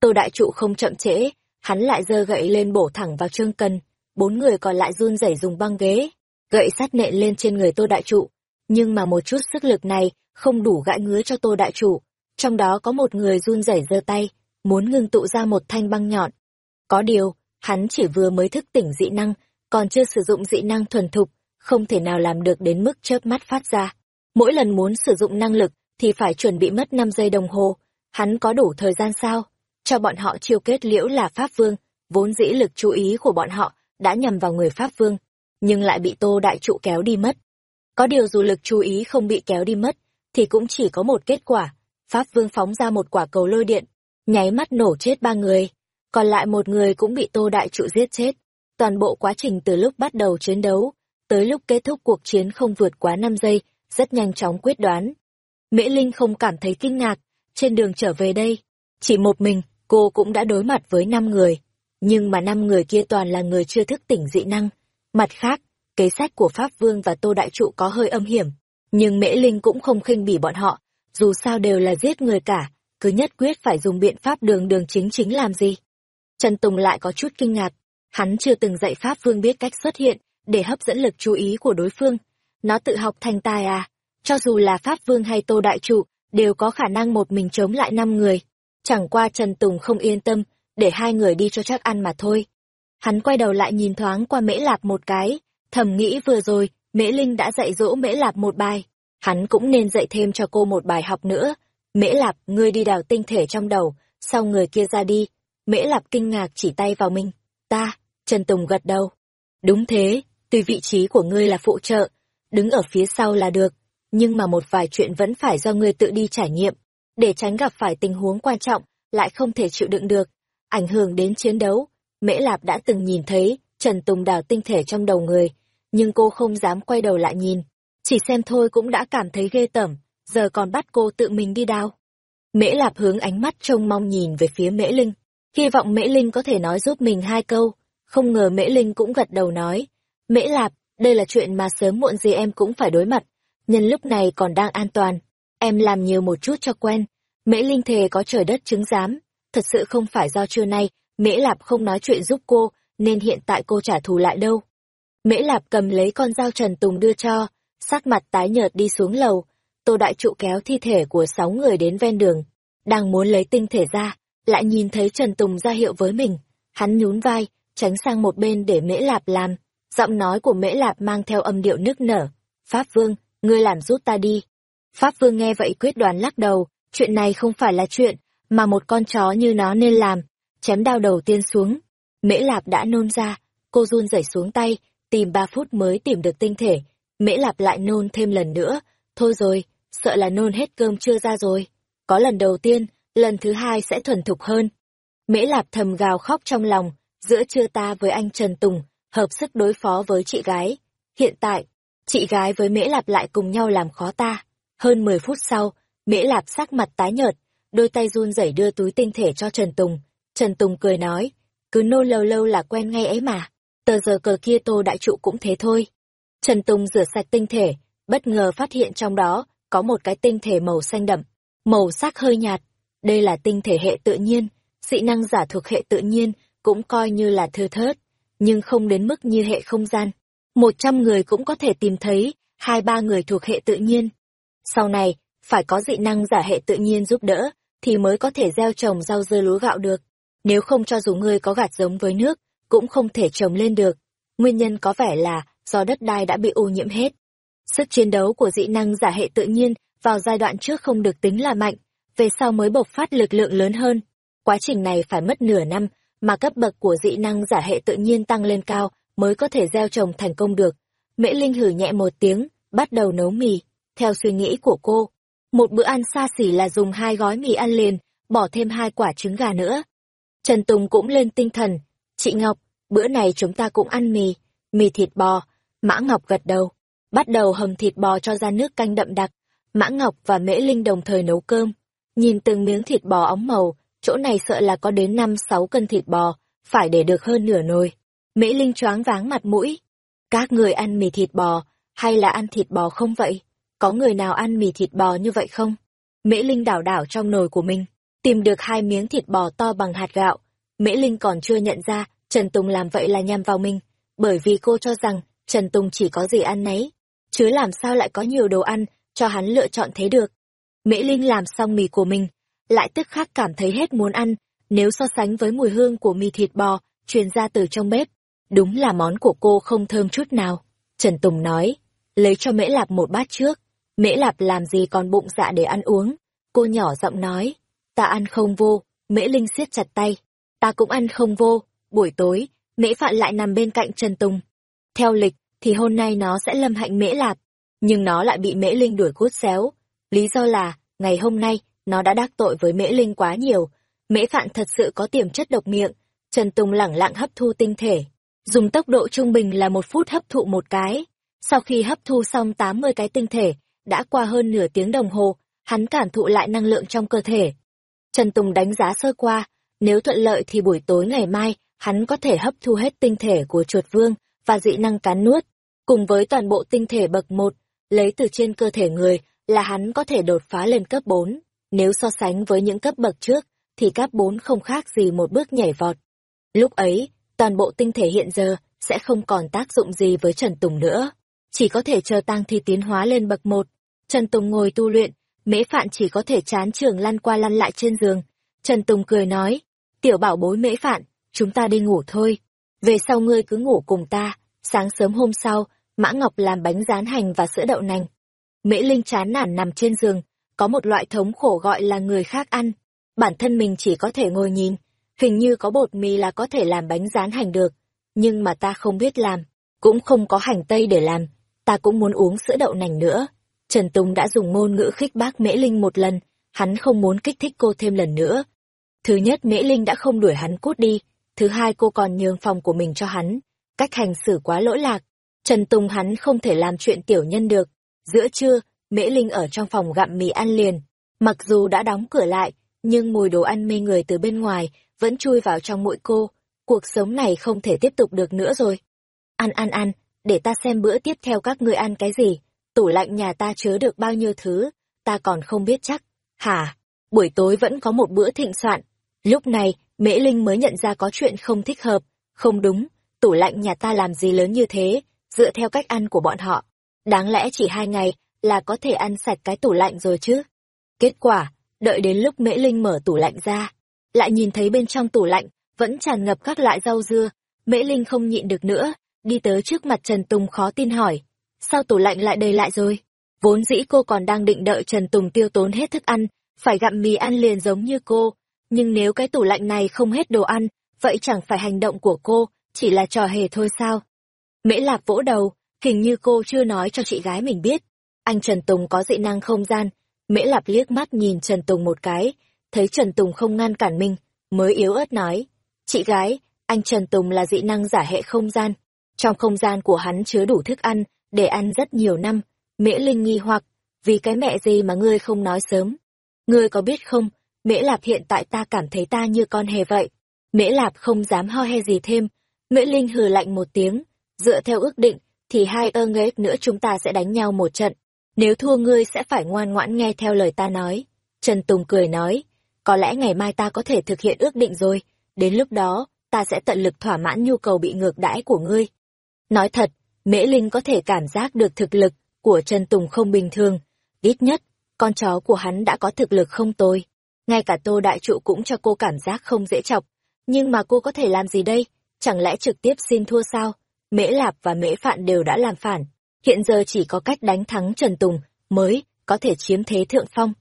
Tô Đại Trụ không chậm trễ, hắn lại giơ gậy lên bổ thẳng vào Trương Cần. Bốn người còn lại run rẩy dùng băng ghế, gậy sắt nện lên trên người Tô Đại Trụ. Nhưng mà một chút sức lực này không đủ gãi ngứa cho Tô Đại Trụ. Trong đó có một người run rẩy giơ tay, muốn ngưng tụ ra một thanh băng nhọn. Có điều, hắn chỉ vừa mới thức tỉnh dị năng, còn chưa sử dụng dị năng thuần thục, không thể nào làm được đến mức chớp mắt phát ra. Mỗi lần muốn sử dụng năng lực thì phải chuẩn bị mất 5 giây đồng hồ. Hắn có đủ thời gian sao? Cho bọn họ chiêu kết liễu là Pháp Vương, vốn dĩ lực chú ý của bọn họ đã nhằm vào người Pháp Vương, nhưng lại bị Tô Đại Trụ kéo đi mất. Có điều dù lực chú ý không bị kéo đi mất, thì cũng chỉ có một kết quả. Pháp Vương phóng ra một quả cầu lôi điện, nháy mắt nổ chết ba người, còn lại một người cũng bị Tô Đại Trụ giết chết. Toàn bộ quá trình từ lúc bắt đầu chiến đấu, tới lúc kết thúc cuộc chiến không vượt quá 5 giây, rất nhanh chóng quyết đoán. Mễ Linh không cảm thấy kinh ngạc, trên đường trở về đây, chỉ một mình, cô cũng đã đối mặt với năm người. Nhưng mà năm người kia toàn là người chưa thức tỉnh dị năng. Mặt khác, kế sách của Pháp Vương và Tô Đại Trụ có hơi âm hiểm, nhưng Mễ Linh cũng không khinh bỉ bọn họ, dù sao đều là giết người cả, cứ nhất quyết phải dùng biện pháp đường đường chính chính làm gì. Trần Tùng lại có chút kinh ngạc, hắn chưa từng dạy Pháp Vương biết cách xuất hiện, để hấp dẫn lực chú ý của đối phương. Nó tự học thành tài à, cho dù là Pháp Vương hay Tô Đại Trụ, đều có khả năng một mình chống lại năm người. Chẳng qua Trần Tùng không yên tâm, để hai người đi cho chắc ăn mà thôi. Hắn quay đầu lại nhìn thoáng qua Mễ Lạp một cái, thầm nghĩ vừa rồi, Mễ Linh đã dạy dỗ Mễ Lạp một bài. Hắn cũng nên dạy thêm cho cô một bài học nữa. Mễ Lạp, ngươi đi đào tinh thể trong đầu, sau người kia ra đi. Mễ Lạp kinh ngạc chỉ tay vào mình. Ta, Trần Tùng gật đầu. Đúng thế, tuy vị trí của ngươi là phụ trợ, đứng ở phía sau là được, nhưng mà một vài chuyện vẫn phải do ngươi tự đi trải nghiệm, để tránh gặp phải tình huống quan trọng, lại không thể chịu đựng được, ảnh hưởng đến chiến đấu. Mễ Lạp đã từng nhìn thấy Trần Tùng đào tinh thể trong đầu người, nhưng cô không dám quay đầu lại nhìn, chỉ xem thôi cũng đã cảm thấy ghê tởm, giờ còn bắt cô tự mình đi đào. Mễ Lạp hướng ánh mắt trông mong nhìn về phía Mễ Linh, hy vọng Mễ Linh có thể nói giúp mình hai câu, không ngờ Mễ Linh cũng gật đầu nói, Mễ Lạp, đây là chuyện mà sớm muộn gì em cũng phải đối mặt, nhân lúc này còn đang an toàn, em làm nhiều một chút cho quen. Mễ Linh thề có trời đất chứng giám, thật sự không phải do trưa nay, Mễ Lạp không nói chuyện giúp cô, nên hiện tại cô trả thù lại đâu. Mễ Lạp cầm lấy con dao Trần Tùng đưa cho, sắc mặt tái nhợt đi xuống lầu, Tô Đại Trụ kéo thi thể của sáu người đến ven đường, đang muốn lấy tinh thể ra, lại nhìn thấy Trần Tùng ra hiệu với mình, hắn nhún vai, tránh sang một bên để Mễ Lạp làm, giọng nói của Mễ Lạp mang theo âm điệu nức nở, Pháp Vương, ngươi làm giúp ta đi. Pháp Vương nghe vậy quyết đoán lắc đầu, chuyện này không phải là chuyện, mà một con chó như nó nên làm, chém đao đầu tiên xuống. Mễ Lạp đã nôn ra, cô run rẩy xuống tay, tìm ba phút mới tìm được tinh thể. Mễ Lạp lại nôn thêm lần nữa, thôi rồi, sợ là nôn hết cơm chưa ra rồi. Có lần đầu tiên, lần thứ hai sẽ thuần thục hơn. Mễ Lạp thầm gào khóc trong lòng, giữa trưa ta với anh Trần Tùng, hợp sức đối phó với chị gái. Hiện tại, chị gái với Mễ Lạp lại cùng nhau làm khó ta. Hơn 10 phút sau, Mễ Lạp sắc mặt tái nhợt, đôi tay run rẩy đưa túi tinh thể cho Trần Tùng. Trần Tùng cười nói, cứ nô lâu lâu là quen ngay ấy mà, tờ giờ cờ kia tô đại trụ cũng thế thôi. Trần Tùng rửa sạch tinh thể, bất ngờ phát hiện trong đó có một cái tinh thể màu xanh đậm, màu sắc hơi nhạt. Đây là tinh thể hệ tự nhiên, dị năng giả thuộc hệ tự nhiên cũng coi như là thư thớt, nhưng không đến mức như hệ không gian. Một trăm người cũng có thể tìm thấy hai ba người thuộc hệ tự nhiên. Sau này, phải có dị năng giả hệ tự nhiên giúp đỡ, thì mới có thể gieo trồng rau dưa lúa gạo được. Nếu không cho dù ngươi có gạt giống với nước, cũng không thể trồng lên được. Nguyên nhân có vẻ là do đất đai đã bị ô nhiễm hết. Sức chiến đấu của dị năng giả hệ tự nhiên vào giai đoạn trước không được tính là mạnh, về sau mới bộc phát lực lượng lớn hơn. Quá trình này phải mất nửa năm, mà cấp bậc của dị năng giả hệ tự nhiên tăng lên cao mới có thể gieo trồng thành công được. Mễ Linh hử nhẹ một tiếng, bắt đầu nấu mì. Theo suy nghĩ của cô, một bữa ăn xa xỉ là dùng hai gói mì ăn liền, bỏ thêm hai quả trứng gà nữa. Trần Tùng cũng lên tinh thần. Chị Ngọc, bữa này chúng ta cũng ăn mì, mì thịt bò. Mã Ngọc gật đầu, bắt đầu hầm thịt bò cho ra nước canh đậm đặc. Mã Ngọc và Mễ Linh đồng thời nấu cơm. Nhìn từng miếng thịt bò óng màu, chỗ này sợ là có đến năm sáu cân thịt bò, phải để được hơn nửa nồi. Mễ Linh choáng váng mặt mũi. Các người ăn mì thịt bò, hay là ăn thịt bò không vậy? Có người nào ăn mì thịt bò như vậy không? Mễ Linh đảo đảo trong nồi của mình, tìm được hai miếng thịt bò to bằng hạt gạo. Mễ Linh còn chưa nhận ra Trần Tùng làm vậy là nhằm vào mình, bởi vì cô cho rằng Trần Tùng chỉ có gì ăn nấy, chứ làm sao lại có nhiều đồ ăn cho hắn lựa chọn thế được. Mễ Linh làm xong mì của mình, lại tức khắc cảm thấy hết muốn ăn, nếu so sánh với mùi hương của mì thịt bò truyền ra từ trong bếp, đúng là món của cô không thơm chút nào. Trần Tùng nói, lấy cho Mễ Lạp một bát trước, Mễ Lạp làm gì còn bụng dạ để ăn uống. Cô nhỏ giọng nói, ta ăn không vô, Mễ Linh siết chặt tay, ta cũng ăn không vô, buổi tối, Mễ Phạn lại nằm bên cạnh Trần Tùng. Theo lịch, thì hôm nay nó sẽ lâm hạnh Mễ Lạp, nhưng nó lại bị Mễ Linh đuổi cút xéo. Lý do là, ngày hôm nay, nó đã đắc tội với Mễ Linh quá nhiều. Mễ Phạn thật sự có tiềm chất độc miệng, Trần Tùng lẳng lặng hấp thu tinh thể. Dùng tốc độ trung bình là một phút hấp thụ một cái. Sau khi hấp thu xong 80 cái tinh thể, đã qua hơn nửa tiếng đồng hồ, hắn cảm thụ lại năng lượng trong cơ thể. Trần Tùng đánh giá sơ qua, nếu thuận lợi thì buổi tối ngày mai, hắn có thể hấp thu hết tinh thể của chuột vương và dị năng cán nuốt, cùng với toàn bộ tinh thể bậc một lấy từ trên cơ thể người là hắn có thể đột phá lên cấp 4. Nếu so sánh với những cấp bậc trước, thì cấp 4 không khác gì một bước nhảy vọt. Lúc ấy, toàn bộ tinh thể hiện giờ sẽ không còn tác dụng gì với Trần Tùng nữa. Chỉ có thể chờ tăng thi tiến hóa lên bậc một. Trần Tùng ngồi tu luyện, mễ phạn chỉ có thể chán trường lăn qua lăn lại trên giường. Trần Tùng cười nói, tiểu bảo bối mễ phạn, chúng ta đi ngủ thôi. Về sau ngươi cứ ngủ cùng ta, sáng sớm hôm sau, Mã Ngọc làm bánh rán hành và sữa đậu nành. Mễ Linh chán nản nằm trên giường, có một loại thống khổ gọi là người khác ăn. Bản thân mình chỉ có thể ngồi nhìn, hình như có bột mì là có thể làm bánh rán hành được, nhưng mà ta không biết làm, cũng không có hành tây để làm, ta cũng muốn uống sữa đậu nành nữa. Trần Tùng đã dùng ngôn ngữ khích bác Mễ Linh một lần, hắn không muốn kích thích cô thêm lần nữa. Thứ nhất Mễ Linh đã không đuổi hắn cút đi, thứ hai cô còn nhường phòng của mình cho hắn, cách hành xử quá lỗi lạc. Trần Tùng hắn không thể làm chuyện tiểu nhân được. Giữa trưa, Mễ Linh ở trong phòng gặm mì ăn liền. Mặc dù đã đóng cửa lại, nhưng mùi đồ ăn mê người từ bên ngoài vẫn chui vào trong mũi cô. Cuộc sống này không thể tiếp tục được nữa rồi. Ăn ăn ăn, để ta xem bữa tiếp theo các ngươi ăn cái gì. Tủ lạnh nhà ta chứa được bao nhiêu thứ, ta còn không biết chắc. Hả? Buổi tối vẫn có một bữa thịnh soạn. Lúc này, Mễ Linh mới nhận ra có chuyện không thích hợp. Không đúng, tủ lạnh nhà ta làm gì lớn như thế, dựa theo cách ăn của bọn họ. Đáng lẽ chỉ hai ngày là có thể ăn sạch cái tủ lạnh rồi chứ. Kết quả, đợi đến lúc Mễ Linh mở tủ lạnh ra, lại nhìn thấy bên trong tủ lạnh vẫn tràn ngập các loại rau dưa, Mễ Linh không nhịn được nữa, đi tới trước mặt Trần Tùng khó tin hỏi, sao tủ lạnh lại đầy lại rồi? Vốn dĩ cô còn đang định đợi Trần Tùng tiêu tốn hết thức ăn, phải gặm mì ăn liền giống như cô, nhưng nếu cái tủ lạnh này không hết đồ ăn, vậy chẳng phải hành động của cô, chỉ là trò hề thôi sao? Mễ Lạp vỗ đầu, hình như cô chưa nói cho chị gái mình biết. Anh Trần Tùng có dị năng không gian. Mễ Lạp liếc mắt nhìn Trần Tùng một cái, thấy Trần Tùng không ngăn cản mình, mới yếu ớt nói. Chị gái, anh Trần Tùng là dị năng giả hệ không gian. Trong không gian của hắn chứa đủ thức ăn, để ăn rất nhiều năm. Mễ Linh nghi hoặc, vì cái mẹ gì mà ngươi không nói sớm. Ngươi có biết không, Mễ Lạp hiện tại ta cảm thấy ta như con hề vậy. Mễ Lạp không dám ho he gì thêm. Mễ Linh hừ lạnh một tiếng, dựa theo ước định, thì hai ơ nghếch nữa chúng ta sẽ đánh nhau một trận. Nếu thua ngươi sẽ phải ngoan ngoãn nghe theo lời ta nói. Trần Tùng cười nói, có lẽ ngày mai ta có thể thực hiện ước định rồi, đến lúc đó, ta sẽ tận lực thỏa mãn nhu cầu bị ngược đãi của ngươi. Nói thật, Mễ Linh có thể cảm giác được thực lực của Trần Tùng không bình thường, ít nhất, con chó của hắn đã có thực lực không tồi. Ngay cả Tô Đại Trụ cũng cho cô cảm giác không dễ chọc, nhưng mà cô có thể làm gì đây? Chẳng lẽ trực tiếp xin thua sao? Mễ Lạp và Mễ Phạn đều đã làm phản, hiện giờ chỉ có cách đánh thắng Trần Tùng mới có thể chiếm thế thượng phong.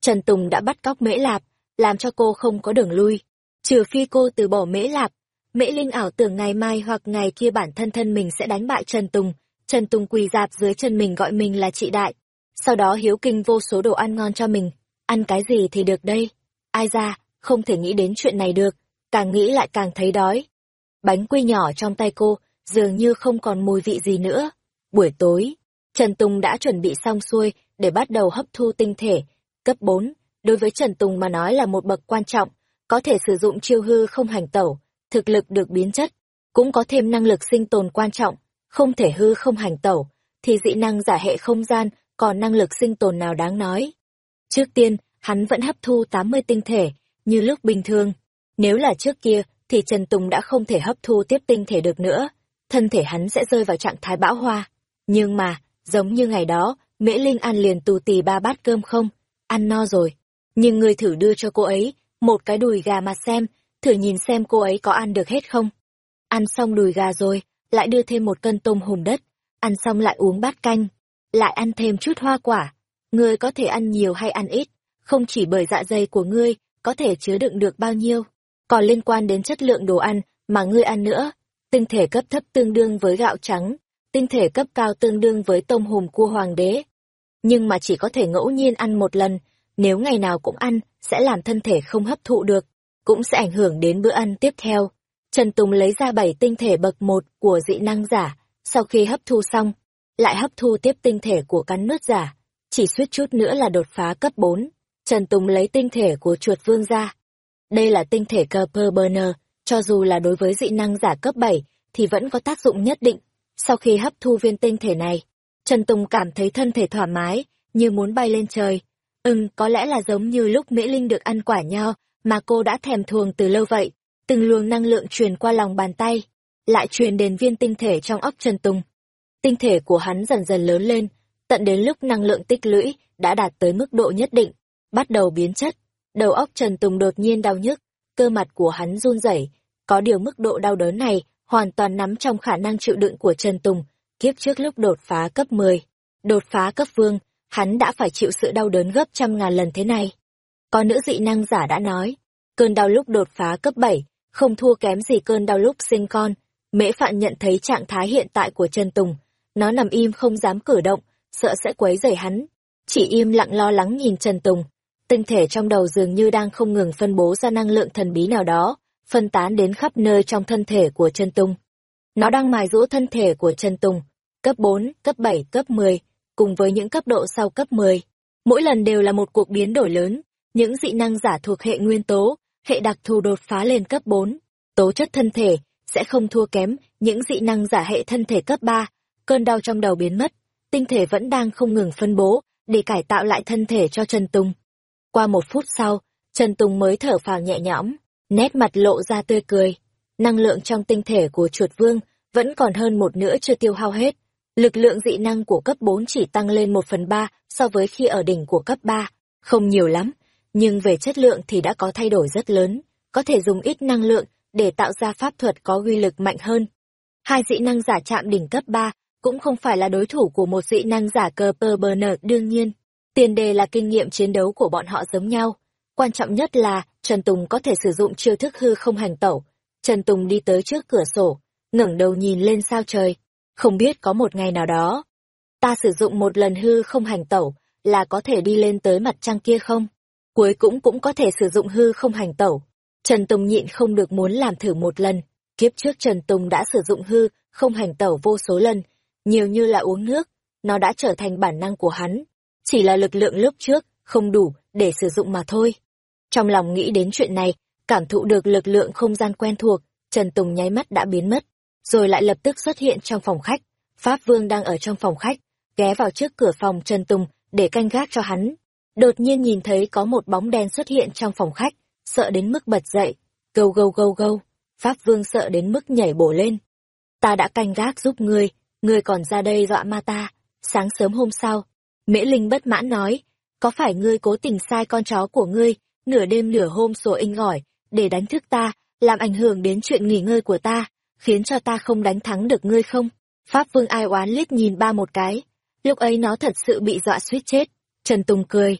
Trần Tùng đã bắt cóc Mễ Lạp, làm cho cô không có đường lui. Trừ phi cô từ bỏ Mễ Lạp, Mễ Linh ảo tưởng ngày mai hoặc ngày kia bản thân thân mình sẽ đánh bại Trần Tùng. Trần Tùng quỳ dạp dưới chân mình gọi mình là chị đại. Sau đó hiếu kinh vô số đồ ăn ngon cho mình. Ăn cái gì thì được đây? Ai ra, không thể nghĩ đến chuyện này được. Càng nghĩ lại càng thấy đói. Bánh quy nhỏ trong tay cô dường như không còn mùi vị gì nữa. Buổi tối, Trần Tùng đã chuẩn bị xong xuôi để bắt đầu hấp thu tinh thể. Cấp 4, đối với Trần Tùng mà nói là một bậc quan trọng, có thể sử dụng chiêu hư không hành tẩu, thực lực được biến chất, cũng có thêm năng lực sinh tồn quan trọng, không thể hư không hành tẩu, thì dị năng giả hệ không gian còn năng lực sinh tồn nào đáng nói. Trước tiên, hắn vẫn hấp thu 80 tinh thể, như lúc bình thường. Nếu là trước kia, thì Trần Tùng đã không thể hấp thu tiếp tinh thể được nữa, thân thể hắn sẽ rơi vào trạng thái bão hoa. Nhưng mà, giống như ngày đó, Mễ Linh ăn liền tù tì ba bát cơm không? Ăn no rồi. Nhưng người thử đưa cho cô ấy, một cái đùi gà mà xem, thử nhìn xem cô ấy có ăn được hết không. Ăn xong đùi gà rồi, lại đưa thêm một cân tôm hùm đất, ăn xong lại uống bát canh, lại ăn thêm chút hoa quả. Ngươi có thể ăn nhiều hay ăn ít, không chỉ bởi dạ dày của ngươi có thể chứa đựng được bao nhiêu, còn liên quan đến chất lượng đồ ăn mà ngươi ăn nữa. Tinh thể cấp thấp tương đương với gạo trắng, tinh thể cấp cao tương đương với tôm hùm cua hoàng đế. Nhưng mà chỉ có thể ngẫu nhiên ăn một lần, nếu ngày nào cũng ăn, sẽ làm thân thể không hấp thụ được, cũng sẽ ảnh hưởng đến bữa ăn tiếp theo. Trần Tùng lấy ra bảy tinh thể bậc một của dị năng giả, sau khi hấp thu xong, lại hấp thu tiếp tinh thể của cắn nước giả, chỉ suýt chút nữa là đột phá cấp 4. Trần Tùng lấy tinh thể của chuột vương ra. Đây là tinh thể Copper Burner, cho dù là đối với dị năng giả cấp 7, thì vẫn có tác dụng nhất định. Sau khi hấp thu viên tinh thể này, Trần Tùng cảm thấy thân thể thoải mái, như muốn bay lên trời. Ừm, có lẽ là giống như lúc Mỹ Linh được ăn quả nho, mà cô đã thèm thuồng từ lâu vậy. Từng luồng năng lượng truyền qua lòng bàn tay, lại truyền đến viên tinh thể trong óc Trần Tùng. Tinh thể của hắn dần dần lớn lên, tận đến lúc năng lượng tích lũy đã đạt tới mức độ nhất định, bắt đầu biến chất. Đầu óc Trần Tùng đột nhiên đau nhức, cơ mặt của hắn run rẩy, có điều mức độ đau đớn này hoàn toàn nắm trong khả năng chịu đựng của Trần Tùng, kiếp trước lúc đột phá cấp 10, đột phá cấp vương, hắn đã phải chịu sự đau đớn gấp trăm ngàn lần thế này. Có nữ dị năng giả đã nói, cơn đau lúc đột phá cấp 7, không thua kém gì cơn đau lúc sinh con. Mễ Phạn nhận thấy trạng thái hiện tại của Trần Tùng, nó nằm im không dám cử động, sợ sẽ quấy rầy hắn. Chỉ im lặng lo lắng nhìn Trần Tùng, tinh thể trong đầu dường như đang không ngừng phân bố ra năng lượng thần bí nào đó, phân tán đến khắp nơi trong thân thể của Trần Tùng. Nó đang mài rũ thân thể của Trần Tùng, cấp 4, cấp 7, cấp 10, cùng với những cấp độ sau cấp 10. Mỗi lần đều là một cuộc biến đổi lớn, những dị năng giả thuộc hệ nguyên tố, hệ đặc thù đột phá lên cấp 4, tố chất thân thể sẽ không thua kém những dị năng giả hệ thân thể cấp 3, cơn đau trong đầu biến mất, tinh thể vẫn đang không ngừng phân bố để cải tạo lại thân thể cho Trần Tùng. Qua một phút sau, Trần Tùng mới thở phào nhẹ nhõm, nét mặt lộ ra tươi cười. Năng lượng trong tinh thể của chuột vương vẫn còn hơn một nửa chưa tiêu hao hết. Lực lượng dị năng của cấp 4 chỉ tăng lên một phần ba so với khi ở đỉnh của cấp 3, không nhiều lắm, nhưng về chất lượng thì đã có thay đổi rất lớn, có thể dùng ít năng lượng để tạo ra pháp thuật có uy lực mạnh hơn. Hai dị năng giả chạm đỉnh cấp 3 cũng không phải là đối thủ của một dị năng giả cơ pơ bờ nở đương nhiên. Tiền đề là kinh nghiệm chiến đấu của bọn họ giống nhau. Quan trọng nhất là Trần Tùng có thể sử dụng chiêu thức hư không hành tẩu. Trần Tùng đi tới trước cửa sổ, ngẩng đầu nhìn lên sao trời. Không biết có một ngày nào đó, ta sử dụng một lần hư không hành tẩu là có thể đi lên tới mặt trăng kia không? Cuối cũng cũng có thể sử dụng hư không hành tẩu. Trần Tùng nhịn không được muốn làm thử một lần. Kiếp trước Trần Tùng đã sử dụng hư không hành tẩu vô số lần, nhiều như là uống nước, nó đã trở thành bản năng của hắn. Chỉ là lực lượng lúc trước, không đủ để sử dụng mà thôi. Trong lòng nghĩ đến chuyện này, cảm thụ được lực lượng không gian quen thuộc, Trần Tùng nháy mắt đã biến mất, rồi lại lập tức xuất hiện trong phòng khách. Pháp Vương đang ở trong phòng khách, ghé vào trước cửa phòng Trần Tùng để canh gác cho hắn. Đột nhiên nhìn thấy có một bóng đen xuất hiện trong phòng khách, sợ đến mức bật dậy. Gâu gâu gâu gâu, Pháp Vương sợ đến mức nhảy bổ lên. Ta đã canh gác giúp ngươi, ngươi còn ra đây dọa ma ta. Sáng sớm hôm sau, Mễ Linh bất mãn nói, có phải ngươi cố tình sai con chó của ngươi, nửa đêm nửa hôm sổ inh ỏi, để đánh thức ta, làm ảnh hưởng đến chuyện nghỉ ngơi của ta, khiến cho ta không đánh thắng được ngươi không? Pháp Vương ai oán liếc nhìn ba một cái, lúc ấy nó thật sự bị dọa suýt chết. Trần Tùng cười.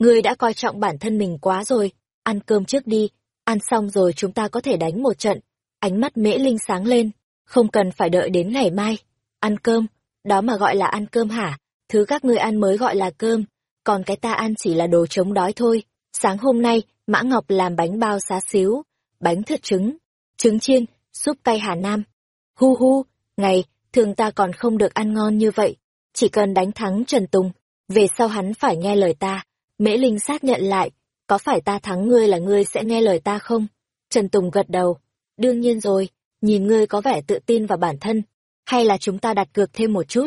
Ngươi đã coi trọng bản thân mình quá rồi, ăn cơm trước đi, ăn xong rồi chúng ta có thể đánh một trận. Ánh mắt Mễ Linh sáng lên, không cần phải đợi đến ngày mai. Ăn cơm, đó mà gọi là ăn cơm hả? Thứ các ngươi ăn mới gọi là cơm, còn cái ta ăn chỉ là đồ chống đói thôi. Sáng hôm nay, Mã Ngọc làm bánh bao xá xíu, bánh thịt trứng, trứng chiên, súp cay Hà Nam. Hu hu, ngày, thường ta còn không được ăn ngon như vậy. Chỉ cần đánh thắng Trần Tùng, về sau hắn phải nghe lời ta. Mễ Linh xác nhận lại, có phải ta thắng ngươi là ngươi sẽ nghe lời ta không? Trần Tùng gật đầu. Đương nhiên rồi, nhìn ngươi có vẻ tự tin vào bản thân, hay là chúng ta đặt cược thêm một chút?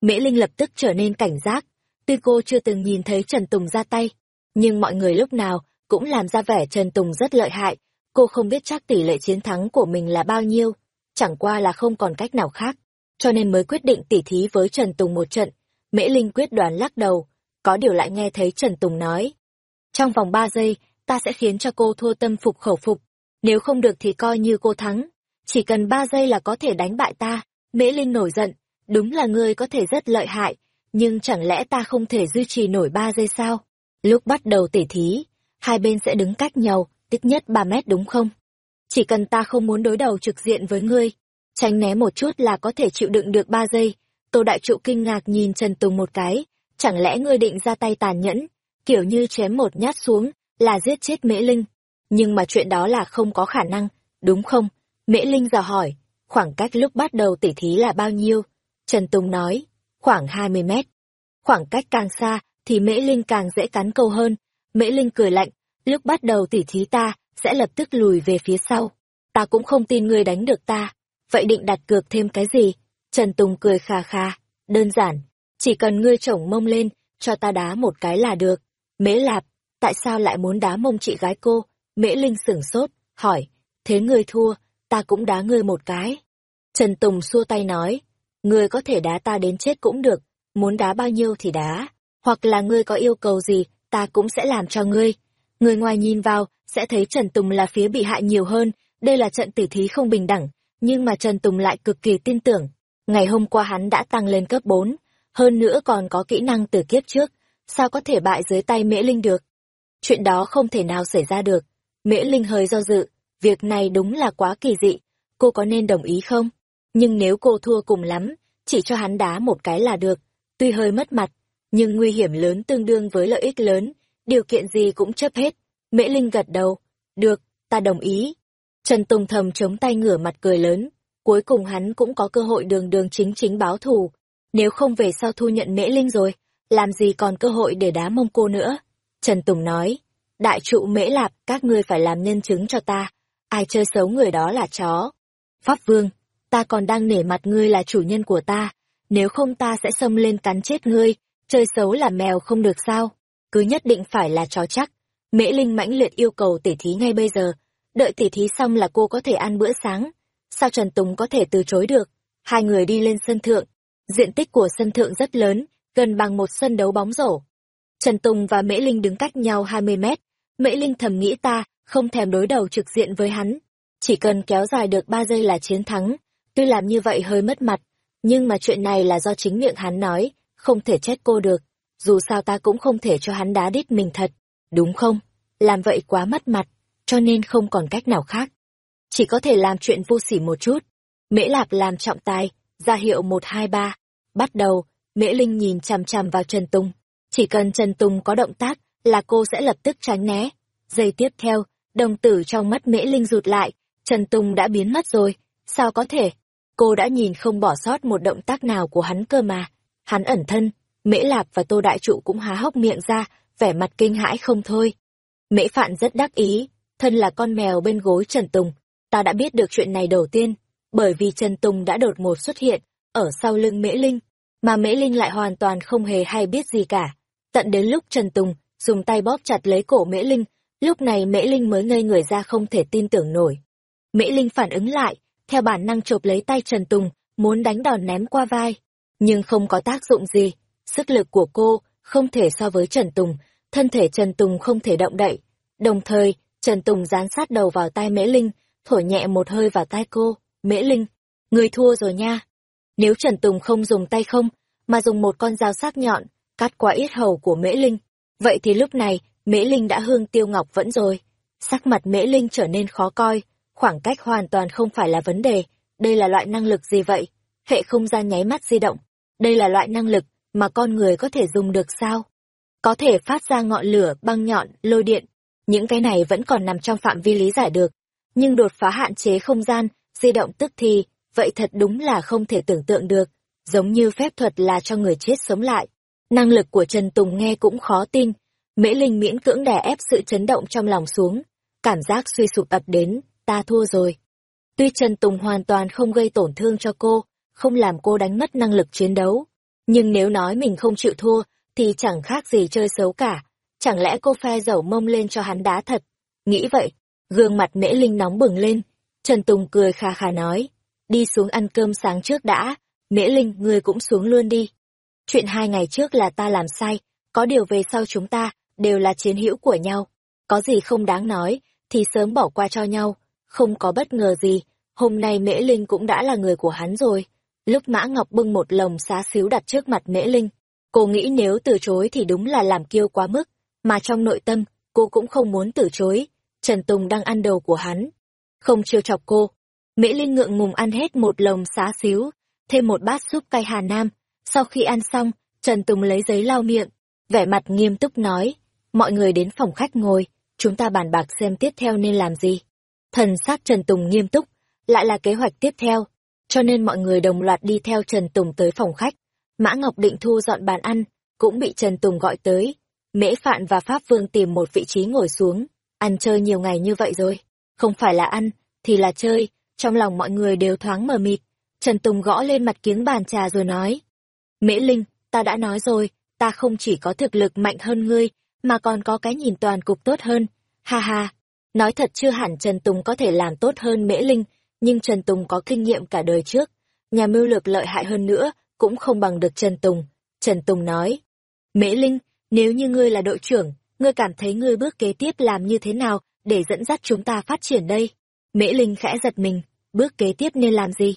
Mễ Linh lập tức trở nên cảnh giác, tuy cô chưa từng nhìn thấy Trần Tùng ra tay, nhưng mọi người lúc nào cũng làm ra vẻ Trần Tùng rất lợi hại, cô không biết chắc tỷ lệ chiến thắng của mình là bao nhiêu, chẳng qua là không còn cách nào khác, cho nên mới quyết định tỉ thí với Trần Tùng một trận. Mễ Linh quyết đoán lắc đầu, có điều lại nghe thấy Trần Tùng nói. Trong vòng 3 giây, ta sẽ khiến cho cô thua tâm phục khẩu phục, nếu không được thì coi như cô thắng, chỉ cần 3 giây là có thể đánh bại ta. Mễ Linh nổi giận, đúng là ngươi có thể rất lợi hại, nhưng chẳng lẽ ta không thể duy trì nổi 3 giây sao? Lúc bắt đầu tỉ thí, hai bên sẽ đứng cách nhau, ít nhất 3 mét đúng không? Chỉ cần ta không muốn đối đầu trực diện với ngươi, tránh né một chút là có thể chịu đựng được 3 giây. Tô Đại Trụ kinh ngạc nhìn Trần Tùng một cái, chẳng lẽ ngươi định ra tay tàn nhẫn, kiểu như chém một nhát xuống, là giết chết Mễ Linh. Nhưng mà chuyện đó là không có khả năng, đúng không? Mễ Linh dò hỏi, khoảng cách lúc bắt đầu tỉ thí là bao nhiêu? Trần Tùng nói, khoảng 20 mét. Khoảng cách càng xa, thì Mễ Linh càng dễ cắn câu hơn. Mễ Linh cười lạnh, lúc bắt đầu tỉ thí ta, sẽ lập tức lùi về phía sau. Ta cũng không tin ngươi đánh được ta. Vậy định đặt cược thêm cái gì? Trần Tùng cười khà khà, đơn giản, chỉ cần ngươi chổng mông lên, cho ta đá một cái là được. Mễ Lạp, tại sao lại muốn đá mông chị gái cô? Mễ Linh sửng sốt, hỏi, thế ngươi thua, ta cũng đá ngươi một cái. Trần Tùng xua tay nói, ngươi có thể đá ta đến chết cũng được, muốn đá bao nhiêu thì đá, hoặc là ngươi có yêu cầu gì, ta cũng sẽ làm cho ngươi. Người ngoài nhìn vào, sẽ thấy Trần Tùng là phía bị hại nhiều hơn, đây là trận tử thí không bình đẳng, nhưng mà Trần Tùng lại cực kỳ tin tưởng. Ngày hôm qua hắn đã tăng lên cấp 4, hơn nữa còn có kỹ năng từ kiếp trước, sao có thể bại dưới tay Mễ Linh được? Chuyện đó không thể nào xảy ra được. Mễ Linh hơi do dự, việc này đúng là quá kỳ dị, cô có nên đồng ý không? Nhưng nếu cô thua cùng lắm, chỉ cho hắn đá một cái là được, tuy hơi mất mặt, nhưng nguy hiểm lớn tương đương với lợi ích lớn, điều kiện gì cũng chấp hết. Mễ Linh gật đầu, được, ta đồng ý. Trần Tùng thầm chống tay ngửa mặt cười lớn, cuối cùng hắn cũng có cơ hội đường đường chính chính báo thù. Nếu không về sau thu nhận Mễ Linh rồi, làm gì còn cơ hội để đá mông cô nữa. Trần Tùng nói, đại trụ Mễ Lạp, các ngươi phải làm nhân chứng cho ta, ai chơi xấu người đó là chó. Pháp Vương, ta còn đang nể mặt ngươi là chủ nhân của ta, nếu không ta sẽ xông lên cắn chết ngươi, chơi xấu là mèo không được sao, cứ nhất định phải là chó chắc. Mễ Linh mãnh liệt yêu cầu tỉ thí ngay bây giờ, đợi tỉ thí xong là cô có thể ăn bữa sáng. Sao Trần Tùng có thể từ chối được? Hai người đi lên sân thượng. Diện tích của sân thượng rất lớn, gần bằng một sân đấu bóng rổ. Trần Tùng và Mễ Linh đứng cách nhau 20 mét. Mễ Linh thầm nghĩ ta, không thèm đối đầu trực diện với hắn. Chỉ cần kéo dài được 3 giây là chiến thắng. Tuy làm như vậy hơi mất mặt, nhưng mà chuyện này là do chính miệng hắn nói, không thể trách cô được. Dù sao ta cũng không thể cho hắn đá đít mình thật, đúng không? Làm vậy quá mất mặt, cho nên không còn cách nào khác. Chỉ có thể làm chuyện vô sỉ một chút. Mễ Lạp làm trọng tài, ra hiệu một hai ba. Bắt đầu, Mễ Linh nhìn chằm chằm vào Trần Tùng. Chỉ cần Trần Tùng có động tác là cô sẽ lập tức tránh né. Giây tiếp theo, đồng tử trong mắt Mễ Linh rụt lại, Trần Tùng đã biến mất rồi. Sao có thể? Cô đã nhìn không bỏ sót một động tác nào của hắn cơ mà. Hắn ẩn thân, Mễ Lạp và Tô Đại Trụ cũng há hốc miệng ra, vẻ mặt kinh hãi không thôi. Mễ Phạn rất đắc ý, thân là con mèo bên gối Trần Tùng, ta đã biết được chuyện này đầu tiên, bởi vì Trần Tùng đã đột ngột xuất hiện, ở sau lưng Mễ Linh, mà Mễ Linh lại hoàn toàn không hề hay biết gì cả. Tận đến lúc Trần Tùng dùng tay bóp chặt lấy cổ Mễ Linh, lúc này Mễ Linh mới ngây người ra không thể tin tưởng nổi. Mễ Linh phản ứng lại, theo bản năng chộp lấy tay Trần Tùng, muốn đánh đòn ném qua vai, nhưng không có tác dụng gì. Sức lực của cô không thể so với Trần Tùng, thân thể Trần Tùng không thể động đậy. Đồng thời, Trần Tùng dán sát đầu vào tai Mễ Linh, thổi nhẹ một hơi vào tai cô. Mễ Linh, người thua rồi nha. Nếu Trần Tùng không dùng tay không, mà dùng một con dao sắc nhọn, cắt qua yết hầu của Mễ Linh, vậy thì lúc này, Mễ Linh đã hương tiêu ngọc vẫn rồi. Sắc mặt Mễ Linh trở nên khó coi, khoảng cách hoàn toàn không phải là vấn đề, đây là loại năng lực gì vậy? Hệ không gian nháy mắt di động, đây là loại năng lực mà con người có thể dùng được sao? Có thể phát ra ngọn lửa, băng nhọn, lôi điện, những cái này vẫn còn nằm trong phạm vi lý giải được. Nhưng đột phá hạn chế không gian, di động tức thì, vậy thật đúng là không thể tưởng tượng được, giống như phép thuật là cho người chết sống lại. Năng lực của Trần Tùng nghe cũng khó tin, Mễ Linh miễn cưỡng đè ép sự chấn động trong lòng xuống, cảm giác suy sụp ập đến, ta thua rồi. Tuy Trần Tùng hoàn toàn không gây tổn thương cho cô, không làm cô đánh mất năng lực chiến đấu, nhưng nếu nói mình không chịu thua, thì chẳng khác gì chơi xấu cả. chẳng lẽ cô phe dầu mông lên cho hắn đá thật? Nghĩ vậy, gương mặt Mễ Linh nóng bừng lên. Trần Tùng cười khà khà nói, đi xuống ăn cơm sáng trước đã, Mễ Linh, ngươi cũng xuống luôn đi. Chuyện hai ngày trước là ta làm sai, có điều về sau chúng ta, đều là chiến hữu của nhau. Có gì không đáng nói, thì sớm bỏ qua cho nhau, không có bất ngờ gì, hôm nay Mễ Linh cũng đã là người của hắn rồi. Lúc Mã Ngọc bưng một lồng xá xíu đặt trước mặt Mễ Linh, cô nghĩ nếu từ chối thì đúng là làm kiêu quá mức, mà trong nội tâm, cô cũng không muốn từ chối. Trần Tùng đang ăn đầu của hắn, không trêu chọc cô. Mễ Linh ngượng ngùng ăn hết một lồng xá xíu, thêm một bát súp cay Hà Nam. Sau khi ăn xong, Trần Tùng lấy giấy lau miệng, vẻ mặt nghiêm túc nói, mọi người đến phòng khách ngồi, chúng ta bàn bạc xem tiếp theo nên làm gì. Thần sắc Trần Tùng nghiêm túc, lại là kế hoạch tiếp theo, cho nên mọi người đồng loạt đi theo Trần Tùng tới phòng khách. Mã Ngọc định thu dọn bàn ăn, cũng bị Trần Tùng gọi tới. Mễ Phạn và Pháp Vương tìm một vị trí ngồi xuống, ăn chơi nhiều ngày như vậy rồi. Không phải là ăn, thì là chơi, trong lòng mọi người đều thoáng mờ mịt. Trần Tùng gõ lên mặt kiếng bàn trà rồi nói. Mễ Linh, ta đã nói rồi, ta không chỉ có thực lực mạnh hơn ngươi, mà còn có cái nhìn toàn cục tốt hơn. Ha ha, nói thật chưa hẳn Trần Tùng có thể làm tốt hơn Mễ Linh, nhưng Trần Tùng có kinh nghiệm cả đời trước. Nhà mưu lược lợi hại hơn nữa, cũng không bằng được Trần Tùng. Trần Tùng nói, Mễ Linh, nếu như ngươi là đội trưởng, ngươi cảm thấy ngươi bước kế tiếp làm như thế nào để dẫn dắt chúng ta phát triển đây? Mễ Linh khẽ giật mình, bước kế tiếp nên làm gì?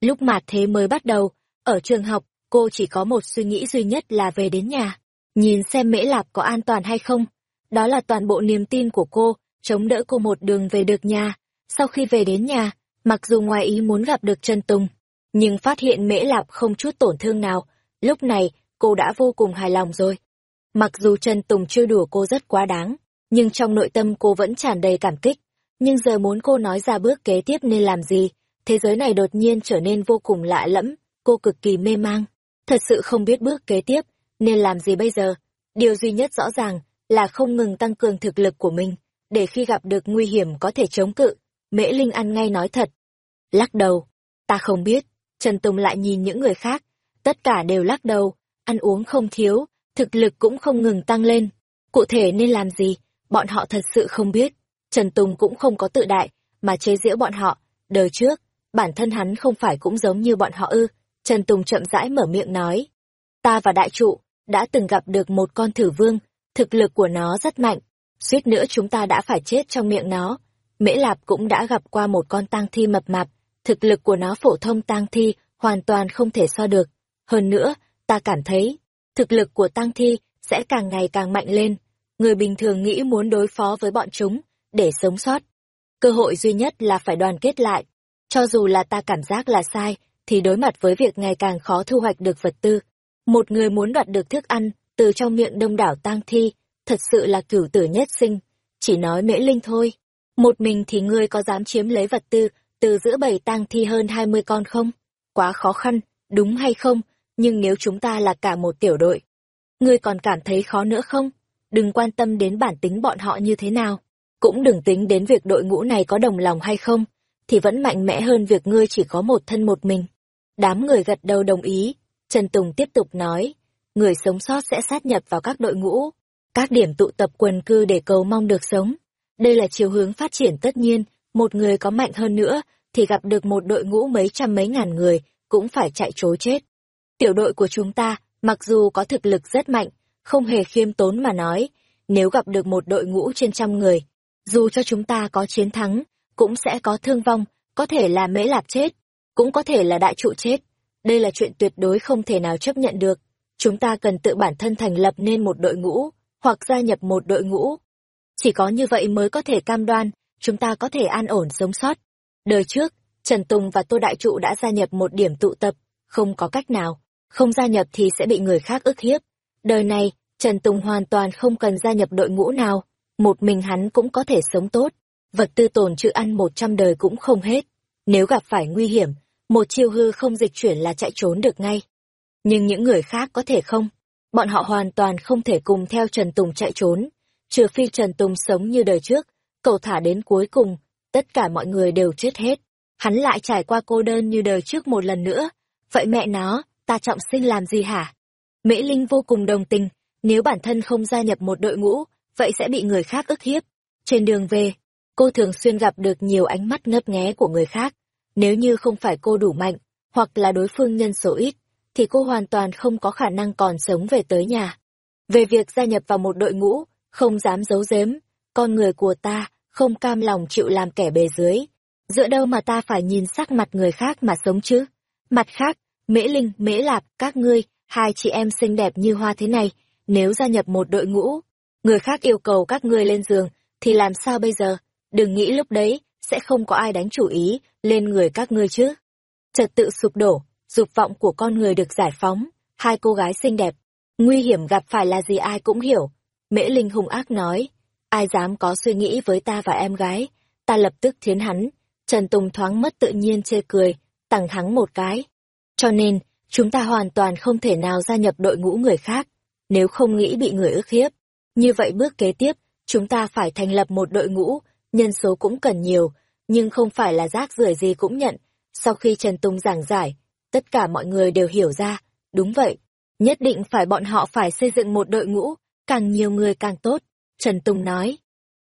Lúc mạt thế mới bắt đầu, ở trường học, cô chỉ có một suy nghĩ duy nhất là về đến nhà. Nhìn xem Mễ Lạp có an toàn hay không. Đó là toàn bộ niềm tin của cô, chống đỡ cô một đường về được nhà. Sau khi về đến nhà, mặc dù ngoài ý muốn gặp được Trần Tùng, nhưng phát hiện Mễ Lạp không chút tổn thương nào. Lúc này, cô đã vô cùng hài lòng rồi. Mặc dù Trần Tùng chưa đùa cô rất quá đáng, nhưng trong nội tâm cô vẫn tràn đầy cảm kích. Nhưng giờ muốn cô nói ra bước kế tiếp nên làm gì, thế giới này đột nhiên trở nên vô cùng lạ lẫm, cô cực kỳ mê mang. Thật sự không biết bước kế tiếp, nên làm gì bây giờ. Điều duy nhất rõ ràng là không ngừng tăng cường thực lực của mình, để khi gặp được nguy hiểm có thể chống cự. Mễ Linh ăn ngay nói thật. Lắc đầu. Ta không biết. Trần Tùng lại nhìn những người khác. Tất cả đều lắc đầu. Ăn uống không thiếu, thực lực cũng không ngừng tăng lên. Cụ thể nên làm gì, bọn họ thật sự không biết. Trần Tùng cũng không có tự đại, mà chế giễu bọn họ. Đời trước, bản thân hắn không phải cũng giống như bọn họ ư. Trần Tùng chậm rãi mở miệng nói. Ta và đại trụ, đã từng gặp được một con thử vương, thực lực của nó rất mạnh. Suýt nữa chúng ta đã phải chết trong miệng nó. Mễ Lạp cũng đã gặp qua một con tang thi mập mạp, thực lực của nó phổ thông tang thi, hoàn toàn không thể so được. Hơn nữa, ta cảm thấy, thực lực của tang thi sẽ càng ngày càng mạnh lên. Người bình thường nghĩ muốn đối phó với bọn chúng, để sống sót. Cơ hội duy nhất là phải đoàn kết lại. Cho dù là ta cảm giác là sai, thì đối mặt với việc ngày càng khó thu hoạch được vật tư. Một người muốn đoạt được thức ăn từ trong miệng đông đảo tang thi, thật sự là cửu tử nhất sinh. Chỉ nói mễ linh thôi. Một mình thì ngươi có dám chiếm lấy vật tư từ giữa bầy tang thi hơn hai mươi con không? Quá khó khăn, đúng hay không? Nhưng nếu chúng ta là cả một tiểu đội, ngươi còn cảm thấy khó nữa không? Đừng quan tâm đến bản tính bọn họ như thế nào. Cũng đừng tính đến việc đội ngũ này có đồng lòng hay không, thì vẫn mạnh mẽ hơn việc ngươi chỉ có một thân một mình. Đám người gật đầu đồng ý, Trần Tùng tiếp tục nói, người sống sót sẽ sát nhập vào các đội ngũ, các điểm tụ tập quần cư để cầu mong được sống. Đây là chiều hướng phát triển tất nhiên, một người có mạnh hơn nữa, thì gặp được một đội ngũ mấy trăm mấy ngàn người, cũng phải chạy trối chết. Tiểu đội của chúng ta, mặc dù có thực lực rất mạnh, không hề khiêm tốn mà nói, nếu gặp được một đội ngũ trên trăm người, dù cho chúng ta có chiến thắng, cũng sẽ có thương vong, có thể là mễ lạp chết, cũng có thể là đại trụ chết. Đây là chuyện tuyệt đối không thể nào chấp nhận được. Chúng ta cần tự bản thân thành lập nên một đội ngũ, hoặc gia nhập một đội ngũ. Chỉ có như vậy mới có thể cam đoan, chúng ta có thể an ổn sống sót. Đời trước, Trần Tùng và Tô Đại Trụ đã gia nhập một điểm tụ tập, không có cách nào, không gia nhập thì sẽ bị người khác ức hiếp. Đời này, Trần Tùng hoàn toàn không cần gia nhập đội ngũ nào, một mình hắn cũng có thể sống tốt, vật tư tồn trữ ăn một trăm đời cũng không hết. Nếu gặp phải nguy hiểm, một chiêu hư không dịch chuyển là chạy trốn được ngay. Nhưng những người khác có thể không. Bọn họ hoàn toàn không thể cùng theo Trần Tùng chạy trốn. Trừ phi Trần Tùng sống như đời trước, cầu thả đến cuối cùng, tất cả mọi người đều chết hết. Hắn lại trải qua cô đơn như đời trước một lần nữa. Vậy mẹ nó, ta trọng sinh làm gì hả? Mễ Linh vô cùng đồng tình, nếu bản thân không gia nhập một đội ngũ, vậy sẽ bị người khác ức hiếp. Trên đường về, cô thường xuyên gặp được nhiều ánh mắt ngấp nghé của người khác. Nếu như không phải cô đủ mạnh, hoặc là đối phương nhân số ít, thì cô hoàn toàn không có khả năng còn sống về tới nhà. Về việc gia nhập vào một đội ngũ, không dám giấu giếm, con người của ta không cam lòng chịu làm kẻ bề dưới. Dựa đâu mà ta phải nhìn sắc mặt người khác mà sống chứ? Mặt khác, Mễ Linh, Mễ Lạp, các ngươi, hai chị em xinh đẹp như hoa thế này, nếu gia nhập một đội ngũ, người khác yêu cầu các ngươi lên giường, thì làm sao bây giờ? Đừng nghĩ lúc đấy, sẽ không có ai đánh chủ ý lên người các ngươi chứ. Trật tự sụp đổ, dục vọng của con người được giải phóng, hai cô gái xinh đẹp. Nguy hiểm gặp phải là gì ai cũng hiểu. Mễ Linh hung ác nói, ai dám có suy nghĩ với ta và em gái, ta lập tức thiến hắn. Trần Tùng thoáng mất tự nhiên chê cười, tặng hắn một cái. Cho nên, chúng ta hoàn toàn không thể nào gia nhập đội ngũ người khác, nếu không nghĩ bị người ức hiếp. Như vậy bước kế tiếp, chúng ta phải thành lập một đội ngũ, nhân số cũng cần nhiều, nhưng không phải là rác rưởi gì cũng nhận. Sau khi Trần Tùng giảng giải, tất cả mọi người đều hiểu ra, đúng vậy, nhất định phải bọn họ phải xây dựng một đội ngũ, càng nhiều người càng tốt, Trần Tùng nói.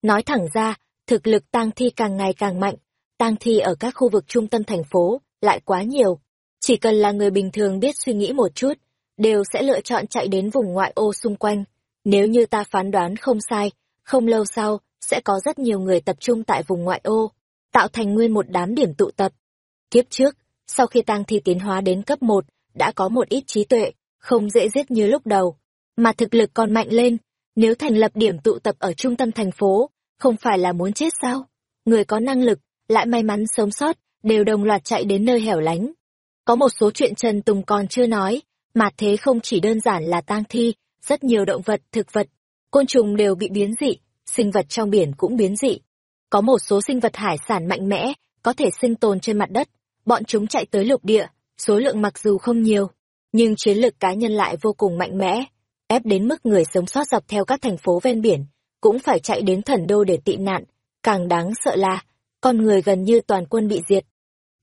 Nói thẳng ra, thực lực tang thi càng ngày càng mạnh, tang thi ở các khu vực trung tâm thành phố lại quá nhiều. Chỉ cần là người bình thường biết suy nghĩ một chút, đều sẽ lựa chọn chạy đến vùng ngoại ô xung quanh. Nếu như ta phán đoán không sai, không lâu sau, sẽ có rất nhiều người tập trung tại vùng ngoại ô, tạo thành nguyên một đám điểm tụ tập. Kiếp trước, sau khi tang thi tiến hóa đến cấp 1, đã có một ít trí tuệ, không dễ giết như lúc đầu, mà thực lực còn mạnh lên, nếu thành lập điểm tụ tập ở trung tâm thành phố, không phải là muốn chết sao? Người có năng lực, lại may mắn sống sót, đều đồng loạt chạy đến nơi hẻo lánh. Có một số chuyện Trần Tùng còn chưa nói, mà thế không chỉ đơn giản là tang thi, rất nhiều động vật, thực vật, côn trùng đều bị biến dị, sinh vật trong biển cũng biến dị. Có một số sinh vật hải sản mạnh mẽ, có thể sinh tồn trên mặt đất, bọn chúng chạy tới lục địa, số lượng mặc dù không nhiều, nhưng chiến lược cá nhân lại vô cùng mạnh mẽ, ép đến mức người sống sót dọc theo các thành phố ven biển, cũng phải chạy đến thần đô để tị nạn, càng đáng sợ là, con người gần như toàn quân bị diệt.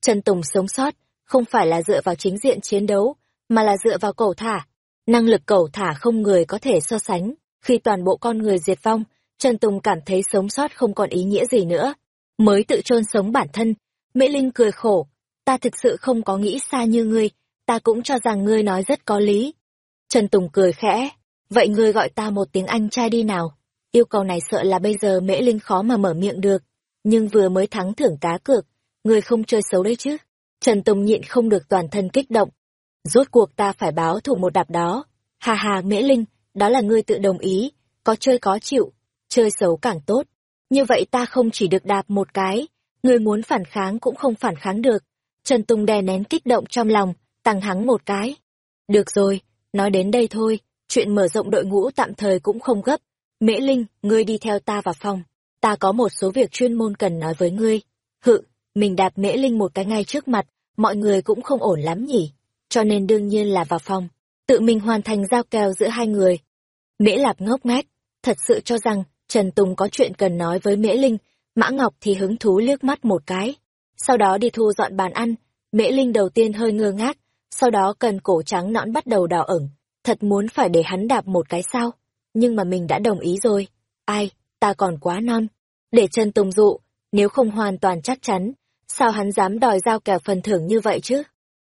Trần Tùng sống sót, không phải là dựa vào chính diện chiến đấu, mà là dựa vào cầu thả. Năng lực cầu thả không người có thể so sánh, khi toàn bộ con người diệt vong, Trần Tùng cảm thấy sống sót không còn ý nghĩa gì nữa. Mới tự chôn sống bản thân, Mễ Linh cười khổ, ta thực sự không có nghĩ xa như ngươi, ta cũng cho rằng ngươi nói rất có lý. Trần Tùng cười khẽ, vậy ngươi gọi ta một tiếng anh trai đi nào. Yêu cầu này sợ là bây giờ Mễ Linh khó mà mở miệng được, nhưng vừa mới thắng thưởng cá cược, ngươi không chơi xấu đấy chứ. Trần Tùng nhịn không được toàn thân kích động. Rốt cuộc ta phải báo thủ một đạp đó. Hà hà Mễ Linh, đó là ngươi tự đồng ý, có chơi có chịu, chơi xấu càng tốt. Như vậy ta không chỉ được đạp một cái, ngươi muốn phản kháng cũng không phản kháng được. Trần Tùng đè nén kích động trong lòng, tăng hắng một cái. Được rồi, nói đến đây thôi, chuyện mở rộng đội ngũ tạm thời cũng không gấp. Mễ Linh, ngươi đi theo ta vào phòng. Ta có một số việc chuyên môn cần nói với ngươi. Hự, mình đạp Mễ Linh một cái ngay trước mặt, mọi người cũng không ổn lắm nhỉ. Cho nên đương nhiên là vào phòng, tự mình hoàn thành giao kèo giữa hai người. Mễ Lạp ngốc ngách, thật sự cho rằng Trần Tùng có chuyện cần nói với Mễ Linh, Mã Ngọc thì hứng thú liếc mắt một cái. Sau đó đi thu dọn bàn ăn, Mễ Linh đầu tiên hơi ngơ ngác, sau đó cần cổ trắng nõn bắt đầu đỏ ửng, thật muốn phải để hắn đạp một cái sao, nhưng mà mình đã đồng ý rồi. Ai, ta còn quá non. Để Trần Tùng dụ, nếu không hoàn toàn chắc chắn, sao hắn dám đòi giao kèo phần thưởng như vậy chứ?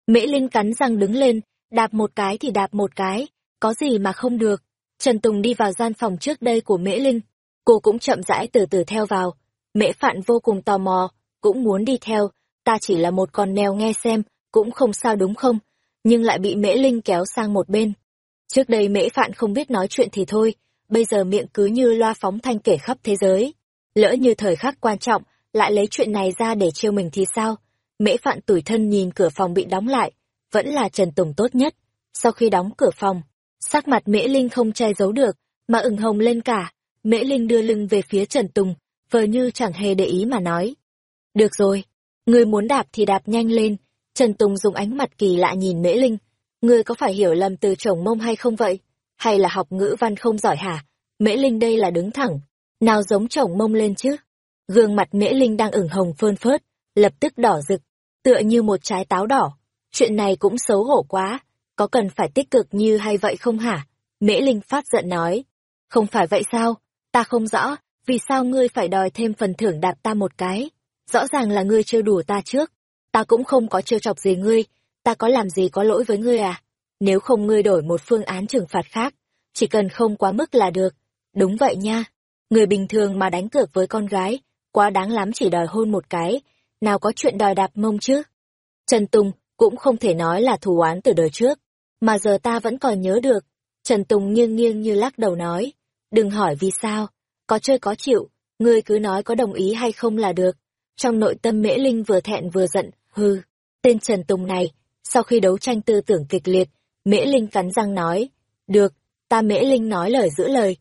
Mễ Linh cắn răng đứng lên, đạp một cái thì đạp một cái, có gì mà không được. Trần Tùng đi vào gian phòng trước đây của Mễ Linh, cô cũng chậm rãi từ từ theo vào. Mễ Phạn vô cùng tò mò, cũng muốn đi theo, ta chỉ là một con mèo nghe xem, cũng không sao đúng không, nhưng lại bị Mễ Linh kéo sang một bên. Trước đây Mễ Phạn không biết nói chuyện thì thôi, bây giờ miệng cứ như loa phóng thanh kể khắp thế giới. Lỡ như thời khắc quan trọng, lại lấy chuyện này ra để trêu mình thì sao? Mễ Phạn tủi thân nhìn cửa phòng bị đóng lại, vẫn là Trần Tùng tốt nhất. Sau khi đóng cửa phòng, sắc mặt Mễ Linh không che giấu được, mà ửng hồng lên cả. Mễ Linh đưa lưng về phía Trần Tùng, vờ như chẳng hề để ý mà nói. Được rồi, người muốn đạp thì đạp nhanh lên. Trần Tùng dùng ánh mặt kỳ lạ nhìn Mễ Linh. Ngươi có phải hiểu lầm từ chồng mông hay không vậy? Hay là học ngữ văn không giỏi hả? Mễ Linh đây là đứng thẳng. Nào giống chồng mông lên chứ? Gương mặt Mễ Linh đang ửng hồng phơn phớt, lập tức đỏ rực, tựa như một trái táo đỏ. Chuyện này cũng xấu hổ quá, có cần phải tích cực như hay vậy không hả? Mễ Linh phát giận nói. Không phải vậy sao? Ta không rõ, vì sao ngươi phải đòi thêm phần thưởng đạp ta một cái? Rõ ràng là ngươi trêu đùa ta trước. Ta cũng không có trêu chọc gì ngươi, ta có làm gì có lỗi với ngươi à? Nếu không ngươi đổi một phương án trừng phạt khác, chỉ cần không quá mức là được. Đúng vậy nha. Người bình thường mà đánh cược với con gái, quá đáng lắm chỉ đòi hôn một cái, nào có chuyện đòi đạp mông chứ. Trần Tùng cũng không thể nói là thù oán từ đời trước, mà giờ ta vẫn còn nhớ được. Trần Tùng nghiêng nghiêng như lắc đầu nói, đừng hỏi vì sao, có chơi có chịu, ngươi cứ nói có đồng ý hay không là được. Trong nội tâm Mễ Linh vừa thẹn vừa giận, hư, tên Trần Tùng này, sau khi đấu tranh tư tưởng kịch liệt, Mễ Linh cắn răng nói, được, ta Mễ Linh nói lời giữ lời.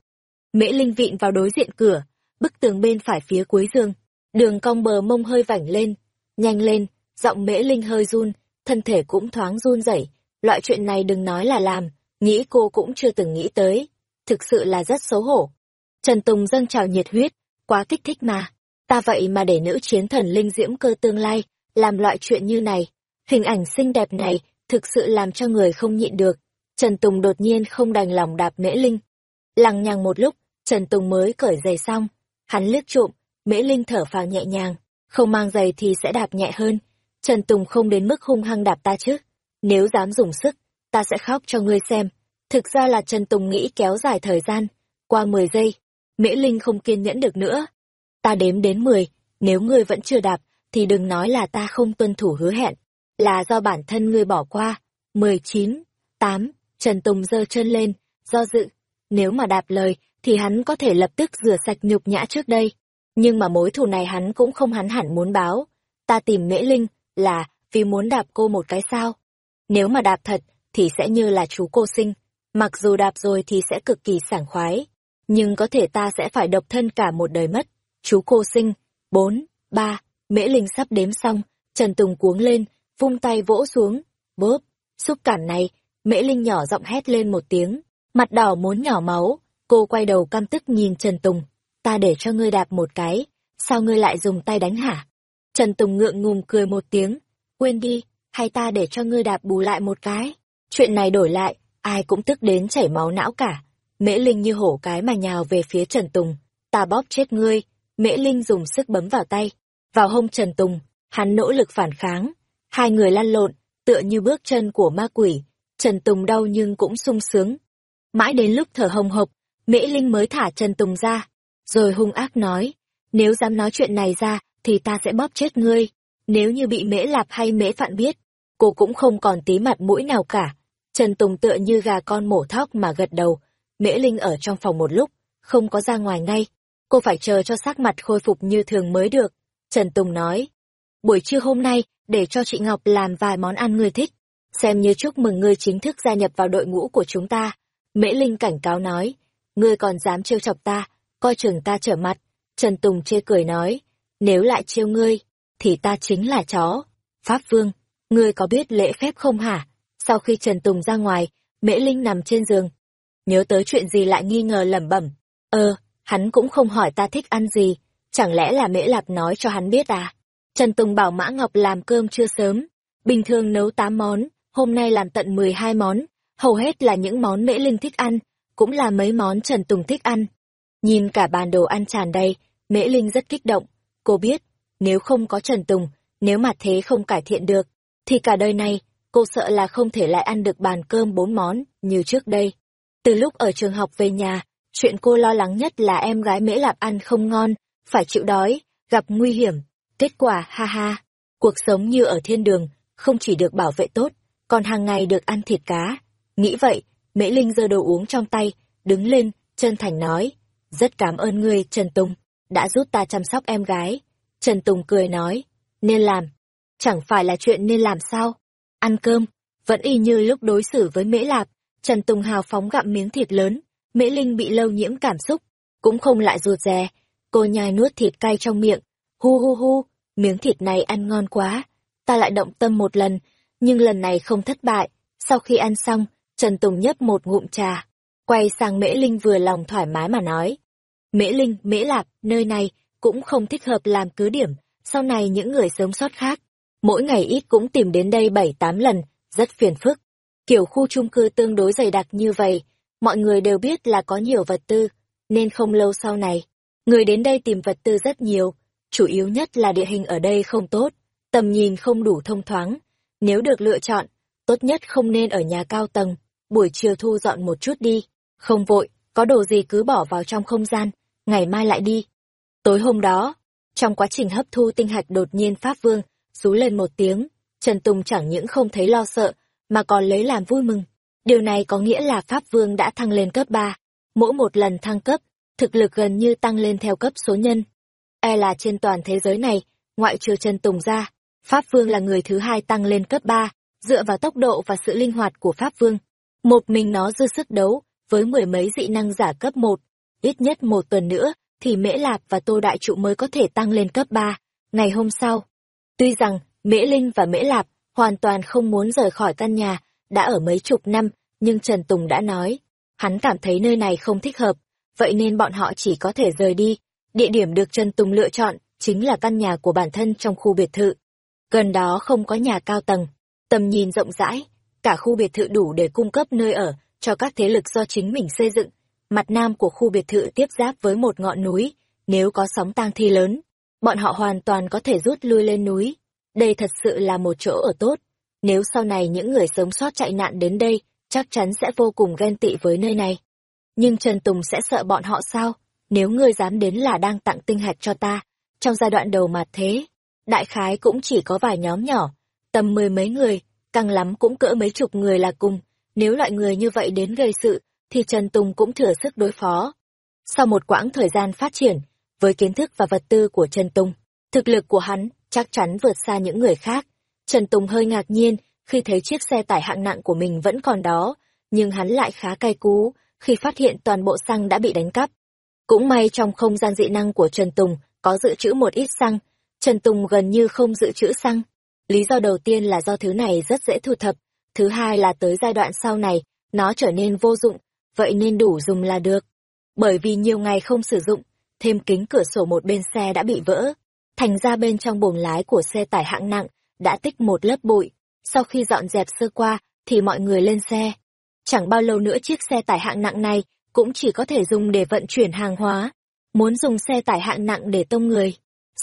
Mễ Linh vịn vào đối diện cửa, bức tường bên phải phía cuối giường, đường cong bờ mông hơi vảnh lên, nhanh lên, giọng Mễ Linh hơi run, thân thể cũng thoáng run rẩy. Loại chuyện này đừng nói là làm, nghĩ cô cũng chưa từng nghĩ tới, thực sự là rất xấu hổ. Trần Tùng dâng trào nhiệt huyết, quá kích thích mà. Ta vậy mà để nữ chiến thần linh diễm cơ tương lai, làm loại chuyện như này. Hình ảnh xinh đẹp này, thực sự làm cho người không nhịn được. Trần Tùng đột nhiên không đành lòng đạp Mễ Linh. Lằng nhằng một lúc, Trần Tùng mới cởi giày xong. Hắn liếc trộm, Mễ Linh thở phào nhẹ nhàng, không mang giày thì sẽ đạp nhẹ hơn. Trần Tùng không đến mức hung hăng đạp ta chứ. Nếu dám dùng sức, ta sẽ khóc cho ngươi xem. Thực ra là Trần Tùng nghĩ kéo dài thời gian. Qua 10 giây, Mễ Linh không kiên nhẫn được nữa. Ta đếm đến 10, nếu ngươi vẫn chưa đạp, thì đừng nói là ta không tuân thủ hứa hẹn. Là do bản thân ngươi bỏ qua. 19, 8, Trần Tùng giơ chân lên, do dự. Nếu mà đạp lời, thì hắn có thể lập tức rửa sạch nhục nhã trước đây. Nhưng mà mối thù này hắn cũng không hắn hẳn muốn báo. Ta tìm Mễ Linh, là vì muốn đạp cô một cái sao. Nếu mà đạp thật, thì sẽ như là chú cô sinh. Mặc dù đạp rồi thì sẽ cực kỳ sảng khoái. Nhưng có thể ta sẽ phải độc thân cả một đời mất. Chú cô sinh. Bốn, ba, Mễ Linh sắp đếm xong. Trần Tùng cuống lên, vung tay vỗ xuống. Bốp, xúc cản này. Mễ Linh nhỏ giọng hét lên một tiếng. Mặt đỏ muốn nhỏ máu. Cô quay đầu căm tức nhìn Trần Tùng. Ta để cho ngươi đạp một cái. Sao ngươi lại dùng tay đánh hả? Trần Tùng ngượng ngùng cười một tiếng, quên đi, hay ta để cho ngươi đạp bù lại một cái. Chuyện này đổi lại, ai cũng tức đến chảy máu não cả. Mễ Linh như hổ cái mà nhào về phía Trần Tùng. Ta bóp chết ngươi. Mễ Linh dùng sức bấm vào tay. Vào hông Trần Tùng, hắn nỗ lực phản kháng. Hai người lăn lộn, tựa như bước chân của ma quỷ. Trần Tùng đau nhưng cũng sung sướng. Mãi đến lúc thở hồng hộc, Mễ Linh mới thả Trần Tùng ra. Rồi hung ác nói, nếu dám nói chuyện này ra, thì ta sẽ bóp chết ngươi. Nếu như bị mễ lạp hay mễ phạn biết, cô cũng không còn tí mặt mũi nào cả. Trần Tùng tựa như gà con mổ thóc mà gật đầu. Mễ Linh ở trong phòng một lúc, không có ra ngoài ngay. Cô phải chờ cho sắc mặt khôi phục như thường mới được. Trần Tùng nói, buổi trưa hôm nay, để cho chị Ngọc làm vài món ăn ngươi thích. Xem như chúc mừng ngươi chính thức gia nhập vào đội ngũ của chúng ta. Mễ Linh cảnh cáo nói, ngươi còn dám trêu chọc ta, coi chừng ta trở mặt. Trần Tùng chê cười nói, nếu lại trêu ngươi, thì ta chính là chó. Pháp Vương, ngươi có biết lễ phép không hả? Sau khi Trần Tùng ra ngoài, Mễ Linh nằm trên giường. Nhớ tới chuyện gì lại nghi ngờ lẩm bẩm. Ờ, hắn cũng không hỏi ta thích ăn gì. Chẳng lẽ là Mễ Lạp nói cho hắn biết à? Trần Tùng bảo Mã Ngọc làm cơm chưa sớm. Bình thường nấu 8 món, hôm nay làm tận 12 món. Hầu hết là những món Mễ Linh thích ăn, cũng là mấy món Trần Tùng thích ăn. Nhìn cả bàn đồ ăn tràn đầy, Mễ Linh rất kích động. Cô biết, nếu không có Trần Tùng, nếu mà thế không cải thiện được, thì cả đời này, cô sợ là không thể lại ăn được bàn cơm bốn món như trước đây. Từ lúc ở trường học về nhà, chuyện cô lo lắng nhất là em gái Mễ Lạp ăn không ngon, phải chịu đói, gặp nguy hiểm. Kết quả, ha ha, cuộc sống như ở thiên đường, không chỉ được bảo vệ tốt, còn hàng ngày được ăn thịt cá. Nghĩ vậy, Mễ Linh giơ đồ uống trong tay, đứng lên, chân thành nói, rất cảm ơn ngươi, Trần Tùng đã giúp ta chăm sóc em gái. Trần Tùng cười nói, nên làm. Chẳng phải là chuyện nên làm sao? Ăn cơm, vẫn y như lúc đối xử với Mễ Lạp. Trần Tùng hào phóng gặm miếng thịt lớn, Mễ Linh bị lâu nhiễm cảm xúc, cũng không lại ruột rè. Cô nhai nuốt thịt cay trong miệng, hu hu hu, miếng thịt này ăn ngon quá. Ta lại động tâm một lần, nhưng lần này không thất bại. Sau khi ăn xong, Trần Tùng nhấp một ngụm trà, quay sang Mễ Linh vừa lòng thoải mái mà nói. Mễ Linh, Mễ Lạp, nơi này cũng không thích hợp làm cứ điểm, sau này những người sống sót khác, mỗi ngày ít cũng tìm đến đây bảy tám lần, rất phiền phức. Kiểu khu chung cư tương đối dày đặc như vậy, mọi người đều biết là có nhiều vật tư, nên không lâu sau này, người đến đây tìm vật tư rất nhiều, chủ yếu nhất là địa hình ở đây không tốt, tầm nhìn không đủ thông thoáng. Nếu được lựa chọn, tốt nhất không nên ở nhà cao tầng, buổi chiều thu dọn một chút đi, không vội, có đồ gì cứ bỏ vào trong không gian, ngày mai lại đi. Tối hôm đó, trong quá trình hấp thu tinh hạch đột nhiên Pháp Vương, rú lên một tiếng, Trần Tùng chẳng những không thấy lo sợ, mà còn lấy làm vui mừng. Điều này có nghĩa là Pháp Vương đã thăng lên cấp 3. Mỗi một lần thăng cấp, thực lực gần như tăng lên theo cấp số nhân. E là trên toàn thế giới này, ngoại trừ Trần Tùng ra, Pháp Vương là người thứ hai tăng lên cấp 3, dựa vào tốc độ và sự linh hoạt của Pháp Vương. Một mình nó dư sức đấu, với mười mấy dị năng giả cấp 1. Ít nhất một tuần nữa, thì Mễ Lạp và Tô Đại Trụ mới có thể tăng lên cấp 3. Ngày hôm sau, tuy rằng Mễ Linh và Mễ Lạp hoàn toàn không muốn rời khỏi căn nhà, đã ở mấy chục năm, nhưng Trần Tùng đã nói, hắn cảm thấy nơi này không thích hợp, vậy nên bọn họ chỉ có thể rời đi. Địa điểm được Trần Tùng lựa chọn chính là căn nhà của bản thân trong khu biệt thự. Gần đó không có nhà cao tầng, tầm nhìn rộng rãi, cả khu biệt thự đủ để cung cấp nơi ở cho các thế lực do chính mình xây dựng. Mặt nam của khu biệt thự tiếp giáp với một ngọn núi, nếu có sóng tang thi lớn, bọn họ hoàn toàn có thể rút lui lên núi. Đây thật sự là một chỗ ở tốt. Nếu sau này những người sống sót chạy nạn đến đây, chắc chắn sẽ vô cùng ghen tị với nơi này. Nhưng Trần Tùng sẽ sợ bọn họ sao? Nếu ngươi dám đến là đang tặng tinh hạch cho ta, trong giai đoạn đầu mặt thế, đại khái cũng chỉ có vài nhóm nhỏ, tầm mười mấy người, càng lắm cũng cỡ mấy chục người là cùng. Nếu loại người như vậy đến gây sự, thì Trần Tùng cũng thừa sức đối phó. Sau một quãng thời gian phát triển, với kiến thức và vật tư của Trần Tùng, thực lực của hắn chắc chắn vượt xa những người khác. Trần Tùng hơi ngạc nhiên khi thấy chiếc xe tải hạng nặng của mình vẫn còn đó, nhưng hắn lại khá cay cú khi phát hiện toàn bộ xăng đã bị đánh cắp. Cũng may trong không gian dị năng của Trần Tùng có dự trữ một ít xăng, Trần Tùng gần như không dự trữ xăng. Lý do đầu tiên là do thứ này rất dễ thu thập, thứ hai là tới giai đoạn sau này, nó trở nên vô dụng, vậy nên đủ dùng là được. Bởi vì nhiều ngày không sử dụng, thêm kính cửa sổ một bên xe đã bị vỡ, thành ra bên trong buồng lái của xe tải hạng nặng đã tích một lớp bụi. Sau khi dọn dẹp sơ qua, thì mọi người lên xe. Chẳng bao lâu nữa chiếc xe tải hạng nặng này cũng chỉ có thể dùng để vận chuyển hàng hóa. Muốn dùng xe tải hạng nặng để tông người.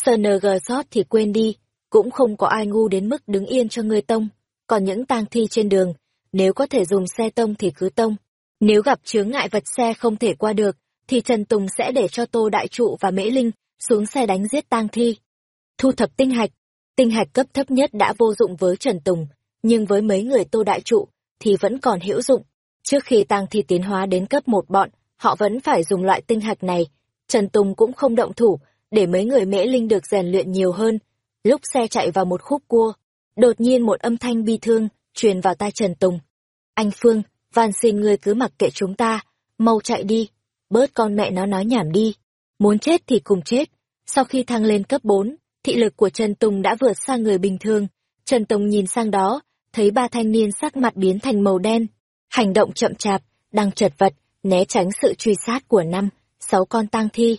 SNG sót thì quên đi, cũng không có ai ngu đến mức đứng yên cho người tông. Còn những tang thi trên đường, nếu có thể dùng xe tông thì cứ tông. Nếu gặp chướng ngại vật xe không thể qua được, thì Trần Tùng sẽ để cho Tô Đại Trụ và Mễ Linh xuống xe đánh giết tang thi. Thu thập tinh hạch. Tinh hạch cấp thấp nhất đã vô dụng với Trần Tùng, nhưng với mấy người Tô Đại Trụ thì vẫn còn hữu dụng. Trước khi tang thi tiến hóa đến cấp một bọn, họ vẫn phải dùng loại tinh hạch này. Trần Tùng cũng không động thủ, để mấy người Mễ Linh được rèn luyện nhiều hơn. Lúc xe chạy vào một khúc cua, đột nhiên một âm thanh bi thương truyền vào tai Trần Tùng. Anh Phương, van xin ngươi cứ mặc kệ chúng ta, mau chạy đi, bớt con mẹ nó nói nhảm đi. Muốn chết thì cùng chết. Sau khi thăng lên cấp 4, thị lực của Trần Tùng đã vượt xa người bình thường. Trần Tùng nhìn sang đó, thấy ba thanh niên sắc mặt biến thành màu đen. Hành động chậm chạp, đang chật vật, né tránh sự truy sát của năm, sáu con tang thi.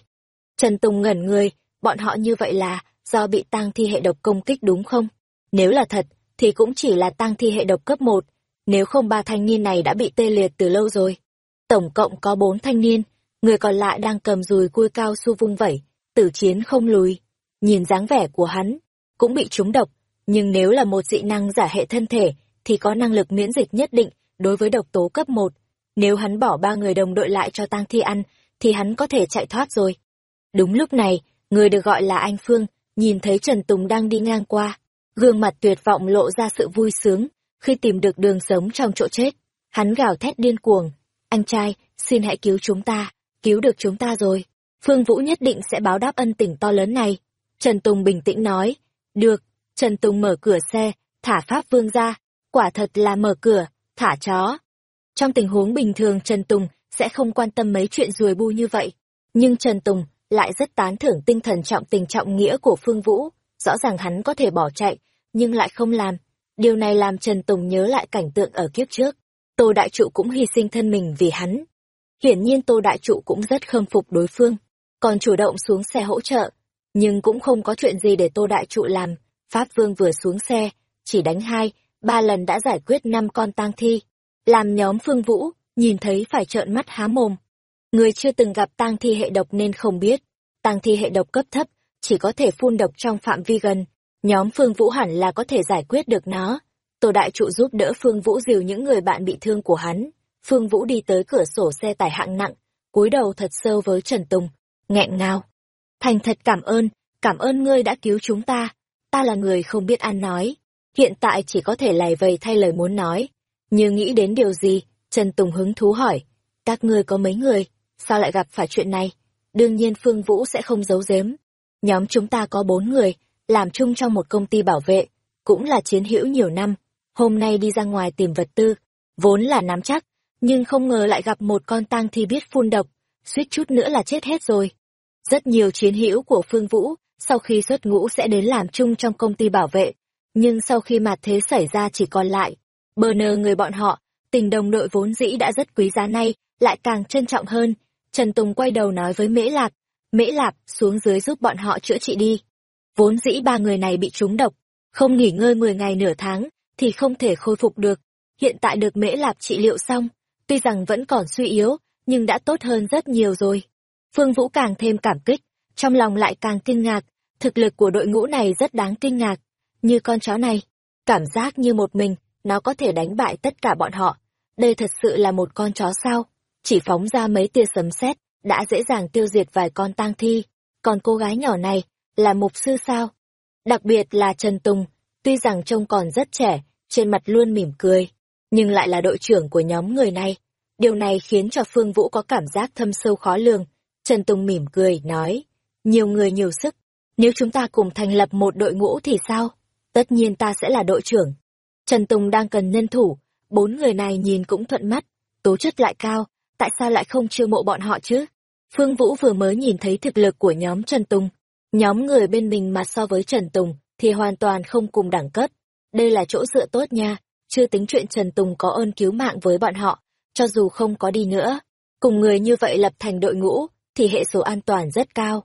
Trần Tùng ngẩn người, bọn họ như vậy là do bị tang thi hệ độc công kích đúng không? Nếu là thật, thì cũng chỉ là tang thi hệ độc cấp 1, nếu không ba thanh niên này đã bị tê liệt từ lâu rồi. Tổng cộng có bốn thanh niên, người còn lại đang cầm dùi cui cao su vung vẩy, tử chiến không lùi. Nhìn dáng vẻ của hắn, cũng bị trúng độc, nhưng nếu là một dị năng giả hệ thân thể, thì có năng lực miễn dịch nhất định đối với độc tố cấp 1. Nếu hắn bỏ ba người đồng đội lại cho tang thi ăn, thì hắn có thể chạy thoát rồi. Đúng lúc này, người được gọi là anh Phương, nhìn thấy Trần Tùng đang đi ngang qua. Gương mặt tuyệt vọng lộ ra sự vui sướng, khi tìm được đường sống trong chỗ chết. Hắn gào thét điên cuồng. Anh trai, xin hãy cứu chúng ta, cứu được chúng ta rồi. Phương Vũ nhất định sẽ báo đáp ân tình to lớn này. Trần Tùng bình tĩnh nói. Được, Trần Tùng mở cửa xe, thả Pháp Vương ra. Quả thật là mở cửa, thả chó. Trong tình huống bình thường Trần Tùng sẽ không quan tâm mấy chuyện ruồi bu như vậy. Nhưng Trần Tùng lại rất tán thưởng tinh thần trọng tình trọng nghĩa của Phương Vũ. Rõ ràng hắn có thể bỏ chạy, nhưng lại không làm. Điều này làm Trần Tùng nhớ lại cảnh tượng ở kiếp trước. Tô Đại Trụ cũng hy sinh thân mình vì hắn. Hiển nhiên Tô Đại Trụ cũng rất khâm phục đối phương, còn chủ động xuống xe hỗ trợ. Nhưng cũng không có chuyện gì để Tô Đại Trụ làm. Pháp Vương vừa xuống xe, chỉ đánh hai, ba lần đã giải quyết năm con tang thi. Làm nhóm Phương Vũ, nhìn thấy phải trợn mắt há mồm. Người chưa từng gặp tang thi hệ độc nên không biết, tang thi hệ độc cấp thấp, chỉ có thể phun độc trong phạm vi gần. Nhóm Phương Vũ hẳn là có thể giải quyết được nó. Tổ đại trụ giúp đỡ Phương Vũ dìu những người bạn bị thương của hắn. Phương Vũ đi tới cửa sổ xe tải hạng nặng, cúi đầu thật sâu với Trần Tùng, nghẹn ngào. Thành thật cảm ơn, cảm ơn ngươi đã cứu chúng ta. Ta là người không biết ăn nói. Hiện tại chỉ có thể lầy vầy thay lời muốn nói. Như nghĩ đến điều gì, Trần Tùng hứng thú hỏi. Các ngươi có mấy người, sao lại gặp phải chuyện này? Đương nhiên Phương Vũ sẽ không giấu giếm. Nhóm chúng ta có bốn người, làm chung trong một công ty bảo vệ, cũng là chiến hữu nhiều năm. Hôm nay đi ra ngoài tìm vật tư, vốn là nắm chắc, nhưng không ngờ lại gặp một con tang thi biết phun độc, suýt chút nữa là chết hết rồi. Rất nhiều chiến hữu của Phương Vũ, sau khi xuất ngũ sẽ đến làm chung trong công ty bảo vệ, nhưng sau khi mặt thế xảy ra chỉ còn lại, bờ nờ người bọn họ, tình đồng đội vốn dĩ đã rất quý giá nay, lại càng trân trọng hơn. Trần Tùng quay đầu nói với Mễ Lạp, Mễ Lạp xuống dưới giúp bọn họ chữa trị đi. Vốn dĩ ba người này bị trúng độc, không nghỉ ngơi 10 ngày nửa tháng, thì không thể khôi phục được. Hiện tại được Mễ Lạp trị liệu xong, tuy rằng vẫn còn suy yếu, nhưng đã tốt hơn rất nhiều rồi. Phương Vũ càng thêm cảm kích, trong lòng lại càng kinh ngạc, thực lực của đội ngũ này rất đáng kinh ngạc. Như con chó này, cảm giác như một mình, nó có thể đánh bại tất cả bọn họ. Đây thật sự là một con chó sao? Chỉ phóng ra mấy tia sấm sét đã dễ dàng tiêu diệt vài con tang thi. Còn cô gái nhỏ này, là mục sư sao? Đặc biệt là Trần Tùng, tuy rằng trông còn rất trẻ, trên mặt luôn mỉm cười, nhưng lại là đội trưởng của nhóm người này. Điều này khiến cho Phương Vũ có cảm giác thâm sâu khó lường. Trần Tùng mỉm cười, nói, nhiều người nhiều sức, nếu chúng ta cùng thành lập một đội ngũ thì sao? Tất nhiên ta sẽ là đội trưởng. Trần Tùng đang cần nhân thủ, bốn người này nhìn cũng thuận mắt, tố chất lại cao, tại sao lại không chiêu mộ bọn họ chứ? Phương Vũ vừa mới nhìn thấy thực lực của nhóm Trần Tùng. Nhóm người bên mình mà so với Trần Tùng thì hoàn toàn không cùng đẳng cấp. Đây là chỗ dựa tốt nha, chưa tính chuyện Trần Tùng có ơn cứu mạng với bọn họ, cho dù không có đi nữa. Cùng người như vậy lập thành đội ngũ, thì hệ số an toàn rất cao.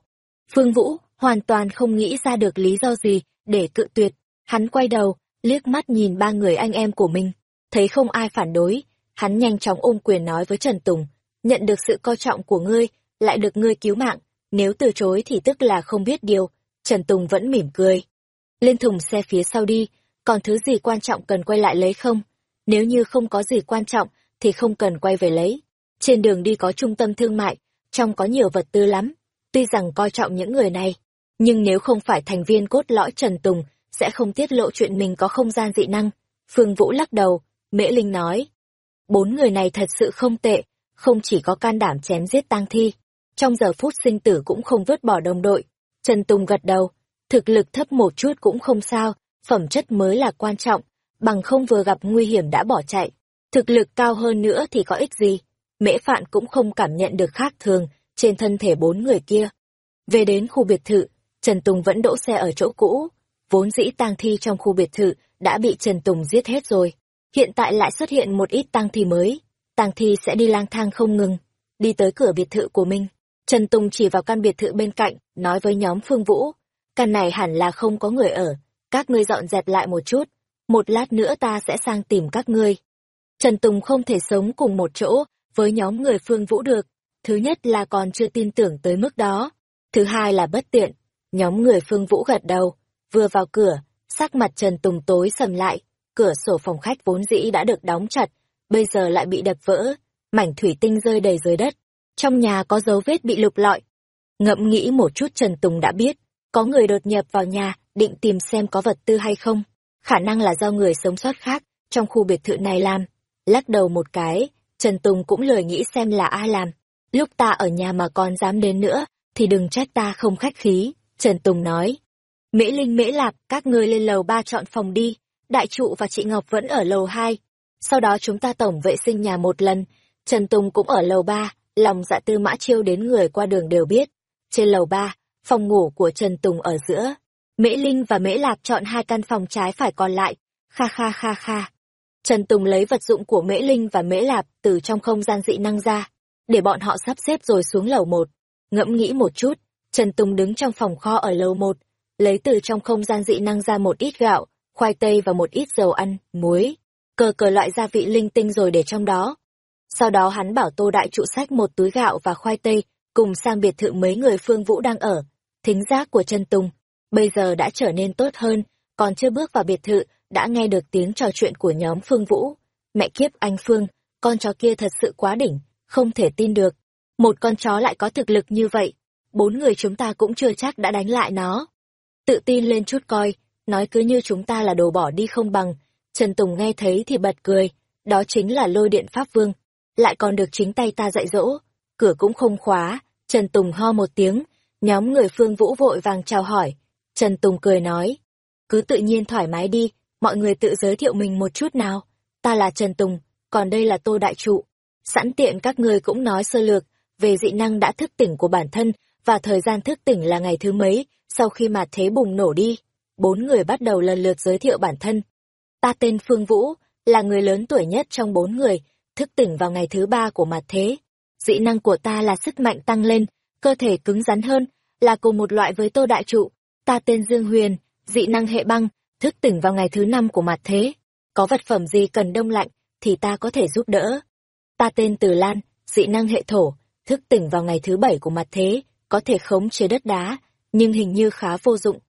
Phương Vũ hoàn toàn không nghĩ ra được lý do gì để cự tuyệt. Hắn quay đầu, liếc mắt nhìn ba người anh em của mình, thấy không ai phản đối, hắn nhanh chóng ôm quyền nói với Trần Tùng, nhận được sự coi trọng của ngươi, lại được ngươi cứu mạng, nếu từ chối thì tức là không biết điều. Trần Tùng vẫn mỉm cười. Lên thùng xe phía sau đi, còn thứ gì quan trọng cần quay lại lấy không? Nếu như không có gì quan trọng, thì không cần quay về lấy. Trên đường đi có trung tâm thương mại, trong có nhiều vật tư lắm. Tuy rằng coi trọng những người này, nhưng nếu không phải thành viên cốt lõi Trần Tùng, sẽ không tiết lộ chuyện mình có không gian dị năng. Phương Vũ lắc đầu, Mễ Linh nói. Bốn người này thật sự không tệ, không chỉ có can đảm chém giết tang thi, trong giờ phút sinh tử cũng không vứt bỏ đồng đội. Trần Tùng gật đầu, thực lực thấp một chút cũng không sao, phẩm chất mới là quan trọng, bằng không vừa gặp nguy hiểm đã bỏ chạy. Thực lực cao hơn nữa thì có ích gì? Mễ Phạn cũng không cảm nhận được khác thường trên thân thể bốn người kia. Về đến khu biệt thự, Trần Tùng vẫn đỗ xe ở chỗ cũ. Vốn dĩ tang thi trong khu biệt thự đã bị Trần Tùng giết hết rồi. Hiện tại lại xuất hiện một ít tang thi mới. Tang thi sẽ đi lang thang không ngừng, đi tới cửa biệt thự của mình. Trần Tùng chỉ vào căn biệt thự bên cạnh, nói với nhóm Phương Vũ. Căn này hẳn là không có người ở, các ngươi dọn dẹp lại một chút. Một lát nữa ta sẽ sang tìm các ngươi. Trần Tùng không thể sống cùng một chỗ với nhóm người Phương Vũ được. Thứ nhất là còn chưa tin tưởng tới mức đó. Thứ hai là bất tiện. Nhóm người Phương Vũ gật đầu. Vừa vào cửa, sắc mặt Trần Tùng tối sầm lại. Cửa sổ phòng khách vốn dĩ đã được đóng chặt, bây giờ lại bị đập vỡ. Mảnh thủy tinh rơi đầy dưới đất. Trong nhà có dấu vết bị lục lọi. Ngẫm nghĩ một chút Trần Tùng đã biết, có người đột nhập vào nhà, định tìm xem có vật tư hay không. Khả năng là do người sống sót khác, trong khu biệt thự này làm. Lắc đầu một cái, Trần Tùng cũng lười nghĩ xem là ai làm. Lúc ta ở nhà mà còn dám đến nữa, thì đừng trách ta không khách khí, Trần Tùng nói. Mễ Linh Mễ Lạp, các ngươi lên lầu ba chọn phòng đi, đại trụ và chị Ngọc vẫn ở lầu hai. Sau đó chúng ta tổng vệ sinh nhà một lần, Trần Tùng cũng ở lầu ba, lòng dạ tư mã chiêu đến người qua đường đều biết. Trên lầu ba, phòng ngủ của Trần Tùng ở giữa. Mễ Linh và Mễ Lạp chọn hai căn phòng trái phải còn lại. Kha kha kha kha. Trần Tùng lấy vật dụng của Mễ Linh và Mễ Lạp từ trong không gian dị năng ra, để bọn họ sắp xếp rồi xuống lầu một. Ngẫm nghĩ một chút, Trần Tùng đứng trong phòng kho ở lầu một, lấy từ trong không gian dị năng ra một ít gạo, khoai tây và một ít dầu ăn, muối, cờ cờ loại gia vị linh tinh rồi để trong đó. Sau đó hắn bảo Tô Đại Trụ sách một túi gạo và khoai tây, cùng sang biệt thự mấy người Phương Vũ đang ở. Thính giác của Trần Tùng, bây giờ đã trở nên tốt hơn, còn chưa bước vào biệt thự, đã nghe được tiếng trò chuyện của nhóm Phương Vũ. Mẹ kiếp anh Phương, con chó kia thật sự quá đỉnh, không thể tin được. Một con chó lại có thực lực như vậy, bốn người chúng ta cũng chưa chắc đã đánh lại nó. Tự tin lên chút coi, nói cứ như chúng ta là đồ bỏ đi không bằng. Trần Tùng nghe thấy thì bật cười, đó chính là lôi điện Pháp Vương. Lại còn được chính tay ta dạy dỗ, cửa cũng không khóa, Trần Tùng ho một tiếng, nhóm người Phương Vũ vội vàng chào hỏi. Trần Tùng cười nói, cứ tự nhiên thoải mái đi, mọi người tự giới thiệu mình một chút nào. Ta là Trần Tùng, còn đây là Tô Đại Trụ. Sẵn tiện các ngươi cũng nói sơ lược về dị năng đã thức tỉnh của bản thân và thời gian thức tỉnh là ngày thứ mấy sau khi mà thế bùng nổ đi. Bốn người bắt đầu lần lượt giới thiệu bản thân. Ta tên Phương Vũ, là người lớn tuổi nhất trong bốn người, thức tỉnh vào ngày thứ ba của mặt thế. Dị năng của ta là sức mạnh tăng lên, cơ thể cứng rắn hơn, là cùng một loại với Tô Đại Trụ. Ta tên Dương Huyền, dị năng hệ băng, thức tỉnh vào ngày thứ năm của mặt thế. Có vật phẩm gì cần đông lạnh, thì ta có thể giúp đỡ. Ta tên Từ Lan, dị năng hệ thổ, thức tỉnh vào ngày thứ bảy của mặt thế, có thể khống chế đất đá, nhưng hình như khá vô dụng.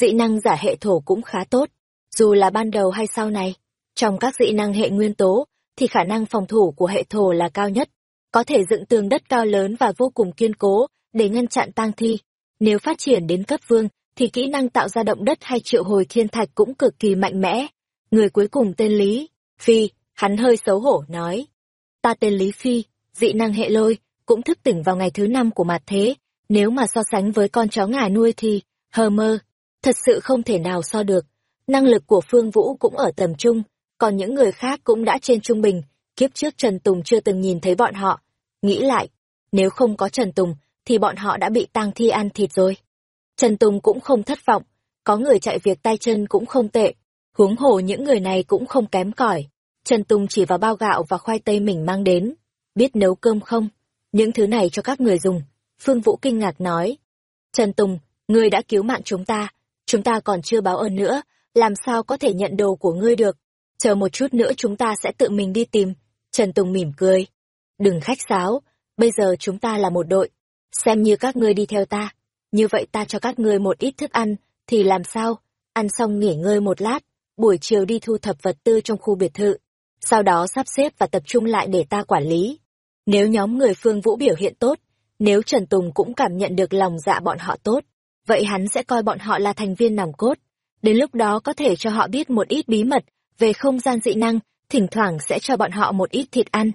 Dị năng giả hệ thổ cũng khá tốt, dù là ban đầu hay sau này. Trong các dị năng hệ nguyên tố, thì khả năng phòng thủ của hệ thổ là cao nhất, có thể dựng tường đất cao lớn và vô cùng kiên cố để ngăn chặn tang thi. Nếu phát triển đến cấp vương, thì kỹ năng tạo ra động đất hay triệu hồi thiên thạch cũng cực kỳ mạnh mẽ. Người cuối cùng tên Lý, Phi, hắn hơi xấu hổ nói. Ta tên Lý Phi, dị năng hệ lôi, cũng thức tỉnh vào ngày thứ năm của mặt thế, nếu mà so sánh với con chó ngà nuôi thì, hờ mơ, thật sự không thể nào so được. Năng lực của Phương Vũ cũng ở tầm trung, còn những người khác cũng đã trên trung bình, kiếp trước Trần Tùng chưa từng nhìn thấy bọn họ. Nghĩ lại, nếu không có Trần Tùng, thì bọn họ đã bị tang thi ăn thịt rồi. Trần Tùng cũng không thất vọng, có người chạy việc tay chân cũng không tệ, huống hồ những người này cũng không kém cỏi. Trần Tùng chỉ vào bao gạo và khoai tây mình mang đến. Biết nấu cơm không? Những thứ này cho các người dùng. Phương Vũ kinh ngạc nói. Trần Tùng, ngươi đã cứu mạng chúng ta. Chúng ta còn chưa báo ơn nữa. Làm sao có thể nhận đồ của ngươi được? Chờ một chút nữa chúng ta sẽ tự mình đi tìm. Trần Tùng mỉm cười. Đừng khách sáo. Bây giờ chúng ta là một đội. Xem như các ngươi đi theo ta. Như vậy ta cho các ngươi một ít thức ăn. Thì làm sao? Ăn xong nghỉ ngơi một lát. Buổi chiều đi thu thập vật tư trong khu biệt thự sau đó sắp xếp và tập trung lại để ta quản lý. Nếu nhóm người Phương Vũ biểu hiện tốt, nếu Trần Tùng cũng cảm nhận được lòng dạ bọn họ tốt, vậy hắn sẽ coi bọn họ là thành viên nòng cốt. Đến lúc đó có thể cho họ biết một ít bí mật về không gian dị năng, thỉnh thoảng sẽ cho bọn họ một ít thịt ăn.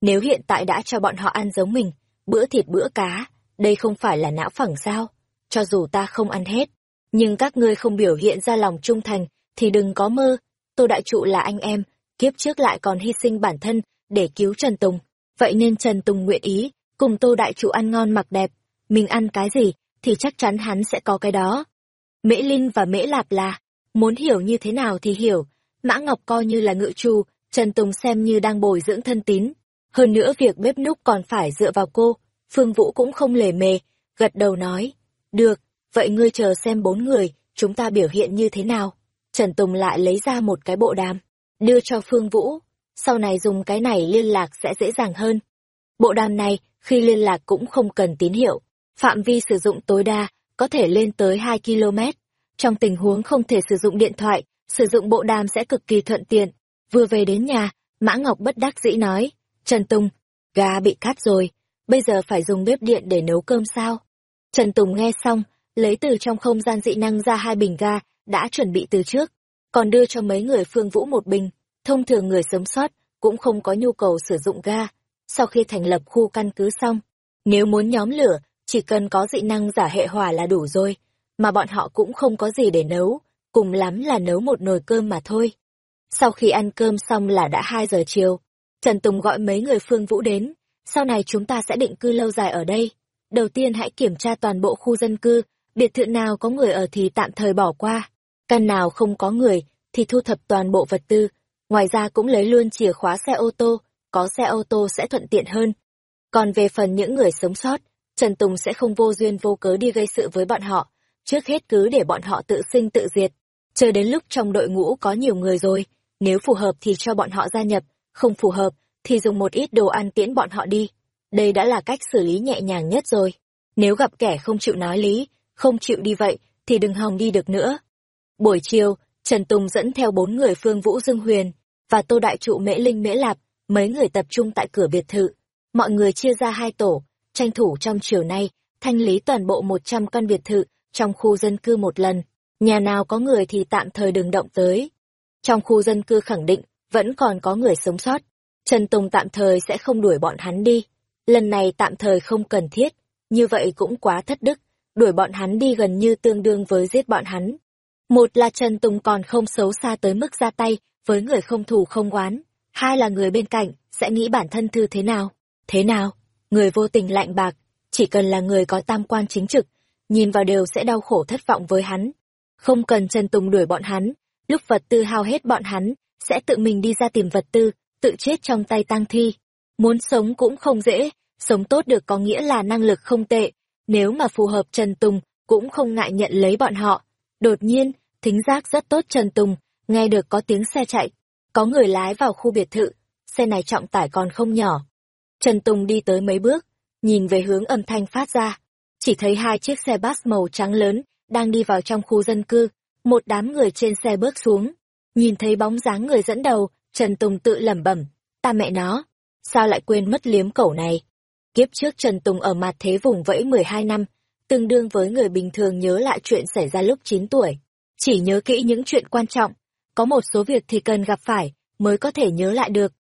Nếu hiện tại đã cho bọn họ ăn giống mình, bữa thịt bữa cá, đây không phải là não phẳng sao? Cho dù ta không ăn hết, nhưng các ngươi không biểu hiện ra lòng trung thành, thì đừng có mơ. Tô Đại Trụ là anh em, kiếp trước lại còn hy sinh bản thân để cứu Trần Tùng. Vậy nên Trần Tùng nguyện ý, cùng Tô Đại trụ ăn ngon mặc đẹp, mình ăn cái gì, thì chắc chắn hắn sẽ có cái đó. Mễ Linh và Mễ Lạp là, muốn hiểu như thế nào thì hiểu, Mã Ngọc coi như là ngự trù, Trần Tùng xem như đang bồi dưỡng thân tín. Hơn nữa việc bếp núc còn phải dựa vào cô, Phương Vũ cũng không lề mề, gật đầu nói, được, vậy ngươi chờ xem bốn người, chúng ta biểu hiện như thế nào. Trần Tùng lại lấy ra một cái bộ đàm đưa cho Phương Vũ, sau này dùng cái này liên lạc sẽ dễ dàng hơn. Bộ đàm này, khi liên lạc cũng không cần tín hiệu, phạm vi sử dụng tối đa, có thể lên tới 2 km. Trong tình huống không thể sử dụng điện thoại, sử dụng bộ đàm sẽ cực kỳ thuận tiện. Vừa về đến nhà, Mã Ngọc bất đắc dĩ nói, Trần Tùng, gà bị cắt rồi, bây giờ phải dùng bếp điện để nấu cơm sao? Trần Tùng nghe xong, lấy từ trong không gian dị năng ra hai bình ga, đã chuẩn bị từ trước, còn đưa cho mấy người phương vũ một bình. Thông thường người sống sót cũng không có nhu cầu sử dụng ga. Sau khi thành lập khu căn cứ xong, nếu muốn nhóm lửa, chỉ cần có dị năng giả hệ hỏa là đủ rồi, mà bọn họ cũng không có gì để nấu, cùng lắm là nấu một nồi cơm mà thôi. Sau khi ăn cơm xong là đã 2 giờ chiều, Trần Tùng gọi mấy người phương vũ đến, sau này chúng ta sẽ định cư lâu dài ở đây. Đầu tiên hãy kiểm tra toàn bộ khu dân cư, biệt thự nào có người ở thì tạm thời bỏ qua. Căn nào không có người, thì thu thập toàn bộ vật tư. Ngoài ra cũng lấy luôn chìa khóa xe ô tô, có xe ô tô sẽ thuận tiện hơn. Còn về phần những người sống sót, Trần Tùng sẽ không vô duyên vô cớ đi gây sự với bọn họ. Trước hết cứ để bọn họ tự sinh tự diệt. Chờ đến lúc trong đội ngũ có nhiều người rồi, nếu phù hợp thì cho bọn họ gia nhập, không phù hợp thì dùng một ít đồ ăn tiễn bọn họ đi. Đây đã là cách xử lý nhẹ nhàng nhất rồi. Nếu gặp kẻ không chịu nói lý, không chịu đi vậy, thì đừng hòng đi được nữa. Buổi chiều, Trần Tùng dẫn theo bốn người Phương Vũ Dương Huyền và Tô Đại Trụ Mễ Linh Mễ Lạp, mấy người tập trung tại cửa biệt thự. Mọi người chia ra hai tổ, tranh thủ trong chiều nay, thanh lý toàn bộ 100 căn biệt thự trong khu dân cư một lần. Nhà nào có người thì tạm thời đừng động tới. Trong khu dân cư khẳng định, vẫn còn có người sống sót. Trần Tùng tạm thời sẽ không đuổi bọn hắn đi. Lần này tạm thời không cần thiết, như vậy cũng quá thất đức, đuổi bọn hắn đi gần như tương đương với giết bọn hắn. Một là Trần Tùng còn không xấu xa tới mức ra tay với người không thù không oán, hai là người bên cạnh sẽ nghĩ bản thân thư thế nào. Thế nào? Người vô tình lạnh bạc, chỉ cần là người có tam quan chính trực, nhìn vào đều sẽ đau khổ thất vọng với hắn. Không cần Trần Tùng đuổi bọn hắn, lúc vật tư hao hết bọn hắn, sẽ tự mình đi ra tìm vật tư, tự chết trong tay tang thi. Muốn sống cũng không dễ, sống tốt được có nghĩa là năng lực không tệ, nếu mà phù hợp Trần Tùng, cũng không ngại nhận lấy bọn họ. Đột nhiên, thính giác rất tốt Trần Tùng, nghe được có tiếng xe chạy, có người lái vào khu biệt thự, xe này trọng tải còn không nhỏ. Trần Tùng đi tới mấy bước, nhìn về hướng âm thanh phát ra, chỉ thấy hai chiếc xe bus màu trắng lớn đang đi vào trong khu dân cư, một đám người trên xe bước xuống, nhìn thấy bóng dáng người dẫn đầu, Trần Tùng tự lẩm bẩm, ta mẹ nó, sao lại quên mất liếm cẩu này. Kiếp trước Trần Tùng ở mặt thế vùng vẫy 12 năm, tương đương với người bình thường nhớ lại chuyện xảy ra lúc 9 tuổi. Chỉ nhớ kỹ những chuyện quan trọng, có một số việc thì cần gặp phải, mới có thể nhớ lại được.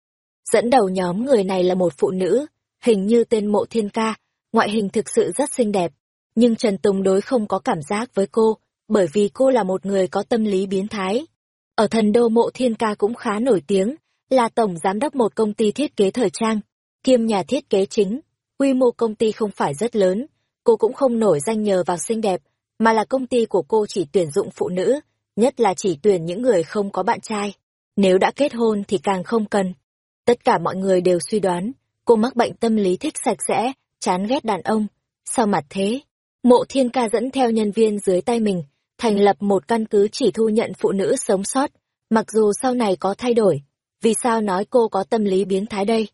Dẫn đầu nhóm người này là một phụ nữ, hình như tên mộ thiên ca, ngoại hình thực sự rất xinh đẹp. Nhưng Trần Tùng đối không có cảm giác với cô, bởi vì cô là một người có tâm lý biến thái. Ở thần đô mộ thiên ca cũng khá nổi tiếng, là tổng giám đốc một công ty thiết kế thời trang, kiêm nhà thiết kế chính. Quy mô công ty không phải rất lớn, cô cũng không nổi danh nhờ vào xinh đẹp, mà là công ty của cô chỉ tuyển dụng phụ nữ, nhất là chỉ tuyển những người không có bạn trai. Nếu đã kết hôn thì càng không cần. Tất cả mọi người đều suy đoán, cô mắc bệnh tâm lý thích sạch sẽ, chán ghét đàn ông. Sao mặt thế? Mộ thiên ca dẫn theo nhân viên dưới tay mình, thành lập một căn cứ chỉ thu nhận phụ nữ sống sót, mặc dù sau này có thay đổi. Vì sao nói cô có tâm lý biến thái đây?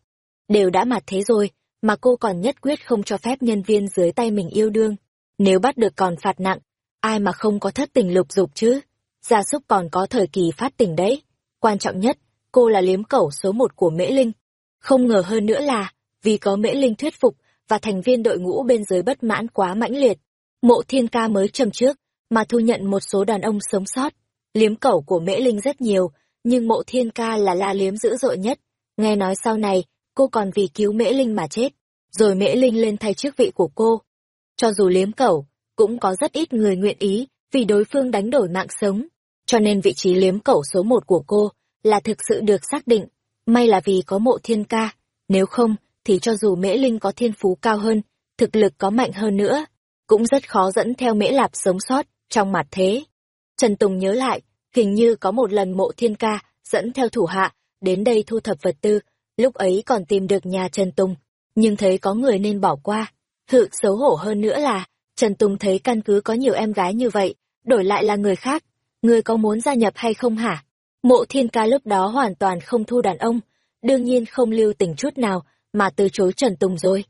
Đều đã mặt thế rồi, mà cô còn nhất quyết không cho phép nhân viên dưới tay mình yêu đương. Nếu bắt được còn phạt nặng, ai mà không có thất tình lục dục chứ? Gia súc còn có thời kỳ phát tình đấy. Quan trọng nhất, cô là liếm cẩu số một của Mễ Linh. Không ngờ hơn nữa là, vì có Mễ Linh thuyết phục, và thành viên đội ngũ bên dưới bất mãn quá mãnh liệt. Mộ thiên ca mới trầm trước, mà thu nhận một số đàn ông sống sót. Liếm cẩu của Mễ Linh rất nhiều, nhưng mộ thiên ca là la liếm dữ dội nhất. Nghe nói sau này, cô còn vì cứu Mễ Linh mà chết, rồi Mễ Linh lên thay chức vị của cô. Cho dù liếm cẩu, cũng có rất ít người nguyện ý vì đối phương đánh đổi mạng sống. Cho nên vị trí liếm cẩu số một của cô là thực sự được xác định. May là vì có mộ thiên ca, nếu không thì cho dù Mễ Linh có thiên phú cao hơn, thực lực có mạnh hơn nữa, cũng rất khó dẫn theo Mễ Lạp sống sót trong mặt thế. Trần Tùng nhớ lại, hình như có một lần mộ thiên ca dẫn theo thủ hạ đến đây thu thập vật tư, lúc ấy còn tìm được nhà Trần Tùng, nhưng thấy có người nên bỏ qua. Hự xấu hổ hơn nữa là, Trần Tùng thấy căn cứ có nhiều em gái như vậy, đổi lại là người khác. Người có muốn gia nhập hay không hả? Mộ thiên ca lúc đó hoàn toàn không thu đàn ông, đương nhiên không lưu tình chút nào, mà từ chối Trần Tùng rồi.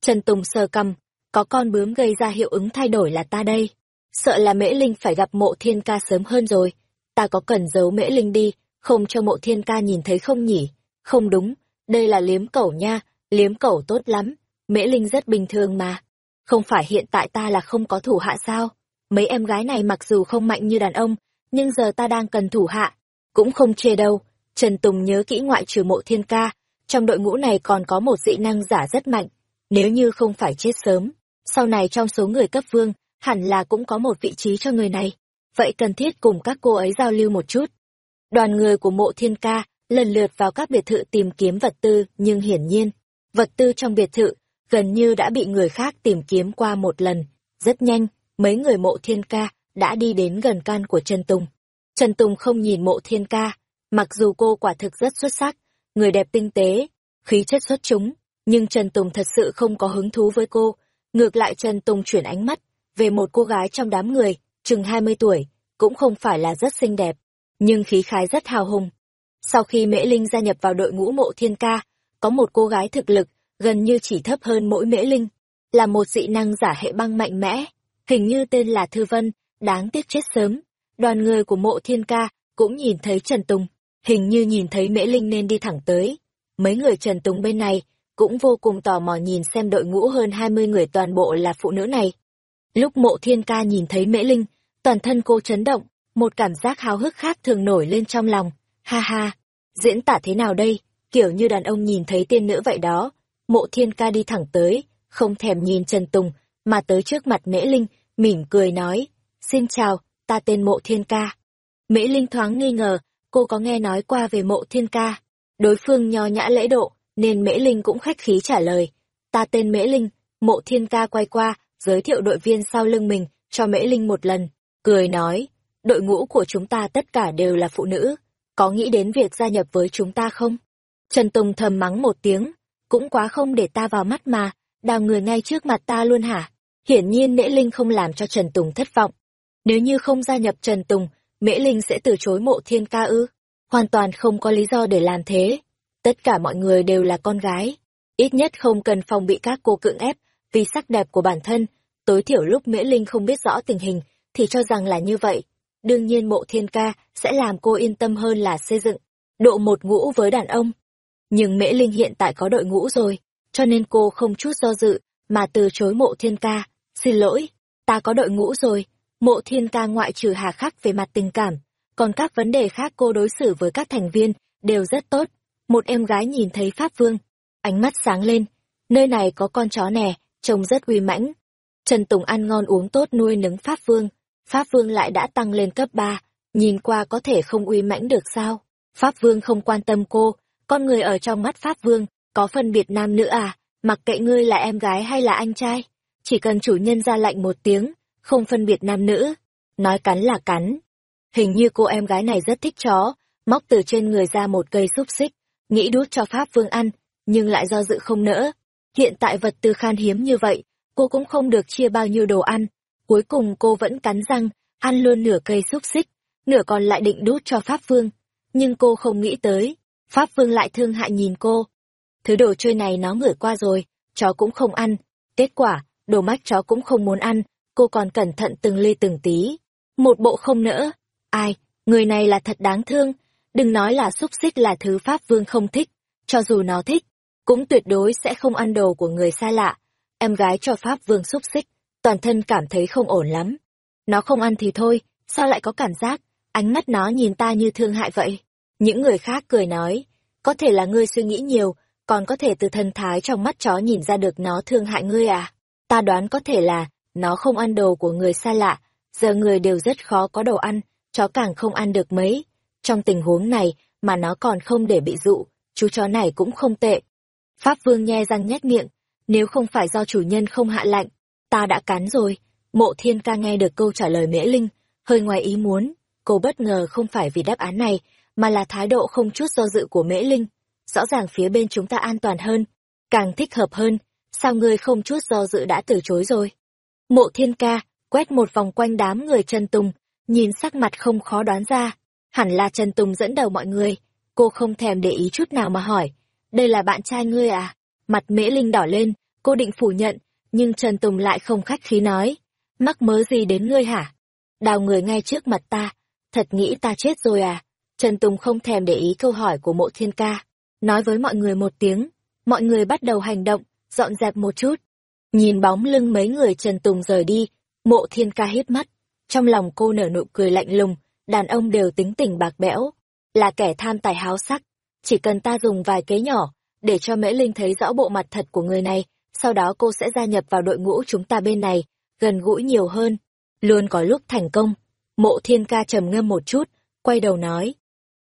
Trần Tùng sờ cầm, có con bướm gây ra hiệu ứng thay đổi là ta đây. Sợ là Mễ Linh phải gặp mộ thiên ca sớm hơn rồi. Ta có cần giấu Mễ Linh đi, không cho mộ thiên ca nhìn thấy không nhỉ? Không đúng, đây là liếm cẩu nha, liếm cẩu tốt lắm. Mễ Linh rất bình thường mà. Không phải hiện tại ta là không có thủ hạ sao? Mấy em gái này mặc dù không mạnh như đàn ông, nhưng giờ ta đang cần thủ hạ. Cũng không chê đâu. Trần Tùng nhớ kỹ ngoại trừ mộ thiên ca, trong đội ngũ này còn có một dị năng giả rất mạnh. Nếu như không phải chết sớm, sau này trong số người cấp vương, hẳn là cũng có một vị trí cho người này. Vậy cần thiết cùng các cô ấy giao lưu một chút. Đoàn người của mộ thiên ca lần lượt vào các biệt thự tìm kiếm vật tư, nhưng hiển nhiên, vật tư trong biệt thự gần như đã bị người khác tìm kiếm qua một lần. Rất nhanh, mấy người mộ thiên ca đã đi đến gần căn của Trần Tùng. Trần Tùng không nhìn mộ thiên ca, mặc dù cô quả thực rất xuất sắc, người đẹp tinh tế, khí chất xuất chúng, nhưng Trần Tùng thật sự không có hứng thú với cô. Ngược lại Trần Tùng chuyển ánh mắt về một cô gái trong đám người, chừng 20 tuổi, cũng không phải là rất xinh đẹp, nhưng khí khái rất hào hùng. Sau khi Mễ Linh gia nhập vào đội ngũ mộ thiên ca, có một cô gái thực lực, gần như chỉ thấp hơn mỗi mễ linh, là một dị năng giả hệ băng mạnh mẽ, hình như tên là Thư Vân, đáng tiếc chết sớm. Đoàn người của mộ thiên ca cũng nhìn thấy Trần Tùng, hình như nhìn thấy mễ linh nên đi thẳng tới. Mấy người Trần Tùng bên này cũng vô cùng tò mò nhìn xem đội ngũ hơn 20 người toàn bộ là phụ nữ này. Lúc mộ thiên ca nhìn thấy mễ linh, toàn thân cô chấn động, một cảm giác háo hức khác thường nổi lên trong lòng. Ha ha, diễn tả thế nào đây? Kiểu như đàn ông nhìn thấy tiên nữ vậy đó. Mộ thiên ca đi thẳng tới, không thèm nhìn Trần Tùng, mà tới trước mặt Mễ Linh, mỉm cười nói, xin chào, ta tên Mộ Thiên Ca. Mễ Linh thoáng nghi ngờ, cô có nghe nói qua về Mộ Thiên Ca. Đối phương nho nhã lễ độ, nên Mễ Linh cũng khách khí trả lời. Ta tên Mễ Linh, Mộ Thiên Ca quay qua, giới thiệu đội viên sau lưng mình, cho Mễ Linh một lần, cười nói, đội ngũ của chúng ta tất cả đều là phụ nữ, có nghĩ đến việc gia nhập với chúng ta không? Trần Tùng thầm mắng một tiếng, cũng quá không để ta vào mắt mà, đào người ngay trước mặt ta luôn hả? Hiển nhiên Mễ Linh không làm cho Trần Tùng thất vọng. Nếu như không gia nhập Trần Tùng, Mễ Linh sẽ từ chối mộ thiên ca ư? Hoàn toàn không có lý do để làm thế. Tất cả mọi người đều là con gái. Ít nhất không cần phòng bị các cô cưỡng ép, vì sắc đẹp của bản thân. Tối thiểu lúc Mễ Linh không biết rõ tình hình, thì cho rằng là như vậy. Đương nhiên mộ thiên ca sẽ làm cô yên tâm hơn là xây dựng độ một ngũ với đàn ông. Nhưng Mễ Linh hiện tại có đội ngũ rồi, cho nên cô không chút do dự, mà từ chối mộ thiên ca. Xin lỗi, ta có đội ngũ rồi, mộ thiên ca ngoại trừ hà khắc về mặt tình cảm, còn các vấn đề khác cô đối xử với các thành viên đều rất tốt. Một em gái nhìn thấy Pháp Vương, ánh mắt sáng lên, nơi này có con chó nè, trông rất uy mãnh. Trần Tùng ăn ngon uống tốt nuôi nấng Pháp Vương, Pháp Vương lại đã tăng lên cấp 3, nhìn qua có thể không uy mãnh được sao? Pháp Vương không quan tâm cô, con người ở trong mắt Pháp Vương có phân biệt nam nữ à, mặc kệ ngươi là em gái hay là anh trai, chỉ cần chủ nhân ra lệnh một tiếng, không phân biệt nam nữ, nói cắn là cắn. Hình như cô em gái này rất thích chó, móc từ trên người ra một cây xúc xích, nghĩ đút cho Pháp Vương ăn, nhưng lại do dự không nỡ. Hiện tại vật tư khan hiếm như vậy, cô cũng không được chia bao nhiêu đồ ăn, cuối cùng cô vẫn cắn răng, ăn luôn nửa cây xúc xích, nửa còn lại định đút cho Pháp Vương. Nhưng cô không nghĩ tới, Pháp Vương lại thương hại nhìn cô, Thứ đồ chơi này nó ngửi qua rồi, chó cũng không ăn. Kết quả, đồ mách chó cũng không muốn ăn, cô còn cẩn thận từng ly từng tí. Một bộ không nỡ. Ai, người này là thật đáng thương. Đừng nói là xúc xích là thứ Pháp Vương không thích. Cho dù nó thích, cũng tuyệt đối sẽ không ăn đồ của người xa lạ. Em gái cho Pháp Vương xúc xích, toàn thân cảm thấy không ổn lắm. Nó không ăn thì thôi, sao lại có cảm giác, ánh mắt nó nhìn ta như thương hại vậy. Những người khác cười nói, có thể là ngươi suy nghĩ nhiều, còn có thể từ thân thái trong mắt chó nhìn ra được nó thương hại ngươi à? Ta đoán có thể là, nó không ăn đồ của người xa lạ, giờ người đều rất khó có đồ ăn, chó càng không ăn được mấy. Trong tình huống này, mà nó còn không để bị dụ, chú chó này cũng không tệ. Pháp Vương nhe răng nhét miệng, nếu không phải do chủ nhân không hạ lạnh, ta đã cắn rồi. Mộ thiên ca nghe được câu trả lời mễ linh, hơi ngoài ý muốn, cô bất ngờ không phải vì đáp án này, mà là thái độ không chút do dự của mễ linh rõ ràng phía bên chúng ta an toàn hơn, càng thích hợp hơn, sao ngươi không chút do dự đã từ chối rồi? Mộ thiên ca, quét một vòng quanh đám người Trần Tùng, nhìn sắc mặt không khó đoán ra, hẳn là Trần Tùng dẫn đầu mọi người, cô không thèm để ý chút nào mà hỏi, đây là bạn trai ngươi à? Mặt mễ linh đỏ lên, cô định phủ nhận, nhưng Trần Tùng lại không khách khí nói, mắc mớ gì đến ngươi hả? Đào người ngay trước mặt ta, thật nghĩ ta chết rồi à? Trần Tùng không thèm để ý câu hỏi của mộ thiên ca nói với mọi người một tiếng, mọi người bắt đầu hành động, dọn dẹp một chút. Nhìn bóng lưng mấy người Trần Tùng rời đi, mộ thiên ca hít mắt, trong lòng cô nở nụ cười lạnh lùng, đàn ông đều tính tình bạc bẽo, là kẻ tham tài háo sắc, chỉ cần ta dùng vài kế nhỏ, để cho Mễ Linh thấy rõ bộ mặt thật của người này, sau đó cô sẽ gia nhập vào đội ngũ chúng ta bên này, gần gũi nhiều hơn, luôn có lúc thành công. Mộ thiên ca trầm ngâm một chút, quay đầu nói.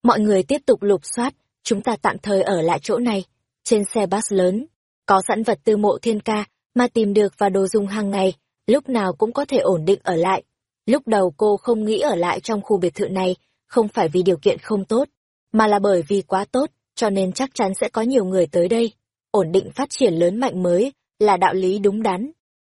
Mọi người tiếp tục lục soát, chúng ta tạm thời ở lại chỗ này, trên xe bus lớn, có sẵn vật tư mộ thiên ca, mà tìm được và đồ dùng hàng ngày, lúc nào cũng có thể ổn định ở lại. Lúc đầu cô không nghĩ ở lại trong khu biệt thự này, không phải vì điều kiện không tốt, mà là bởi vì quá tốt, cho nên chắc chắn sẽ có nhiều người tới đây. Ổn định phát triển lớn mạnh mới là đạo lý đúng đắn.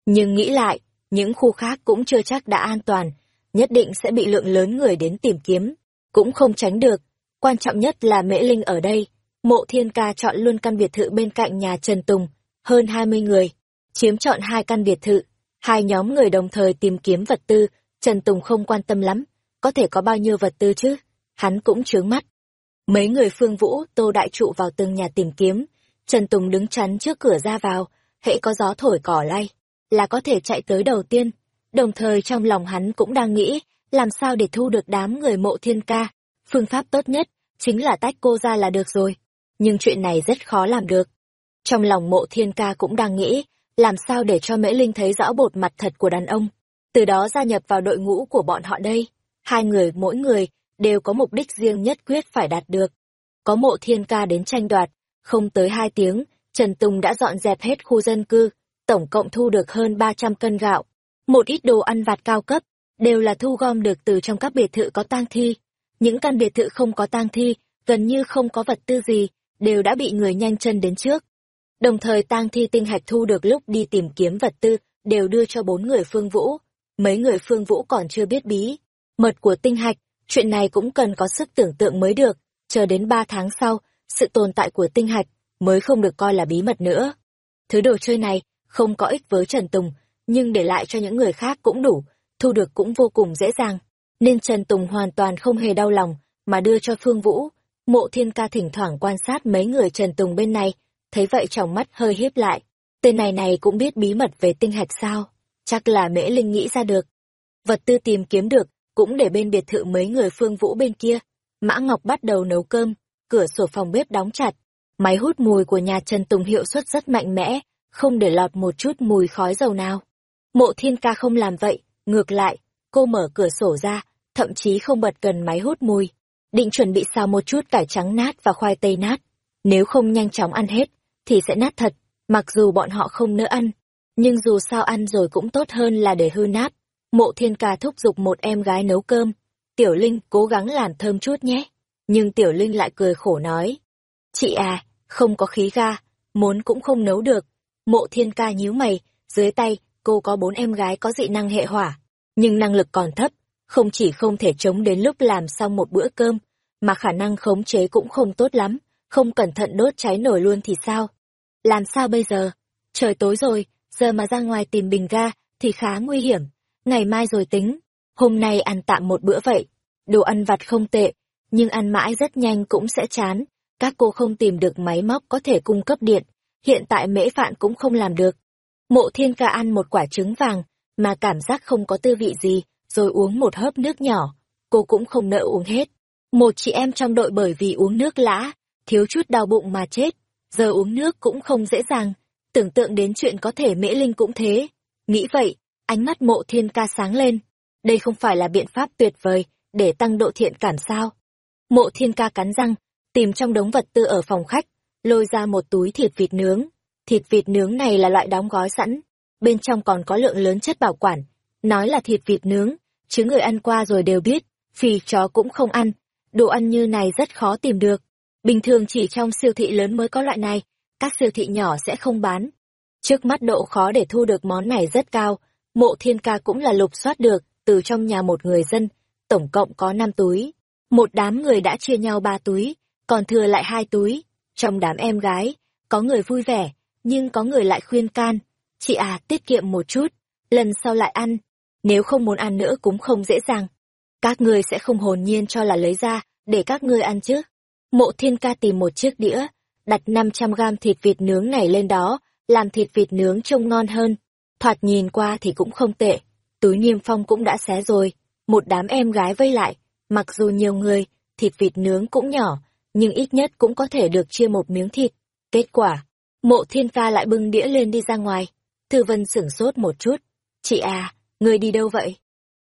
Nhưng nghĩ lại, những khu khác cũng chưa chắc đã an toàn, nhất định sẽ bị lượng lớn người đến tìm kiếm, cũng không tránh được Quan trọng nhất là Mễ Linh ở đây, Mộ thiên ca chọn luôn căn biệt thự bên cạnh nhà Trần Tùng, hơn 20 người, chiếm chọn hai căn biệt thự. Hai nhóm người đồng thời tìm kiếm vật tư, Trần Tùng không quan tâm lắm, có thể có bao nhiêu vật tư chứ, hắn cũng chướng mắt. Mấy người phương vũ, tô đại trụ vào từng nhà tìm kiếm, Trần Tùng đứng chắn trước cửa ra vào, hễ có gió thổi cỏ lay, là có thể chạy tới đầu tiên. Đồng thời trong lòng hắn cũng đang nghĩ, làm sao để thu được đám người mộ thiên ca. Phương pháp tốt nhất, chính là tách cô ra là được rồi. Nhưng chuyện này rất khó làm được. Trong lòng mộ thiên ca cũng đang nghĩ, làm sao để cho Mễ Linh thấy rõ bột mặt thật của đàn ông. Từ đó gia nhập vào đội ngũ của bọn họ đây. Hai người mỗi người đều có mục đích riêng nhất quyết phải đạt được. Có mộ thiên ca đến tranh đoạt, không tới hai tiếng, Trần Tùng đã dọn dẹp hết khu dân cư, tổng cộng thu được hơn 300 cân gạo. Một ít đồ ăn vặt cao cấp, đều là thu gom được từ trong các biệt thự có tang thi. Những căn biệt thự không có tang thi, gần như không có vật tư gì, đều đã bị người nhanh chân đến trước. Đồng thời tang thi tinh hạch thu được lúc đi tìm kiếm vật tư, đều đưa cho bốn người phương vũ. Mấy người phương vũ còn chưa biết bí. Mật của tinh hạch, chuyện này cũng cần có sức tưởng tượng mới được. Chờ đến ba tháng sau, sự tồn tại của tinh hạch mới không được coi là bí mật nữa. Thứ đồ chơi này không có ích với Trần Tùng, nhưng để lại cho những người khác cũng đủ, thu được cũng vô cùng dễ dàng. Nên Trần Tùng hoàn toàn không hề đau lòng, mà đưa cho Phương Vũ. Mộ thiên ca thỉnh thoảng quan sát mấy người Trần Tùng bên này, thấy vậy trong mắt hơi hiếp lại. Tên này này cũng biết bí mật về tinh hạch sao, chắc là Mễ Linh nghĩ ra được. Vật tư tìm kiếm được, cũng để bên biệt thự mấy người Phương Vũ bên kia. Mã Ngọc bắt đầu nấu cơm, cửa sổ phòng bếp đóng chặt. Máy hút mùi của nhà Trần Tùng hiệu suất rất mạnh mẽ, không để lọt một chút mùi khói dầu nào. Mộ thiên ca không làm vậy, ngược lại, cô mở cửa sổ ra, thậm chí không bật gần máy hút mùi. Định chuẩn bị xào một chút cải trắng nát và khoai tây nát. Nếu không nhanh chóng ăn hết, thì sẽ nát thật, mặc dù bọn họ không nỡ ăn. Nhưng dù sao ăn rồi cũng tốt hơn là để hư nát. Mộ thiên ca thúc giục một em gái nấu cơm. Tiểu Linh cố gắng làm thơm chút nhé. Nhưng Tiểu Linh lại cười khổ nói. Chị à, không có khí ga, muốn cũng không nấu được. Mộ thiên ca nhíu mày, dưới tay, cô có bốn em gái có dị năng hệ hỏa, nhưng năng lực còn thấp, không chỉ không thể chống đến lúc làm xong một bữa cơm, mà khả năng khống chế cũng không tốt lắm, không cẩn thận đốt cháy nổi luôn thì sao? Làm sao bây giờ? Trời tối rồi, giờ mà ra ngoài tìm bình ga thì khá nguy hiểm, ngày mai rồi tính, hôm nay ăn tạm một bữa vậy. Đồ ăn vặt không tệ, nhưng ăn mãi rất nhanh cũng sẽ chán, các cô không tìm được máy móc có thể cung cấp điện, hiện tại mễ phạn cũng không làm được. Mộ thiên ca ăn một quả trứng vàng, mà cảm giác không có tư vị gì, rồi uống một hớp nước nhỏ, cô cũng không nỡ uống hết. Một chị em trong đội bởi vì uống nước lã, thiếu chút đau bụng mà chết, giờ uống nước cũng không dễ dàng, tưởng tượng đến chuyện có thể mễ linh cũng thế. Nghĩ vậy, ánh mắt mộ thiên ca sáng lên. Đây không phải là biện pháp tuyệt vời để tăng độ thiện cảm sao. Mộ thiên ca cắn răng, tìm trong đống vật tư ở phòng khách, lôi ra một túi thịt vịt nướng. Thịt vịt nướng này là loại đóng gói sẵn, bên trong còn có lượng lớn chất bảo quản. Nói là thịt vịt nướng, chứ người ăn qua rồi đều biết, phì chó cũng không ăn. Đồ ăn như này rất khó tìm được. Bình thường chỉ trong siêu thị lớn mới có loại này, các siêu thị nhỏ sẽ không bán. Trước mắt độ khó để thu được món này rất cao, mộ thiên ca cũng là lục soát được, từ trong nhà một người dân, tổng cộng có 5 túi. Một đám người đã chia nhau ba túi, còn thừa lại hai túi. Trong đám em gái, có người vui vẻ, nhưng có người lại khuyên can. Chị à, tiết kiệm một chút, lần sau lại ăn. Nếu không muốn ăn nữa cũng không dễ dàng. Các người sẽ không hồn nhiên cho là lấy ra, để các ngươi ăn chứ. Mộ thiên ca tìm một chiếc đĩa, đặt 500 gram thịt vịt nướng này lên đó, làm thịt vịt nướng trông ngon hơn. Thoạt nhìn qua thì cũng không tệ, túi niêm phong cũng đã xé rồi, một đám em gái vây lại, mặc dù nhiều người, thịt vịt nướng cũng nhỏ, nhưng ít nhất cũng có thể được chia một miếng thịt. Kết quả, mộ thiên ca lại bưng đĩa lên đi ra ngoài. Thư Vân sửng sốt một chút. Chị à, người đi đâu vậy?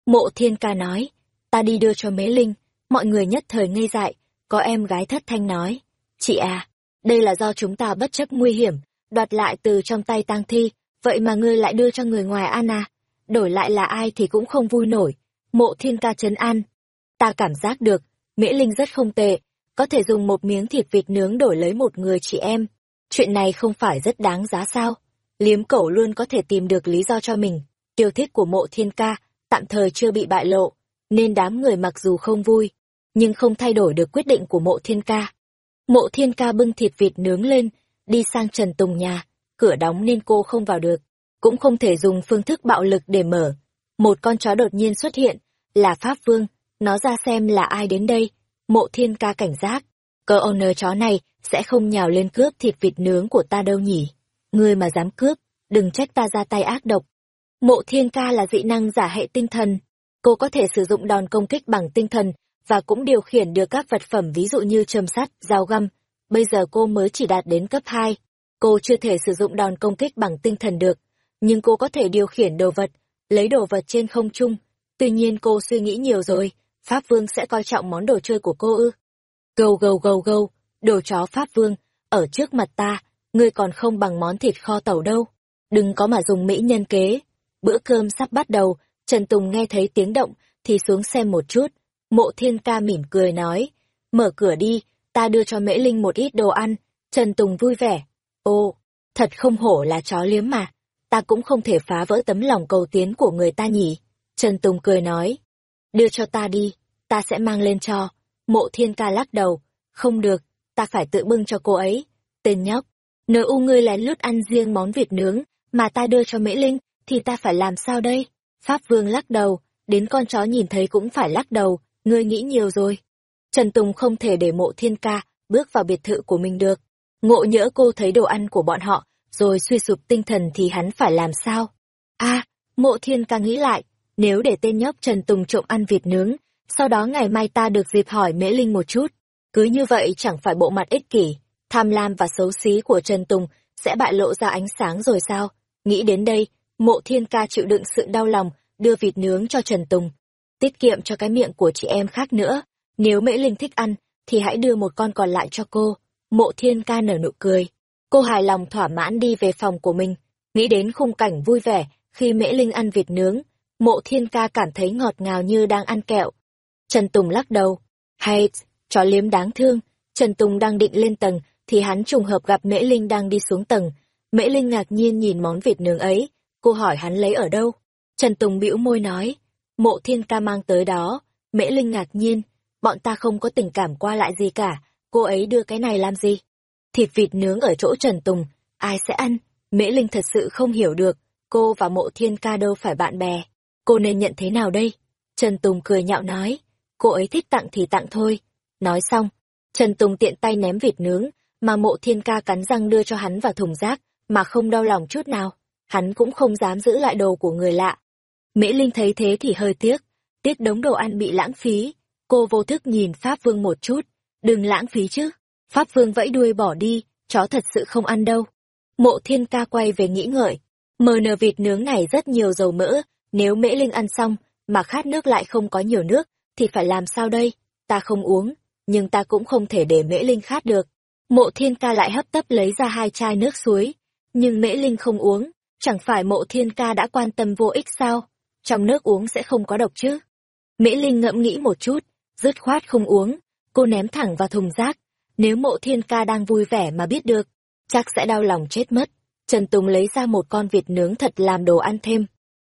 Mộ thiên ca nói, ta đi đưa cho mế linh. Mọi người nhất thời ngây dại, có em gái thất thanh nói. Chị à, đây là do chúng ta bất chấp nguy hiểm, đoạt lại từ trong tay tang thi, vậy mà ngươi lại đưa cho người ngoài an à? Đổi lại là ai thì cũng không vui nổi. Mộ thiên ca trấn an. Ta cảm giác được, mỹ Linh rất không tệ, có thể dùng một miếng thịt vịt nướng đổi lấy một người chị em. Chuyện này không phải rất đáng giá sao? Liếm cẩu luôn có thể tìm được lý do cho mình. Yêu thích của mộ thiên ca, tạm thời chưa bị bại lộ, nên đám người mặc dù không vui, nhưng không thay đổi được quyết định của mộ thiên ca. Mộ thiên ca bưng thịt vịt nướng lên, đi sang Trần Tùng nhà, cửa đóng nên cô không vào được, cũng không thể dùng phương thức bạo lực để mở. Một con chó đột nhiên xuất hiện, là Pháp Vương, nó ra xem là ai đến đây, mộ thiên ca cảnh giác. Cơ owner chó này sẽ không nhào lên cướp thịt vịt nướng của ta đâu nhỉ. Ngươi mà dám cướp, đừng trách ta ra tay ác độc. Mộ thiên ca là dị năng giả hệ tinh thần. Cô có thể sử dụng đòn công kích bằng tinh thần và cũng điều khiển được các vật phẩm ví dụ như châm sắt, dao găm. Bây giờ cô mới chỉ đạt đến cấp 2. Cô chưa thể sử dụng đòn công kích bằng tinh thần được, nhưng cô có thể điều khiển đồ vật, lấy đồ vật trên không trung. Tuy nhiên cô suy nghĩ nhiều rồi, Pháp Vương sẽ coi trọng món đồ chơi của cô ư. Gâu gâu gâu gâu, đồ chó Pháp Vương, ở trước mặt ta, ngươi còn không bằng món thịt kho tẩu đâu. Đừng có mà dùng mỹ nhân kế. Bữa cơm sắp bắt đầu, Trần Tùng nghe thấy tiếng động, thì xuống xem một chút. Mộ thiên ca mỉm cười nói, mở cửa đi, ta đưa cho Mễ Linh một ít đồ ăn. Trần Tùng vui vẻ. Ô, thật không hổ là chó liếm mà. Ta cũng không thể phá vỡ tấm lòng cầu tiến của người ta nhỉ. Trần Tùng cười nói. Đưa cho ta đi, ta sẽ mang lên cho. Mộ thiên ca lắc đầu. Không được, ta phải tự bưng cho cô ấy. Tên nhóc, nếu u ngươi lén lút ăn riêng món vịt nướng, mà ta đưa cho Mễ Linh, thì ta phải làm sao đây? Pháp Vương lắc đầu, đến con chó nhìn thấy cũng phải lắc đầu, ngươi nghĩ nhiều rồi. Trần Tùng không thể để mộ thiên ca bước vào biệt thự của mình được. Ngộ nhỡ cô thấy đồ ăn của bọn họ, rồi suy sụp tinh thần thì hắn phải làm sao? a mộ thiên ca nghĩ lại, nếu để tên nhóc Trần Tùng trộm ăn vịt nướng, sau đó ngày mai ta được dịp hỏi Mễ Linh một chút. Cứ như vậy chẳng phải bộ mặt ích kỷ, tham lam và xấu xí của Trần Tùng sẽ bại lộ ra ánh sáng rồi sao? Nghĩ đến đây, mộ thiên ca chịu đựng sự đau lòng, đưa vịt nướng cho Trần Tùng. Tiết kiệm cho cái miệng của chị em khác nữa. Nếu Mễ Linh thích ăn, thì hãy đưa một con còn lại cho cô. Mộ thiên ca nở nụ cười. Cô hài lòng thỏa mãn đi về phòng của mình. Nghĩ đến khung cảnh vui vẻ khi Mễ Linh ăn vịt nướng. Mộ thiên ca cảm thấy ngọt ngào như đang ăn kẹo. Trần Tùng lắc đầu. Hay, chó liếm đáng thương. Trần Tùng đang định lên tầng, thì hắn trùng hợp gặp Mễ Linh đang đi xuống tầng. Mễ Linh ngạc nhiên nhìn món vịt nướng ấy, cô hỏi hắn lấy ở đâu. Trần Tùng bĩu môi nói, mộ thiên ca mang tới đó. Mễ Linh ngạc nhiên, bọn ta không có tình cảm qua lại gì cả, cô ấy đưa cái này làm gì? Thịt vịt nướng ở chỗ Trần Tùng, ai sẽ ăn? Mễ Linh thật sự không hiểu được, cô và mộ thiên ca đâu phải bạn bè. Cô nên nhận thế nào đây? Trần Tùng cười nhạo nói, cô ấy thích tặng thì tặng thôi. Nói xong, Trần Tùng tiện tay ném vịt nướng, mà mộ thiên ca cắn răng đưa cho hắn vào thùng rác, mà không đau lòng chút nào. Hắn cũng không dám giữ lại đồ của người lạ. Mễ Linh thấy thế thì hơi tiếc, tiếc đống đồ ăn bị lãng phí. Cô vô thức nhìn Pháp Vương một chút, đừng lãng phí chứ. Pháp Vương vẫy đuôi bỏ đi, chó thật sự không ăn đâu. Mộ thiên ca quay về nghĩ ngợi, mờ nờ vịt nướng này rất nhiều dầu mỡ, nếu Mễ Linh ăn xong, mà khát nước lại không có nhiều nước, thì phải làm sao đây? Ta không uống, nhưng ta cũng không thể để Mễ Linh khát được. Mộ thiên ca lại hấp tấp lấy ra hai chai nước suối, nhưng Mễ Linh không uống, chẳng phải mộ thiên ca đã quan tâm vô ích sao? Trong nước uống sẽ không có độc chứ? mỹ Linh ngẫm nghĩ một chút, dứt khoát không uống, cô ném thẳng vào thùng rác. Nếu mộ thiên ca đang vui vẻ mà biết được, chắc sẽ đau lòng chết mất. Trần Tùng lấy ra một con vịt nướng thật làm đồ ăn thêm.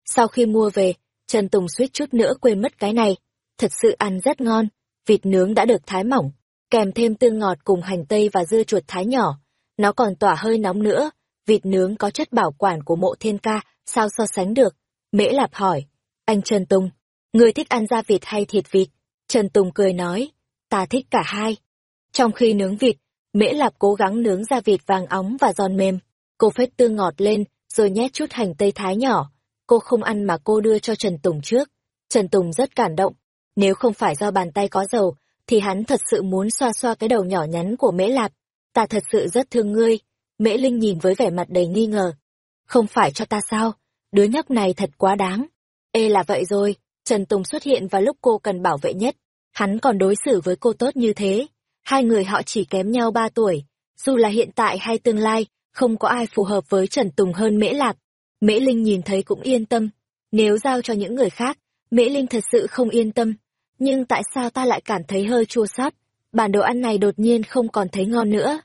Sau khi mua về, Trần Tùng suýt chút nữa quên mất cái này. Thật sự ăn rất ngon, vịt nướng đã được thái mỏng, kèm thêm tương ngọt cùng hành tây và dưa chuột thái nhỏ. Nó còn tỏa hơi nóng nữa, vịt nướng có chất bảo quản của mộ thiên ca, sao so sánh được? Mễ Lạp hỏi, anh Trần Tùng, người thích ăn da vịt hay thịt vịt? Trần Tùng cười nói, ta thích cả hai. Trong khi nướng vịt, Mễ Lạp cố gắng nướng da vịt vàng óng và giòn mềm. Cô phết tương ngọt lên, rồi nhét chút hành tây thái nhỏ. Cô không ăn mà cô đưa cho Trần Tùng trước. Trần Tùng rất cảm động. Nếu không phải do bàn tay có dầu, thì hắn thật sự muốn xoa xoa cái đầu nhỏ nhắn của Mễ Lạp. Ta thật sự rất thương ngươi. Mễ Linh nhìn với vẻ mặt đầy nghi ngờ. Không phải cho ta sao? Đứa nhóc này thật quá đáng. Ê là vậy rồi, Trần Tùng xuất hiện vào lúc cô cần bảo vệ nhất. Hắn còn đối xử với cô tốt như thế. Hai người họ chỉ kém nhau ba tuổi. Dù là hiện tại hay tương lai, không có ai phù hợp với Trần Tùng hơn Mễ Lạc. Mễ Linh nhìn thấy cũng yên tâm. Nếu giao cho những người khác, Mễ Linh thật sự không yên tâm. Nhưng tại sao ta lại cảm thấy hơi chua xót? Bản đồ ăn này đột nhiên không còn thấy ngon nữa.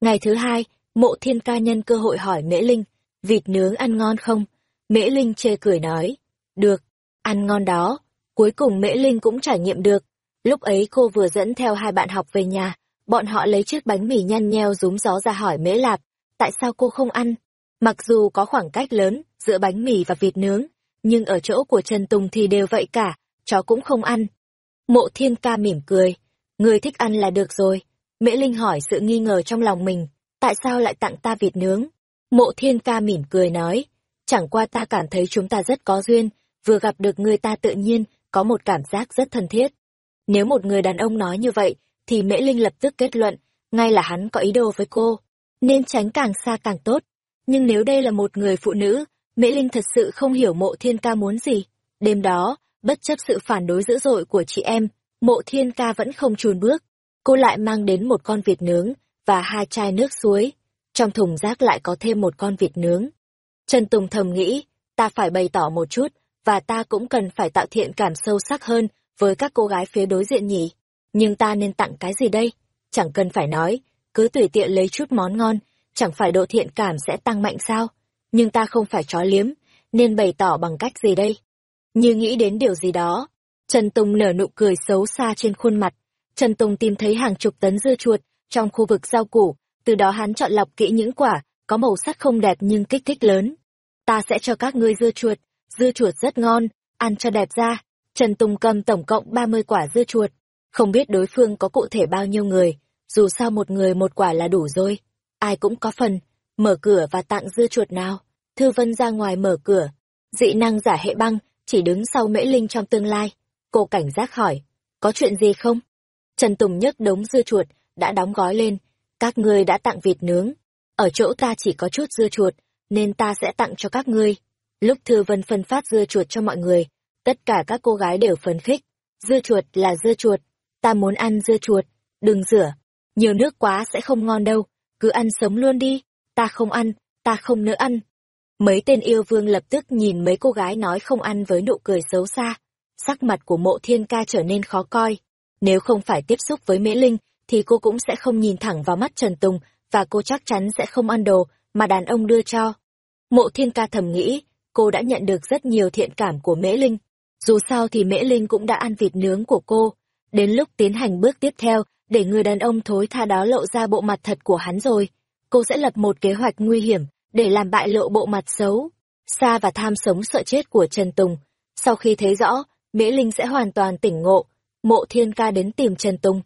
Ngày thứ hai, mộ thiên ca nhân cơ hội hỏi Mễ Linh, vịt nướng ăn ngon không? Mễ Linh chê cười nói, được, ăn ngon đó. Cuối cùng Mễ Linh cũng trải nghiệm được. Lúc ấy cô vừa dẫn theo hai bạn học về nhà, Bọn họ lấy chiếc bánh mì nhăn nheo rúm gió ra hỏi Mễ Lạp, tại sao cô không ăn? Mặc dù có khoảng cách lớn giữa bánh mì và vịt nướng, nhưng ở chỗ của Trần Tùng thì đều vậy cả, chó cũng không ăn. Mộ thiên ca mỉm cười, người thích ăn là được rồi. Mễ Linh hỏi sự nghi ngờ trong lòng mình, tại sao lại tặng ta vịt nướng? Mộ thiên ca mỉm cười nói, chẳng qua ta cảm thấy chúng ta rất có duyên, vừa gặp được người ta tự nhiên, có một cảm giác rất thân thiết. Nếu một người đàn ông nói như vậy, thì Mễ Linh lập tức kết luận, ngay là hắn có ý đồ với cô, nên tránh càng xa càng tốt. Nhưng nếu đây là một người phụ nữ, Mễ Linh thật sự không hiểu mộ thiên ca muốn gì. Đêm đó, bất chấp sự phản đối dữ dội của chị em, mộ thiên ca vẫn không chùn bước. Cô lại mang đến một con vịt nướng và hai chai nước suối. Trong thùng rác lại có thêm một con vịt nướng. Trần Tùng thầm nghĩ, ta phải bày tỏ một chút, và ta cũng cần phải tạo thiện cảm sâu sắc hơn với các cô gái phía đối diện nhỉ. Nhưng ta nên tặng cái gì đây? Chẳng cần phải nói, cứ tùy tiện lấy chút món ngon, chẳng phải độ thiện cảm sẽ tăng mạnh sao? Nhưng ta không phải chó liếm, nên bày tỏ bằng cách gì đây? Như nghĩ đến điều gì đó, Trần Tùng nở nụ cười xấu xa trên khuôn mặt. Trần Tùng tìm thấy hàng chục tấn dưa chuột trong khu vực rau củ, từ đó hắn chọn lọc kỹ những quả có màu sắc không đẹp nhưng kích thích lớn. Ta sẽ cho các ngươi dưa chuột, dưa chuột rất ngon, ăn cho đẹp ra. Trần Tùng cầm tổng cộng 30 quả dưa chuột, không biết đối phương có cụ thể bao nhiêu người, dù sao một người một quả là đủ rồi. Ai cũng có phần, mở cửa và tặng dưa chuột nào. Thư Vân ra ngoài mở cửa, dị năng giả hệ băng, chỉ đứng sau mễ linh trong tương lai. Cô cảnh giác hỏi, có chuyện gì không? Trần Tùng nhấc đống dưa chuột, đã đóng gói lên. Các ngươi đã tặng vịt nướng. Ở chỗ ta chỉ có chút dưa chuột, nên ta sẽ tặng cho các ngươi. Lúc Thư Vân phân phát dưa chuột cho mọi người, tất cả các cô gái đều phấn khích. Dưa chuột là dưa chuột, ta muốn ăn dưa chuột, đừng rửa. Nhiều nước quá sẽ không ngon đâu, cứ ăn sống luôn đi, ta không ăn, ta không nỡ ăn. Mấy tên yêu vương lập tức nhìn mấy cô gái nói không ăn với nụ cười xấu xa. Sắc mặt của mộ thiên ca trở nên khó coi. Nếu không phải tiếp xúc với Mễ Linh, thì cô cũng sẽ không nhìn thẳng vào mắt Trần Tùng, và cô chắc chắn sẽ không ăn đồ mà đàn ông đưa cho. Mộ thiên ca thầm nghĩ, cô đã nhận được rất nhiều thiện cảm của Mễ Linh. Dù sao thì Mễ Linh cũng đã ăn vịt nướng của cô. Đến lúc tiến hành bước tiếp theo, để người đàn ông thối tha đó lộ ra bộ mặt thật của hắn rồi. Cô sẽ lập một kế hoạch nguy hiểm, để làm bại lộ bộ mặt xấu, xa và tham sống sợ chết của Trần Tùng. Sau khi thấy rõ, Mễ Linh sẽ hoàn toàn tỉnh ngộ. Mộ thiên ca đến tìm Trần Tùng.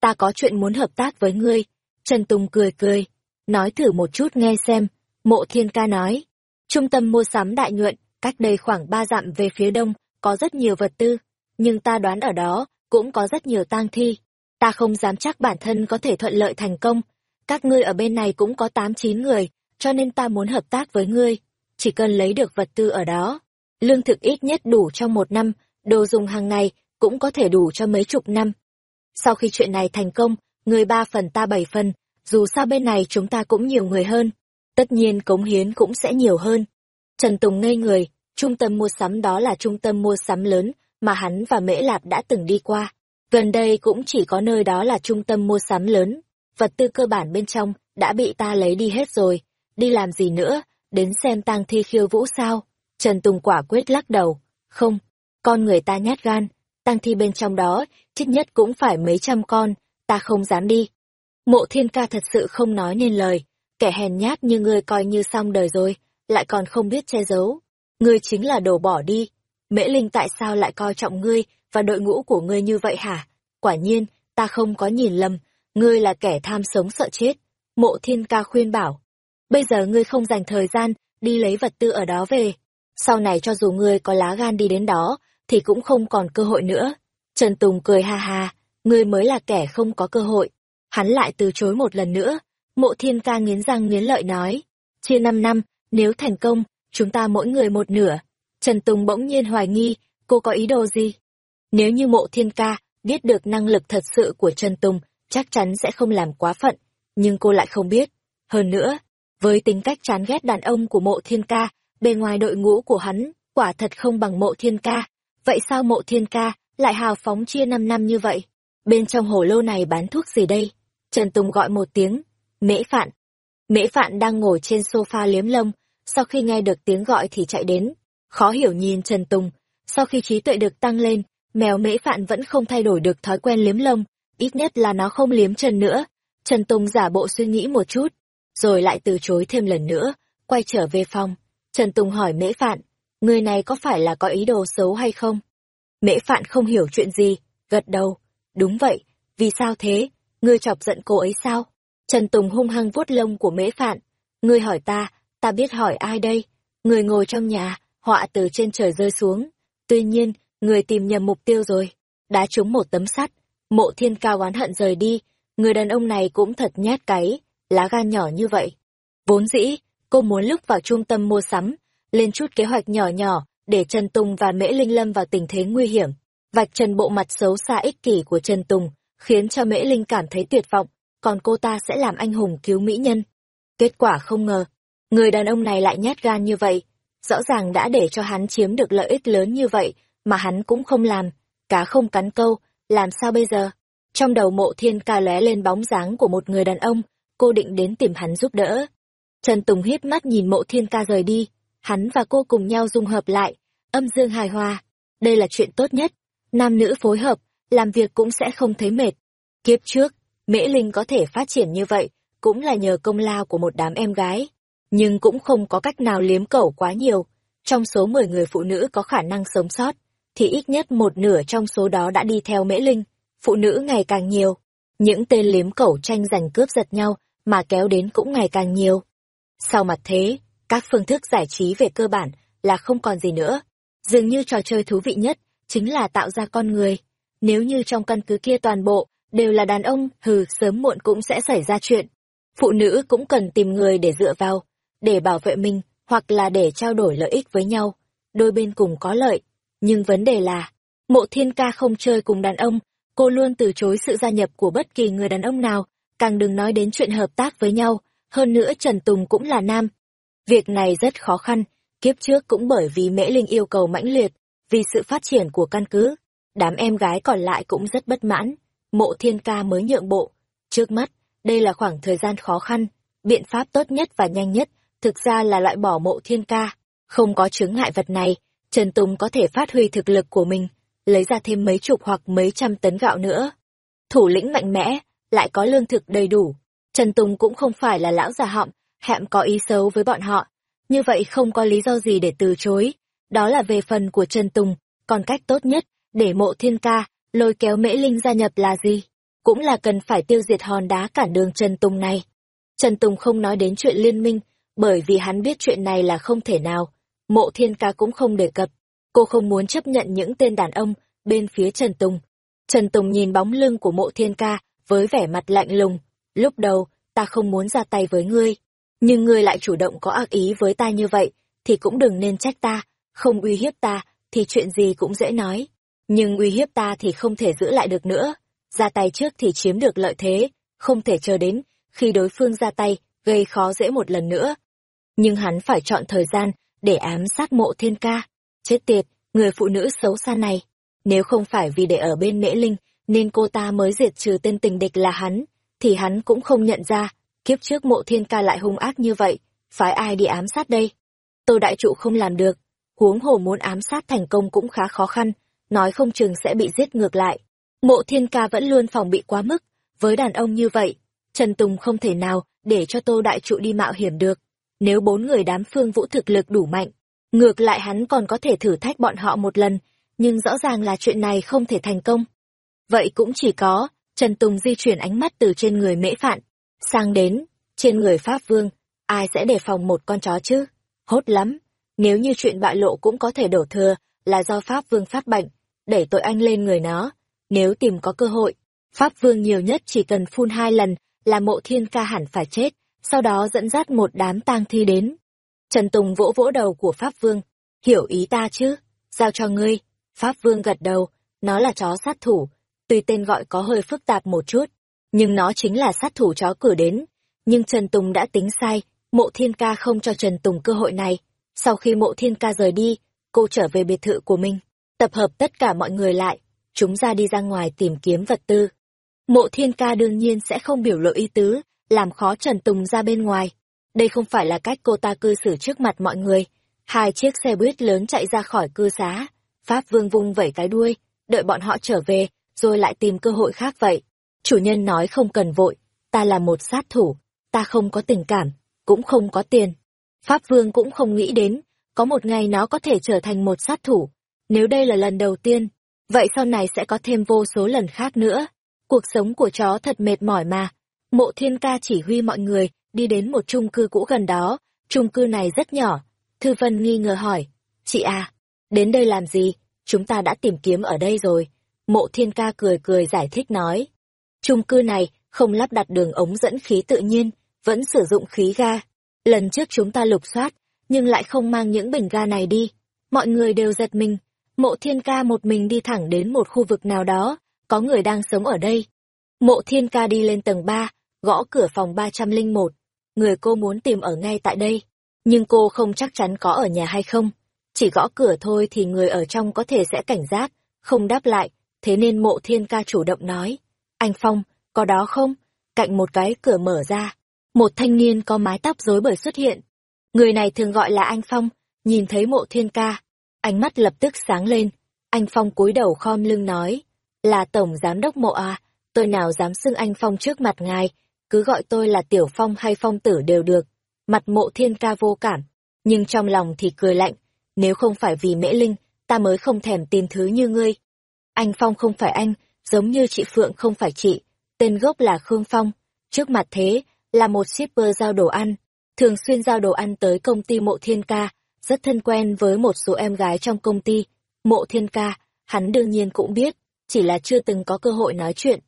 Ta có chuyện muốn hợp tác với ngươi. Trần Tùng cười cười. Nói thử một chút nghe xem. Mộ thiên ca nói. Trung tâm mua sắm đại nhuận, cách đây khoảng ba dặm về phía đông, có rất nhiều vật tư. Nhưng ta đoán ở đó, cũng có rất nhiều tang thi. Ta không dám chắc bản thân có thể thuận lợi thành công. Các ngươi ở bên này cũng có tám chín người, cho nên ta muốn hợp tác với ngươi. Chỉ cần lấy được vật tư ở đó. Lương thực ít nhất đủ trong một năm, đồ dùng hàng ngày cũng có thể đủ cho mấy chục năm. Sau khi chuyện này thành công, người ba phần ta bảy phần, dù sao bên này chúng ta cũng nhiều người hơn. Tất nhiên cống hiến cũng sẽ nhiều hơn. Trần Tùng ngây người, trung tâm mua sắm đó là trung tâm mua sắm lớn mà hắn và Mễ Lạp đã từng đi qua. Gần đây cũng chỉ có nơi đó là trung tâm mua sắm lớn. Vật tư cơ bản bên trong đã bị ta lấy đi hết rồi. Đi làm gì nữa, đến xem tang thi khiêu vũ sao? Trần Tùng quả quyết lắc đầu. Không, con người ta nhát gan, tang thi bên trong đó, ít nhất cũng phải mấy trăm con, ta không dám đi. Mộ thiên ca thật sự không nói nên lời, kẻ hèn nhát như ngươi coi như xong đời rồi, lại còn không biết che giấu. Ngươi chính là đồ bỏ đi. Mễ Linh tại sao lại coi trọng ngươi và đội ngũ của ngươi như vậy hả? Quả nhiên, ta không có nhìn lầm, ngươi là kẻ tham sống sợ chết. Mộ thiên ca khuyên bảo. Bây giờ ngươi không dành thời gian đi lấy vật tư ở đó về. Sau này cho dù ngươi có lá gan đi đến đó, thì cũng không còn cơ hội nữa. Trần Tùng cười ha ha, ngươi mới là kẻ không có cơ hội. Hắn lại từ chối một lần nữa. Mộ thiên ca nghiến răng nghiến lợi nói. Chia năm năm, nếu thành công, chúng ta mỗi người một nửa. Trần Tùng bỗng nhiên hoài nghi, cô có ý đồ gì? Nếu như mộ thiên ca biết được năng lực thật sự của Trần Tùng, chắc chắn sẽ không làm quá phận, nhưng cô lại không biết. Hơn nữa, với tính cách chán ghét đàn ông của mộ thiên ca, bề ngoài đội ngũ của hắn, quả thật không bằng mộ thiên ca. Vậy sao mộ thiên ca lại hào phóng chia năm năm như vậy? Bên trong hồ lô này bán thuốc gì đây? Trần Tùng gọi một tiếng, mễ phạn. Mễ phạn đang ngồi trên sofa liếm lông, sau khi nghe được tiếng gọi thì chạy đến. Khó hiểu nhìn Trần Tùng, sau khi trí tuệ được tăng lên, mèo mễ phạn vẫn không thay đổi được thói quen liếm lông, ít nhất là nó không liếm chân nữa. Trần Tùng giả bộ suy nghĩ một chút, rồi lại từ chối thêm lần nữa, quay trở về phòng. Trần Tùng hỏi Mễ Phạn, người này có phải là có ý đồ xấu hay không? Mễ Phạn không hiểu chuyện gì, gật đầu. Đúng vậy, vì sao thế? Ngươi chọc giận cô ấy sao? Trần Tùng hung hăng vuốt lông của Mễ Phạn. Ngươi hỏi ta, ta biết hỏi ai đây? Người ngồi trong nhà, họa từ trên trời rơi xuống. Tuy nhiên, người tìm nhầm mục tiêu rồi. Đá trúng một tấm sắt. Mộ thiên cao oán hận rời đi. Người đàn ông này cũng thật nhát cái, lá gan nhỏ như vậy. Vốn dĩ, cô muốn lúc vào trung tâm mua sắm, lên chút kế hoạch nhỏ nhỏ, để Trần Tùng và Mễ Linh lâm vào tình thế nguy hiểm. Vạch trần bộ mặt xấu xa ích kỷ của Trần Tùng, khiến cho Mễ Linh cảm thấy tuyệt vọng, còn cô ta sẽ làm anh hùng cứu mỹ nhân. Kết quả không ngờ, người đàn ông này lại nhát gan như vậy, rõ ràng đã để cho hắn chiếm được lợi ích lớn như vậy, mà hắn cũng không làm, cá không cắn câu, làm sao bây giờ? Trong đầu mộ thiên ca lóe lên bóng dáng của một người đàn ông, cô định đến tìm hắn giúp đỡ. Trần Tùng hiếp mắt nhìn mộ thiên ca rời đi, hắn và cô cùng nhau dung hợp lại, âm dương hài hòa. Đây là chuyện tốt nhất, nam nữ phối hợp, làm việc cũng sẽ không thấy mệt. Kiếp trước, Mễ Linh có thể phát triển như vậy, cũng là nhờ công lao của một đám em gái. Nhưng cũng không có cách nào liếm cẩu quá nhiều. Trong số 10 người phụ nữ có khả năng sống sót, thì ít nhất một nửa trong số đó đã đi theo Mễ Linh. Phụ nữ ngày càng nhiều. Những tên liếm cẩu tranh giành cướp giật nhau, mà kéo đến cũng ngày càng nhiều. Sau mặt thế, các phương thức giải trí về cơ bản là không còn gì nữa. Dường như trò chơi thú vị nhất chính là tạo ra con người. Nếu như trong căn cứ kia toàn bộ đều là đàn ông, hừ, sớm muộn cũng sẽ xảy ra chuyện. Phụ nữ cũng cần tìm người để dựa vào, để bảo vệ mình, hoặc là để trao đổi lợi ích với nhau. Đôi bên cùng có lợi. Nhưng vấn đề là, mộ thiên ca không chơi cùng đàn ông, cô luôn từ chối sự gia nhập của bất kỳ người đàn ông nào, càng đừng nói đến chuyện hợp tác với nhau. Hơn nữa Trần Tùng cũng là nam, Việc này rất khó khăn, kiếp trước cũng bởi vì Mễ Linh yêu cầu mãnh liệt, vì sự phát triển của căn cứ. Đám em gái còn lại cũng rất bất mãn, mộ thiên ca mới nhượng bộ. Trước mắt, đây là khoảng thời gian khó khăn, biện pháp tốt nhất và nhanh nhất, thực ra là loại bỏ mộ thiên ca. Không có chứng ngại vật này, Trần Tùng có thể phát huy thực lực của mình, lấy ra thêm mấy chục hoặc mấy trăm tấn gạo nữa. Thủ lĩnh mạnh mẽ, lại có lương thực đầy đủ. Trần Tùng cũng không phải là lão già họng, hẹm có ý xấu với bọn họ, như vậy không có lý do gì để từ chối. Đó là về phần của Trần Tùng, còn cách tốt nhất để mộ thiên ca lôi kéo Mễ Linh gia nhập là gì? Cũng là cần phải tiêu diệt hòn đá cản đường Trần Tùng này. Trần Tùng không nói đến chuyện liên minh, bởi vì hắn biết chuyện này là không thể nào. Mộ thiên ca cũng không đề cập. Cô không muốn chấp nhận những tên đàn ông bên phía Trần Tùng. Trần Tùng nhìn bóng lưng của mộ thiên ca với vẻ mặt lạnh lùng. Lúc đầu, ta không muốn ra tay với ngươi, nhưng ngươi lại chủ động có ác ý với ta như vậy, thì cũng đừng nên trách ta, không uy hiếp ta, thì chuyện gì cũng dễ nói. Nhưng uy hiếp ta thì không thể giữ lại được nữa. Ra tay trước thì chiếm được lợi thế, không thể chờ đến, khi đối phương ra tay, gây khó dễ một lần nữa. Nhưng hắn phải chọn thời gian, để ám sát mộ thiên ca. Chết tiệt, người phụ nữ xấu xa này. Nếu không phải vì để ở bên mễ linh, nên cô ta mới diệt trừ tên tình địch là hắn, thì hắn cũng không nhận ra kiếp trước mộ thiên ca lại hung ác như vậy, phải ai đi ám sát đây? Tô đại trụ không làm được, huống hồ muốn ám sát thành công cũng khá khó khăn, nói không chừng sẽ bị giết ngược lại. Mộ thiên ca vẫn luôn phòng bị quá mức, với đàn ông như vậy, Trần Tùng không thể nào để cho tô đại trụ đi mạo hiểm được. Nếu bốn người đám phương vũ thực lực đủ mạnh, ngược lại hắn còn có thể thử thách bọn họ một lần, nhưng rõ ràng là chuyện này không thể thành công. Vậy cũng chỉ có, Trần Tùng di chuyển ánh mắt từ trên người mễ phạn, Sang đến, trên người Pháp Vương, ai sẽ đề phòng một con chó chứ? Hốt lắm, nếu như chuyện bại lộ cũng có thể đổ thừa, là do Pháp Vương phát bệnh, đẩy tội anh lên người nó. Nếu tìm có cơ hội, Pháp Vương nhiều nhất chỉ cần phun hai lần là mộ thiên ca hẳn phải chết, sau đó dẫn dắt một đám tang thi đến. Trần Tùng vỗ vỗ đầu của Pháp Vương, hiểu ý ta chứ, giao cho ngươi. Pháp Vương gật đầu, nó là chó sát thủ, tuy tên gọi có hơi phức tạp một chút, nhưng nó chính là sát thủ chó cử đến. Nhưng Trần Tùng đã tính sai, mộ thiên ca không cho Trần Tùng cơ hội này. Sau khi mộ thiên ca rời đi, cô trở về biệt thự của mình, tập hợp tất cả mọi người lại, chúng ra đi ra ngoài tìm kiếm vật tư. Mộ thiên ca đương nhiên sẽ không biểu lộ ý tứ, làm khó Trần Tùng ra bên ngoài. Đây không phải là cách cô ta cư xử trước mặt mọi người. Hai chiếc xe buýt lớn chạy ra khỏi cư xá. Pháp Vương vung vẩy cái đuôi, đợi bọn họ trở về, rồi lại tìm cơ hội khác vậy. Chủ nhân nói không cần vội, ta là một sát thủ, ta không có tình cảm, cũng không có tiền. Pháp Vương cũng không nghĩ đến, có một ngày nó có thể trở thành một sát thủ. Nếu đây là lần đầu tiên, vậy sau này sẽ có thêm vô số lần khác nữa. Cuộc sống của chó thật mệt mỏi mà. Mộ thiên ca chỉ huy mọi người đi đến một chung cư cũ gần đó, chung cư này rất nhỏ. Thư Vân nghi ngờ hỏi, chị à, đến đây làm gì? Chúng ta đã tìm kiếm ở đây rồi. Mộ thiên ca cười cười giải thích nói. Chung cư này không lắp đặt đường ống dẫn khí tự nhiên, vẫn sử dụng khí ga. Lần trước chúng ta lục soát, nhưng lại không mang những bình ga này đi. Mọi người đều giật mình. Mộ thiên ca một mình đi thẳng đến một khu vực nào đó, có người đang sống ở đây. Mộ thiên ca đi lên tầng 3, gõ cửa phòng 301. Người cô muốn tìm ở ngay tại đây. Nhưng cô không chắc chắn có ở nhà hay không. Chỉ gõ cửa thôi thì người ở trong có thể sẽ cảnh giác, không đáp lại. Thế nên mộ thiên ca chủ động nói. Anh Phong, có đó không? Cạnh một cái cửa mở ra. Một thanh niên có mái tóc rối bời xuất hiện. Người này thường gọi là anh Phong, nhìn thấy mộ thiên ca. Ánh mắt lập tức sáng lên. Anh Phong cúi đầu khom lưng nói. Là Tổng Giám đốc mộ à, tôi nào dám xưng anh Phong trước mặt ngài, cứ gọi tôi là Tiểu Phong hay Phong Tử đều được. Mặt mộ thiên ca vô cảm, nhưng trong lòng thì cười lạnh, nếu không phải vì Mễ Linh, ta mới không thèm tìm thứ như ngươi. Anh Phong không phải anh, giống như chị Phượng không phải chị, tên gốc là Khương Phong, trước mặt thế, là một shipper giao đồ ăn, thường xuyên giao đồ ăn tới công ty mộ thiên ca, rất thân quen với một số em gái trong công ty. Mộ thiên ca, hắn đương nhiên cũng biết, chỉ là chưa từng có cơ hội nói chuyện.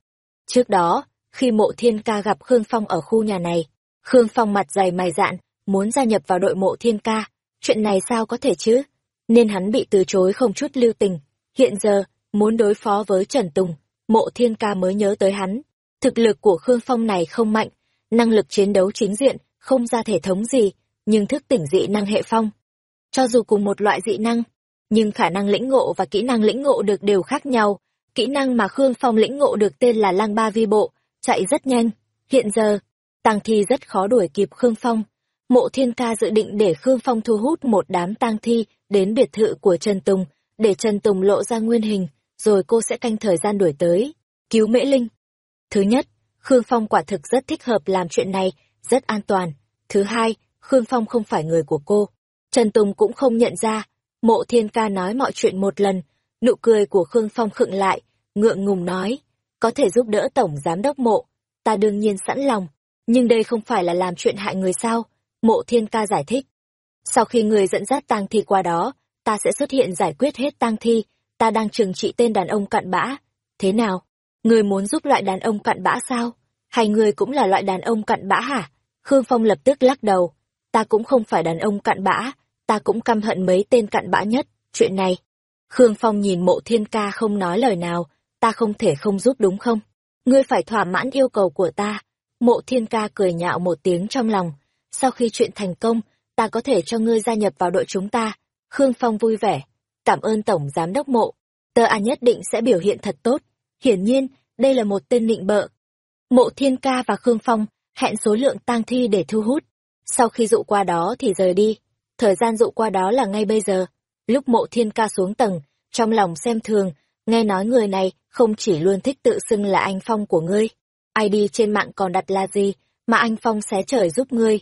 Trước đó, khi mộ thiên ca gặp Khương Phong ở khu nhà này, Khương Phong mặt dày mày dạn, muốn gia nhập vào đội mộ thiên ca. Chuyện này sao có thể chứ? Nên hắn bị từ chối không chút lưu tình. Hiện giờ, muốn đối phó với Trần Tùng, mộ thiên ca mới nhớ tới hắn. Thực lực của Khương Phong này không mạnh, năng lực chiến đấu chính diện, không ra thể thống gì, nhưng thức tỉnh dị năng hệ phong. Cho dù cùng một loại dị năng, nhưng khả năng lĩnh ngộ và kỹ năng lĩnh ngộ được đều khác nhau. Kỹ năng mà Khương Phong lĩnh ngộ được tên là Lang Ba Vi Bộ, chạy rất nhanh. Hiện giờ, Tang Thi rất khó đuổi kịp Khương Phong. Mộ Thiên Ca dự định để Khương Phong thu hút một đám tang thi đến biệt thự của Trần Tùng, để Trần Tùng lộ ra nguyên hình, rồi cô sẽ canh thời gian đuổi tới, cứu Mễ Linh. Thứ nhất, Khương Phong quả thực rất thích hợp làm chuyện này, rất an toàn. Thứ hai, Khương Phong không phải người của cô. Trần Tùng cũng không nhận ra. Mộ Thiên Ca nói mọi chuyện một lần, nụ cười của Khương Phong khựng lại, ngượng ngùng nói, có thể giúp đỡ Tổng Giám đốc mộ, ta đương nhiên sẵn lòng, nhưng đây không phải là làm chuyện hại người sao, mộ Thiên Ca giải thích. Sau khi người dẫn dắt tang thi qua đó, ta sẽ xuất hiện giải quyết hết tang thi, ta đang trừng trị tên đàn ông cặn bã. Thế nào? Người muốn giúp loại đàn ông cặn bã sao? Hay người cũng là loại đàn ông cặn bã hả? Khương Phong lập tức lắc đầu. Ta cũng không phải đàn ông cặn bã, ta cũng căm hận mấy tên cặn bã nhất, chuyện này. Khương Phong nhìn mộ thiên ca không nói lời nào, ta không thể không giúp đúng không? Ngươi phải thỏa mãn yêu cầu của ta. Mộ thiên ca cười nhạo một tiếng trong lòng. Sau khi chuyện thành công, ta có thể cho ngươi gia nhập vào đội chúng ta. Khương Phong vui vẻ. Cảm ơn Tổng Giám đốc mộ. Tơ A nhất định sẽ biểu hiện thật tốt. Hiển nhiên, đây là một tên nịnh bợ. Mộ Thiên Ca và Khương Phong hẹn số lượng tang thi để thu hút. Sau khi dụ qua đó thì rời đi. Thời gian dụ qua đó là ngay bây giờ. Lúc mộ Thiên Ca xuống tầng, trong lòng xem thường, nghe nói người này không chỉ luôn thích tự xưng là anh Phong của ngươi. ID trên mạng còn đặt là gì, mà anh Phong xé trời giúp ngươi.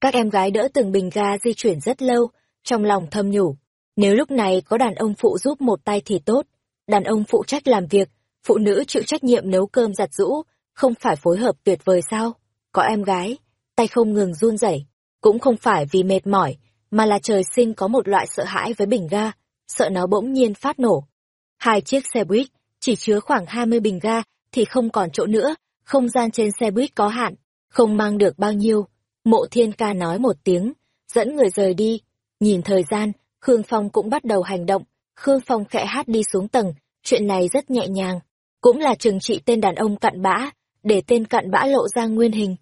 Các em gái đỡ từng bình ga di chuyển rất lâu, trong lòng thâm nhủ. Nếu lúc này có đàn ông phụ giúp một tay thì tốt. Đàn ông phụ trách làm việc, phụ nữ chịu trách nhiệm nấu cơm giặt rũ, không phải phối hợp tuyệt vời sao? Có em gái, tay không ngừng run rẩy, cũng không phải vì mệt mỏi, mà là trời sinh có một loại sợ hãi với bình ga, sợ nó bỗng nhiên phát nổ. Hai chiếc xe buýt, chỉ chứa khoảng 20 bình ga, thì không còn chỗ nữa, không gian trên xe buýt có hạn, không mang được bao nhiêu. Mộ thiên ca nói một tiếng, dẫn người rời đi, nhìn thời gian, Khương Phong cũng bắt đầu hành động, Khương Phong khẽ hát đi xuống tầng, chuyện này rất nhẹ nhàng, cũng là trừng trị tên đàn ông cặn bã, để tên cặn bã lộ ra nguyên hình.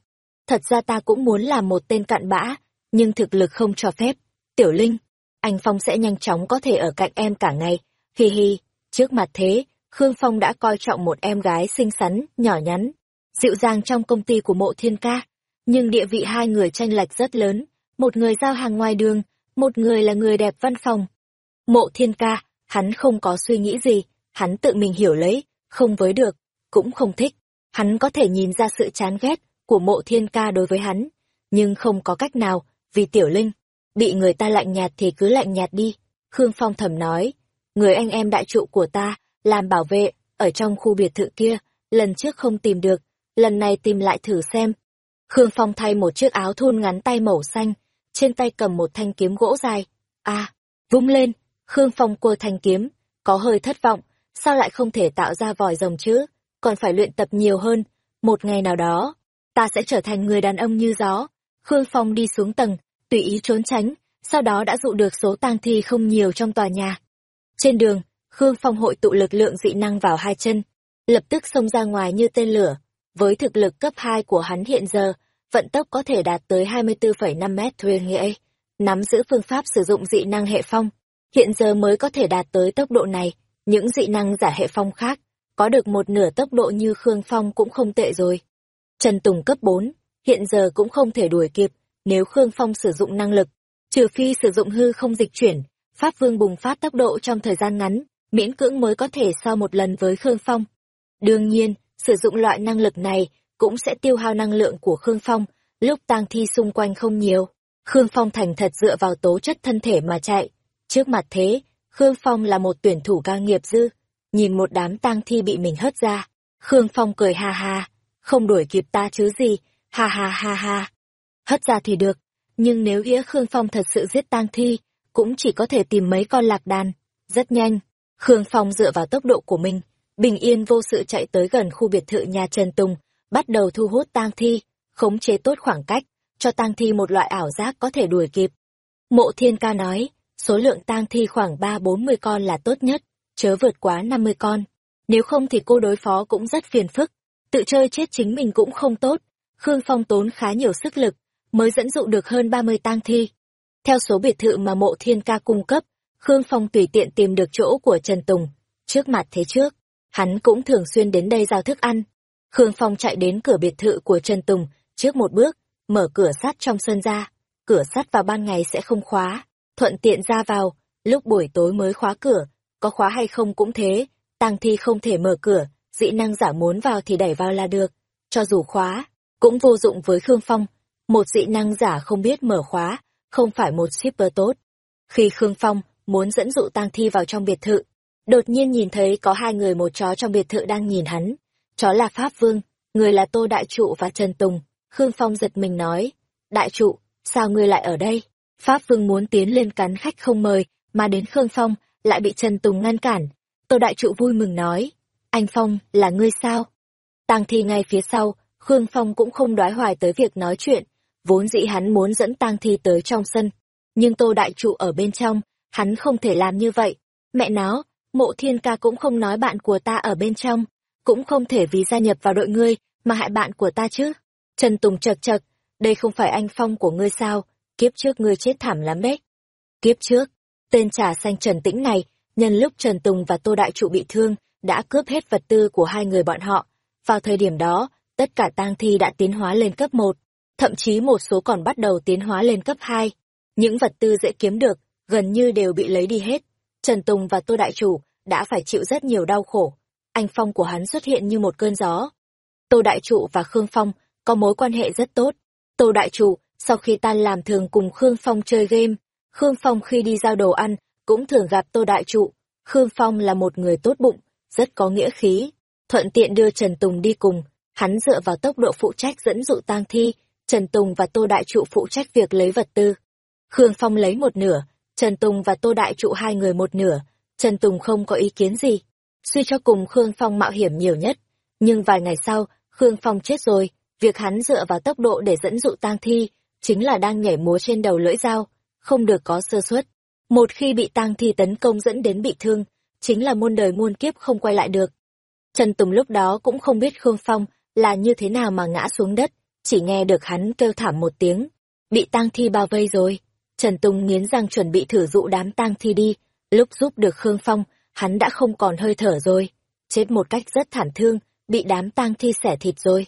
Thật ra ta cũng muốn làm một tên cặn bã, nhưng thực lực không cho phép. Tiểu Linh, anh Phong sẽ nhanh chóng có thể ở cạnh em cả ngày. Hi hi, trước mặt thế, Khương Phong đã coi trọng một em gái xinh xắn, nhỏ nhắn, dịu dàng trong công ty của mộ thiên ca. Nhưng địa vị hai người tranh lệch rất lớn, một người giao hàng ngoài đường, một người là người đẹp văn phòng. Mộ thiên ca, hắn không có suy nghĩ gì, hắn tự mình hiểu lấy, không với được, cũng không thích. Hắn có thể nhìn ra sự chán ghét của mộ thiên ca đối với hắn, nhưng không có cách nào, vì tiểu linh, bị người ta lạnh nhạt thì cứ lạnh nhạt đi. Khương Phong thầm nói, người anh em đại trụ của ta, làm bảo vệ, ở trong khu biệt thự kia, lần trước không tìm được, lần này tìm lại thử xem. Khương Phong thay một chiếc áo thun ngắn tay màu xanh, trên tay cầm một thanh kiếm gỗ dài. À, vung lên, Khương Phong cua thanh kiếm, có hơi thất vọng, sao lại không thể tạo ra vòi rồng chứ, còn phải luyện tập nhiều hơn, một ngày nào đó, ta sẽ trở thành người đàn ông như gió. Khương Phong đi xuống tầng, tùy ý trốn tránh, sau đó đã dụ được số tang thi không nhiều trong tòa nhà. Trên đường, Khương Phong hội tụ lực lượng dị năng vào hai chân, lập tức xông ra ngoài như tên lửa. Với thực lực cấp 2 của hắn hiện giờ, vận tốc có thể đạt tới 24,5 mét thuyền nghĩa. Nắm giữ phương pháp sử dụng dị năng hệ phong, hiện giờ mới có thể đạt tới tốc độ này. Những dị năng giả hệ phong khác, có được một nửa tốc độ như Khương Phong cũng không tệ rồi. Trần Tùng cấp 4, hiện giờ cũng không thể đuổi kịp, nếu Khương Phong sử dụng năng lực, trừ phi sử dụng hư không dịch chuyển, Pháp Vương bùng phát tốc độ trong thời gian ngắn, miễn cưỡng mới có thể so một lần với Khương Phong. Đương nhiên, sử dụng loại năng lực này cũng sẽ tiêu hao năng lượng của Khương Phong, lúc tang thi xung quanh không nhiều. Khương Phong thành thật dựa vào tố chất thân thể mà chạy. Trước mặt thế, Khương Phong là một tuyển thủ ca nghiệp dư. Nhìn một đám tang thi bị mình hất ra, Khương Phong cười ha ha, không đuổi kịp ta chứ gì, ha ha ha ha. Hất ra thì được, nhưng nếu nghĩa Khương Phong thật sự giết tang thi, cũng chỉ có thể tìm mấy con lạc đàn. Rất nhanh, Khương Phong dựa vào tốc độ của mình, bình yên vô sự chạy tới gần khu biệt thự nhà Trần Tùng, bắt đầu thu hút tang thi, khống chế tốt khoảng cách, cho tang thi một loại ảo giác có thể đuổi kịp. Mộ Thiên Ca nói, số lượng tang thi khoảng ba bốn mươi con là tốt nhất, chớ vượt quá năm mươi con. Nếu không thì cô đối phó cũng rất phiền phức, tự chơi chết chính mình cũng không tốt. Khương Phong tốn khá nhiều sức lực, mới dẫn dụ được hơn ba mươi tang thi. Theo số biệt thự mà mộ thiên ca cung cấp, Khương Phong tùy tiện tìm được chỗ của Trần Tùng. Trước mặt thế trước, hắn cũng thường xuyên đến đây giao thức ăn. Khương Phong chạy đến cửa biệt thự của Trần Tùng, trước một bước, mở cửa sắt trong sân ra. Cửa sắt vào ban ngày sẽ không khóa, thuận tiện ra vào, lúc buổi tối mới khóa cửa, có khóa hay không cũng thế, tang thi không thể mở cửa, dị năng giả muốn vào thì đẩy vào là được. Cho dù khóa, cũng vô dụng với Khương Phong. Một dị năng giả không biết mở khóa, không phải một shipper tốt. Khi Khương Phong muốn dẫn dụ tang thi vào trong biệt thự, đột nhiên nhìn thấy có hai người một chó trong biệt thự đang nhìn hắn. Chó là Pháp Vương, người là Tô Đại Trụ và Trần Tùng. Khương Phong giật mình nói, Đại Trụ, sao ngươi lại ở đây? Pháp Vương muốn tiến lên cắn khách không mời, mà đến Khương Phong, lại bị Trần Tùng ngăn cản. Tô Đại Trụ vui mừng nói, anh Phong, là ngươi sao? Tang thi ngay phía sau, Khương Phong cũng không đoái hoài tới việc nói chuyện, vốn dĩ hắn muốn dẫn tang thi tới trong sân. Nhưng Tô Đại Trụ ở bên trong, hắn không thể làm như vậy. Mẹ nó, mộ thiên ca cũng không nói bạn của ta ở bên trong, cũng không thể vì gia nhập vào đội ngươi, mà hại bạn của ta chứ. Trần Tùng chật chật, đây không phải anh Phong của ngươi sao, kiếp trước ngươi chết thảm lắm đấy. Kiếp trước, tên trà xanh Trần Tĩnh này, nhân lúc Trần Tùng và Tô Đại Trụ bị thương, đã cướp hết vật tư của hai người bọn họ. Vào thời điểm đó, tất cả tang thi đã tiến hóa lên cấp 1, thậm chí một số còn bắt đầu tiến hóa lên cấp 2. Những vật tư dễ kiếm được, gần như đều bị lấy đi hết. Trần Tùng và Tô Đại Chủ đã phải chịu rất nhiều đau khổ. Anh Phong của hắn xuất hiện như một cơn gió. Tô Đại Trụ và Khương Phong có mối quan hệ rất tốt. Tô Đại Trụ, sau khi tan làm thường cùng Khương Phong chơi game, Khương Phong khi đi giao đồ ăn, cũng thường gặp Tô Đại Trụ. Khương Phong là một người tốt bụng, rất có nghĩa khí. Thuận tiện đưa Trần Tùng đi cùng, hắn dựa vào tốc độ phụ trách dẫn dụ tang thi, Trần Tùng và Tô Đại Trụ phụ trách việc lấy vật tư. Khương Phong lấy một nửa, Trần Tùng và Tô Đại Trụ hai người một nửa, Trần Tùng không có ý kiến gì. Suy cho cùng Khương Phong mạo hiểm nhiều nhất, nhưng vài ngày sau, Khương Phong chết rồi, việc hắn dựa vào tốc độ để dẫn dụ tang thi, chính là đang nhảy múa trên đầu lưỡi dao, không được có sơ suất. Một khi bị tang thi tấn công dẫn đến bị thương, chính là muôn đời muôn kiếp không quay lại được. Trần Tùng lúc đó cũng không biết Khương Phong là như thế nào mà ngã xuống đất, chỉ nghe được hắn kêu thảm một tiếng, bị tang thi bao vây rồi. Trần Tùng nghiến răng chuẩn bị thử dụ đám tang thi đi, lúc giúp được Khương Phong, hắn đã không còn hơi thở rồi, chết một cách rất thảm thương, bị đám tang thi xẻ thịt rồi.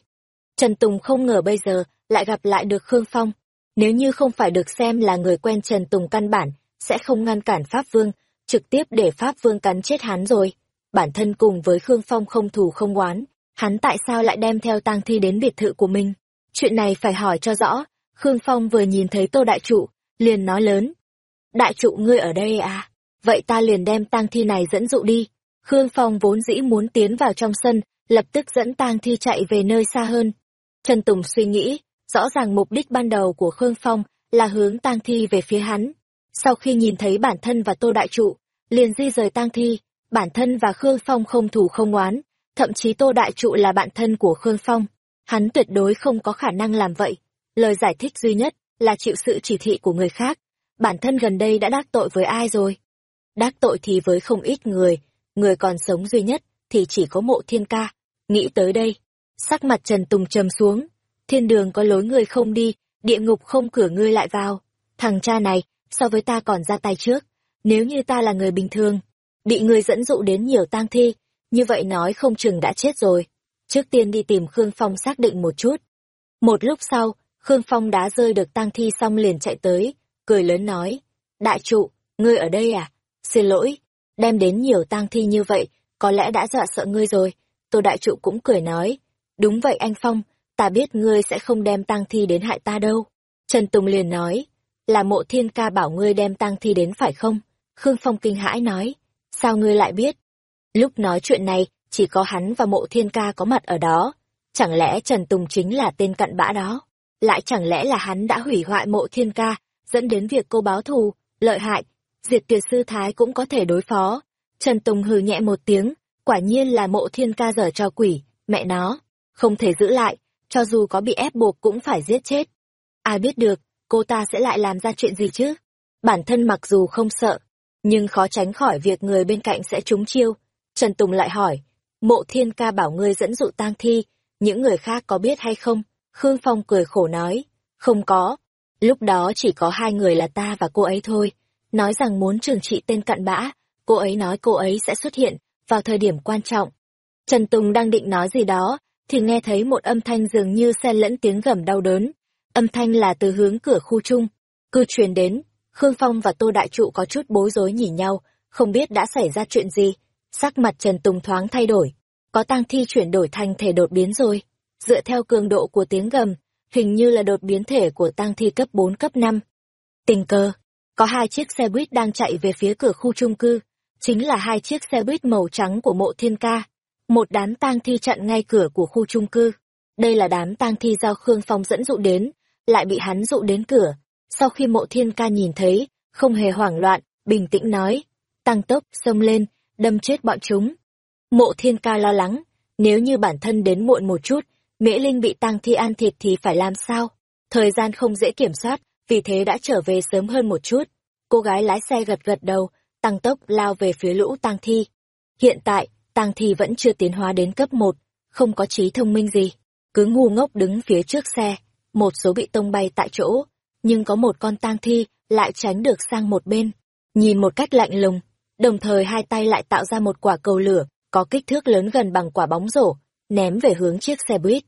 Trần Tùng không ngờ bây giờ lại gặp lại được Khương Phong, nếu như không phải được xem là người quen Trần Tùng căn bản, sẽ không ngăn cản Pháp Vương, trực tiếp để Pháp Vương cắn chết hắn rồi. Bản thân cùng với Khương Phong không thù không oán, hắn tại sao lại đem theo tang thi đến biệt thự của mình? Chuyện này phải hỏi cho rõ. Khương Phong vừa nhìn thấy Tô Đại Trụ, liền nói lớn. Đại Trụ ngươi ở đây à? Vậy ta liền đem tang thi này dẫn dụ đi. Khương Phong vốn dĩ muốn tiến vào trong sân, lập tức dẫn tang thi chạy về nơi xa hơn. Trần Tùng suy nghĩ, rõ ràng mục đích ban đầu của Khương Phong là hướng tang thi về phía hắn. Sau khi nhìn thấy bản thân và Tô Đại Trụ, liền di rời tang thi, bản thân và Khương Phong không thủ không oán, thậm chí Tô Đại Trụ là bạn thân của Khương Phong. Hắn tuyệt đối không có khả năng làm vậy. Lời giải thích duy nhất là chịu sự chỉ thị của người khác. Bản thân gần đây đã đắc tội với ai rồi? Đắc tội thì với không ít người, người còn sống duy nhất thì chỉ có mộ thiên ca. Nghĩ tới đây, sắc mặt Trần Tùng trầm xuống. Thiên đường có lối người không đi, địa ngục không cửa ngươi lại vào. Thằng cha này, so với ta còn ra tay trước. Nếu như ta là người bình thường, bị người dẫn dụ đến nhiều tang thi, như vậy nói không chừng đã chết rồi. Trước tiên đi tìm Khương Phong xác định một chút. Một lúc sau, Khương Phong đã rơi được tang thi xong liền chạy tới, cười lớn nói. Đại trụ, ngươi ở đây à? Xin lỗi, đem đến nhiều tang thi như vậy, có lẽ đã dọa sợ ngươi rồi. Tô đại trụ cũng cười nói. Đúng vậy anh Phong, ta biết ngươi sẽ không đem tang thi đến hại ta đâu. Trần Tùng liền nói. Là mộ thiên ca bảo ngươi đem tang thi đến phải không? Khương Phong kinh hãi nói. Sao ngươi lại biết? Lúc nói chuyện này, chỉ có hắn và mộ thiên ca có mặt ở đó. Chẳng lẽ Trần Tùng chính là tên cặn bã đó? Lại chẳng lẽ là hắn đã hủy hoại mộ thiên ca, dẫn đến việc cô báo thù, lợi hại, diệt tuyệt sư thái cũng có thể đối phó. Trần Tùng hừ nhẹ một tiếng, quả nhiên là mộ thiên ca dở cho quỷ, mẹ nó, không thể giữ lại, cho dù có bị ép buộc cũng phải giết chết. Ai biết được, cô ta sẽ lại làm ra chuyện gì chứ? Bản thân mặc dù không sợ, nhưng khó tránh khỏi việc người bên cạnh sẽ trúng chiêu. Trần Tùng lại hỏi, mộ thiên ca bảo ngươi dẫn dụ tang thi, những người khác có biết hay không? Khương Phong cười khổ nói, không có. Lúc đó chỉ có hai người là ta và cô ấy thôi. Nói rằng muốn trừng trị tên cặn bã, cô ấy nói cô ấy sẽ xuất hiện vào thời điểm quan trọng. Trần Tùng đang định nói gì đó, thì nghe thấy một âm thanh dường như xen lẫn tiếng gầm đau đớn. Âm thanh là từ hướng cửa khu chung. Cư truyền đến, Khương Phong và Tô Đại Trụ có chút bối rối nhìn nhau, không biết đã xảy ra chuyện gì. Sắc mặt Trần Tùng thoáng thay đổi, có tang thi chuyển đổi thành thể đột biến rồi. Dựa theo cường độ của tiếng gầm, hình như là đột biến thể của tang thi cấp 4 cấp 5. Tình cờ, có hai chiếc xe buýt đang chạy về phía cửa khu chung cư, chính là hai chiếc xe buýt màu trắng của mộ thiên ca. Một đám tang thi chặn ngay cửa của khu chung cư. Đây là đám tang thi do Khương Phong dẫn dụ đến, lại bị hắn dụ đến cửa. Sau khi mộ thiên ca nhìn thấy, không hề hoảng loạn, bình tĩnh nói, tăng tốc, xông lên, đâm chết bọn chúng. Mộ thiên ca lo lắng, nếu như bản thân đến muộn một chút, Mễ Linh bị tăng thi ăn thịt thì phải làm sao? Thời gian không dễ kiểm soát, vì thế đã trở về sớm hơn một chút. Cô gái lái xe gật gật đầu, tăng tốc lao về phía lũ tăng thi. Hiện tại, tăng thi vẫn chưa tiến hóa đến cấp 1, không có trí thông minh gì. Cứ ngu ngốc đứng phía trước xe, một số bị tông bay tại chỗ, nhưng có một con tang thi lại tránh được sang một bên. Nhìn một cách lạnh lùng, đồng thời hai tay lại tạo ra một quả cầu lửa, có kích thước lớn gần bằng quả bóng rổ, ném về hướng chiếc xe buýt.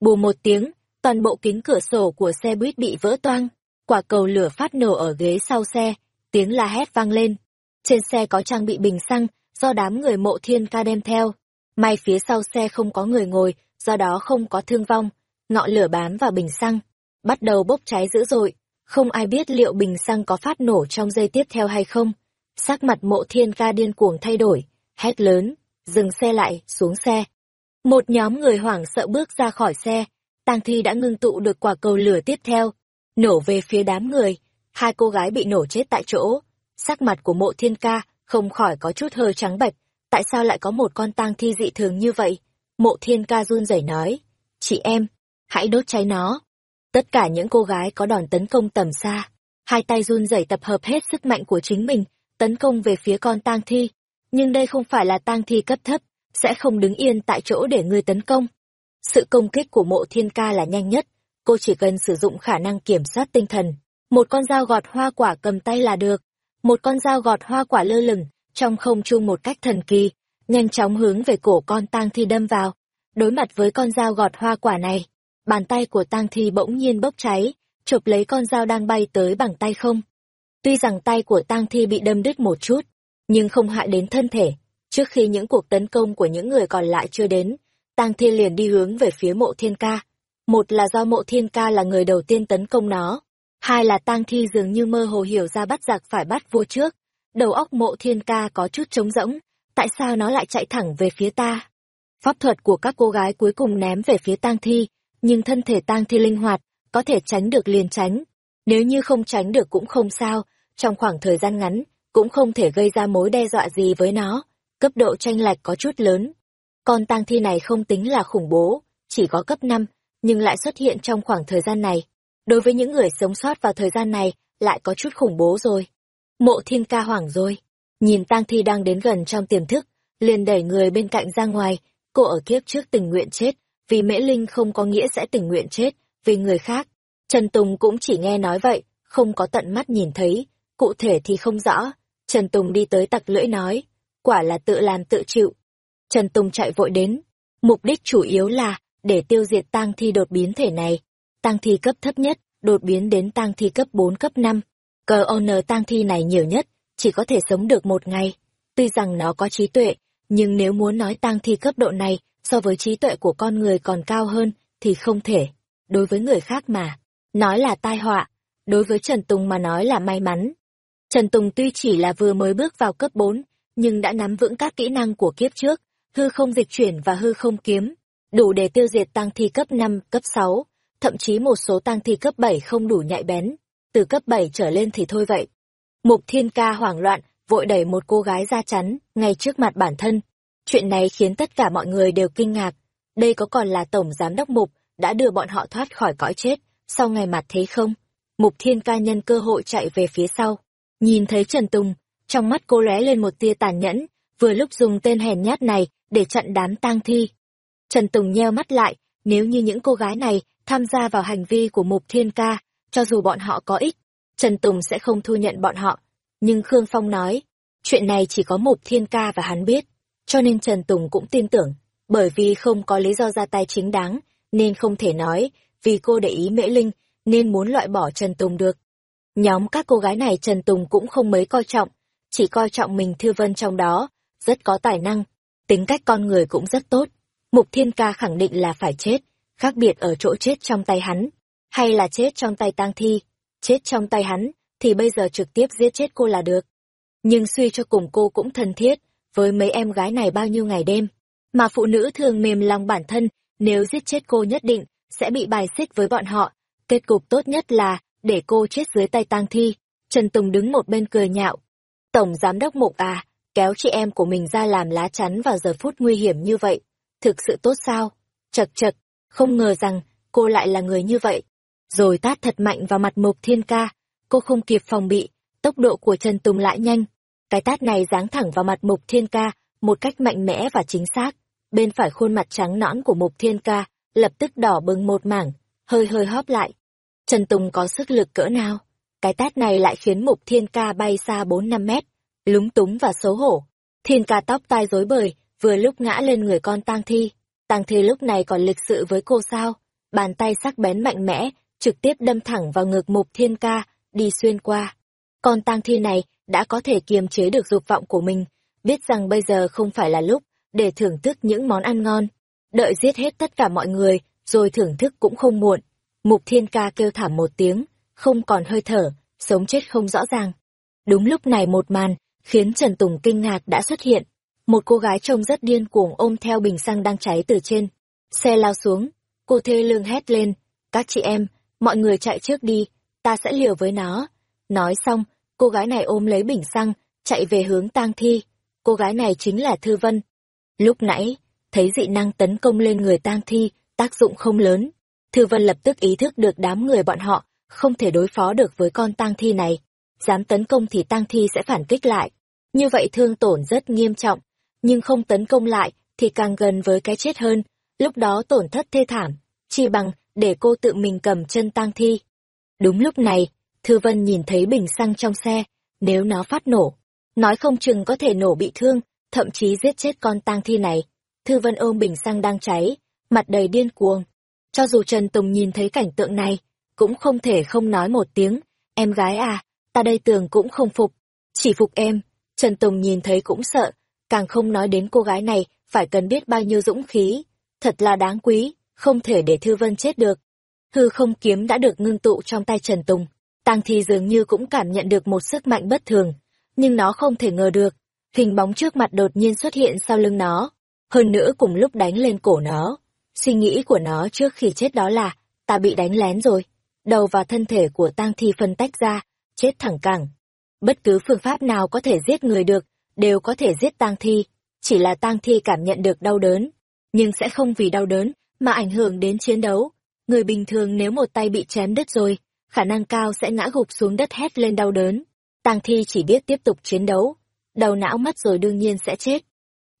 Bù một tiếng, toàn bộ kính cửa sổ của xe buýt bị vỡ toang, quả cầu lửa phát nổ ở ghế sau xe, tiếng la hét vang lên. Trên xe có trang bị bình xăng, do đám người mộ thiên ca đem theo. May phía sau xe không có người ngồi, do đó không có thương vong. Ngọn lửa bám vào bình xăng, bắt đầu bốc cháy dữ dội. Không ai biết liệu bình xăng có phát nổ trong giây tiếp theo hay không. Sắc mặt mộ thiên ca điên cuồng thay đổi, hét lớn, dừng xe lại, xuống xe. Một nhóm người hoảng sợ bước ra khỏi xe, tang thi đã ngưng tụ được quả cầu lửa tiếp theo, nổ về phía đám người, hai cô gái bị nổ chết tại chỗ. Sắc mặt của mộ thiên ca không khỏi có chút hơi trắng bệch, tại sao lại có một con tang thi dị thường như vậy? Mộ thiên ca run rẩy nói, chị em, hãy đốt cháy nó. Tất cả những cô gái có đòn tấn công tầm xa, hai tay run rẩy tập hợp hết sức mạnh của chính mình, tấn công về phía con tang thi. Nhưng đây không phải là tang thi cấp thấp, sẽ không đứng yên tại chỗ để ngươi tấn công. Sự công kích của mộ thiên ca là nhanh nhất, cô chỉ cần sử dụng khả năng kiểm soát tinh thần. Một con dao gọt hoa quả cầm tay là được. Một con dao gọt hoa quả lơ lửng, trong không trung một cách thần kỳ, nhanh chóng hướng về cổ con tang thi đâm vào. Đối mặt với con dao gọt hoa quả này, bàn tay của tang thi bỗng nhiên bốc cháy, chụp lấy con dao đang bay tới bằng tay không. Tuy rằng tay của tang thi bị đâm đứt một chút, nhưng không hại đến thân thể. Trước khi những cuộc tấn công của những người còn lại chưa đến, Tang Thi liền đi hướng về phía mộ thiên ca. Một là do mộ thiên ca là người đầu tiên tấn công nó, hai là Tang Thi dường như mơ hồ hiểu ra bắt giặc phải bắt vua trước. Đầu óc mộ thiên ca có chút trống rỗng, tại sao nó lại chạy thẳng về phía ta? Pháp thuật của các cô gái cuối cùng ném về phía Tang Thi, nhưng thân thể Tang Thi linh hoạt, có thể tránh được liền tránh. Nếu như không tránh được cũng không sao, trong khoảng thời gian ngắn, cũng không thể gây ra mối đe dọa gì với nó. Cấp độ tranh lệch có chút lớn. Con tang thi này không tính là khủng bố, chỉ có cấp 5, nhưng lại xuất hiện trong khoảng thời gian này. Đối với những người sống sót vào thời gian này, lại có chút khủng bố rồi. Mộ thiên ca hoảng rồi. Nhìn tang thi đang đến gần trong tiềm thức, liền đẩy người bên cạnh ra ngoài. Cô ở kiếp trước tình nguyện chết, vì mễ linh không có nghĩa sẽ tình nguyện chết, vì người khác. Trần Tùng cũng chỉ nghe nói vậy, không có tận mắt nhìn thấy, cụ thể thì không rõ. Trần Tùng đi tới tặc lưỡi nói, quả là tự làm tự chịu. Trần Tùng chạy vội đến, mục đích chủ yếu là để tiêu diệt tang thi đột biến thể này. Tang thi cấp thấp nhất, đột biến đến tang thi cấp 4 cấp 5. Cờ ôn tang thi này nhiều nhất, chỉ có thể sống được một ngày. Tuy rằng nó có trí tuệ, nhưng nếu muốn nói tang thi cấp độ này so với trí tuệ của con người còn cao hơn, thì không thể. Đối với người khác mà, nói là tai họa, đối với Trần Tùng mà nói là may mắn. Trần Tùng tuy chỉ là vừa mới bước vào cấp 4, nhưng đã nắm vững các kỹ năng của kiếp trước, hư không dịch chuyển và hư không kiếm, đủ để tiêu diệt tăng thi cấp 5, cấp 6, thậm chí một số tăng thi cấp 7 không đủ nhạy bén, từ cấp 7 trở lên thì thôi vậy. Mục Thiên Ca hoảng loạn, vội đẩy một cô gái ra chắn, ngay trước mặt bản thân. Chuyện này khiến tất cả mọi người đều kinh ngạc. Đây có còn là Tổng Giám Đốc Mục, đã đưa bọn họ thoát khỏi cõi chết, sau ngày mặt thế không? Mục Thiên Ca nhân cơ hội chạy về phía sau. Nhìn thấy Trần Tùng, trong mắt cô lóe lên một tia tàn nhẫn, vừa lúc dùng tên hèn nhát này để chặn đám tang thi. Trần Tùng nheo mắt lại, nếu như những cô gái này tham gia vào hành vi của Mục Thiên Ca, cho dù bọn họ có ích, Trần Tùng sẽ không thu nhận bọn họ. Nhưng Khương Phong nói, chuyện này chỉ có Mục Thiên Ca và hắn biết, cho nên Trần Tùng cũng tin tưởng, bởi vì không có lý do ra tay chính đáng, nên không thể nói, vì cô để ý Mễ Linh, nên muốn loại bỏ Trần Tùng được. Nhóm các cô gái này Trần Tùng cũng không mấy coi trọng, chỉ coi trọng mình Thư Vân trong đó, rất có tài năng, tính cách con người cũng rất tốt. Mục Thiên Ca khẳng định là phải chết, khác biệt ở chỗ chết trong tay hắn, hay là chết trong tay tang thi, chết trong tay hắn, thì bây giờ trực tiếp giết chết cô là được. Nhưng suy cho cùng cô cũng thân thiết, với mấy em gái này bao nhiêu ngày đêm, mà phụ nữ thường mềm lòng bản thân, nếu giết chết cô nhất định, sẽ bị bài xích với bọn họ, kết cục tốt nhất là, để cô chết dưới tay tang thi. Trần Tùng đứng một bên cười nhạo. Tổng Giám đốc Mục à, kéo chị em của mình ra làm lá chắn vào giờ phút nguy hiểm như vậy. Thực sự tốt sao? Chật chật, không ngờ rằng cô lại là người như vậy. Rồi tát thật mạnh vào mặt Mục Thiên Ca. Cô không kịp phòng bị, tốc độ của Trần Tùng lại nhanh. Cái tát này giáng thẳng vào mặt Mục Thiên Ca, một cách mạnh mẽ và chính xác. Bên phải khuôn mặt trắng nõn của Mục Thiên Ca, lập tức đỏ bừng một mảng, hơi hơi hóp lại. Trần Tùng có sức lực cỡ nào? Cái tát này lại khiến Mục Thiên Ca bay xa 4-5 mét, lúng túng và xấu hổ. Thiên Ca tóc tai rối bời, vừa lúc ngã lên người con tang thi. Tang thi lúc này còn lịch sự với cô sao? Bàn tay sắc bén mạnh mẽ, trực tiếp đâm thẳng vào ngực Mục Thiên Ca, đi xuyên qua. Con tang thi này đã có thể kiềm chế được dục vọng của mình, biết rằng bây giờ không phải là lúc để thưởng thức những món ăn ngon. Đợi giết hết tất cả mọi người, rồi thưởng thức cũng không muộn. Mục Thiên Ca kêu thảm một tiếng, không còn hơi thở, sống chết không rõ ràng. Đúng lúc này một màn, khiến Trần Tùng kinh ngạc đã xuất hiện. Một cô gái trông rất điên cuồng ôm theo bình xăng đang cháy từ trên. Xe lao xuống, cô thê lương hét lên, các chị em, mọi người chạy trước đi, ta sẽ liều với nó. Nói xong, cô gái này ôm lấy bình xăng, chạy về hướng tang thi. Cô gái này chính là Thư Vân. Lúc nãy, thấy dị năng tấn công lên người tang thi, tác dụng không lớn. Thư Vân lập tức ý thức được đám người bọn họ không thể đối phó được với con tang thi này. Dám tấn công thì tang thi sẽ phản kích lại. Như vậy thương tổn rất nghiêm trọng, nhưng không tấn công lại thì càng gần với cái chết hơn. Lúc đó tổn thất thê thảm, chi bằng để cô tự mình cầm chân tang thi. Đúng lúc này, Thư Vân nhìn thấy bình xăng trong xe, nếu nó phát nổ, nói không chừng có thể nổ bị thương, thậm chí giết chết con tang thi này. Thư Vân ôm bình xăng đang cháy, mặt đầy điên cuồng. Cho dù Trần Tùng nhìn thấy cảnh tượng này, cũng không thể không nói một tiếng, em gái à, ta đây tường cũng không phục, chỉ phục em. Trần Tùng nhìn thấy cũng sợ, càng không nói đến cô gái này phải cần biết bao nhiêu dũng khí. thật là đáng quý, không thể để Thư Vân chết được. Hư không kiếm đã được ngưng tụ trong tay Trần Tùng, Tang Thi dường như cũng cảm nhận được một sức mạnh bất thường, nhưng nó không thể ngờ được, hình bóng trước mặt đột nhiên xuất hiện sau lưng nó, hơn nữa cùng lúc đánh lên cổ nó. Suy nghĩ của nó trước khi chết đó là, ta bị đánh lén rồi, đầu và thân thể của tang thi phân tách ra, chết thẳng cẳng. Bất cứ phương pháp nào có thể giết người được, đều có thể giết tang thi, chỉ là tang thi cảm nhận được đau đớn, nhưng sẽ không vì đau đớn mà ảnh hưởng đến chiến đấu. Người bình thường nếu một tay bị chém đứt rồi, khả năng cao sẽ ngã gục xuống đất hét lên đau đớn. Tang thi chỉ biết tiếp tục chiến đấu, đầu não mất rồi đương nhiên sẽ chết.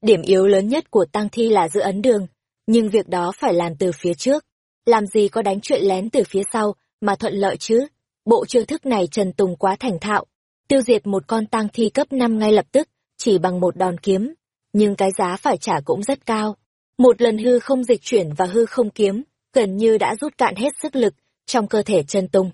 Điểm yếu lớn nhất của Tang thi là giữ ấn đường, nhưng việc đó phải làm từ phía trước. Làm gì có đánh chuyện lén từ phía sau mà thuận lợi chứ? Bộ chiêu thức này Trần Tùng quá thành thạo, tiêu diệt một con tang thi cấp 5 ngay lập tức, chỉ bằng một đòn kiếm, nhưng cái giá phải trả cũng rất cao. Một lần hư không dịch chuyển và hư không kiếm, gần như đã rút cạn hết sức lực trong cơ thể Trần Tùng.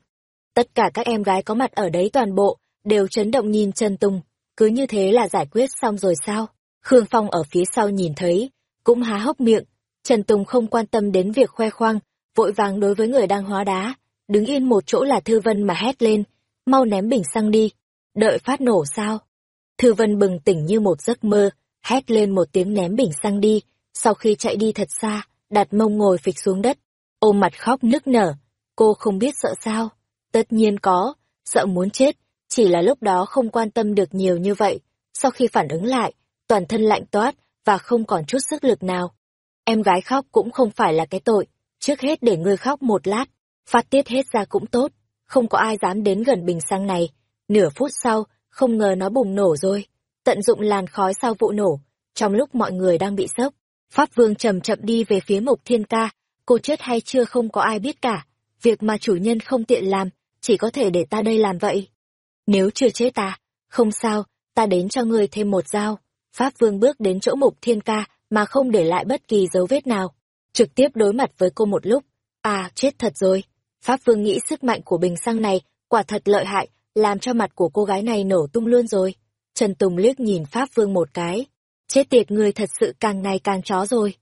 Tất cả các em gái có mặt ở đấy toàn bộ, đều chấn động nhìn Trần Tùng, cứ như thế là giải quyết xong rồi sao? Khương Phong ở phía sau nhìn thấy, cũng há hốc miệng, Trần Tùng không quan tâm đến việc khoe khoang, vội vàng đối với người đang hóa đá, đứng yên một chỗ là Thư Vân mà hét lên, mau ném bình xăng đi, đợi phát nổ sao? Thư Vân bừng tỉnh như một giấc mơ, hét lên một tiếng ném bình xăng đi, sau khi chạy đi thật xa, đặt mông ngồi phịch xuống đất, ôm mặt khóc nức nở, cô không biết sợ sao? Tất nhiên có, sợ muốn chết, chỉ là lúc đó không quan tâm được nhiều như vậy, sau khi phản ứng lại, toàn thân lạnh toát và không còn chút sức lực nào. Em gái khóc cũng không phải là cái tội, trước hết để ngươi khóc một lát, phát tiết hết ra cũng tốt, không có ai dám đến gần bình xăng này. Nửa phút sau, không ngờ nó bùng nổ rồi, tận dụng làn khói sau vụ nổ, trong lúc mọi người đang bị sốc. Pháp Vương chậm chậm đi về phía Mộc Thiên Ca, cô chết hay chưa không có ai biết cả, việc mà chủ nhân không tiện làm, chỉ có thể để ta đây làm vậy. Nếu chưa chết ta, không sao, ta đến cho ngươi thêm một dao. Pháp Vương bước đến chỗ Mục Thiên Ca mà không để lại bất kỳ dấu vết nào. Trực tiếp đối mặt với cô một lúc. À, chết thật rồi. Pháp Vương nghĩ sức mạnh của bình xăng này quả thật lợi hại, làm cho mặt của cô gái này nổ tung luôn rồi. Trần Tùng liếc nhìn Pháp Vương một cái. Chết tiệt người thật sự càng ngày càng chó rồi.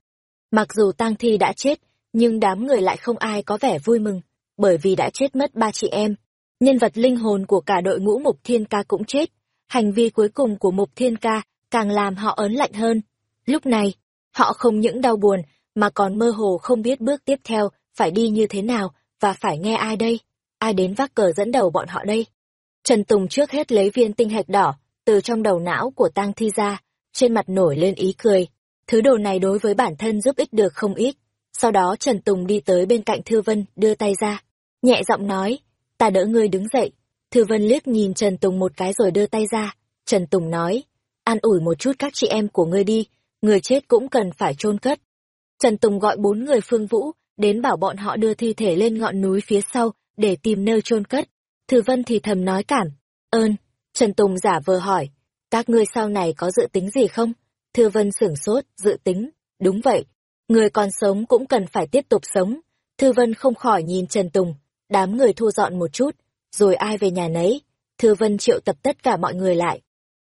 Mặc dù tang thi đã chết, nhưng đám người lại không ai có vẻ vui mừng, bởi vì đã chết mất ba chị em. Nhân vật linh hồn của cả đội ngũ Mục Thiên Ca cũng chết. Hành vi cuối cùng của Mục Thiên Ca càng làm họ ớn lạnh hơn. Lúc này, họ không những đau buồn, mà còn mơ hồ không biết bước tiếp theo phải đi như thế nào và phải nghe ai đây? Ai đến vác cờ dẫn đầu bọn họ đây? Trần Tùng trước hết lấy viên tinh hạch đỏ từ trong đầu não của tang thi ra, trên mặt nổi lên ý cười. Thứ đồ này đối với bản thân giúp ích được không ít. Sau đó Trần Tùng đi tới bên cạnh Thư Vân, đưa tay ra. Nhẹ giọng nói, ta đỡ ngươi đứng dậy. Thư Vân liếc nhìn Trần Tùng một cái rồi đưa tay ra. Trần Tùng nói, an ủi một chút các chị em của ngươi đi, người chết cũng cần phải chôn cất. Trần Tùng gọi bốn người phương vũ, đến bảo bọn họ đưa thi thể lên ngọn núi phía sau, để tìm nơi chôn cất. Thư Vân thì thầm nói cảm, ơn. Trần Tùng giả vờ hỏi, các ngươi sau này có dự tính gì không? Thư Vân sửng sốt, dự tính, đúng vậy. Người còn sống cũng cần phải tiếp tục sống. Thư Vân không khỏi nhìn Trần Tùng, đám người thu dọn một chút, rồi ai về nhà nấy. Thư Vân triệu tập tất cả mọi người lại.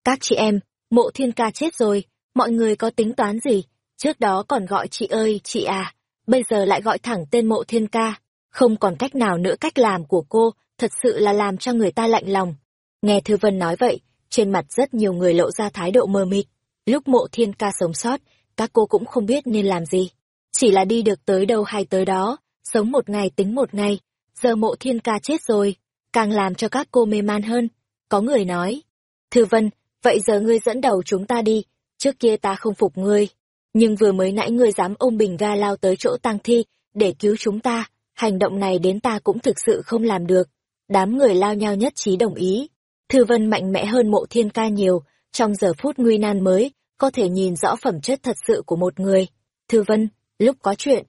Các chị em, mộ thiên ca chết rồi, mọi người có tính toán gì? Trước đó còn gọi chị ơi, chị à, bây giờ lại gọi thẳng tên mộ thiên ca. Không còn cách nào nữa cách làm của cô, thật sự là làm cho người ta lạnh lòng. Nghe Thư Vân nói vậy, trên mặt rất nhiều người lộ ra thái độ mơ mịt. Lúc mộ thiên ca sống sót, các cô cũng không biết nên làm gì. Chỉ là đi được tới đâu hay tới đó, sống một ngày tính một ngày. Giờ mộ thiên ca chết rồi, càng làm cho các cô mê man hơn. Có người nói, Thư Vân, vậy giờ ngươi dẫn đầu chúng ta đi, trước kia ta không phục ngươi. Nhưng vừa mới nãy ngươi dám ôm bình ga lao tới chỗ tang thi, để cứu chúng ta, hành động này đến ta cũng thực sự không làm được. Đám người lao nhau nhất trí đồng ý. Thư Vân mạnh mẽ hơn mộ thiên ca nhiều, trong giờ phút nguy nan mới, có thể nhìn rõ phẩm chất thật sự của một người. Thư Vân, lúc có chuyện,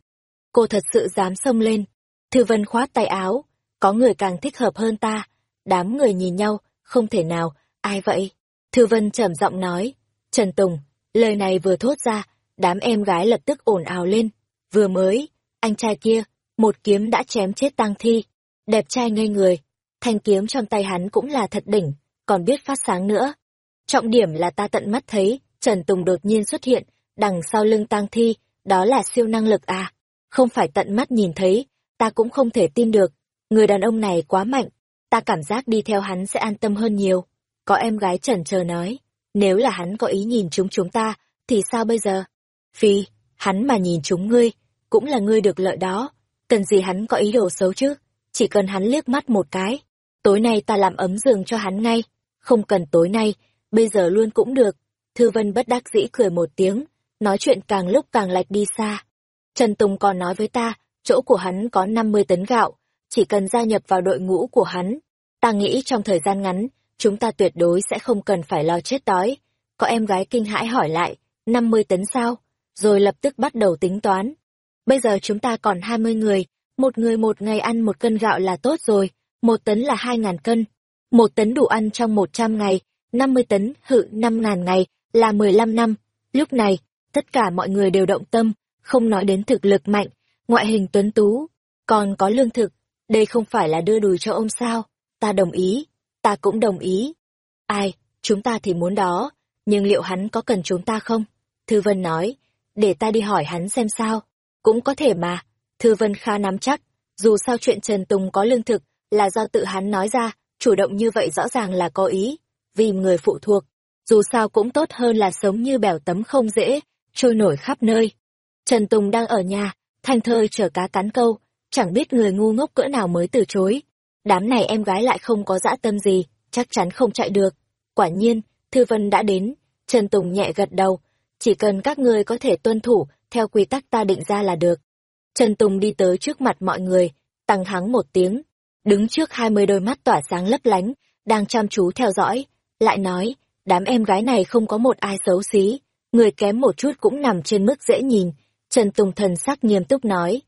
cô thật sự dám xông lên. Thư Vân khoát tay áo, có người càng thích hợp hơn ta. Đám người nhìn nhau, không thể nào, ai vậy? Thư Vân trầm giọng nói, Trần Tùng, lời này vừa thốt ra, đám em gái lập tức ồn ào lên. Vừa mới, anh trai kia, một kiếm đã chém chết tăng thi. Đẹp trai ngây người, thanh kiếm trong tay hắn cũng là thật đỉnh, còn biết phát sáng nữa. Trọng điểm là ta tận mắt thấy, Trần Tùng đột nhiên xuất hiện, đằng sau lưng tang thi, đó là siêu năng lực à? Không phải tận mắt nhìn thấy, ta cũng không thể tin được. Người đàn ông này quá mạnh, ta cảm giác đi theo hắn sẽ an tâm hơn nhiều. Có em gái Trần chờ nói, nếu là hắn có ý nhìn chúng chúng ta, thì sao bây giờ? Phi, hắn mà nhìn chúng ngươi, cũng là ngươi được lợi đó. Cần gì hắn có ý đồ xấu chứ? Chỉ cần hắn liếc mắt một cái. Tối nay ta làm ấm giường cho hắn ngay. Không cần tối nay, bây giờ luôn cũng được. Thư Vân bất đắc dĩ cười một tiếng, nói chuyện càng lúc càng lạch đi xa. Trần Tùng còn nói với ta, chỗ của hắn có 50 tấn gạo, chỉ cần gia nhập vào đội ngũ của hắn. Ta nghĩ trong thời gian ngắn, chúng ta tuyệt đối sẽ không cần phải lo chết đói. Có em gái kinh hãi hỏi lại, 50 tấn sao? Rồi lập tức bắt đầu tính toán. Bây giờ chúng ta còn 20 người, một người một ngày ăn một cân gạo là tốt rồi, một tấn là 2.000 cân. Một tấn đủ ăn trong 100 ngày, 50 tấn hự 5.000 ngày là 15 năm. Lúc này, tất cả mọi người đều động tâm, không nói đến thực lực mạnh, ngoại hình tuấn tú, còn có lương thực. Đây không phải là đưa đùi cho ông sao? Ta đồng ý, ta cũng đồng ý. Ai, chúng ta thì muốn đó, nhưng liệu hắn có cần chúng ta không? Thư Vân nói, để ta đi hỏi hắn xem sao. Cũng có thể mà, Thư Vân khá nắm chắc, dù sao chuyện Trần Tùng có lương thực, là do tự hắn nói ra, chủ động như vậy rõ ràng là có ý, vì người phụ thuộc, dù sao cũng tốt hơn là sống như bèo tấm không dễ, trôi nổi khắp nơi. Trần Tùng đang ở nhà, thanh thơi chở cá cắn câu, chẳng biết người ngu ngốc cỡ nào mới từ chối. Đám này em gái lại không có dã tâm gì, chắc chắn không chạy được. Quả nhiên, Thư Vân đã đến, Trần Tùng nhẹ gật đầu, chỉ cần các ngươi có thể tuân thủ theo quy tắc ta định ra là được. Trần Tùng đi tới trước mặt mọi người, tăng hắng một tiếng, đứng trước hai mươi đôi mắt tỏa sáng lấp lánh, đang chăm chú theo dõi, lại nói, đám em gái này không có một ai xấu xí, người kém một chút cũng nằm trên mức dễ nhìn. Trần Tùng thần sắc nghiêm túc nói,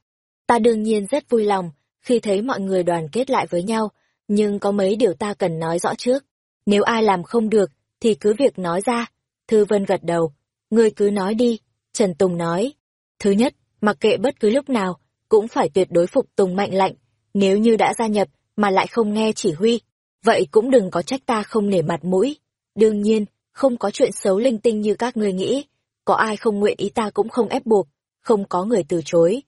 ta đương nhiên rất vui lòng khi thấy mọi người đoàn kết lại với nhau, nhưng có mấy điều ta cần nói rõ trước. Nếu ai làm không được, thì cứ việc nói ra. Thư Vân gật đầu, ngươi cứ nói đi, Trần Tùng nói. Thứ nhất, mặc kệ bất cứ lúc nào, cũng phải tuyệt đối phục tùng mạnh lạnh, nếu như đã gia nhập mà lại không nghe chỉ huy, vậy cũng đừng có trách ta không nể mặt mũi. Đương nhiên, không có chuyện xấu linh tinh như các người nghĩ, có ai không nguyện ý ta cũng không ép buộc, không có người từ chối.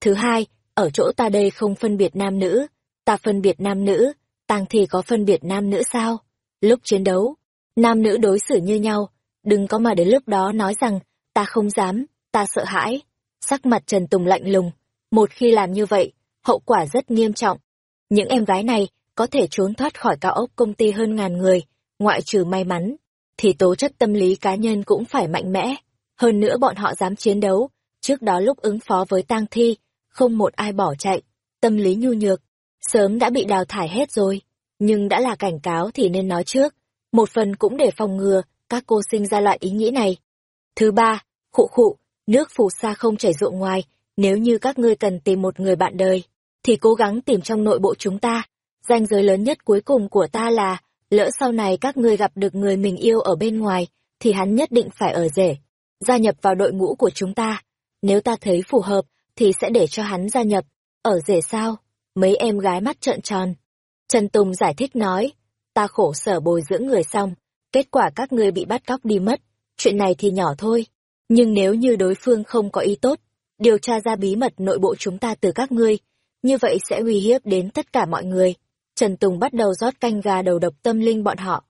Thứ hai, ở chỗ ta đây không phân biệt nam nữ, ta phân biệt nam nữ, tang thì có phân biệt nam nữ sao? Lúc chiến đấu, nam nữ đối xử như nhau, đừng có mà đến lúc đó nói rằng, ta không dám, ta sợ hãi. Sắc mặt Trần Tùng lạnh lùng, một khi làm như vậy, hậu quả rất nghiêm trọng. Những em gái này có thể trốn thoát khỏi cao ốc công ty hơn ngàn người, ngoại trừ may mắn, thì tố chất tâm lý cá nhân cũng phải mạnh mẽ. Hơn nữa bọn họ dám chiến đấu, trước đó lúc ứng phó với tang thi, không một ai bỏ chạy, tâm lý nhu nhược, sớm đã bị đào thải hết rồi. Nhưng đã là cảnh cáo thì nên nói trước, một phần cũng để phòng ngừa các cô sinh ra loại ý nghĩ này. Thứ ba, khụ khụ, nước phù sa không chảy ruộng ngoài, nếu như các ngươi cần tìm một người bạn đời, thì cố gắng tìm trong nội bộ chúng ta. Danh giới lớn nhất cuối cùng của ta là, lỡ sau này các ngươi gặp được người mình yêu ở bên ngoài, thì hắn nhất định phải ở rể, gia nhập vào đội ngũ của chúng ta. Nếu ta thấy phù hợp, thì sẽ để cho hắn gia nhập. Ở rể sao? Mấy em gái mắt trợn tròn. Trần Tùng giải thích nói, ta khổ sở bồi dưỡng người xong, kết quả các ngươi bị bắt cóc đi mất. Chuyện này thì nhỏ thôi. Nhưng nếu như đối phương không có ý tốt, điều tra ra bí mật nội bộ chúng ta từ các ngươi, như vậy sẽ uy hiếp đến tất cả mọi người. Trần Tùng bắt đầu rót canh gà đầu độc tâm linh bọn họ.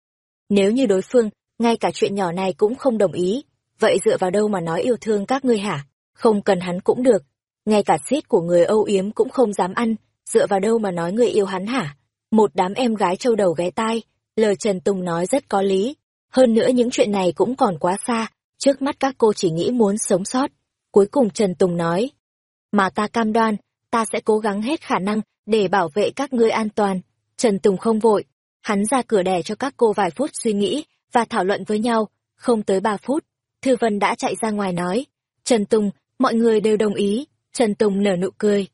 Nếu như đối phương, ngay cả chuyện nhỏ này cũng không đồng ý, vậy dựa vào đâu mà nói yêu thương các ngươi hả? Không cần hắn cũng được. Ngay cả xít của người âu yếm cũng không dám ăn, dựa vào đâu mà nói người yêu hắn hả? Một đám em gái trâu đầu ghé tai, lời Trần Tùng nói rất có lý. Hơn nữa những chuyện này cũng còn quá xa, trước mắt các cô chỉ nghĩ muốn sống sót. Cuối cùng Trần Tùng nói, mà ta cam đoan, ta sẽ cố gắng hết khả năng để bảo vệ các ngươi an toàn. Trần Tùng không vội, hắn ra cửa đẻ cho các cô vài phút suy nghĩ và thảo luận với nhau, không tới ba phút. Thư Vân đã chạy ra ngoài nói, Trần Tùng, mọi người đều đồng ý, Trần Tùng nở nụ cười.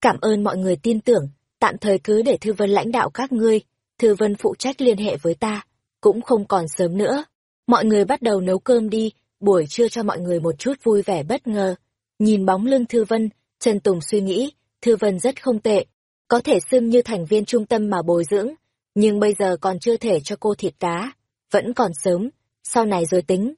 Cảm ơn mọi người tin tưởng, tạm thời cứ để Thư Vân lãnh đạo các ngươi, Thư Vân phụ trách liên hệ với ta, cũng không còn sớm nữa. Mọi người bắt đầu nấu cơm đi, buổi trưa cho mọi người một chút vui vẻ bất ngờ. Nhìn bóng lưng Thư Vân, Trần Tùng suy nghĩ, Thư Vân rất không tệ, có thể xưng như thành viên trung tâm mà bồi dưỡng, nhưng bây giờ còn chưa thể cho cô thịt cá, vẫn còn sớm, sau này rồi tính.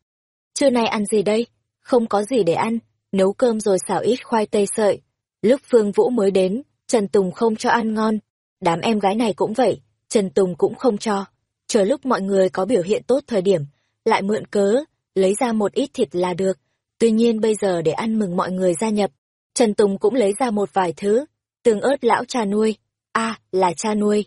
Trưa nay ăn gì đây? Không có gì để ăn, nấu cơm rồi xào ít khoai tây sợi. Lúc Phương Vũ mới đến, Trần Tùng không cho ăn ngon. Đám em gái này cũng vậy, Trần Tùng cũng không cho. Chờ lúc mọi người có biểu hiện tốt thời điểm, lại mượn cớ, lấy ra một ít thịt là được. Tuy nhiên bây giờ để ăn mừng mọi người gia nhập, Trần Tùng cũng lấy ra một vài thứ, tương ớt lão cha nuôi. a là cha nuôi.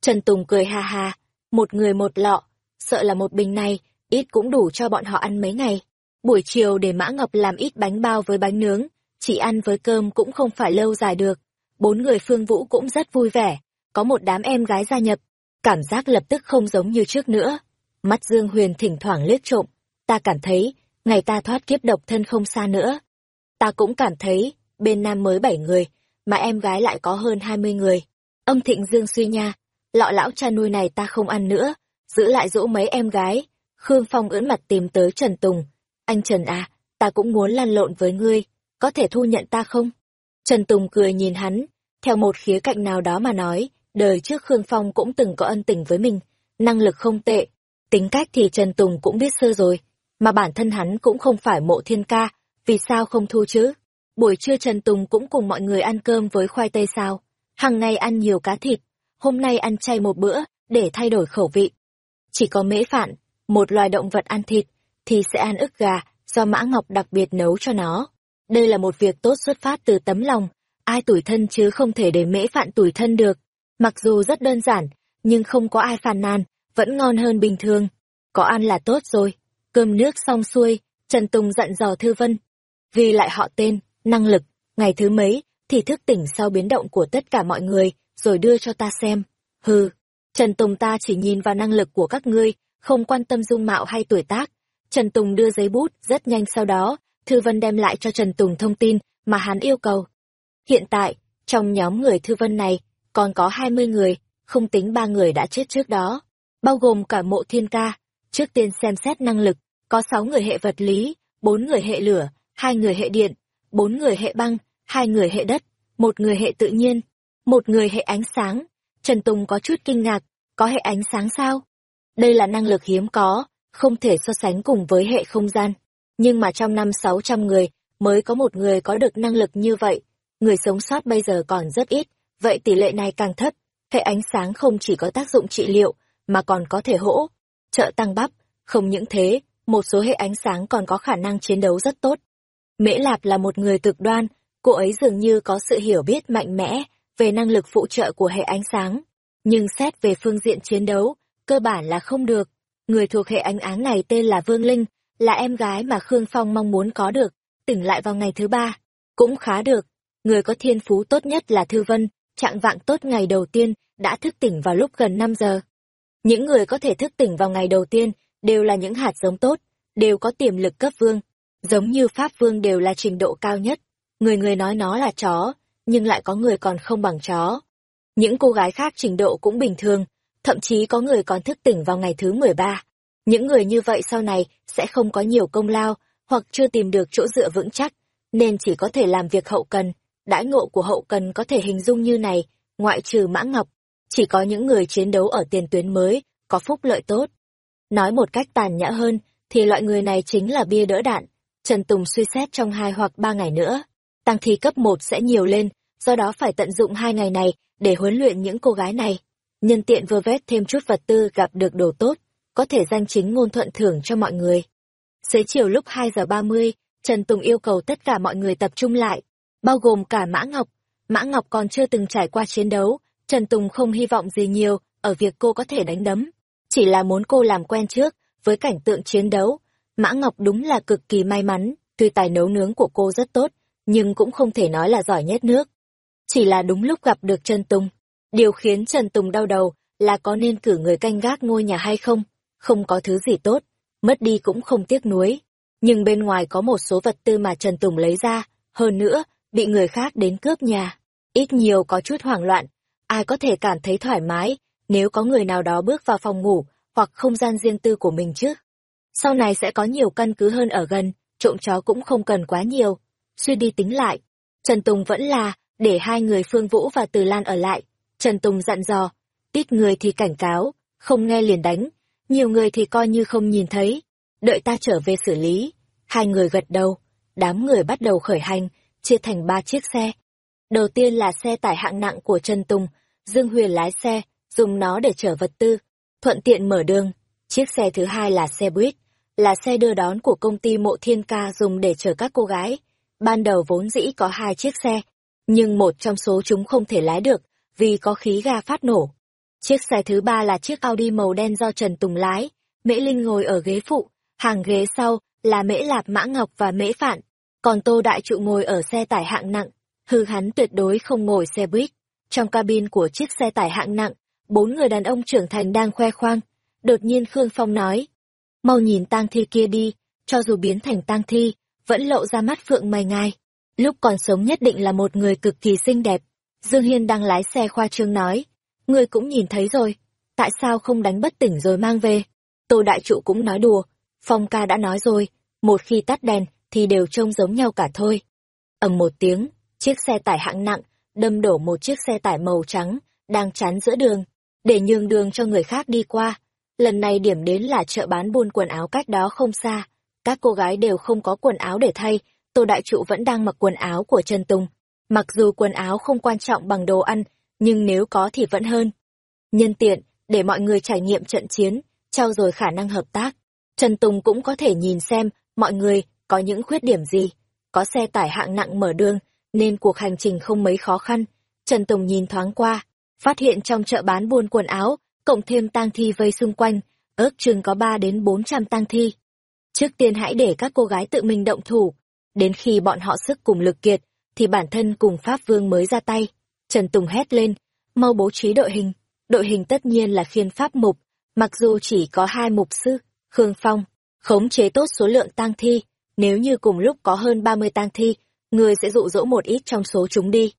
Trần Tùng cười ha ha, một người một lọ, sợ là một bình này, ít cũng đủ cho bọn họ ăn mấy ngày. Buổi chiều để Mã Ngọc làm ít bánh bao với bánh nướng, chỉ ăn với cơm cũng không phải lâu dài được. Bốn người Phương Vũ cũng rất vui vẻ, có một đám em gái gia nhập, cảm giác lập tức không giống như trước nữa. Mắt Dương Huyền thỉnh thoảng liếc trộm, ta cảm thấy, ngày ta thoát kiếp độc thân không xa nữa. Ta cũng cảm thấy, bên nam mới bảy người, mà em gái lại có hơn hai mươi người. Âm thịnh Dương suy nha, lọ lão cha nuôi này ta không ăn nữa, giữ lại dỗ mấy em gái. Khương Phong ưỡn mặt tìm tới Trần Tùng. Anh Trần à, ta cũng muốn lăn lộn với ngươi, có thể thu nhận ta không? Trần Tùng cười nhìn hắn, theo một khía cạnh nào đó mà nói, đời trước Khương Phong cũng từng có ân tình với mình, năng lực không tệ, tính cách thì Trần Tùng cũng biết sơ rồi, mà bản thân hắn cũng không phải mộ thiên ca, vì sao không thu chứ? Buổi trưa Trần Tùng cũng cùng mọi người ăn cơm với khoai tây sao, hàng ngày ăn nhiều cá thịt, hôm nay ăn chay một bữa, để thay đổi khẩu vị. Chỉ có mễ phạn, một loài động vật ăn thịt, thì sẽ ăn ức gà, do Mã Ngọc đặc biệt nấu cho nó. Đây là một việc tốt xuất phát từ tấm lòng, ai tủi thân chứ không thể để mễ phạn tủi thân được. Mặc dù rất đơn giản, nhưng không có ai phàn nàn, vẫn ngon hơn bình thường. Có ăn là tốt rồi. Cơm nước xong xuôi, Trần Tùng dặn dò Thư Vân. Vì lại họ tên, năng lực, ngày thứ mấy, thì thức tỉnh sau biến động của tất cả mọi người, rồi đưa cho ta xem. Hừ, Trần Tùng ta chỉ nhìn vào năng lực của các ngươi, không quan tâm dung mạo hay tuổi tác. Trần Tùng đưa giấy bút, rất nhanh sau đó, Thư Vân đem lại cho Trần Tùng thông tin mà hắn yêu cầu. Hiện tại, trong nhóm người Thư Vân này, còn có 20 người, không tính ba người đã chết trước đó, bao gồm cả mộ thiên ca. Trước tiên xem xét năng lực, có 6 người hệ vật lý, 4 người hệ lửa, 2 người hệ điện, 4 người hệ băng, 2 người hệ đất, một người hệ tự nhiên, một người hệ ánh sáng. Trần Tùng có chút kinh ngạc, có hệ ánh sáng sao? Đây là năng lực hiếm có, không thể so sánh cùng với hệ không gian. Nhưng mà trong năm 600 người, mới có một người có được năng lực như vậy. Người sống sót bây giờ còn rất ít, vậy tỷ lệ này càng thấp. Hệ ánh sáng không chỉ có tác dụng trị liệu, mà còn có thể hỗ, trợ tăng bắp. Không những thế, một số hệ ánh sáng còn có khả năng chiến đấu rất tốt. Mễ Lạp là một người cực đoan, cô ấy dường như có sự hiểu biết mạnh mẽ về năng lực phụ trợ của hệ ánh sáng. Nhưng xét về phương diện chiến đấu, cơ bản là không được. Người thuộc hệ ánh áng này tên là Vương Linh, là em gái mà Khương Phong mong muốn có được, tỉnh lại vào ngày thứ ba. Cũng khá được. Người có thiên phú tốt nhất là Thư Vân, trạng vạng tốt ngày đầu tiên, đã thức tỉnh vào lúc gần 5 giờ. Những người có thể thức tỉnh vào ngày đầu tiên, đều là những hạt giống tốt, đều có tiềm lực cấp vương. Giống như Pháp Vương đều là trình độ cao nhất. Người người nói nó là chó, nhưng lại có người còn không bằng chó. Những cô gái khác trình độ cũng bình thường, thậm chí có người còn thức tỉnh vào ngày thứ 13. Những người như vậy sau này sẽ không có nhiều công lao, hoặc chưa tìm được chỗ dựa vững chắc, nên chỉ có thể làm việc hậu cần. Đãi ngộ của hậu cần có thể hình dung như này, ngoại trừ Mã Ngọc, chỉ có những người chiến đấu ở tiền tuyến mới, có phúc lợi tốt. Nói một cách tàn nhã hơn, thì loại người này chính là bia đỡ đạn. Trần Tùng suy xét trong hai hoặc ba ngày nữa, tăng thi cấp 1 sẽ nhiều lên, do đó phải tận dụng hai ngày này để huấn luyện những cô gái này. Nhân tiện vơ vét thêm chút vật tư gặp được đồ tốt, có thể danh chính ngôn thuận thưởng cho mọi người. Xế chiều lúc 2 giờ 30, Trần Tùng yêu cầu tất cả mọi người tập trung lại, bao gồm cả Mã Ngọc. Mã Ngọc còn chưa từng trải qua chiến đấu, Trần Tùng không hy vọng gì nhiều ở việc cô có thể đánh đấm. Chỉ là muốn cô làm quen trước với cảnh tượng chiến đấu. Mã Ngọc đúng là cực kỳ may mắn, tuy tài nấu nướng của cô rất tốt, nhưng cũng không thể nói là giỏi nhất nước. Chỉ là đúng lúc gặp được Trần Tùng. Điều khiến Trần Tùng đau đầu là có nên cử người canh gác ngôi nhà hay không? Không có thứ gì tốt, mất đi cũng không tiếc nuối. Nhưng bên ngoài có một số vật tư mà Trần Tùng lấy ra, hơn nữa, bị người khác đến cướp nhà. Ít nhiều có chút hoảng loạn, ai có thể cảm thấy thoải mái nếu có người nào đó bước vào phòng ngủ hoặc không gian riêng tư của mình chứ. Sau này sẽ có nhiều căn cứ hơn ở gần, trộm chó cũng không cần quá nhiều. Suy đi tính lại, Trần Tùng vẫn là để hai người Phương Vũ và Từ Lan ở lại. Trần Tùng dặn dò, ít người thì cảnh cáo, không nghe liền đánh, nhiều người thì coi như không nhìn thấy, đợi ta trở về xử lý. Hai người gật đầu, đám người bắt đầu khởi hành, chia thành ba chiếc xe. Đầu tiên là xe tải hạng nặng của Trần Tùng, Dương Huyền lái xe, dùng nó để chở vật tư, thuận tiện mở đường. Chiếc xe thứ hai là xe buýt, là xe đưa đón của công ty Mộ Thiên Ca dùng để chở các cô gái. Ban đầu vốn dĩ có hai chiếc xe, nhưng một trong số chúng không thể lái được, vì có khí ga phát nổ. Chiếc xe thứ ba là chiếc Audi màu đen do Trần Tùng lái, Mễ Linh ngồi ở ghế phụ, hàng ghế sau là Mễ Lạp Mã Ngọc và Mễ Phạn, còn Tô Đại Trụ ngồi ở xe tải hạng nặng, hư hắn tuyệt đối không ngồi xe buýt. Trong cabin của chiếc xe tải hạng nặng, bốn người đàn ông trưởng thành đang khoe khoang. Đột nhiên Khương Phong nói, mau nhìn tang thi kia đi, cho dù biến thành tang thi, vẫn lộ ra mắt phượng mày ngai. Lúc còn sống nhất định là một người cực kỳ xinh đẹp. Dương Hiên đang lái xe khoa trương nói, người cũng nhìn thấy rồi, tại sao không đánh bất tỉnh rồi mang về? Tô Đại Trụ cũng nói đùa, Phong ca đã nói rồi, một khi tắt đèn thì đều trông giống nhau cả thôi. ầm một tiếng, chiếc xe tải hạng nặng đâm đổ một chiếc xe tải màu trắng đang chắn giữa đường, để nhường đường cho người khác đi qua. Lần này điểm đến là chợ bán buôn quần áo cách đó không xa. Các cô gái đều không có quần áo để thay, Tô Đại Trụ vẫn đang mặc quần áo của Trần Tùng. Mặc dù quần áo không quan trọng bằng đồ ăn, nhưng nếu có thì vẫn hơn. Nhân tiện, để mọi người trải nghiệm trận chiến, trao dồi khả năng hợp tác. Trần Tùng cũng có thể nhìn xem mọi người có những khuyết điểm gì. Có xe tải hạng nặng mở đường, nên cuộc hành trình không mấy khó khăn. Trần Tùng nhìn thoáng qua, phát hiện trong chợ bán buôn quần áo, cộng thêm tang thi vây xung quanh, ước chừng có 3 đến 400 tang thi. Trước tiên hãy để các cô gái tự mình động thủ, đến khi bọn họ sức cùng lực kiệt, thì bản thân cùng Pháp Vương mới ra tay. Trần Tùng hét lên, mau bố trí đội hình. Đội hình tất nhiên là khiên Pháp Mục, mặc dù chỉ có hai mục sư, Khương Phong, khống chế tốt số lượng tang thi, nếu như cùng lúc có hơn 30 tang thi, người sẽ dụ dỗ một ít trong số chúng đi.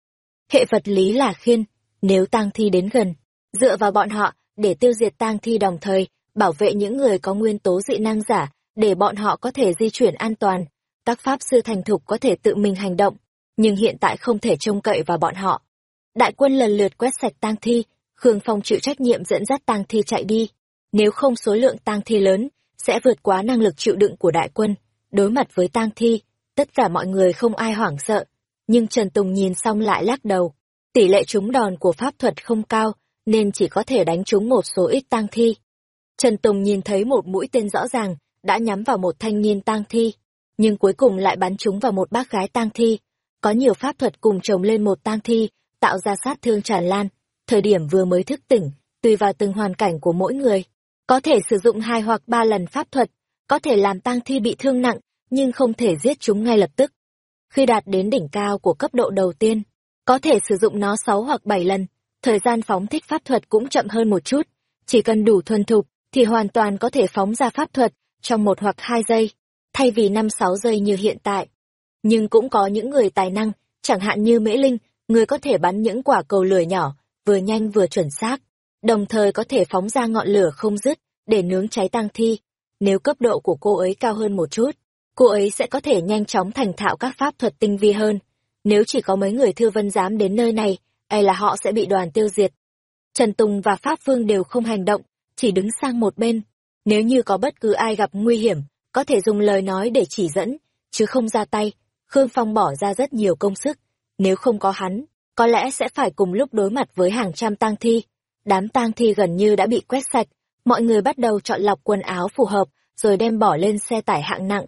Hệ vật lý là khiên, nếu tang thi đến gần, dựa vào bọn họ để tiêu diệt tang thi đồng thời, bảo vệ những người có nguyên tố dị năng giả, để bọn họ có thể di chuyển an toàn. Các pháp sư thành thục có thể tự mình hành động, nhưng hiện tại không thể trông cậy vào bọn họ. Đại quân lần lượt quét sạch tang thi, Khương Phong chịu trách nhiệm dẫn dắt tang thi chạy đi. Nếu không số lượng tang thi lớn, sẽ vượt quá năng lực chịu đựng của đại quân. Đối mặt với tang thi, tất cả mọi người không ai hoảng sợ. Nhưng Trần Tùng nhìn xong lại lắc đầu. Tỷ lệ trúng đòn của pháp thuật không cao, nên chỉ có thể đánh trúng một số ít tang thi. Trần Tùng nhìn thấy một mũi tên rõ ràng, đã nhắm vào một thanh niên tang thi, nhưng cuối cùng lại bắn trúng vào một bác gái tang thi. Có nhiều pháp thuật cùng chồng lên một tang thi, tạo ra sát thương tràn lan. Thời điểm vừa mới thức tỉnh, tùy vào từng hoàn cảnh của mỗi người, có thể sử dụng hai hoặc ba lần pháp thuật, có thể làm tang thi bị thương nặng, nhưng không thể giết chúng ngay lập tức. Khi đạt đến đỉnh cao của cấp độ đầu tiên, có thể sử dụng nó sáu hoặc bảy lần, thời gian phóng thích pháp thuật cũng chậm hơn một chút, chỉ cần đủ thuần thục thì hoàn toàn có thể phóng ra pháp thuật trong một hoặc hai giây, thay vì năm sáu giây như hiện tại. Nhưng cũng có những người tài năng, chẳng hạn như Mễ Linh, người có thể bắn những quả cầu lửa nhỏ, vừa nhanh vừa chuẩn xác, đồng thời có thể phóng ra ngọn lửa không dứt để nướng cháy tang thi. Nếu cấp độ của cô ấy cao hơn một chút, cô ấy sẽ có thể nhanh chóng thành thạo các pháp thuật tinh vi hơn. Nếu chỉ có mấy người thư vân dám đến nơi này, e là họ sẽ bị đoàn tiêu diệt. Trần Tùng và Pháp Vương đều không hành động, chỉ đứng sang một bên. Nếu như có bất cứ ai gặp nguy hiểm, có thể dùng lời nói để chỉ dẫn, chứ không ra tay. Khương Phong bỏ ra rất nhiều công sức. Nếu không có hắn, có lẽ sẽ phải cùng lúc đối mặt với hàng trăm tang thi. Đám tang thi gần như đã bị quét sạch, mọi người bắt đầu chọn lọc quần áo phù hợp, rồi đem bỏ lên xe tải hạng nặng.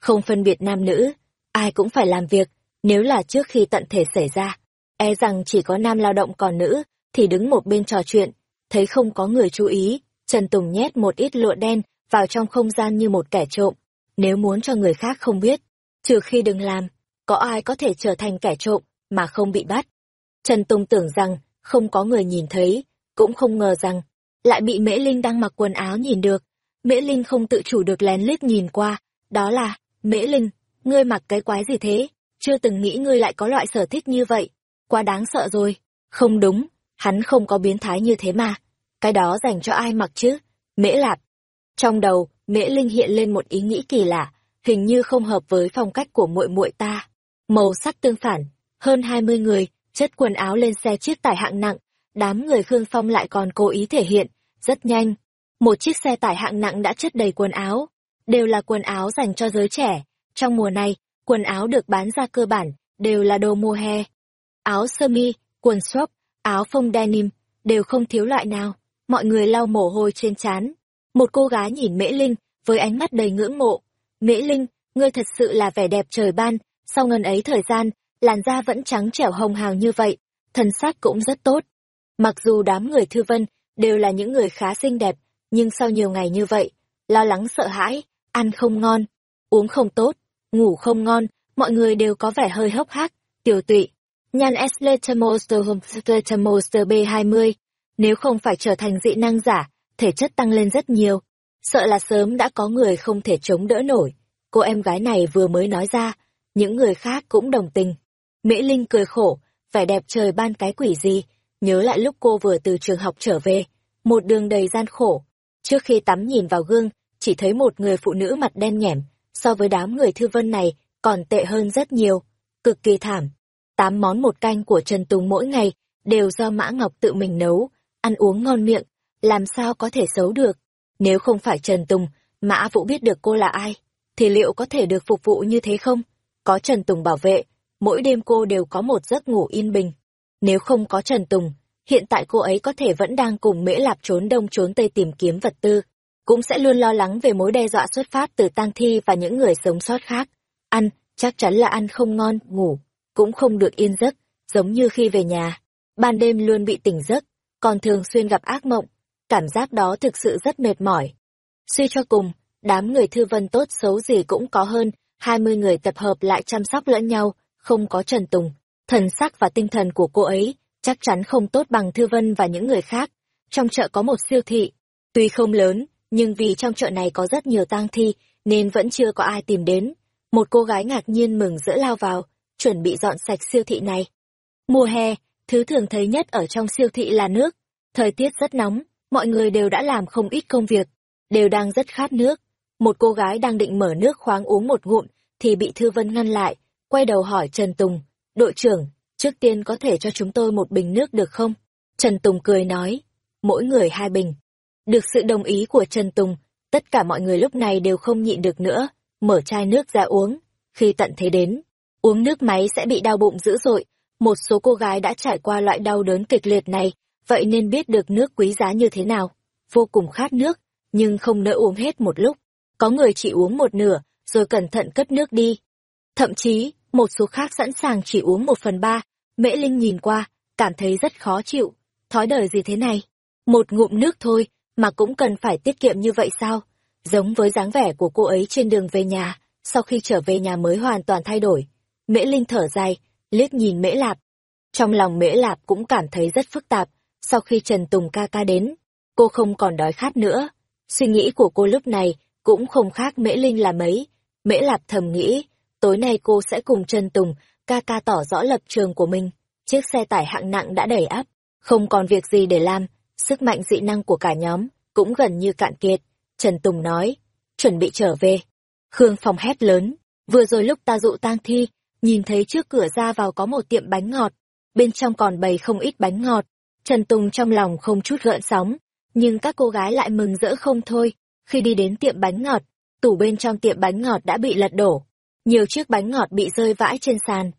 Không phân biệt nam nữ, ai cũng phải làm việc, nếu là trước khi tận thể xảy ra. E rằng chỉ có nam lao động còn nữ, thì đứng một bên trò chuyện, thấy không có người chú ý, Trần Tùng nhét một ít lụa đen vào trong không gian như một kẻ trộm. Nếu muốn cho người khác không biết, trừ khi đừng làm, có ai có thể trở thành kẻ trộm mà không bị bắt. Trần Tùng tưởng rằng không có người nhìn thấy, cũng không ngờ rằng lại bị Mễ Linh đang mặc quần áo nhìn được. Mễ Linh không tự chủ được lén lít nhìn qua, đó là, Mễ Linh, ngươi mặc cái quái gì thế? Chưa từng nghĩ ngươi lại có loại sở thích như vậy. Quá đáng sợ rồi. Không đúng, hắn không có biến thái như thế mà. Cái đó dành cho ai mặc chứ? Mễ Lạp. Trong đầu, Mễ Linh hiện lên một ý nghĩ kỳ lạ, hình như không hợp với phong cách của muội muội ta. Màu sắc tương phản, hơn hai mươi người, chất quần áo lên xe chiếc tải hạng nặng, đám người Khương Phong lại còn cố ý thể hiện, rất nhanh. Một chiếc xe tải hạng nặng đã chất đầy quần áo, đều là quần áo dành cho giới trẻ. Trong mùa này, quần áo được bán ra cơ bản, đều là đồ mùa hè. Áo sơ mi, quần shop, áo phông denim, đều không thiếu loại nào. Mọi người lau mồ hôi trên trán. Một cô gái nhìn Mễ Linh, với ánh mắt đầy ngưỡng mộ. Mỹ Linh, ngươi thật sự là vẻ đẹp trời ban, sau ngần ấy thời gian, làn da vẫn trắng trẻo hồng hào như vậy, thần sắc cũng rất tốt. Mặc dù đám người thư vân đều là những người khá xinh đẹp, nhưng sau nhiều ngày như vậy, lo lắng sợ hãi, ăn không ngon, uống không tốt, ngủ không ngon, mọi người đều có vẻ hơi hốc hác, tiểu tụy. Nhan Esletemoster Homestetemoster B20, nếu không phải trở thành dị năng giả, thể chất tăng lên rất nhiều. Sợ là sớm đã có người không thể chống đỡ nổi. Cô em gái này vừa mới nói ra, những người khác cũng đồng tình. Mễ Linh cười khổ, vẻ đẹp trời ban cái quỷ gì, nhớ lại lúc cô vừa từ trường học trở về, một đường đầy gian khổ. Trước khi tắm nhìn vào gương, chỉ thấy một người phụ nữ mặt đen nhẻm, so với đám người thư vân này, còn tệ hơn rất nhiều, cực kỳ thảm. Tám món một canh của Trần Tùng mỗi ngày, đều do Mã Ngọc tự mình nấu, ăn uống ngon miệng, làm sao có thể xấu được. Nếu không phải Trần Tùng, Mã Vũ biết được cô là ai, thì liệu có thể được phục vụ như thế không? Có Trần Tùng bảo vệ, mỗi đêm cô đều có một giấc ngủ yên bình. Nếu không có Trần Tùng, hiện tại cô ấy có thể vẫn đang cùng Mễ Lạp trốn đông trốn tây tìm kiếm vật tư, cũng sẽ luôn lo lắng về mối đe dọa xuất phát từ tang thi và những người sống sót khác. Ăn, chắc chắn là ăn không ngon, ngủ, cũng không được yên giấc, giống như khi về nhà. Ban đêm luôn bị tỉnh giấc, còn thường xuyên gặp ác mộng, cảm giác đó thực sự rất mệt mỏi. Suy cho cùng, đám người thư vân tốt xấu gì cũng có hơn, 20 người tập hợp lại chăm sóc lẫn nhau, không có Trần Tùng. Thần sắc và tinh thần của cô ấy chắc chắn không tốt bằng Thư Vân và những người khác. Trong chợ có một siêu thị, tuy không lớn, nhưng vì trong chợ này có rất nhiều tang thi, nên vẫn chưa có ai tìm đến. Một cô gái ngạc nhiên mừng rỡ lao vào, chuẩn bị dọn sạch siêu thị này. Mùa hè, thứ thường thấy nhất ở trong siêu thị là nước. Thời tiết rất nóng, mọi người đều đã làm không ít công việc, đều đang rất khát nước. Một cô gái đang định mở nước khoáng uống một ngụm, thì bị Thư Vân ngăn lại, quay đầu hỏi Trần Tùng, đội trưởng, trước tiên có thể cho chúng tôi một bình nước được không? Trần Tùng cười nói, mỗi người hai bình. Được sự đồng ý của Trần Tùng, tất cả mọi người lúc này đều không nhịn được nữa, mở chai nước ra uống. Khi tận thế đến, uống nước máy sẽ bị đau bụng dữ dội. Một số cô gái đã trải qua loại đau đớn kịch liệt này, vậy nên biết được nước quý giá như thế nào. Vô cùng khát nước, nhưng không nỡ uống hết một lúc. Có người chỉ uống một nửa, rồi cẩn thận cất nước đi. Thậm chí, một số khác sẵn sàng chỉ uống một phần ba. Mễ Linh nhìn qua, cảm thấy rất khó chịu. Thói đời gì thế này? Một ngụm nước thôi, mà cũng cần phải tiết kiệm như vậy sao? Giống với dáng vẻ của cô ấy trên đường về nhà, sau khi trở về nhà mới hoàn toàn thay đổi. Mễ Linh thở dài, liếc nhìn Mễ Lạp. Trong lòng Mễ Lạp cũng cảm thấy rất phức tạp, sau khi Trần Tùng ca ca đến, cô không còn đói khát nữa. Suy nghĩ của cô lúc này cũng không khác Mễ Linh là mấy. Mễ Lạp thầm nghĩ, tối nay cô sẽ cùng Trần Tùng, ca ca tỏ rõ lập trường của mình. Chiếc xe tải hạng nặng đã đẩy áp, không còn việc gì để làm, sức mạnh dị năng của cả nhóm cũng gần như cạn kiệt. Trần Tùng nói, chuẩn bị trở về. Khương Phong hét lớn, vừa rồi lúc ta dụ tang thi, nhìn thấy trước cửa ra vào có một tiệm bánh ngọt, bên trong còn bày không ít bánh ngọt. Trần Tùng trong lòng không chút gợn sóng, nhưng các cô gái lại mừng rỡ không thôi. Khi đi đến tiệm bánh ngọt, tủ bên trong tiệm bánh ngọt đã bị lật đổ. Nhiều chiếc bánh ngọt bị rơi vãi trên sàn.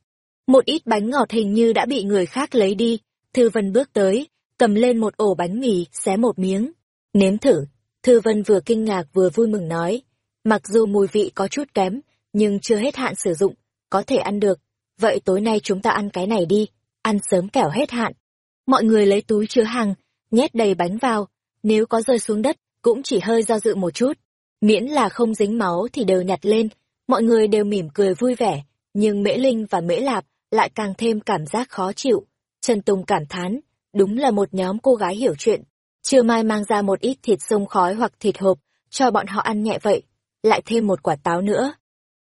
Một ít bánh ngọt hình như đã bị người khác lấy đi. Thư Vân bước tới, cầm lên một ổ bánh mì, xé một miếng. Nếm thử. Thư Vân vừa kinh ngạc vừa vui mừng nói. Mặc dù mùi vị có chút kém, nhưng chưa hết hạn sử dụng, có thể ăn được. Vậy tối nay chúng ta ăn cái này đi, ăn sớm kẻo hết hạn. Mọi người lấy túi chứa hàng, nhét đầy bánh vào, nếu có rơi xuống đất, cũng chỉ hơi do dự một chút. Miễn là không dính máu thì đều nhặt lên, mọi người đều mỉm cười vui vẻ, nhưng Mễ Linh và Mễ Lạp lại càng thêm cảm giác khó chịu. Trần Tùng cảm thán, đúng là một nhóm cô gái hiểu chuyện. chưa mai mang ra một ít thịt sông khói hoặc thịt hộp, cho bọn họ ăn nhẹ vậy, lại thêm một quả táo nữa.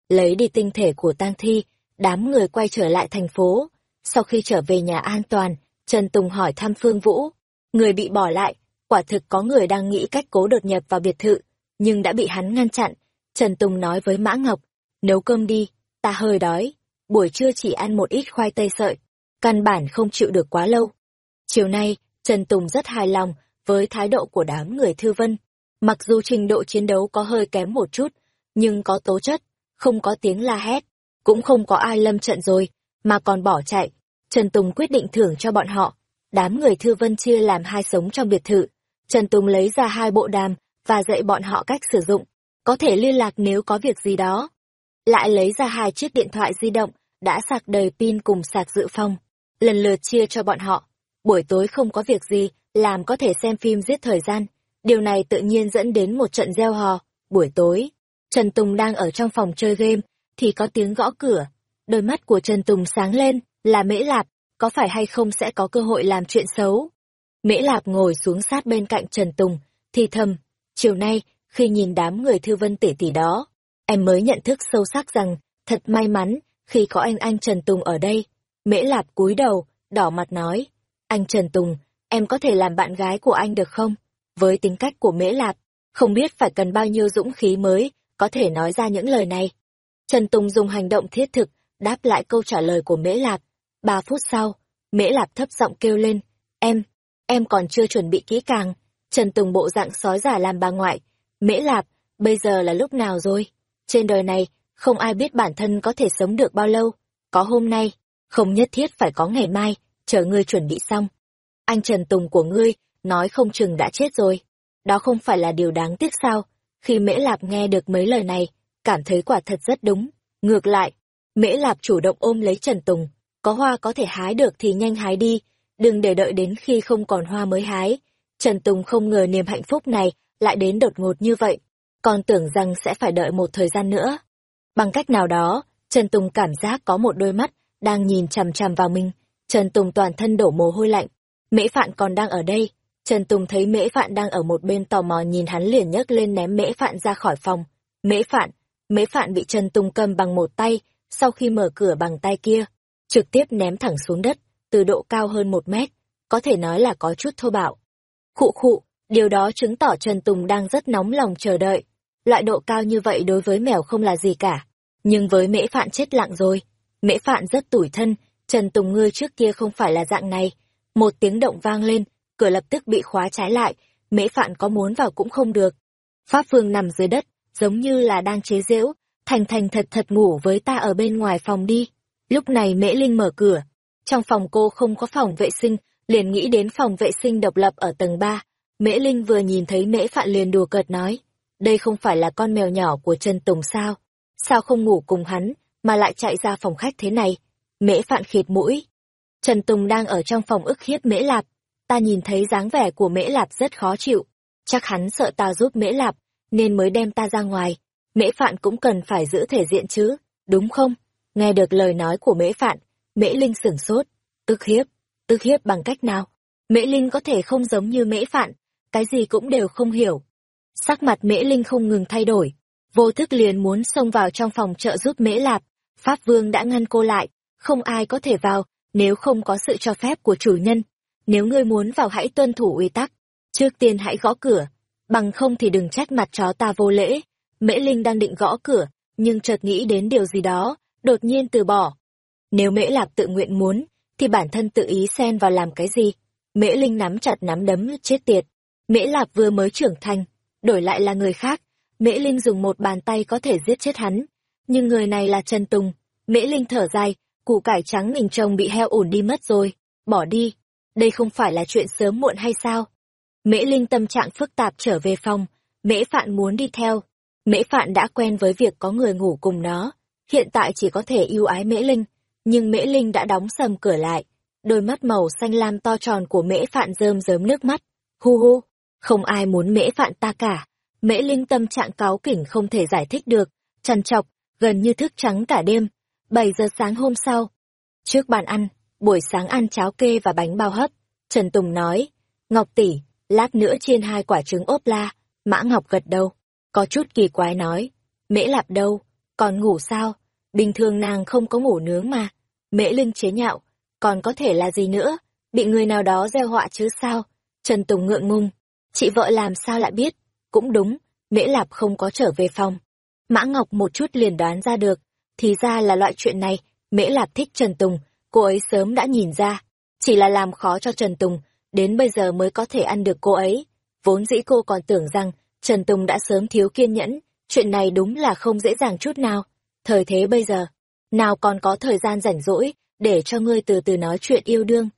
Lấy đi tinh thể của tang thi, đám người quay trở lại thành phố. Sau khi trở về nhà an toàn, Trần Tùng hỏi thăm Phương Vũ. Người bị bỏ lại, quả thực có người đang nghĩ cách cố đột nhập vào biệt thự, nhưng đã bị hắn ngăn chặn. Trần Tùng nói với Mã Ngọc, nấu cơm đi, ta hơi đói, buổi trưa chỉ ăn một ít khoai tây sợi, căn bản không chịu được quá lâu. Chiều nay, Trần Tùng rất hài lòng với thái độ của đám người thư vân. Mặc dù trình độ chiến đấu có hơi kém một chút, nhưng có tố chất, không có tiếng la hét. cũng không có ai lâm trận rồi, mà còn bỏ chạy. Trần Tùng quyết định thưởng cho bọn họ. Đám người Thư Vân chia làm hai sống trong biệt thự. Trần Tùng lấy ra hai bộ đàm và dạy bọn họ cách sử dụng. Có thể liên lạc nếu có việc gì đó. Lại lấy ra hai chiếc điện thoại di động, đã sạc đầy pin cùng sạc dự phòng. Lần lượt chia cho bọn họ. Buổi tối không có việc gì, làm có thể xem phim giết thời gian. Điều này tự nhiên dẫn đến một trận gieo hò. Buổi tối, Trần Tùng đang ở trong phòng chơi game, thì có tiếng gõ cửa. Đôi mắt của Trần Tùng sáng lên, là Mễ Lạp, có phải hay không sẽ có cơ hội làm chuyện xấu? Mễ Lạp ngồi xuống sát bên cạnh Trần Tùng, thì thầm, chiều nay, khi nhìn đám người thư vân tỷ tỷ đó, em mới nhận thức sâu sắc rằng, thật may mắn, khi có anh anh Trần Tùng ở đây. Mễ Lạp cúi đầu, đỏ mặt nói, anh Trần Tùng, em có thể làm bạn gái của anh được không? Với tính cách của Mễ Lạp, không biết phải cần bao nhiêu dũng khí mới có thể nói ra những lời này. Trần Tùng dùng hành động thiết thực, đáp lại câu trả lời của Mễ Lạp. Ba phút sau, Mễ Lạp thấp giọng kêu lên, em, em còn chưa chuẩn bị kỹ càng. Trần Tùng bộ dạng sói giả làm bà ngoại. Mễ Lạp, bây giờ là lúc nào rồi? Trên đời này, không ai biết bản thân có thể sống được bao lâu. Có hôm nay, không nhất thiết phải có ngày mai, chờ ngươi chuẩn bị xong. Anh Trần Tùng của ngươi, nói không chừng đã chết rồi. Đó không phải là điều đáng tiếc sao? Khi Mễ Lạp nghe được mấy lời này, cảm thấy quả thật rất đúng. Ngược lại, Mễ Lạp chủ động ôm lấy Trần Tùng, có hoa có thể hái được thì nhanh hái đi, đừng để đợi đến khi không còn hoa mới hái. Trần Tùng không ngờ niềm hạnh phúc này lại đến đột ngột như vậy, còn tưởng rằng sẽ phải đợi một thời gian nữa. Bằng cách nào đó, Trần Tùng cảm giác có một đôi mắt đang nhìn chằm chằm vào mình. Trần Tùng toàn thân đổ mồ hôi lạnh. Mễ Phạn còn đang ở đây. Trần Tùng thấy Mễ Phạn đang ở một bên tò mò nhìn hắn liền nhấc lên ném Mễ Phạn ra khỏi phòng. Mễ Phạn, Mễ Phạn bị Trần Tùng cầm bằng một tay, sau khi mở cửa bằng tay kia, trực tiếp ném thẳng xuống đất, từ độ cao hơn một mét, có thể nói là có chút thô bạo. Khụ khụ, điều đó chứng tỏ Trần Tùng đang rất nóng lòng chờ đợi. Loại độ cao như vậy đối với mèo không là gì cả, nhưng với mễ phạn chết lặng rồi. Mễ phạn rất tủi thân, Trần Tùng ngươi trước kia không phải là dạng này. Một tiếng động vang lên, cửa lập tức bị khóa trái lại, mễ phạn có muốn vào cũng không được. Pháp Phương nằm dưới đất, giống như là đang chế giễu, thành thành thật thật ngủ với ta ở bên ngoài phòng đi. Lúc này Mễ Linh mở cửa. Trong phòng cô không có phòng vệ sinh, liền nghĩ đến phòng vệ sinh độc lập ở tầng 3. Mễ Linh vừa nhìn thấy Mễ Phạn liền đùa cợt nói, đây không phải là con mèo nhỏ của Trần Tùng sao? Sao không ngủ cùng hắn, mà lại chạy ra phòng khách thế này? Mễ Phạn khịt mũi. Trần Tùng đang ở trong phòng ức hiếp Mễ Lạp. Ta nhìn thấy dáng vẻ của Mễ Lạp rất khó chịu. Chắc hắn sợ ta giúp Mễ Lạp, nên mới đem ta ra ngoài. Mễ Phạn cũng cần phải giữ thể diện chứ, đúng không? Nghe được lời nói của Mễ Phạn, Mễ Linh sửng sốt, tức hiếp, tức hiếp bằng cách nào? Mễ Linh có thể không giống như Mễ Phạn, cái gì cũng đều không hiểu. Sắc mặt Mễ Linh không ngừng thay đổi, vô thức liền muốn xông vào trong phòng trợ giúp Mễ Lạp. Pháp Vương đã ngăn cô lại, không ai có thể vào, nếu không có sự cho phép của chủ nhân. Nếu ngươi muốn vào hãy tuân thủ uy tắc, trước tiên hãy gõ cửa, bằng không thì đừng trách mặt chó ta vô lễ. Mễ Linh đang định gõ cửa, nhưng chợt nghĩ đến điều gì đó, đột nhiên từ bỏ. Nếu Mễ Lạp tự nguyện muốn, thì bản thân tự ý xen vào làm cái gì? Mễ Linh nắm chặt nắm đấm chết tiệt. Mễ Lạp vừa mới trưởng thành, đổi lại là người khác. Mễ Linh dùng một bàn tay có thể giết chết hắn. Nhưng người này là Trần Tùng. Mễ Linh thở dài, củ cải trắng mình trông bị heo ổn đi mất rồi. Bỏ đi. Đây không phải là chuyện sớm muộn hay sao? Mễ Linh tâm trạng phức tạp trở về phòng. Mễ Phạn muốn đi theo, Mễ Phạn đã quen với việc có người ngủ cùng nó, hiện tại chỉ có thể yêu ái Mễ Linh, nhưng Mễ Linh đã đóng sầm cửa lại. Đôi mắt màu xanh lam to tròn của Mễ Phạn rơm rớm nước mắt. Hu hu, không ai muốn Mễ Phạn ta cả. Mễ Linh tâm trạng cáu kỉnh không thể giải thích được, trằn trọc, gần như thức trắng cả đêm. 7 giờ sáng hôm sau, trước bàn ăn, buổi sáng ăn cháo kê và bánh bao hấp, Trần Tùng nói, Ngọc tỷ, lát nữa chiên hai quả trứng ốp la, Mã Ngọc gật đầu có chút kỳ quái nói, mễ lạp đâu, còn ngủ sao, bình thường nàng không có ngủ nướng mà, mễ linh chế nhạo, còn có thể là gì nữa, bị người nào đó gieo họa chứ sao, Trần Tùng ngượng ngùng, chị vợ làm sao lại biết, cũng đúng, mễ lạp không có trở về phòng. Mã Ngọc một chút liền đoán ra được, thì ra là loại chuyện này, mễ lạp thích Trần Tùng, cô ấy sớm đã nhìn ra, chỉ là làm khó cho Trần Tùng, đến bây giờ mới có thể ăn được cô ấy. Vốn dĩ cô còn tưởng rằng Trần Tùng đã sớm thiếu kiên nhẫn, chuyện này đúng là không dễ dàng chút nào. Thời thế bây giờ, nào còn có thời gian rảnh rỗi, để cho ngươi từ từ nói chuyện yêu đương.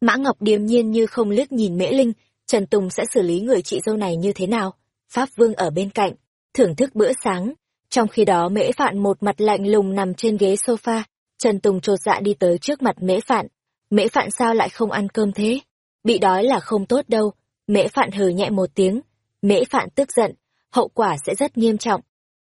Mã Ngọc điềm nhiên như không liếc nhìn Mễ Linh, Trần Tùng sẽ xử lý người chị dâu này như thế nào. Pháp Vương ở bên cạnh, thưởng thức bữa sáng. Trong khi đó Mễ Phạn một mặt lạnh lùng nằm trên ghế sofa, Trần Tùng trột dạ đi tới trước mặt Mễ Phạn. Mễ Phạn sao lại không ăn cơm thế? Bị đói là không tốt đâu. Mễ Phạn hừ nhẹ một tiếng. Mễ Phạn tức giận, hậu quả sẽ rất nghiêm trọng.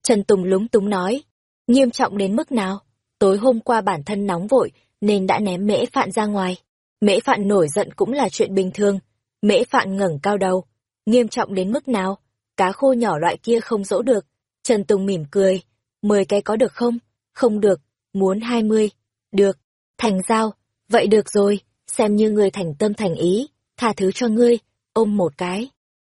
Trần Tùng lúng túng nói. Nghiêm trọng đến mức nào? Tối hôm qua bản thân nóng vội, nên đã ném Mễ Phạn ra ngoài. Mễ Phạn nổi giận cũng là chuyện bình thường. Mễ Phạn ngẩng cao đầu. Nghiêm trọng đến mức nào? Cá khô nhỏ loại kia không dỗ được. Trần Tùng mỉm cười. Mười cái có được không? Không được. Muốn hai mươi. Được. Thành giao. Vậy được rồi. Xem như người thành tâm thành ý. Tha thứ cho ngươi. Ôm một cái.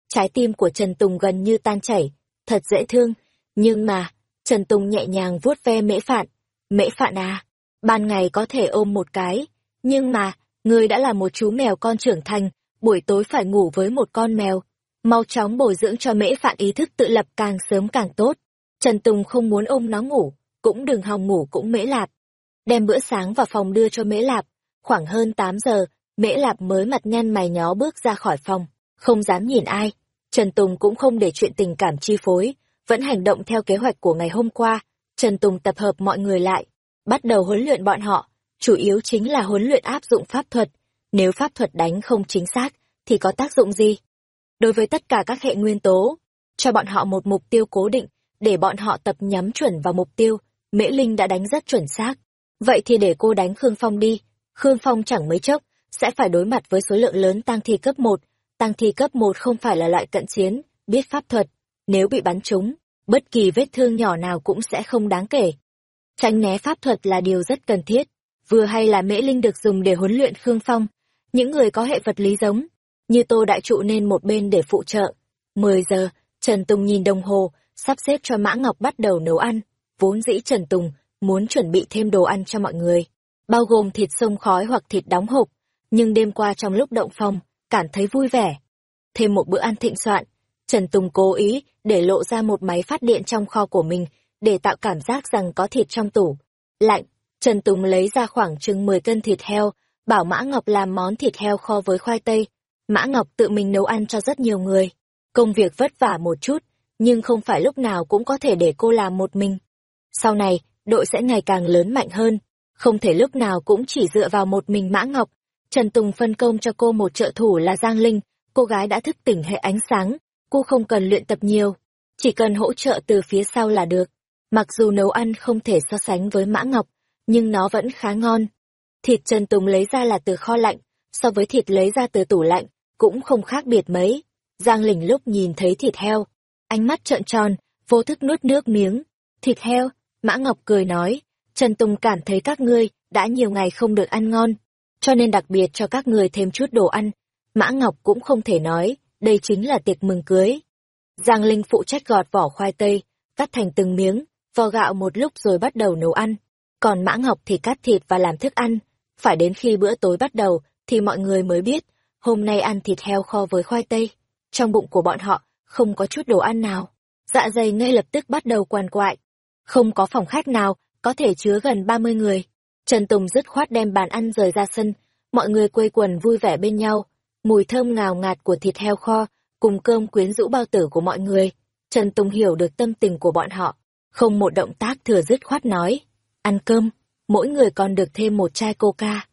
Trái tim của Trần Tùng gần như tan chảy. Thật dễ thương. Nhưng mà, Trần Tùng nhẹ nhàng vuốt ve mễ phạn. Mễ phạn à, ban ngày có thể ôm một cái. Nhưng mà, ngươi đã là một chú mèo con trưởng thành, buổi tối phải ngủ với một con mèo. Mau chóng bồi dưỡng cho mễ phạn ý thức tự lập càng sớm càng tốt. Trần Tùng không muốn ôm nó ngủ, cũng đừng hòng ngủ cũng mễ lạp. Đem bữa sáng vào phòng đưa cho mễ lạp. Khoảng hơn 8 giờ, mễ lạp mới mặt nhăn mày nhó bước ra khỏi phòng, không dám nhìn ai. Trần Tùng cũng không để chuyện tình cảm chi phối, vẫn hành động theo kế hoạch của ngày hôm qua. Trần Tùng tập hợp mọi người lại, bắt đầu huấn luyện bọn họ, chủ yếu chính là huấn luyện áp dụng pháp thuật. Nếu pháp thuật đánh không chính xác, thì có tác dụng gì? Đối với tất cả các hệ nguyên tố, cho bọn họ một mục tiêu cố định, để bọn họ tập nhắm chuẩn vào mục tiêu. Mễ Linh đã đánh rất chuẩn xác. Vậy thì để cô đánh Khương Phong đi. Khương Phong chẳng mấy chốc, sẽ phải đối mặt với số lượng lớn tăng thi cấp 1. Tăng thi cấp 1 không phải là loại cận chiến, biết pháp thuật. Nếu bị bắn trúng, bất kỳ vết thương nhỏ nào cũng sẽ không đáng kể. Tránh né pháp thuật là điều rất cần thiết. Vừa hay là Mễ Linh được dùng để huấn luyện Khương Phong. Những người có hệ vật lý giống, như Tô Đại Trụ nên một bên để phụ trợ. 10 giờ, Trần Tùng nhìn đồng hồ, sắp xếp cho Mã Ngọc bắt đầu nấu ăn. Vốn dĩ Trần Tùng muốn chuẩn bị thêm đồ ăn cho mọi người, bao gồm thịt sông khói hoặc thịt đóng hộp. Nhưng đêm qua trong lúc động phòng, cảm thấy vui vẻ. Thêm một bữa ăn thịnh soạn, Trần Tùng cố ý để lộ ra một máy phát điện trong kho của mình để tạo cảm giác rằng có thịt trong tủ. Lạnh, Trần Tùng lấy ra khoảng chừng 10 cân thịt heo, bảo Mã Ngọc làm món thịt heo kho với khoai tây. Mã Ngọc tự mình nấu ăn cho rất nhiều người. Công việc vất vả một chút, nhưng không phải lúc nào cũng có thể để cô làm một mình. Sau này, đội sẽ ngày càng lớn mạnh hơn, không thể lúc nào cũng chỉ dựa vào một mình Mã Ngọc. Trần Tùng phân công cho cô một trợ thủ là Giang Linh, cô gái đã thức tỉnh hệ ánh sáng, cô không cần luyện tập nhiều, chỉ cần hỗ trợ từ phía sau là được. Mặc dù nấu ăn không thể so sánh với Mã Ngọc, nhưng nó vẫn khá ngon. Thịt Trần Tùng lấy ra là từ kho lạnh, so với thịt lấy ra từ tủ lạnh, cũng không khác biệt mấy. Giang lỉnh lúc nhìn thấy thịt heo, ánh mắt trợn tròn, vô thức nuốt nước miếng. Thịt heo, Mã Ngọc cười nói, Trần Tùng cảm thấy các ngươi đã nhiều ngày không được ăn ngon, cho nên đặc biệt cho các người thêm chút đồ ăn. Mã Ngọc cũng không thể nói, đây chính là tiệc mừng cưới. Giang Linh phụ trách gọt vỏ khoai tây, cắt thành từng miếng, vò gạo một lúc rồi bắt đầu nấu ăn. Còn Mã Ngọc thì cắt thịt và làm thức ăn. Phải đến khi bữa tối bắt đầu thì mọi người mới biết, hôm nay ăn thịt heo kho với khoai tây. Trong bụng của bọn họ không có chút đồ ăn nào. Dạ dày ngay lập tức bắt đầu quằn quại. Không có phòng khách nào có thể chứa gần 30 người. Trần Tùng dứt khoát đem bàn ăn rời ra sân, mọi người quây quần vui vẻ bên nhau, mùi thơm ngào ngạt của thịt heo kho, cùng cơm quyến rũ bao tử của mọi người. Trần Tùng hiểu được tâm tình của bọn họ, không một động tác thừa dứt khoát nói. Ăn cơm, mỗi người còn được thêm một chai coca.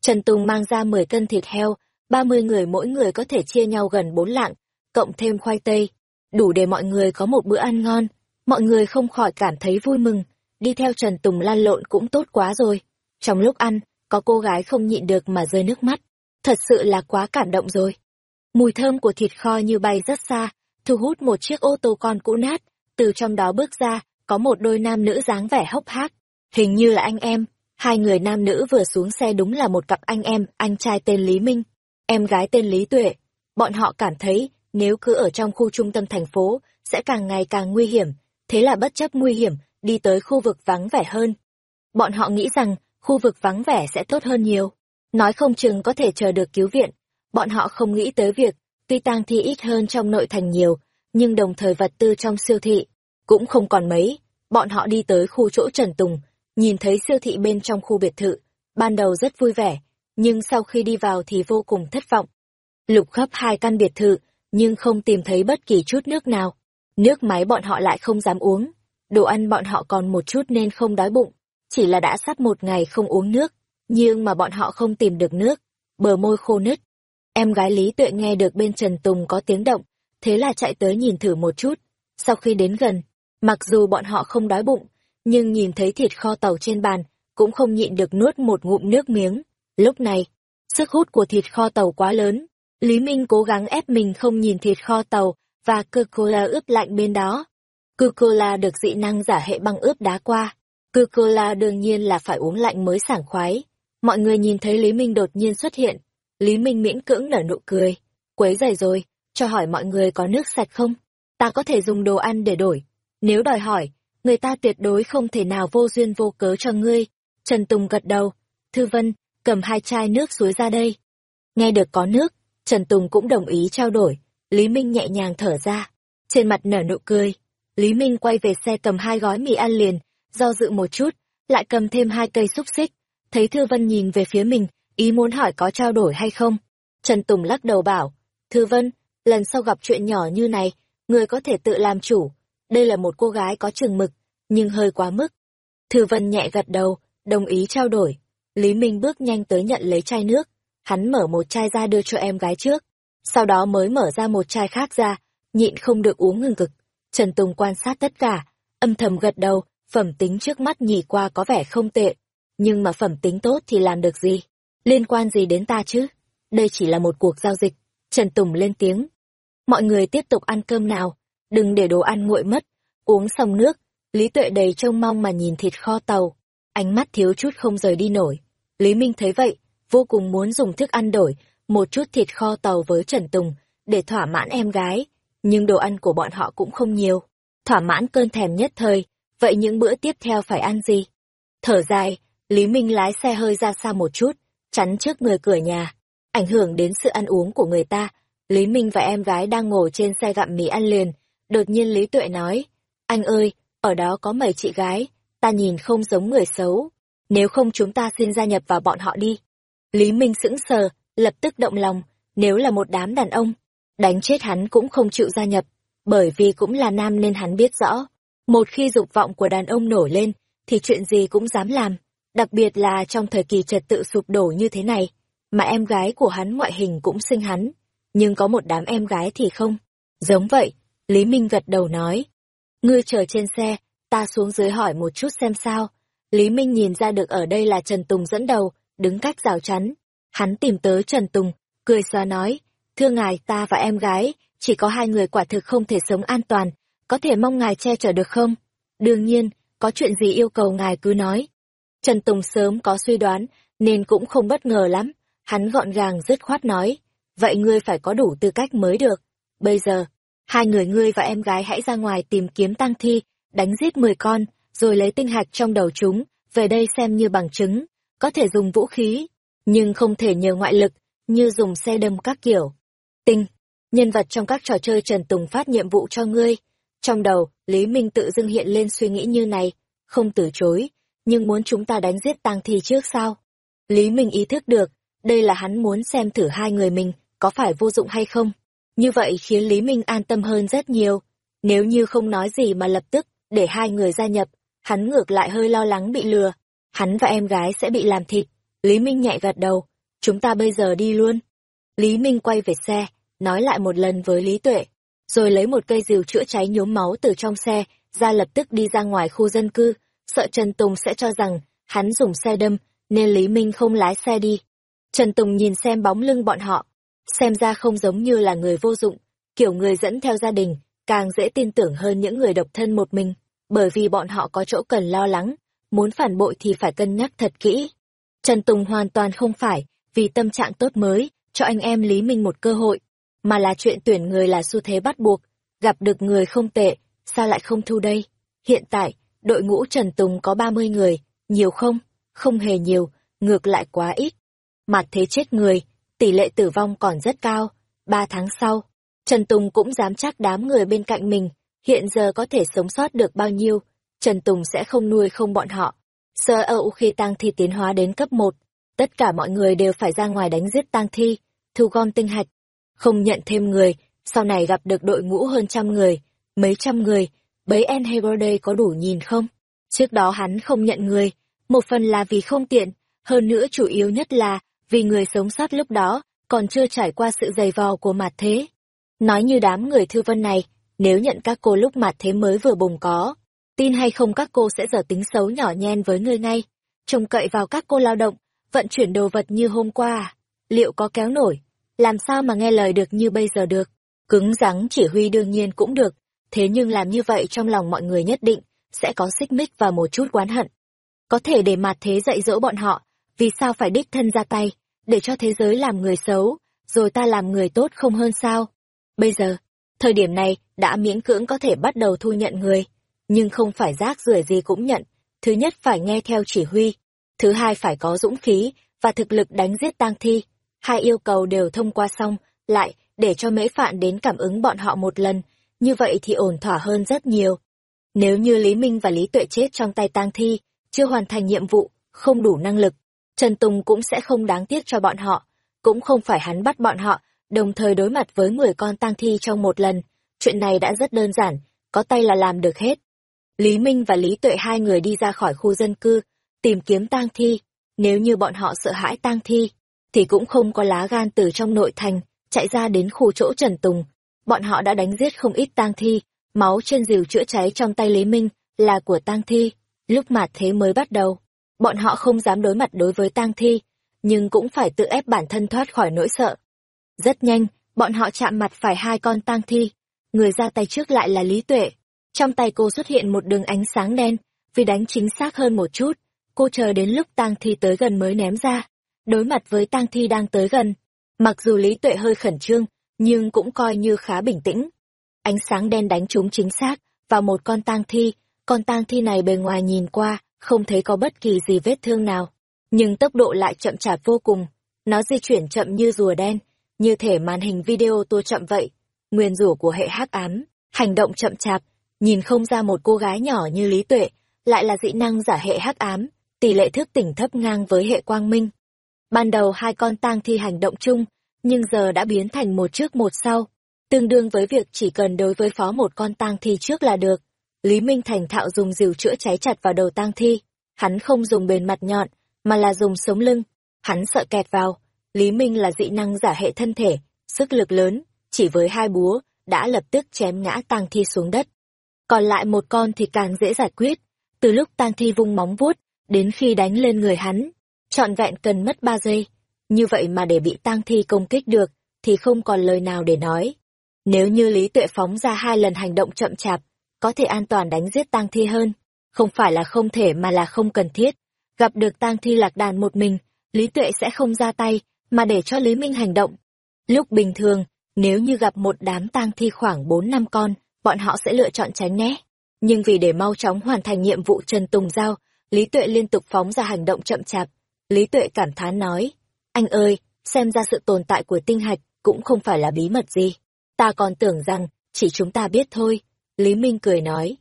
Trần Tùng mang ra 10 cân thịt heo, 30 người mỗi người có thể chia nhau gần 4 lạng, cộng thêm khoai tây, đủ để mọi người có một bữa ăn ngon. Mọi người không khỏi cảm thấy vui mừng, đi theo Trần Tùng lan lộn cũng tốt quá rồi. Trong lúc ăn, có cô gái không nhịn được mà rơi nước mắt. Thật sự là quá cảm động rồi. Mùi thơm của thịt kho như bay rất xa, thu hút một chiếc ô tô con cũ nát, từ trong đó bước ra, có một đôi nam nữ dáng vẻ hốc hác. Hình như là anh em, hai người nam nữ vừa xuống xe đúng là một cặp anh em, anh trai tên Lý Minh, em gái tên Lý Tuệ. Bọn họ cảm thấy, nếu cứ ở trong khu trung tâm thành phố, sẽ càng ngày càng nguy hiểm, thế là bất chấp nguy hiểm, đi tới khu vực vắng vẻ hơn. Bọn họ nghĩ rằng, khu vực vắng vẻ sẽ tốt hơn nhiều nói không chừng có thể chờ được cứu viện. Bọn họ không nghĩ tới việc, tuy tang thi ít hơn trong nội thành nhiều, nhưng đồng thời vật tư trong siêu thị cũng không còn mấy. Bọn họ đi tới khu chỗ Trần Tùng, nhìn thấy siêu thị bên trong khu biệt thự, ban đầu rất vui vẻ, nhưng sau khi đi vào thì vô cùng thất vọng. Lục khắp hai căn biệt thự, nhưng không tìm thấy bất kỳ chút nước nào. Nước máy bọn họ lại không dám uống, đồ ăn bọn họ còn một chút nên không đói bụng, chỉ là đã sắp một ngày không uống nước, nhưng mà bọn họ không tìm được nước, bờ môi khô nứt. Em gái Lý Tuệ nghe được bên Trần Tùng có tiếng động, thế là chạy tới nhìn thử một chút. Sau khi đến gần, mặc dù bọn họ không đói bụng, nhưng nhìn thấy thịt kho tàu trên bàn, cũng không nhịn được nuốt một ngụm nước miếng. Lúc này, sức hút của thịt kho tàu quá lớn, Lý Minh cố gắng ép mình không nhìn thịt kho tàu và Coca-Cola ướp lạnh bên đó. Coca-Cola được dị năng giả hệ băng ướp đá qua. Coca-Cola đương nhiên là phải uống lạnh mới sảng khoái. Mọi người nhìn thấy Lý Minh đột nhiên xuất hiện. Lý Minh miễn cưỡng nở nụ cười. Quấy giày rồi, cho hỏi mọi người có nước sạch không? Ta có thể dùng đồ ăn để đổi. Nếu đòi hỏi, người ta tuyệt đối không thể nào vô duyên vô cớ cho ngươi. Trần Tùng gật đầu. Thư Vân, cầm hai chai nước suối ra đây. Nghe được có nước, Trần Tùng cũng đồng ý trao đổi. Lý Minh nhẹ nhàng thở ra. Trên mặt nở nụ cười. Lý Minh quay về xe cầm hai gói mì ăn liền, do dự một chút, lại cầm thêm hai cây xúc xích. Thấy Thư Vân nhìn về phía mình, ý muốn hỏi có trao đổi hay không. Trần Tùng lắc đầu bảo, Thư Vân, lần sau gặp chuyện nhỏ như này, người có thể tự làm chủ. Đây là một cô gái có chừng mực, nhưng hơi quá mức. Thư Vân nhẹ gật đầu, đồng ý trao đổi. Lý Minh bước nhanh tới nhận lấy chai nước. Hắn mở một chai ra đưa cho em gái trước. Sau đó mới mở ra một chai khác ra, nhịn không được uống ngừng cực. Trần Tùng quan sát tất cả, âm thầm gật đầu, phẩm tính trước mắt nhì qua có vẻ không tệ. Nhưng mà phẩm tính tốt thì làm được gì? Liên quan gì đến ta chứ? Đây chỉ là một cuộc giao dịch. Trần Tùng lên tiếng. Mọi người tiếp tục ăn cơm nào, đừng để đồ ăn nguội mất. Uống xong nước, Lý Tuệ đầy trông mong mà nhìn thịt kho tàu. Ánh mắt thiếu chút không rời đi nổi. Lý Minh thấy vậy, vô cùng muốn dùng thức ăn đổi một chút thịt kho tàu với Trần Tùng để thỏa mãn em gái, nhưng đồ ăn của bọn họ cũng không nhiều. Thỏa mãn cơn thèm nhất thời, vậy những bữa tiếp theo phải ăn gì? Thở dài, Lý Minh lái xe hơi ra xa một chút, chắn trước người cửa nhà, ảnh hưởng đến sự ăn uống của người ta. Lý Minh và em gái đang ngồi trên xe gặm mì ăn liền, đột nhiên Lý Tuệ nói, anh ơi, ở đó có mấy chị gái, ta nhìn không giống người xấu, nếu không chúng ta xin gia nhập vào bọn họ đi. Lý Minh sững sờ, lập tức động lòng, nếu là một đám đàn ông, đánh chết hắn cũng không chịu gia nhập, bởi vì cũng là nam nên hắn biết rõ, một khi dục vọng của đàn ông nổi lên, thì chuyện gì cũng dám làm, đặc biệt là trong thời kỳ trật tự sụp đổ như thế này, mà em gái của hắn ngoại hình cũng xinh hắn, nhưng có một đám em gái thì không. Giống vậy, Lý Minh gật đầu nói, ngươi chờ trên xe, ta xuống dưới hỏi một chút xem sao. Lý Minh nhìn ra được ở đây là Trần Tùng dẫn đầu, đứng cách rào chắn. Hắn tìm tới Trần Tùng, cười xóa nói, thưa ngài ta và em gái, chỉ có hai người quả thực không thể sống an toàn, có thể mong ngài che chở được không? Đương nhiên, có chuyện gì yêu cầu ngài cứ nói. Trần Tùng sớm có suy đoán, nên cũng không bất ngờ lắm. Hắn gọn gàng dứt khoát nói, vậy ngươi phải có đủ tư cách mới được. Bây giờ, hai người ngươi và em gái hãy ra ngoài tìm kiếm tăng thi, đánh giết mười con, rồi lấy tinh hạch trong đầu chúng, về đây xem như bằng chứng, có thể dùng vũ khí, nhưng không thể nhờ ngoại lực, như dùng xe đâm các kiểu. Tinh, nhân vật trong các trò chơi Trần Tùng phát nhiệm vụ cho ngươi. Trong đầu, Lý Minh tự dưng hiện lên suy nghĩ như này, không từ chối, nhưng muốn chúng ta đánh giết tang thi trước sao? Lý Minh ý thức được, đây là hắn muốn xem thử hai người mình có phải vô dụng hay không. Như vậy khiến Lý Minh an tâm hơn rất nhiều. Nếu như không nói gì mà lập tức để hai người gia nhập, hắn ngược lại hơi lo lắng bị lừa. Hắn và em gái sẽ bị làm thịt. Lý Minh nhẹ gật đầu. Chúng ta bây giờ đi luôn. Lý Minh quay về xe, nói lại một lần với Lý Tuệ, rồi lấy một cây rìu chữa cháy nhuốm máu từ trong xe, ra lập tức đi ra ngoài khu dân cư, sợ Trần Tùng sẽ cho rằng hắn dùng xe đâm, nên Lý Minh không lái xe đi. Trần Tùng nhìn xem bóng lưng bọn họ, xem ra không giống như là người vô dụng, kiểu người dẫn theo gia đình, càng dễ tin tưởng hơn những người độc thân một mình, bởi vì bọn họ có chỗ cần lo lắng, muốn phản bội thì phải cân nhắc thật kỹ. Trần Tùng hoàn toàn không phải vì tâm trạng tốt mới, cho anh em Lý Minh một cơ hội, mà là chuyện tuyển người là xu thế bắt buộc, gặp được người không tệ, sao lại không thu đây? Hiện tại, đội ngũ Trần Tùng có 30 người, nhiều không? Không hề nhiều, ngược lại quá ít. Mặt thế chết người, tỷ lệ tử vong còn rất cao. Ba tháng sau, Trần Tùng cũng dám chắc đám người bên cạnh mình, hiện giờ có thể sống sót được bao nhiêu, Trần Tùng sẽ không nuôi không bọn họ. Sơ âu khi tang thi tiến hóa đến cấp một, tất cả mọi người đều phải ra ngoài đánh giết tang thi, thu gom tinh hạch, không nhận thêm người, sau này gặp được đội ngũ hơn trăm người, mấy trăm người, bấy En Hebrode có đủ nhìn không? Trước đó hắn không nhận người, một phần là vì không tiện, hơn nữa chủ yếu nhất là vì người sống sót lúc đó còn chưa trải qua sự dày vò của mặt thế. Nói như đám người thư vân này, nếu nhận các cô lúc mặt thế mới vừa bùng có, tin hay không các cô sẽ dở tính xấu nhỏ nhen với người ngay. Trông cậy vào các cô lao động, vận chuyển đồ vật như hôm qua à? Liệu có kéo nổi? Làm sao mà nghe lời được như bây giờ được? Cứng rắn chỉ huy đương nhiên cũng được, thế nhưng làm như vậy trong lòng mọi người nhất định sẽ có xích mích và một chút oán hận. Có thể để mặt thế dạy dỗ bọn họ, vì sao phải đích thân ra tay, để cho thế giới làm người xấu, rồi ta làm người tốt không hơn sao? Bây giờ, thời điểm này đã miễn cưỡng có thể bắt đầu thu nhận người, nhưng không phải rác rưởi gì cũng nhận. Thứ nhất phải nghe theo chỉ huy, thứ hai phải có dũng khí và thực lực đánh giết tang thi. Hai yêu cầu đều thông qua xong, lại để cho mễ phạn đến cảm ứng bọn họ một lần, như vậy thì ổn thỏa hơn rất nhiều. Nếu như Lý Minh và Lý Tuệ chết trong tay tang thi, chưa hoàn thành nhiệm vụ, không đủ năng lực, Trần Tùng cũng sẽ không đáng tiếc cho bọn họ, cũng không phải hắn bắt bọn họ, đồng thời đối mặt với 10 con tang thi trong một lần. Chuyện này đã rất đơn giản, có tay là làm được hết. Lý Minh và Lý Tuệ hai người đi ra khỏi khu dân cư, tìm kiếm tang thi. Nếu như bọn họ sợ hãi tang thi, thì cũng không có lá gan từ trong nội thành, chạy ra đến khu chỗ Trần Tùng. Bọn họ đã đánh giết không ít tang thi, máu trên rìu chữa cháy trong tay Lý Minh là của tang thi. Lúc mà thế mới bắt đầu, bọn họ không dám đối mặt đối với tang thi, nhưng cũng phải tự ép bản thân thoát khỏi nỗi sợ. Rất nhanh, bọn họ chạm mặt phải hai con tang thi. Người ra tay trước lại là Lý Tuệ. Trong tay cô xuất hiện một đường ánh sáng đen, vì đánh chính xác hơn một chút, cô chờ đến lúc tang thi tới gần mới ném ra. Đối mặt với tang thi đang tới gần, mặc dù Lý Tuệ hơi khẩn trương, nhưng cũng coi như khá bình tĩnh. Ánh sáng đen đánh trúng chính xác vào một con tang thi, con tang thi này bề ngoài nhìn qua, không thấy có bất kỳ gì vết thương nào, nhưng tốc độ lại chậm chạp vô cùng. Nó di chuyển chậm như rùa đen, như thể màn hình video tua chậm vậy. Nguyên rủa của hệ hắc ám, hành động chậm chạp, nhìn không ra một cô gái nhỏ như Lý Tuệ, lại là dị năng giả hệ hắc ám, tỷ lệ thức tỉnh thấp ngang với hệ quang minh. Ban đầu hai con tang thi hành động chung, nhưng giờ đã biến thành một trước một sau, tương đương với việc chỉ cần đối với phó một con tang thi trước là được. Lý Minh thành thạo dùng rìu chữa cháy chặt vào đầu tang thi, hắn không dùng bền mặt nhọn, mà là dùng sống lưng, hắn sợ kẹt vào. Lý Minh là dị năng giả hệ thân thể, sức lực lớn, chỉ với hai búa, đã lập tức chém ngã tang thi xuống đất. Còn lại một con thì càng dễ giải quyết, từ lúc tang thi vung móng vuốt, đến khi đánh lên người hắn, trọn vẹn cần mất ba giây. Như vậy mà để bị tang thi công kích được, thì không còn lời nào để nói. Nếu như Lý Tuệ phóng ra hai lần hành động chậm chạp, có thể an toàn đánh giết tang thi hơn. Không phải là không thể mà là không cần thiết. Gặp được tang thi lạc đàn một mình, Lý Tuệ sẽ không ra tay, mà để cho Lý Minh hành động. Lúc bình thường, nếu như gặp một đám tang thi khoảng 4 năm con, bọn họ sẽ lựa chọn tránh né. Nhưng vì để mau chóng hoàn thành nhiệm vụ Trần Tùng Giao, Lý Tuệ liên tục phóng ra hành động chậm chạp. Lý Tuệ cảm thán nói, anh ơi, xem ra sự tồn tại của tinh hạch cũng không phải là bí mật gì. Ta còn tưởng rằng, chỉ chúng ta biết thôi. Lý Minh cười nói,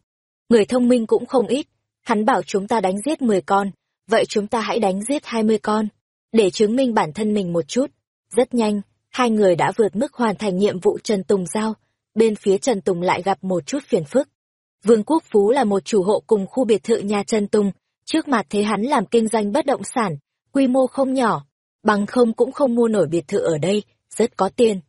người thông minh cũng không ít. Hắn bảo chúng ta đánh giết 10 con, vậy chúng ta hãy đánh giết 20 con, để chứng minh bản thân mình một chút. Rất nhanh, hai người đã vượt mức hoàn thành nhiệm vụ Trần Tùng giao, bên phía Trần Tùng lại gặp một chút phiền phức. Vương Quốc Phú là một chủ hộ cùng khu biệt thự nhà Trần Tùng, trước mặt thế hắn làm kinh doanh bất động sản, quy mô không nhỏ, bằng không cũng không mua nổi biệt thự ở đây, rất có tiền.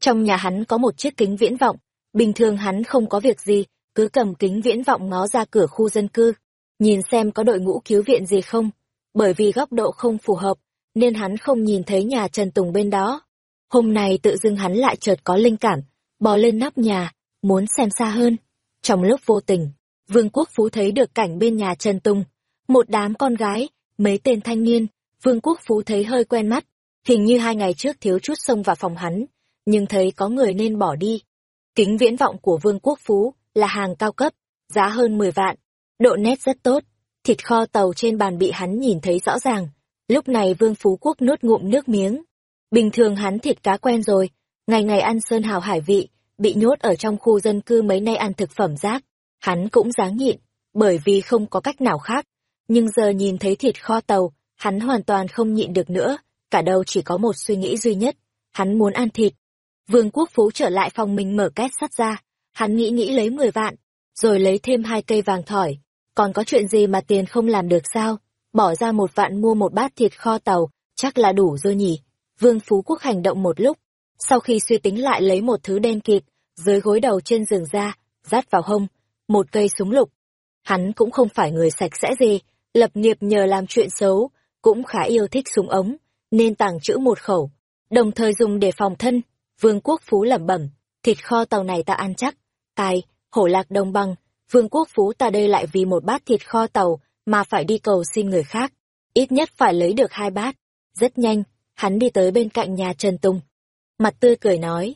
Trong nhà hắn có một chiếc kính viễn vọng, bình thường hắn không có việc gì, cứ cầm kính viễn vọng ngó ra cửa khu dân cư, nhìn xem có đội ngũ cứu viện gì không. Bởi vì góc độ không phù hợp, nên hắn không nhìn thấy nhà Trần Tùng bên đó. Hôm nay tự dưng hắn lại chợt có linh cảm, bò lên nóc nhà, muốn xem xa hơn. Trong lúc vô tình, Vương Quốc Phú thấy được cảnh bên nhà Trần Tùng, một đám con gái, mấy tên thanh niên, Vương Quốc Phú thấy hơi quen mắt, hình như hai ngày trước thiếu chút xông vào phòng hắn, nhưng thấy có người nên bỏ đi. Kính viễn vọng của Vương Quốc Phú là hàng cao cấp, giá hơn 10 vạn, độ nét rất tốt, thịt kho tàu trên bàn bị hắn nhìn thấy rõ ràng. Lúc này Vương Phú Quốc nuốt ngụm nước miếng. Bình thường hắn thịt cá quen rồi, ngày ngày ăn sơn hào hải vị, bị nhốt ở trong khu dân cư mấy nay ăn thực phẩm rác. Hắn cũng dáng nhịn, bởi vì không có cách nào khác. nhưng giờ nhìn thấy thịt kho tàu, hắn hoàn toàn không nhịn được nữa, cả đầu chỉ có một suy nghĩ duy nhất, hắn muốn ăn thịt. Vương Quốc Phú trở lại phòng mình mở két sắt ra, hắn nghĩ nghĩ lấy 10 vạn, rồi lấy thêm hai cây vàng thỏi. Còn có chuyện gì mà tiền không làm được sao? Bỏ ra một vạn mua một bát thịt kho tàu, chắc là đủ rồi nhỉ. Vương Phú Quốc hành động một lúc, sau khi suy tính lại lấy một thứ đen kịt, dưới gối đầu trên giường ra, dắt vào hông, một cây súng lục. Hắn cũng không phải người sạch sẽ gì, lập nghiệp nhờ làm chuyện xấu, cũng khá yêu thích súng ống, nên tàng trữ một khẩu, đồng thời dùng để phòng thân. Vương Quốc Phú lẩm bẩm, thịt kho tàu này ta ăn chắc. Tài, hổ lạc đồng bằng, Vương Quốc Phú ta đây lại vì một bát thịt kho tàu mà phải đi cầu xin người khác. Ít nhất phải lấy được hai bát. Rất nhanh, hắn đi tới bên cạnh nhà Trần Tùng. Mặt tươi cười nói,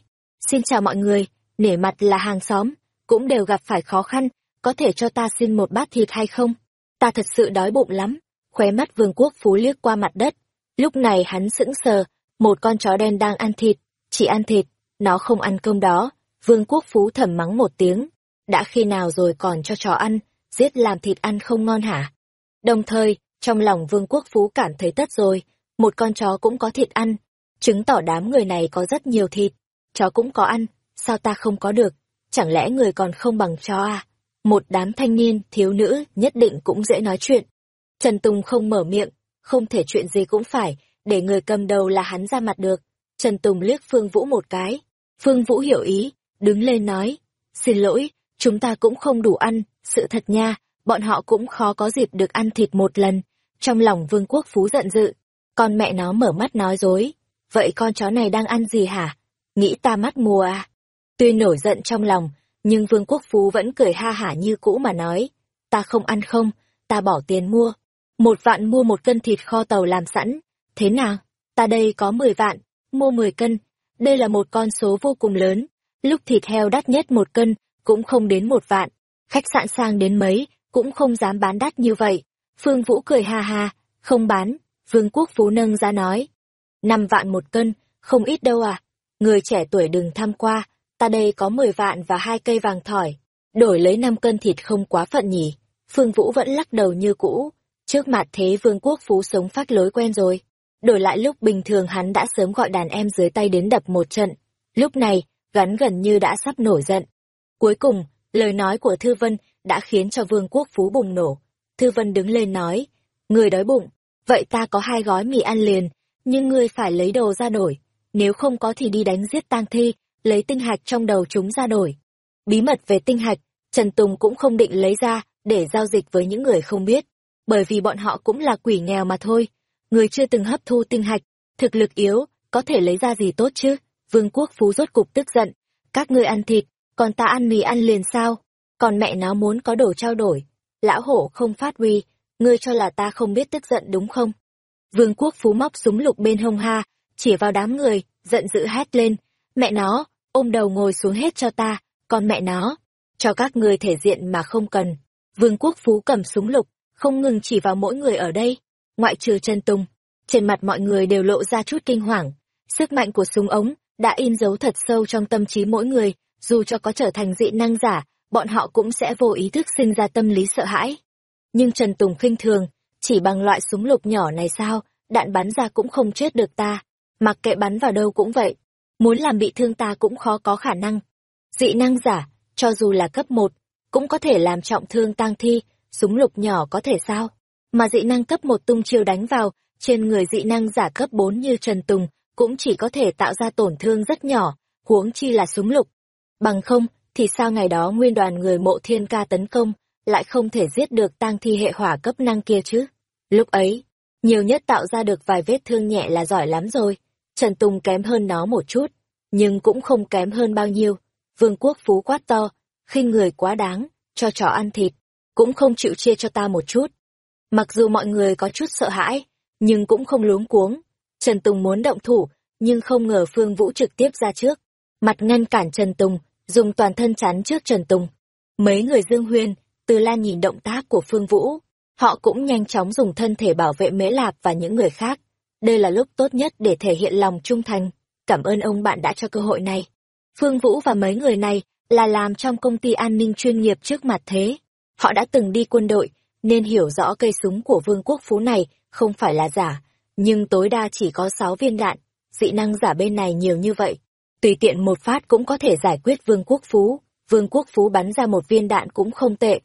xin chào mọi người, nể mặt là hàng xóm, cũng đều gặp phải khó khăn, có thể cho ta xin một bát thịt hay không? Ta thật sự đói bụng lắm. Khóe mắt Vương Quốc Phú liếc qua mặt đất. Lúc này hắn sững sờ, một con chó đen đang ăn thịt, chỉ ăn thịt, nó không ăn cơm đó. Vương Quốc Phú thầm mắng một tiếng, đã khi nào rồi còn cho chó ăn, giết làm thịt ăn không ngon hả? Đồng thời, trong lòng Vương Quốc Phú cảm thấy tất rồi, một con chó cũng có thịt ăn, chứng tỏ đám người này có rất nhiều thịt, chó cũng có ăn, sao ta không có được, chẳng lẽ người còn không bằng chó à? Một đám thanh niên, thiếu nữ, nhất định cũng dễ nói chuyện. Trần Tùng không mở miệng, không thể chuyện gì cũng phải, để người cầm đầu là hắn ra mặt được. Trần Tùng liếc Phương Vũ một cái. Phương Vũ hiểu ý, đứng lên nói, xin lỗi, chúng ta cũng không đủ ăn, sự thật nha, bọn họ cũng khó có dịp được ăn thịt một lần. Trong lòng Vương Quốc Phú giận dữ, con mẹ nó mở mắt nói dối. Vậy con chó này đang ăn gì hả? Nghĩ ta mắt mùa à? Tuy nổi giận trong lòng, nhưng Vương Quốc Phú vẫn cười ha hả như cũ mà nói. Ta không ăn không, ta bỏ tiền mua. Một vạn mua một cân thịt kho tàu làm sẵn. Thế nào? Ta đây có mười vạn, mua mười cân. Đây là một con số vô cùng lớn. Lúc thịt heo đắt nhất một cân, cũng không đến một vạn. Khách sạn sang đến mấy, cũng không dám bán đắt như vậy. Phương Vũ cười ha ha, không bán, Vương Quốc Phú nâng ra nói. Năm vạn một cân, không ít đâu à. Người trẻ tuổi đừng tham qua, ta đây có mười vạn và hai cây vàng thỏi. Đổi lấy năm cân thịt không quá phận nhỉ. Phương Vũ vẫn lắc đầu như cũ. Trước mặt thế Vương Quốc Phú sống phát lối quen rồi. Đổi lại lúc bình thường hắn đã sớm gọi đàn em dưới tay đến đập một trận. Lúc này, gắn gần như đã sắp nổi giận. Cuối cùng, lời nói của Thư Vân đã khiến cho Vương Quốc Phú bùng nổ. Thư Vân đứng lên nói, người đói bụng, vậy ta có hai gói mì ăn liền, nhưng ngươi phải lấy đồ ra đổi, nếu không có thì đi đánh giết tang thi, lấy tinh hạch trong đầu chúng ra đổi. Bí mật về tinh hạch, Trần Tùng cũng không định lấy ra để giao dịch với những người không biết, bởi vì bọn họ cũng là quỷ nghèo mà thôi. Người chưa từng hấp thu tinh hạch, thực lực yếu, có thể lấy ra gì tốt chứ? Vương quốc phú rốt cục tức giận. Các ngươi ăn thịt, còn ta ăn mì ăn liền sao? Còn mẹ nó muốn có đồ trao đổi. Lão hổ không phát huy, ngươi cho là ta không biết tức giận đúng không? Vương quốc phú móc súng lục bên hông ha, chỉ vào đám người, giận dữ hét lên. Mẹ nó, ôm đầu ngồi xuống hết cho ta, còn mẹ nó, cho các ngươi thể diện mà không cần. Vương quốc phú cầm súng lục, không ngừng chỉ vào mỗi người ở đây, ngoại trừ Trần Tùng Trên mặt mọi người đều lộ ra chút kinh hoàng. Sức mạnh của súng ống đã in dấu thật sâu trong tâm trí mỗi người, dù cho có trở thành dị năng giả, bọn họ cũng sẽ vô ý thức sinh ra tâm lý sợ hãi. Nhưng Trần Tùng khinh thường, chỉ bằng loại súng lục nhỏ này sao, đạn bắn ra cũng không chết được ta, mặc kệ bắn vào đâu cũng vậy, muốn làm bị thương ta cũng khó có khả năng. Dị năng giả, cho dù là cấp 1, cũng có thể làm trọng thương tang thi, súng lục nhỏ có thể sao? Mà dị năng cấp 1 tung chiêu đánh vào, trên người dị năng giả cấp 4 như Trần Tùng, cũng chỉ có thể tạo ra tổn thương rất nhỏ, huống chi là súng lục. Bằng không, thì sao ngày đó nguyên đoàn người mộ thiên ca tấn công, lại không thể giết được tang thi hệ hỏa cấp năng kia chứ? Lúc ấy, nhiều nhất tạo ra được vài vết thương nhẹ là giỏi lắm rồi. Trần Tùng kém hơn nó một chút, nhưng cũng không kém hơn bao nhiêu. Vương quốc phú quát to, khinh người quá đáng, cho chó ăn thịt, cũng không chịu chia cho ta một chút. Mặc dù mọi người có chút sợ hãi, nhưng cũng không luống cuống. Trần Tùng muốn động thủ, nhưng không ngờ Phương Vũ trực tiếp ra trước. Mặt ngăn cản Trần Tùng, dùng toàn thân chắn trước Trần Tùng. Mấy người Dương Huyên, Từ Lan nhìn động tác của Phương Vũ, họ cũng nhanh chóng dùng thân thể bảo vệ Mễ Lạp và những người khác. Đây là lúc tốt nhất để thể hiện lòng trung thành. Cảm ơn ông bạn đã cho cơ hội này. Phương Vũ và mấy người này là làm trong công ty an ninh chuyên nghiệp trước mặt thế. Họ đã từng đi quân đội, nên hiểu rõ cây súng của vương quốc phú này không phải là giả, nhưng tối đa chỉ có 6 viên đạn, dị năng giả bên này nhiều như vậy. Tùy tiện một phát cũng có thể giải quyết vương quốc phú, vương quốc phú bắn ra một viên đạn cũng không tệ.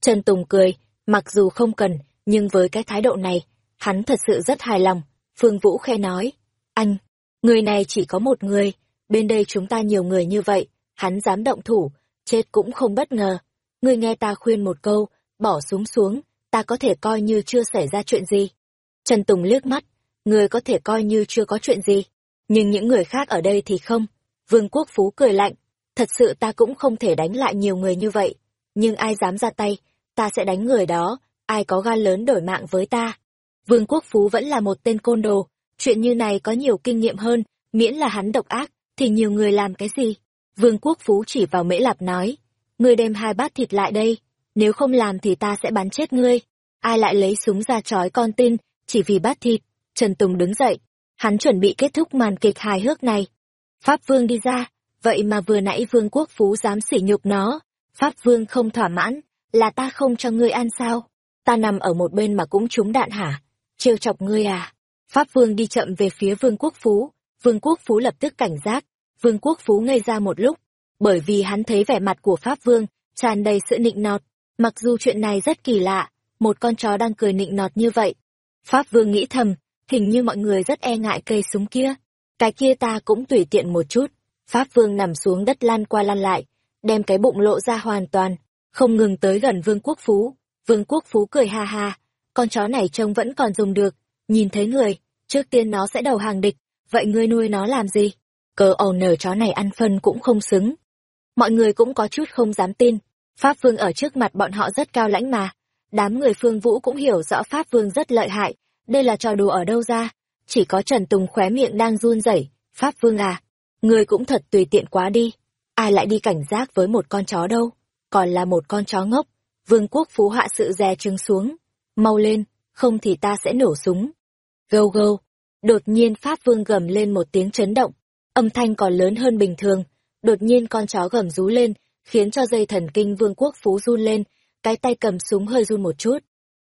Trần Tùng cười, mặc dù không cần, nhưng với cái thái độ này, hắn thật sự rất hài lòng. Phương Vũ khe nói, anh, người này chỉ có một người, bên đây chúng ta nhiều người như vậy, hắn dám động thủ, chết cũng không bất ngờ. Ngươi nghe ta khuyên một câu, bỏ súng xuống, ta có thể coi như chưa xảy ra chuyện gì. Trần Tùng liếc mắt, Ngươi có thể coi như chưa có chuyện gì, nhưng những người khác ở đây thì không. Vương Quốc Phú cười lạnh, thật sự ta cũng không thể đánh lại nhiều người như vậy, nhưng ai dám ra tay, ta sẽ đánh người đó, ai có gan lớn đổi mạng với ta. Vương Quốc Phú vẫn là một tên côn đồ, chuyện như này có nhiều kinh nghiệm hơn, miễn là hắn độc ác, thì nhiều người làm cái gì? Vương Quốc Phú chỉ vào Mễ Lạp nói, ngươi đem hai bát thịt lại đây, nếu không làm thì ta sẽ bắn chết ngươi. Ai lại lấy súng ra trói con tin, chỉ vì bát thịt. Trần Tùng đứng dậy, hắn chuẩn bị kết thúc màn kịch hài hước này. Pháp Vương đi ra, vậy mà vừa nãy Vương Quốc Phú dám sỉ nhục nó. Pháp Vương không thỏa mãn, là ta không cho ngươi ăn sao? Ta nằm ở một bên mà cũng trúng đạn hả? Trêu chọc ngươi à? Pháp Vương đi chậm về phía Vương Quốc Phú, Vương Quốc Phú lập tức cảnh giác, Vương Quốc Phú ngây ra một lúc, bởi vì hắn thấy vẻ mặt của Pháp Vương, tràn đầy sự nịnh nọt, mặc dù chuyện này rất kỳ lạ, một con chó đang cười nịnh nọt như vậy. Pháp Vương nghĩ thầm, hình như mọi người rất e ngại cây súng kia, cái kia ta cũng tùy tiện một chút. Pháp Vương nằm xuống đất lan qua lan lại, đem cái bụng lộ ra hoàn toàn, không ngừng tới gần Vương Quốc Phú. Vương Quốc Phú cười ha ha, con chó này trông vẫn còn dùng được, nhìn thấy người, trước tiên nó sẽ đầu hàng địch, vậy ngươi nuôi nó làm gì? Cờ owner chó này ăn phân cũng không xứng. Mọi người cũng có chút không dám tin, Pháp Vương ở trước mặt bọn họ rất cao lãnh mà. Đám người Phương Vũ cũng hiểu rõ Pháp Vương rất lợi hại, đây là trò đùa ở đâu ra. Chỉ có Trần Tùng khóe miệng đang run rẩy Pháp Vương à, người cũng thật tùy tiện quá đi. Ai lại đi cảnh giác với một con chó đâu, còn là một con chó ngốc. Vương quốc phú hạ sự dè chừng xuống. Mau lên, không thì ta sẽ nổ súng. Gâu gâu. Đột nhiên Pháp Vương gầm lên một tiếng chấn động. Âm thanh còn lớn hơn bình thường. Đột nhiên con chó gầm rú lên, khiến cho dây thần kinh Vương quốc phú run lên, cái tay cầm súng hơi run một chút.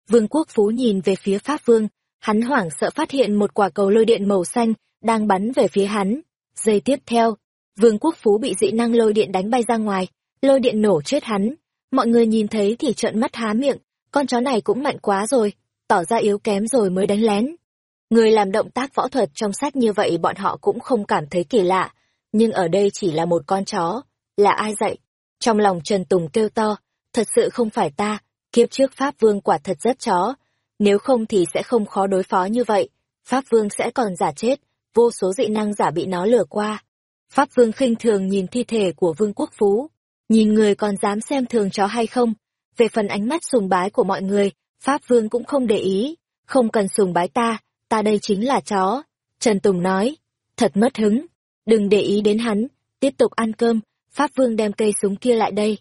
Vương quốc phú nhìn về phía Pháp Vương, hắn hoảng sợ phát hiện một quả cầu lôi điện màu xanh đang bắn về phía hắn. Giây tiếp theo, Vương quốc phú bị dị năng lôi điện đánh bay ra ngoài, lôi điện nổ chết hắn. Mọi người nhìn thấy thì trợn mắt há miệng, con chó này cũng mạnh quá rồi, tỏ ra yếu kém rồi mới đánh lén. Người làm động tác võ thuật trong sách như vậy bọn họ cũng không cảm thấy kỳ lạ, nhưng ở đây chỉ là một con chó, là ai dạy? Trong lòng Trần Tùng kêu to, thật sự không phải ta, kiếp trước Pháp Vương quả thật rất chó, nếu không thì sẽ không khó đối phó như vậy, Pháp Vương sẽ còn giả chết, vô số dị năng giả bị nó lừa qua. Pháp Vương khinh thường nhìn thi thể của Vương Quốc Phú, nhìn người còn dám xem thường chó hay không. Về phần ánh mắt sùng bái của mọi người, Pháp Vương cũng không để ý, không cần sùng bái ta, ta đây chính là chó. Trần Tùng nói, thật mất hứng, đừng để ý đến hắn, tiếp tục ăn cơm, Pháp Vương đem cây súng kia lại đây.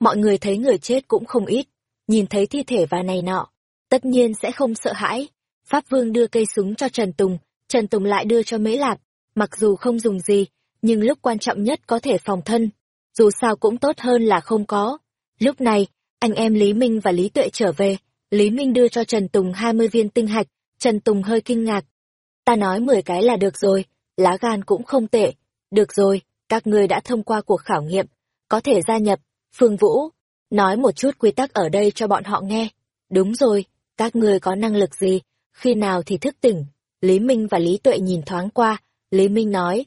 Mọi người thấy người chết cũng không ít, nhìn thấy thi thể và này nọ, tất nhiên sẽ không sợ hãi. Pháp Vương đưa cây súng cho Trần Tùng, Trần Tùng lại đưa cho Mễ Lạp, mặc dù không dùng gì, nhưng lúc quan trọng nhất có thể phòng thân, dù sao cũng tốt hơn là không có. Lúc này, anh em Lý Minh và Lý Tuệ trở về, Lý Minh đưa cho Trần Tùng 20 viên tinh hạch, Trần Tùng hơi kinh ngạc. Ta nói 10 cái là được rồi, lá gan cũng không tệ. Được rồi, các ngươi đã thông qua cuộc khảo nghiệm, có thể gia nhập. Phương Vũ, nói một chút quy tắc ở đây cho bọn họ nghe. Đúng rồi, các ngươi có năng lực gì, khi nào thì thức tỉnh. Lý Minh và Lý Tuệ nhìn thoáng qua, Lý Minh nói,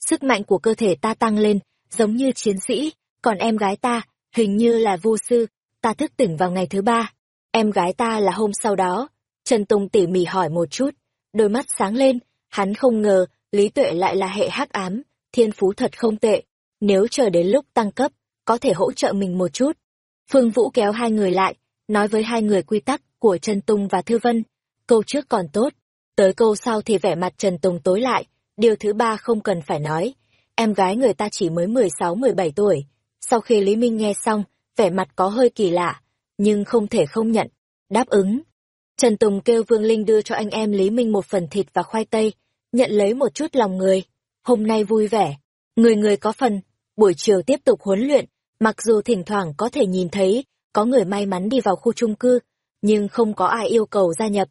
sức mạnh của cơ thể ta tăng lên, giống như chiến sĩ, còn em gái ta, hình như là vô sư, ta thức tỉnh vào ngày thứ ba. Em gái ta là hôm sau đó. Trần Tùng tỉ mỉ hỏi một chút, đôi mắt sáng lên, hắn không ngờ Lý Tuệ lại là hệ hắc ám, thiên phú thật không tệ, nếu chờ đến lúc tăng cấp, có thể hỗ trợ mình một chút. Phương Vũ kéo hai người lại, nói với hai người quy tắc của Trần Tùng và Thư Vân. Câu trước còn tốt, tới câu sau thì vẻ mặt Trần Tùng tối lại, điều thứ ba không cần phải nói. Em gái người ta chỉ mới 16-17 tuổi. Sau khi Lý Minh nghe xong, vẻ mặt có hơi kỳ lạ, nhưng không thể không nhận. Đáp ứng. Trần Tùng kêu Vương Linh đưa cho anh em Lý Minh một phần thịt và khoai tây, nhận lấy một chút lòng người hôm nay vui vẻ, người người có phần, buổi chiều tiếp tục huấn luyện, mặc dù thỉnh thoảng có thể nhìn thấy có người may mắn đi vào khu chung cư, nhưng không có ai yêu cầu gia nhập.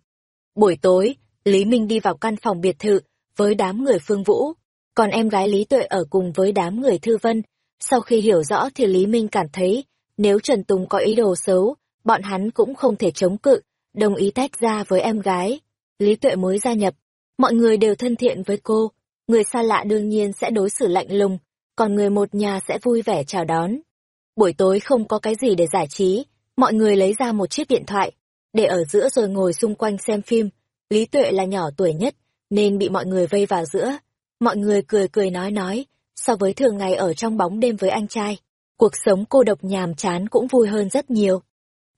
Buổi tối, Lý Minh đi vào căn phòng biệt thự với đám người Phương Vũ, còn em gái Lý Tuệ ở cùng với đám người Thư Vân. Sau khi hiểu rõ thì Lý Minh cảm thấy, nếu Trần Tùng có ý đồ xấu, bọn hắn cũng không thể chống cự, đồng ý tách ra với em gái. Lý Tuệ mới gia nhập, mọi người đều thân thiện với cô, người xa lạ đương nhiên sẽ đối xử lạnh lùng, còn người một nhà sẽ vui vẻ chào đón. Buổi tối không có cái gì để giải trí, mọi người lấy ra một chiếc điện thoại, để ở giữa rồi ngồi xung quanh xem phim. Lý Tuệ là nhỏ tuổi nhất, nên bị mọi người vây vào giữa. Mọi người cười cười nói nói, so với thường ngày ở trong bóng đêm với anh trai, cuộc sống cô độc nhàm chán cũng vui hơn rất nhiều.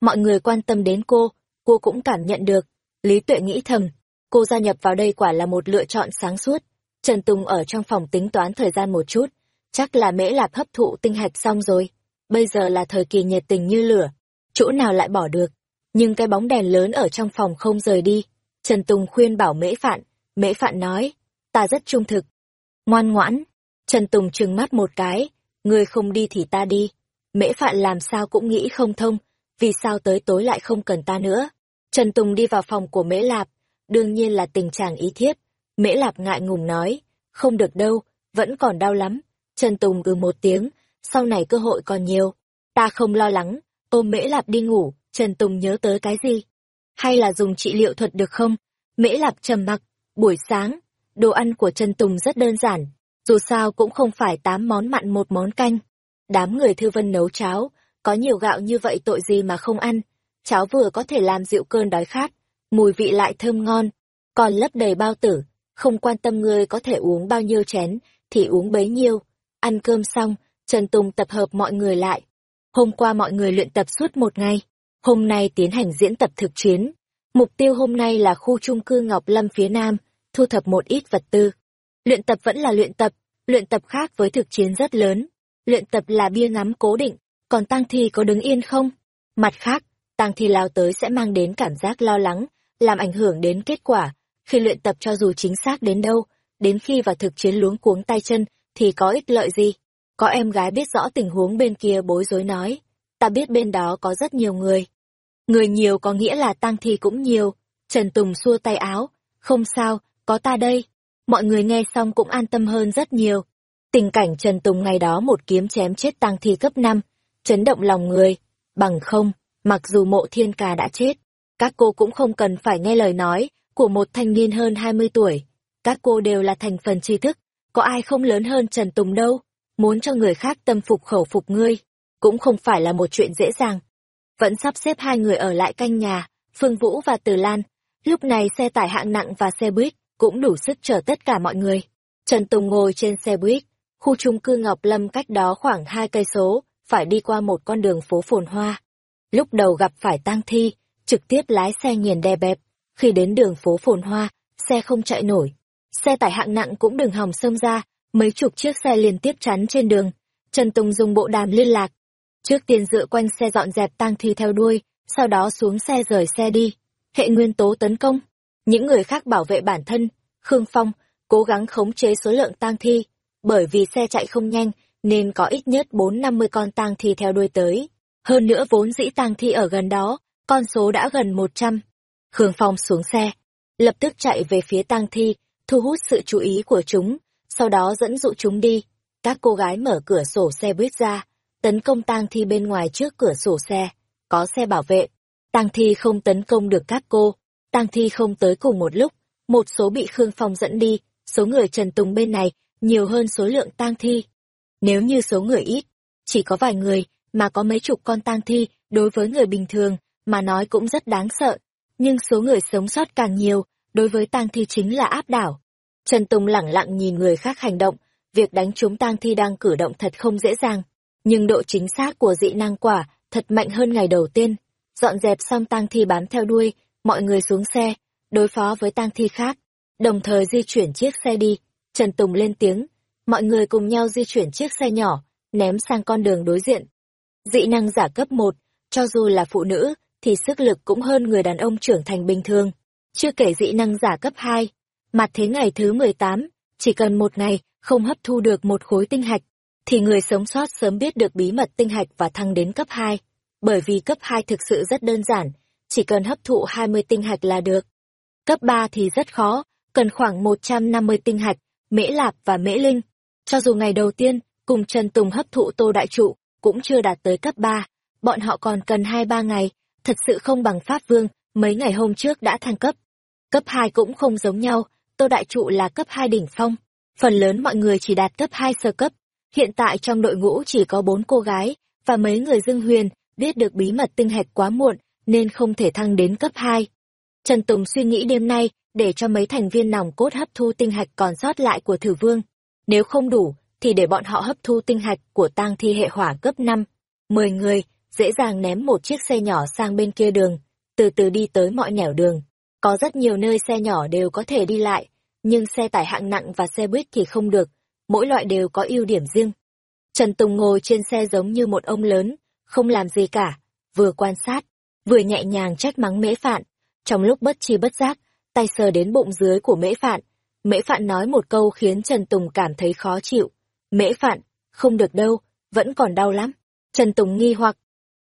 Mọi người quan tâm đến cô, cô cũng cảm nhận được. Lý Tuệ nghĩ thầm, cô gia nhập vào đây quả là một lựa chọn sáng suốt. Trần Tùng ở trong phòng tính toán thời gian một chút, chắc là mễ lạp hấp thụ tinh hạch xong rồi. Bây giờ là thời kỳ nhiệt tình như lửa, chỗ nào lại bỏ được. Nhưng cái bóng đèn lớn ở trong phòng không rời đi. Trần Tùng khuyên bảo mễ phạn, mễ phạn nói, ta rất trung thực. Ngoan ngoãn, Trần Tùng trừng mắt một cái, ngươi không đi thì ta đi. Mễ phạn làm sao cũng nghĩ không thông, vì sao tới tối lại không cần ta nữa. Trần Tùng đi vào phòng của Mễ Lạp, đương nhiên là tình trạng ý thiếp. Mễ Lạp ngại ngùng nói, không được đâu, vẫn còn đau lắm. Trần Tùng ừ một tiếng, sau này cơ hội còn nhiều. Ta không lo lắng, ôm Mễ Lạp đi ngủ, Trần Tùng nhớ tới cái gì? Hay là dùng trị liệu thuật được không? Mễ Lạp trầm mặc, buổi sáng, đồ ăn của Trần Tùng rất đơn giản, dù sao cũng không phải tám món mặn một món canh. Đám người thư vân nấu cháo, có nhiều gạo như vậy tội gì mà không ăn. Cháo vừa có thể làm dịu cơn đói khát, mùi vị lại thơm ngon, còn lấp đầy bao tử, không quan tâm ngươi có thể uống bao nhiêu chén, thì uống bấy nhiêu. Ăn cơm xong, Trần Tùng tập hợp mọi người lại. Hôm qua mọi người luyện tập suốt một ngày, hôm nay tiến hành diễn tập thực chiến. Mục tiêu hôm nay là khu trung cư Ngọc Lâm phía Nam, thu thập một ít vật tư. Luyện tập vẫn là luyện tập, luyện tập khác với thực chiến rất lớn. Luyện tập là bia ngắm cố định, còn tang thi có đứng yên không? Mặt khác, tang thi lao tới sẽ mang đến cảm giác lo lắng, làm ảnh hưởng đến kết quả. Khi luyện tập cho dù chính xác đến đâu, đến khi vào thực chiến luống cuống tay chân, thì có ích lợi gì? Có em gái biết rõ tình huống bên kia bối rối nói, ta biết bên đó có rất nhiều người. Người nhiều có nghĩa là tang thi cũng nhiều. Trần Tùng xua tay áo, không sao, có ta đây. Mọi người nghe xong cũng an tâm hơn rất nhiều. Tình cảnh Trần Tùng ngày đó một kiếm chém chết tang thi cấp 5, chấn động lòng người. Bằng không, mặc dù mộ thiên ca đã chết, các cô cũng không cần phải nghe lời nói của một thanh niên hơn 20 tuổi. Các cô đều là thành phần tri thức, có ai không lớn hơn Trần Tùng đâu. Muốn cho người khác tâm phục khẩu phục ngươi, cũng không phải là một chuyện dễ dàng. Vẫn sắp xếp hai người ở lại canh nhà, Phương Vũ và Từ Lan. Lúc này xe tải hạng nặng và xe buýt cũng đủ sức chở tất cả mọi người. Trần Tùng ngồi trên xe buýt, khu chung cư Ngọc Lâm cách đó khoảng hai cây số, phải đi qua một con đường phố phồn hoa. Lúc đầu gặp phải tang thi, trực tiếp lái xe nghiền đè bẹp, khi đến đường phố phồn hoa, xe không chạy nổi. Xe tải hạng nặng cũng đừng hòng xông ra, mấy chục chiếc xe liên tiếp chắn trên đường. Trần Tùng dùng bộ đàm liên lạc. Trước tiên dựa quanh xe dọn dẹp tang thi theo đuôi, sau đó xuống xe rời xe đi. Hệ nguyên tố tấn công. Những người khác bảo vệ bản thân. Khương Phong, cố gắng khống chế số lượng tang thi. Bởi vì xe chạy không nhanh, nên có ít nhất bốn năm mươi con tang thi theo đuôi tới. Hơn nữa vốn dĩ tang thi ở gần đó, con số đã gần một trăm. Khương Phong xuống xe, lập tức chạy về phía tang thi, thu hút sự chú ý của chúng, sau đó dẫn dụ chúng đi. Các cô gái mở cửa sổ xe buýt ra, tấn công tang thi bên ngoài trước cửa sổ xe, có xe bảo vệ. Tang thi không tấn công được các cô, tang thi không tới cùng một lúc, một số bị Khương Phong dẫn đi, số người Trần Tùng bên này nhiều hơn số lượng tang thi. Nếu như số người ít, chỉ có vài người, mà có mấy chục con tang thi, đối với người bình thường, mà nói cũng rất đáng sợ. Nhưng số người sống sót càng nhiều, đối với tang thi chính là áp đảo. Trần Tùng lẳng lặng nhìn người khác hành động, việc đánh trúng tang thi đang cử động thật không dễ dàng. Nhưng độ chính xác của dị năng quả thật mạnh hơn ngày đầu tiên. Dọn dẹp xong tang thi bám theo đuôi, mọi người xuống xe, đối phó với tang thi khác, đồng thời di chuyển chiếc xe đi. Trần Tùng lên tiếng, mọi người cùng nhau di chuyển chiếc xe nhỏ, ném sang con đường đối diện. Dị năng giả cấp 1, cho dù là phụ nữ, thì sức lực cũng hơn người đàn ông trưởng thành bình thường. Chưa kể dị năng giả cấp 2. Mặt thế ngày thứ 18, chỉ cần một ngày không hấp thu được một khối tinh hạch, thì người sống sót sớm biết được bí mật tinh hạch và thăng đến cấp 2. Bởi vì cấp 2 thực sự rất đơn giản, chỉ cần hấp thụ 20 tinh hạch là được. Cấp 3 thì rất khó, cần khoảng 150 tinh hạch, Mễ Lạp và Mễ Linh. Cho dù ngày đầu tiên, cùng Trần Tùng hấp thụ Tô Đại Trụ, cũng chưa đạt tới cấp 3, bọn họ còn cần 2-3 ngày, thật sự không bằng Pháp Vương, mấy ngày hôm trước đã thăng cấp. Cấp 2 cũng không giống nhau, Tô Đại Trụ là cấp 2 đỉnh phong, phần lớn mọi người chỉ đạt cấp 2 sơ cấp. Hiện tại trong đội ngũ chỉ có 4 cô gái, và mấy người dương huyền, biết được bí mật tinh hạch quá muộn, nên không thể thăng đến cấp 2. Trần Tùng suy nghĩ đêm nay, để cho mấy thành viên nòng cốt hấp thu tinh hạch còn sót lại của thử vương. Nếu không đủ, thì để bọn họ hấp thu tinh hạch của tang thi hệ hỏa cấp 5. 10 người, dễ dàng ném một chiếc xe nhỏ sang bên kia đường, từ từ đi tới mọi nẻo đường. Có rất nhiều nơi xe nhỏ đều có thể đi lại, nhưng xe tải hạng nặng và xe buýt thì không được, mỗi loại đều có ưu điểm riêng. Trần Tùng ngồi trên xe giống như một ông lớn, không làm gì cả, vừa quan sát, vừa nhẹ nhàng trách mắng mễ phạn. Trong lúc bất chi bất giác, tay sờ đến bụng dưới của mễ phạn. Mễ phạn nói một câu khiến Trần Tùng cảm thấy khó chịu. Mễ phạn, không được đâu, vẫn còn đau lắm. Trần Tùng nghi hoặc.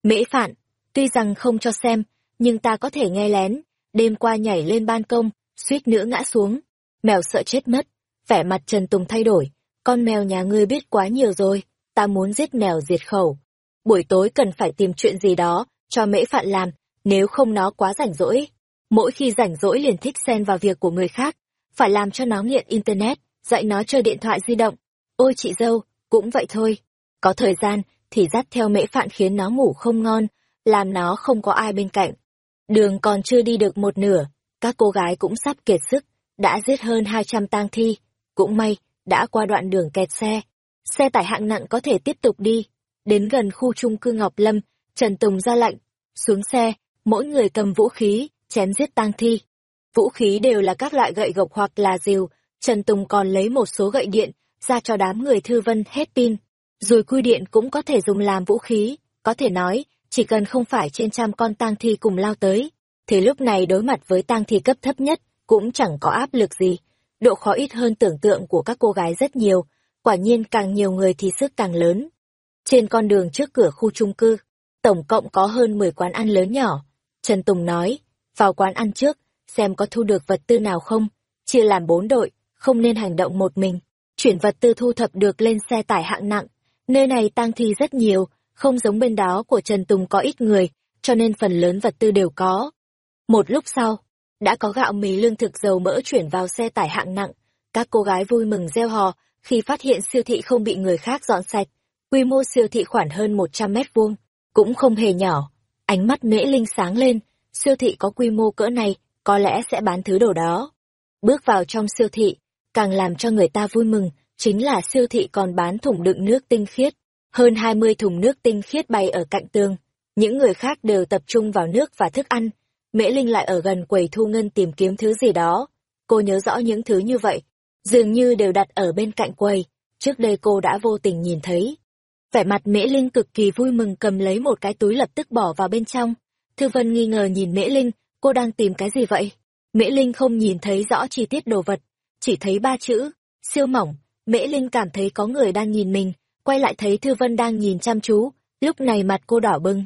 Mễ phạn, tuy rằng không cho xem, nhưng ta có thể nghe lén. Đêm qua nhảy lên ban công, suýt nữa ngã xuống. Mèo sợ chết mất. Vẻ mặt Trần Tùng thay đổi. Con mèo nhà ngươi biết quá nhiều rồi. Ta muốn giết mèo diệt khẩu. Buổi tối cần phải tìm chuyện gì đó, cho mễ phạn làm, nếu không nó quá rảnh rỗi. Mỗi khi rảnh rỗi liền thích xen vào việc của người khác, phải làm cho nó nghiện Internet, dạy nó chơi điện thoại di động. Ôi chị dâu, cũng vậy thôi. Có thời gian thì dắt theo mễ phạn khiến nó ngủ không ngon, làm nó không có ai bên cạnh. Đường còn chưa đi được một nửa, các cô gái cũng sắp kiệt sức, đã giết hơn 200 tang thi. Cũng may, đã qua đoạn đường kẹt xe. Xe tải hạng nặng có thể tiếp tục đi. Đến gần khu trung cư Ngọc Lâm, Trần Tùng ra lệnh. Xuống xe, mỗi người cầm vũ khí, chém giết tang thi. Vũ khí đều là các loại gậy gộc hoặc là rìu, Trần Tùng còn lấy một số gậy điện, ra cho đám người thư vân hết pin. Rồi quy điện cũng có thể dùng làm vũ khí, có thể nói, chỉ cần không phải trên trăm con tang thi cùng lao tới, thì lúc này đối mặt với tang thi cấp thấp nhất, cũng chẳng có áp lực gì. Độ khó ít hơn tưởng tượng của các cô gái rất nhiều, quả nhiên càng nhiều người thì sức càng lớn. Trên con đường trước cửa khu trung cư, tổng cộng có hơn 10 quán ăn lớn nhỏ. Trần Tùng nói, vào quán ăn trước, xem có thu được vật tư nào không, chia làm bốn đội, không nên hành động một mình. Chuyển vật tư thu thập được lên xe tải hạng nặng, nơi này tang thi rất nhiều, không giống bên đó của Trần Tùng có ít người, cho nên phần lớn vật tư đều có. Một lúc sau, đã có gạo mì lương thực dầu mỡ chuyển vào xe tải hạng nặng, các cô gái vui mừng reo hò khi phát hiện siêu thị không bị người khác dọn sạch. Quy mô siêu thị khoảng hơn 100 mét vuông, cũng không hề nhỏ. Ánh mắt Mễ Linh sáng lên, siêu thị có quy mô cỡ này, có lẽ sẽ bán thứ đồ đó. Bước vào trong siêu thị, càng làm cho người ta vui mừng, chính là siêu thị còn bán thùng đựng nước tinh khiết. Hơn 20 thùng nước tinh khiết bay ở cạnh tường. Những người khác đều tập trung vào nước và thức ăn. Mễ Linh lại ở gần quầy thu ngân tìm kiếm thứ gì đó. Cô nhớ rõ những thứ như vậy. Dường như đều đặt ở bên cạnh quầy. Trước đây cô đã vô tình nhìn thấy. Vẻ mặt Mễ Linh cực kỳ vui mừng cầm lấy một cái túi lập tức bỏ vào bên trong. Thư Vân nghi ngờ nhìn Mễ Linh, cô đang tìm cái gì vậy? Mễ Linh không nhìn thấy rõ chi tiết đồ vật, chỉ thấy ba chữ, siêu mỏng. Mễ Linh cảm thấy có người đang nhìn mình, quay lại thấy Thư Vân đang nhìn chăm chú, lúc này mặt cô đỏ bừng.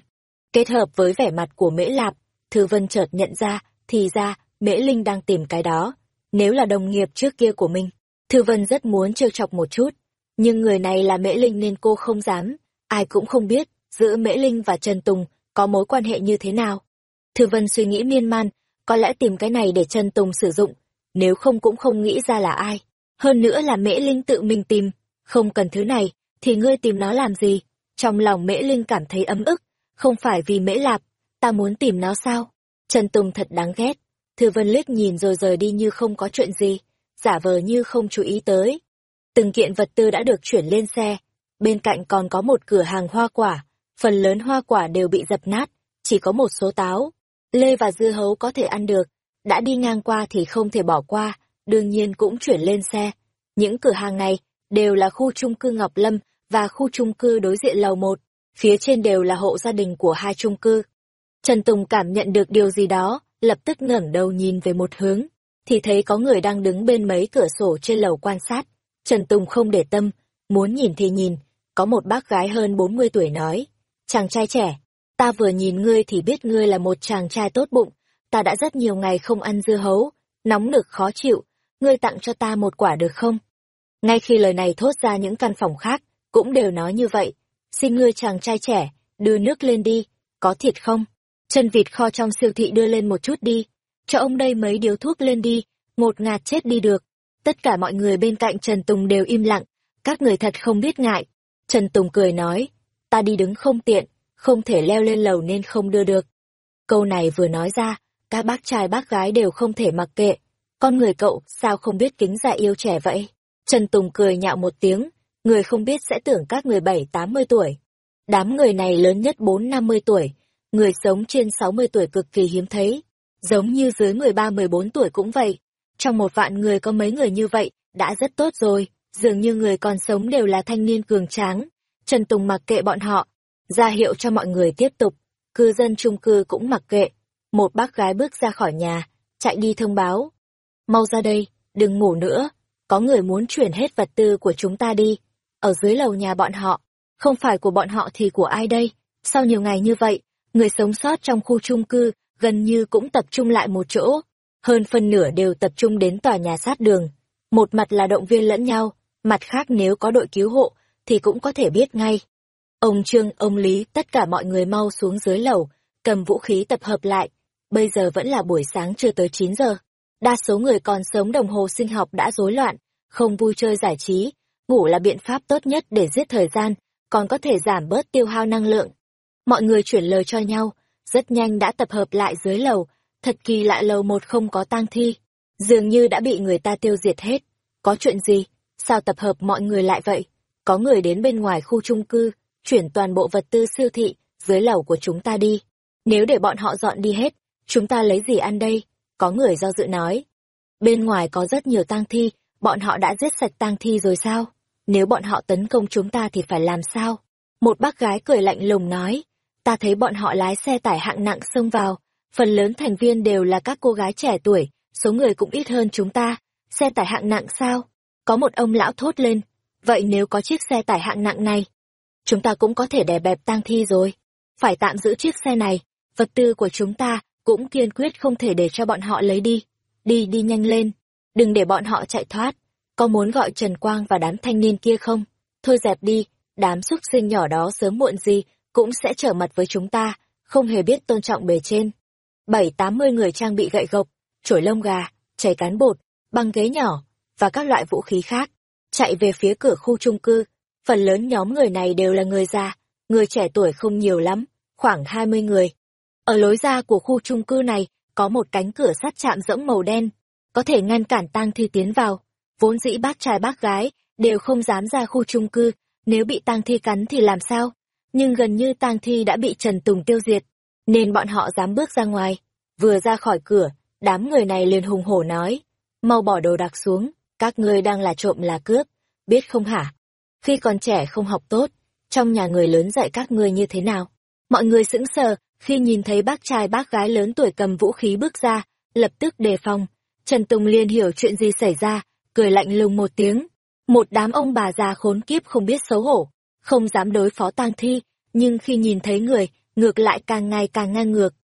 Kết hợp với vẻ mặt của Mễ Lạp, Thư Vân chợt nhận ra, thì ra, Mễ Linh đang tìm cái đó. Nếu là đồng nghiệp trước kia của mình, Thư Vân rất muốn trêu chọc một chút, nhưng người này là Mễ Linh nên cô không dám, ai cũng không biết, giữa Mễ Linh và Trần Tùng có mối quan hệ như thế nào. Thư Vân suy nghĩ miên man, có lẽ tìm cái này để Trần Tùng sử dụng, nếu không cũng không nghĩ ra là ai. Hơn nữa là Mễ Linh tự mình tìm, không cần thứ này, thì ngươi tìm nó làm gì? Trong lòng Mễ Linh cảm thấy ấm ức, không phải vì Mễ Lạp, ta muốn tìm nó sao? Trần Tùng thật đáng ghét. Thư Vân liếc nhìn rồi rời đi như không có chuyện gì, giả vờ như không chú ý tới. Từng kiện vật tư đã được chuyển lên xe, bên cạnh còn có một cửa hàng hoa quả, phần lớn hoa quả đều bị dập nát, chỉ có một số táo. Lê và dưa hấu có thể ăn được, đã đi ngang qua thì không thể bỏ qua, đương nhiên cũng chuyển lên xe. Những cửa hàng này đều là khu trung cư Ngọc Lâm và khu trung cư đối diện lầu một, phía trên đều là hộ gia đình của hai trung cư. Trần Tùng cảm nhận được điều gì đó, lập tức ngẩng đầu nhìn về một hướng, thì thấy có người đang đứng bên mấy cửa sổ trên lầu quan sát. Trần Tùng không để tâm, muốn nhìn thì nhìn, có một bác gái hơn 40 tuổi nói, chàng trai trẻ, Ta vừa nhìn ngươi thì biết ngươi là một chàng trai tốt bụng, ta đã rất nhiều ngày không ăn dưa hấu, nóng nực khó chịu, ngươi tặng cho ta một quả được không? Ngay khi lời này thốt ra những căn phòng khác, cũng đều nói như vậy. Xin ngươi chàng trai trẻ, đưa nước lên đi, có thịt không? Chân vịt kho trong siêu thị đưa lên một chút đi, cho ông đây mấy điếu thuốc lên đi, ngột ngạt chết đi được. Tất cả mọi người bên cạnh Trần Tùng đều im lặng, các người thật không biết ngại. Trần Tùng cười nói, ta đi đứng không tiện, không thể leo lên lầu nên không đưa được. Câu này vừa nói ra, các bác trai bác gái đều không thể mặc kệ. Con người cậu sao không biết kính già yêu trẻ vậy? Trần Tùng cười nhạo một tiếng, người không biết sẽ tưởng các người bảy tám mươi tuổi. Đám người này lớn nhất bốn năm mươi tuổi, người sống trên sáu mươi tuổi cực kỳ hiếm thấy. Giống như dưới mười ba mười bốn tuổi cũng vậy. Trong một vạn người có mấy người như vậy, đã rất tốt rồi, dường như người còn sống đều là thanh niên cường tráng. Trần Tùng mặc kệ bọn họ, ra hiệu cho mọi người tiếp tục. Cư dân chung cư cũng mặc kệ. Một bác gái bước ra khỏi nhà, chạy đi thông báo. Mau ra đây, đừng ngủ nữa, có người muốn chuyển hết vật tư của chúng ta đi. Ở dưới lầu nhà bọn họ, không phải của bọn họ thì của ai đây? Sau nhiều ngày như vậy, người sống sót trong khu chung cư gần như cũng tập trung lại một chỗ. Hơn phân nửa đều tập trung đến tòa nhà sát đường. Một mặt là động viên lẫn nhau, mặt khác nếu có đội cứu hộ thì cũng có thể biết ngay. Ông Trương, ông Lý, tất cả mọi người mau xuống dưới lầu, cầm vũ khí tập hợp lại. Bây giờ vẫn là buổi sáng chưa tới 9 giờ. Đa số người còn sống đồng hồ sinh học đã rối loạn, không vui chơi giải trí, ngủ là biện pháp tốt nhất để giết thời gian, còn có thể giảm bớt tiêu hao năng lượng. Mọi người chuyển lời cho nhau, rất nhanh đã tập hợp lại dưới lầu, thật kỳ lạ lầu một không có tang thi, dường như đã bị người ta tiêu diệt hết. Có chuyện gì? Sao tập hợp mọi người lại vậy? Có người đến bên ngoài khu chung cư, chuyển toàn bộ vật tư siêu thị dưới lầu của chúng ta đi. Nếu để bọn họ dọn đi hết, chúng ta lấy gì ăn đây? Có người do dự nói. Bên ngoài có rất nhiều tang thi, bọn họ đã giết sạch tang thi rồi sao? Nếu bọn họ tấn công chúng ta thì phải làm sao? Một bác gái cười lạnh lùng nói. Ta thấy bọn họ lái xe tải hạng nặng xông vào. Phần lớn thành viên đều là các cô gái trẻ tuổi, số người cũng ít hơn chúng ta. Xe tải hạng nặng sao? Có một ông lão thốt lên. Vậy nếu có chiếc xe tải hạng nặng này, chúng ta cũng có thể đè bẹp tang thi rồi. Phải tạm giữ chiếc xe này, vật tư của chúng ta cũng kiên quyết không thể để cho bọn họ lấy đi. Đi đi nhanh lên, đừng để bọn họ chạy thoát. Có muốn gọi Trần Quang và đám thanh niên kia không? Thôi dẹp đi, đám xúc sinh nhỏ đó sớm muộn gì cũng sẽ trở mặt với chúng ta, không hề biết tôn trọng bề trên. Bảy tám mươi người trang bị gậy gộc, chổi lông gà, chảy cán bột, băng ghế nhỏ và các loại vũ khí khác, chạy về phía cửa khu chung cư. Phần lớn nhóm người này đều là người già, người trẻ tuổi không nhiều lắm, khoảng hai mươi người. Ở lối ra của khu chung cư này có một cánh cửa sắt chạm rỗng màu đen, có thể ngăn cản tang thi tiến vào. Vốn dĩ bác trai bác gái đều không dám ra khu chung cư, nếu bị tang thi cắn thì làm sao? Nhưng gần như tang thi đã bị Trần Tùng tiêu diệt, nên bọn họ dám bước ra ngoài. Vừa ra khỏi cửa, đám người này liền hùng hổ nói, mau bỏ đồ đạc xuống, các ngươi đang là trộm là cướp, biết không hả? Khi còn trẻ không học tốt, trong nhà người lớn dạy các ngươi như thế nào? Mọi người sững sờ, khi nhìn thấy bác trai bác gái lớn tuổi cầm vũ khí bước ra, lập tức đề phòng. Trần Tùng liền hiểu chuyện gì xảy ra, cười lạnh lùng một tiếng. Một đám ông bà già khốn kiếp không biết xấu hổ, không dám đối phó tang thi, nhưng khi nhìn thấy người, ngược lại càng ngày càng ngang ngược.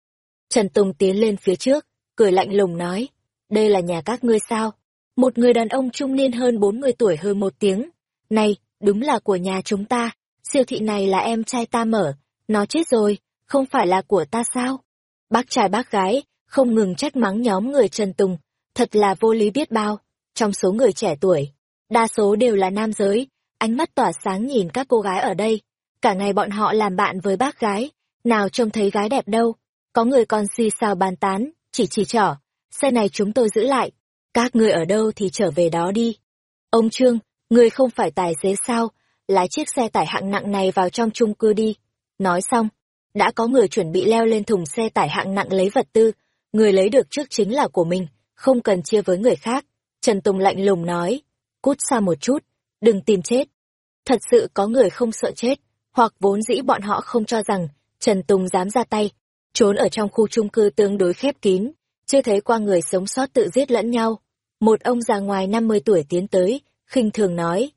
Trần Tùng tiến lên phía trước, cười lạnh lùng nói, đây là nhà các ngươi sao? Một người đàn ông trung niên hơn 40 tuổi hơn một tiếng. Này, đúng là của nhà chúng ta, siêu thị này là em trai ta mở, nó chết rồi, không phải là của ta sao? Bác trai bác gái, không ngừng trách mắng nhóm người Trần Tùng, thật là vô lý biết bao. Trong số người trẻ tuổi, đa số đều là nam giới, ánh mắt tỏa sáng nhìn các cô gái ở đây. Cả ngày bọn họ làm bạn với bác gái, nào trông thấy gái đẹp đâu. Có người còn xì xào bàn tán, chỉ chỉ trỏ, xe này chúng tôi giữ lại, các người ở đâu thì trở về đó đi. Ông Trương, người không phải tài xế sao, lái chiếc xe tải hạng nặng này vào trong chung cư đi. Nói xong, đã có người chuẩn bị leo lên thùng xe tải hạng nặng lấy vật tư, người lấy được trước chính là của mình, không cần chia với người khác. Trần Tùng lạnh lùng nói, cút xa một chút, đừng tìm chết. Thật sự có người không sợ chết, hoặc vốn dĩ bọn họ không cho rằng Trần Tùng dám ra tay, trốn ở trong khu chung cư tương đối khép kín, chưa thấy qua người sống sót tự giết lẫn nhau. Một ông già ngoài 50 tuổi tiến tới, khinh thường nói,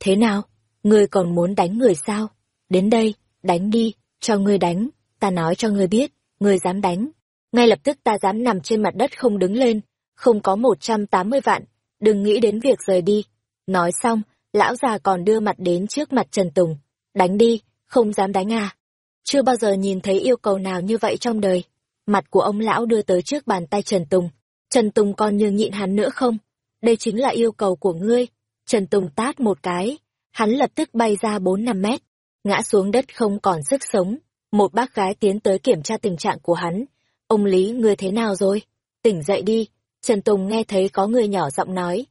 thế nào, người còn muốn đánh người sao? Đến đây, đánh đi, cho ngươi đánh, ta nói cho ngươi biết, ngươi dám đánh. Ngay lập tức ta dám nằm trên mặt đất không đứng lên, không có một trăm tám mươi vạn, đừng nghĩ đến việc rời đi. Nói xong, lão già còn đưa mặt đến trước mặt Trần Tùng. Đánh đi, không dám đánh à. Chưa bao giờ nhìn thấy yêu cầu nào như vậy trong đời. Mặt của ông lão đưa tới trước bàn tay Trần Tùng. Trần Tùng còn nhường nhịn hắn nữa không? Đây chính là yêu cầu của ngươi. Trần Tùng tát một cái, hắn lập tức bay ra bốn năm mét, ngã xuống đất không còn sức sống. Một bác gái tiến tới kiểm tra tình trạng của hắn. Ông Lý, ngươi thế nào rồi? Tỉnh dậy đi. Trần Tùng nghe thấy có người nhỏ giọng nói.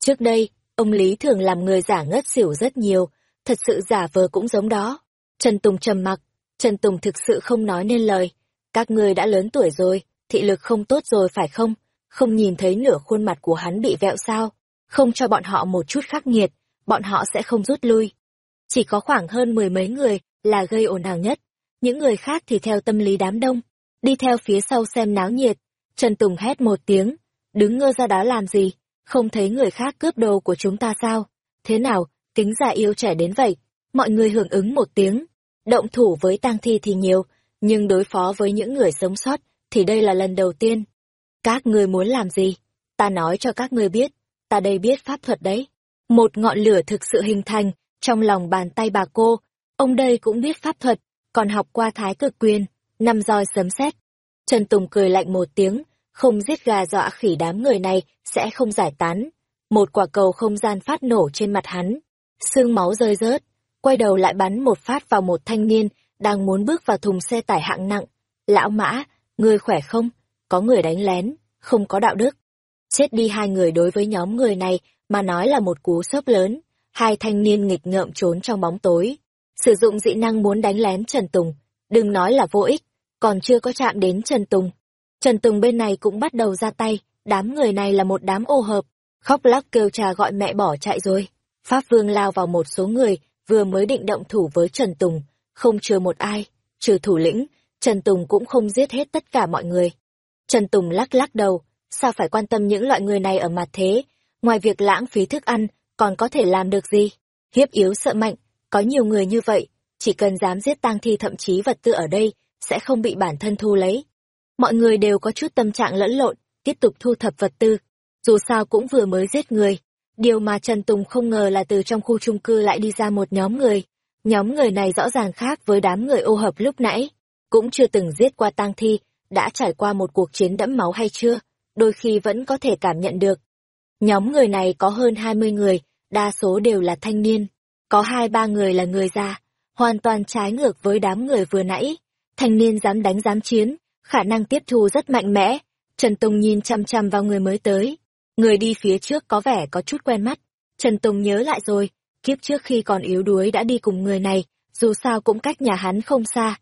Trước đây, ông Lý thường làm người giả ngất xỉu rất nhiều, thật sự giả vờ cũng giống đó. Trần Tùng trầm mặc, Trần Tùng thực sự không nói nên lời. Các ngươi đã lớn tuổi rồi, thị lực không tốt rồi phải không? Không nhìn thấy nửa khuôn mặt của hắn bị vẹo sao? Không cho bọn họ một chút khắc nghiệt, bọn họ sẽ không rút lui. Chỉ có khoảng hơn mười mấy người là gây ồn ào nhất. Những người khác thì theo tâm lý đám đông, đi theo phía sau xem náo nhiệt. Trần Tùng hét một tiếng, đứng ngơ ra đó làm gì? Không thấy người khác cướp đồ của chúng ta sao? Thế nào, kính già yêu trẻ đến vậy? Mọi người hưởng ứng một tiếng. Động thủ với tang thi thì nhiều, nhưng đối phó với những người sống sót thì đây là lần đầu tiên. Các người muốn làm gì? Ta nói cho các người biết, ta đây biết pháp thuật đấy. Một ngọn lửa thực sự hình thành trong lòng bàn tay bà cô, ông đây cũng biết pháp thuật, còn học qua thái cực quyền, năm roi sấm sét. Trần Tùng cười lạnh một tiếng, không giết gà dọa khỉ đám người này sẽ không giải tán. Một quả cầu không gian phát nổ trên mặt hắn, xương máu rơi rớt, quay đầu lại bắn một phát vào một thanh niên đang muốn bước vào thùng xe tải hạng nặng. Lão mã, ngươi khỏe không? Có người đánh lén, không có đạo đức. Chết đi hai người đối với nhóm người này mà nói là một cú sốc lớn. Hai thanh niên nghịch ngợm trốn trong bóng tối. Sử dụng dị năng muốn đánh lén Trần Tùng. Đừng nói là vô ích, còn chưa có chạm đến Trần Tùng. Trần Tùng bên này cũng bắt đầu ra tay, đám người này là một đám ô hợp. Khóc lóc kêu cha gọi mẹ bỏ chạy rồi. Pháp Vương lao vào một số người, vừa mới định động thủ với Trần Tùng, không chừa một ai, trừ thủ lĩnh, Trần Tùng cũng không giết hết tất cả mọi người. Trần Tùng lắc lắc đầu, sao phải quan tâm những loại người này ở mặt thế, ngoài việc lãng phí thức ăn, còn có thể làm được gì? Hiếp yếu sợ mạnh, có nhiều người như vậy, chỉ cần dám giết tang thi thậm chí vật tư ở đây, sẽ không bị bản thân thu lấy. Mọi người đều có chút tâm trạng lẫn lộn, tiếp tục thu thập vật tư. Dù sao cũng vừa mới giết người. Điều mà Trần Tùng không ngờ là từ trong khu chung cư lại đi ra một nhóm người. Nhóm người này rõ ràng khác với đám người ô hợp lúc nãy. Cũng chưa từng giết qua tang thi, đã trải qua một cuộc chiến đẫm máu hay chưa, đôi khi vẫn có thể cảm nhận được. Nhóm người này có hơn 20 người, đa số đều là thanh niên. Có hai ba người là người già, hoàn toàn trái ngược với đám người vừa nãy. Thanh niên dám đánh dám chiến, khả năng tiếp thu rất mạnh mẽ. Trần Tùng nhìn chăm chăm vào người mới tới. Người đi phía trước có vẻ có chút quen mắt. Trần Tùng nhớ lại rồi, kiếp trước khi còn yếu đuối đã đi cùng người này, dù sao cũng cách nhà hắn không xa.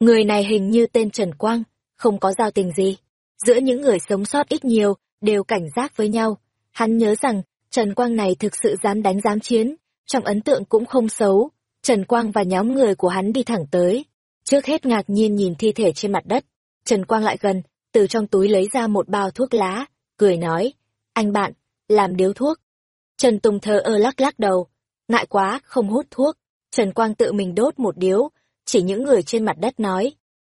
Người này hình như tên Trần Quang, không có giao tình gì. Giữa những người sống sót ít nhiều, đều cảnh giác với nhau. Hắn nhớ rằng, Trần Quang này thực sự dám đánh dám chiến, trong ấn tượng cũng không xấu. Trần Quang và nhóm người của hắn đi thẳng tới. Trước hết ngạc nhiên nhìn thi thể trên mặt đất, Trần Quang lại gần, từ trong túi lấy ra một bao thuốc lá, cười nói, anh bạn, làm điếu thuốc. Trần Tùng thờ ơ lắc lắc đầu, ngại quá, không hút thuốc. Trần Quang tự mình đốt một điếu, chỉ những người trên mặt đất nói.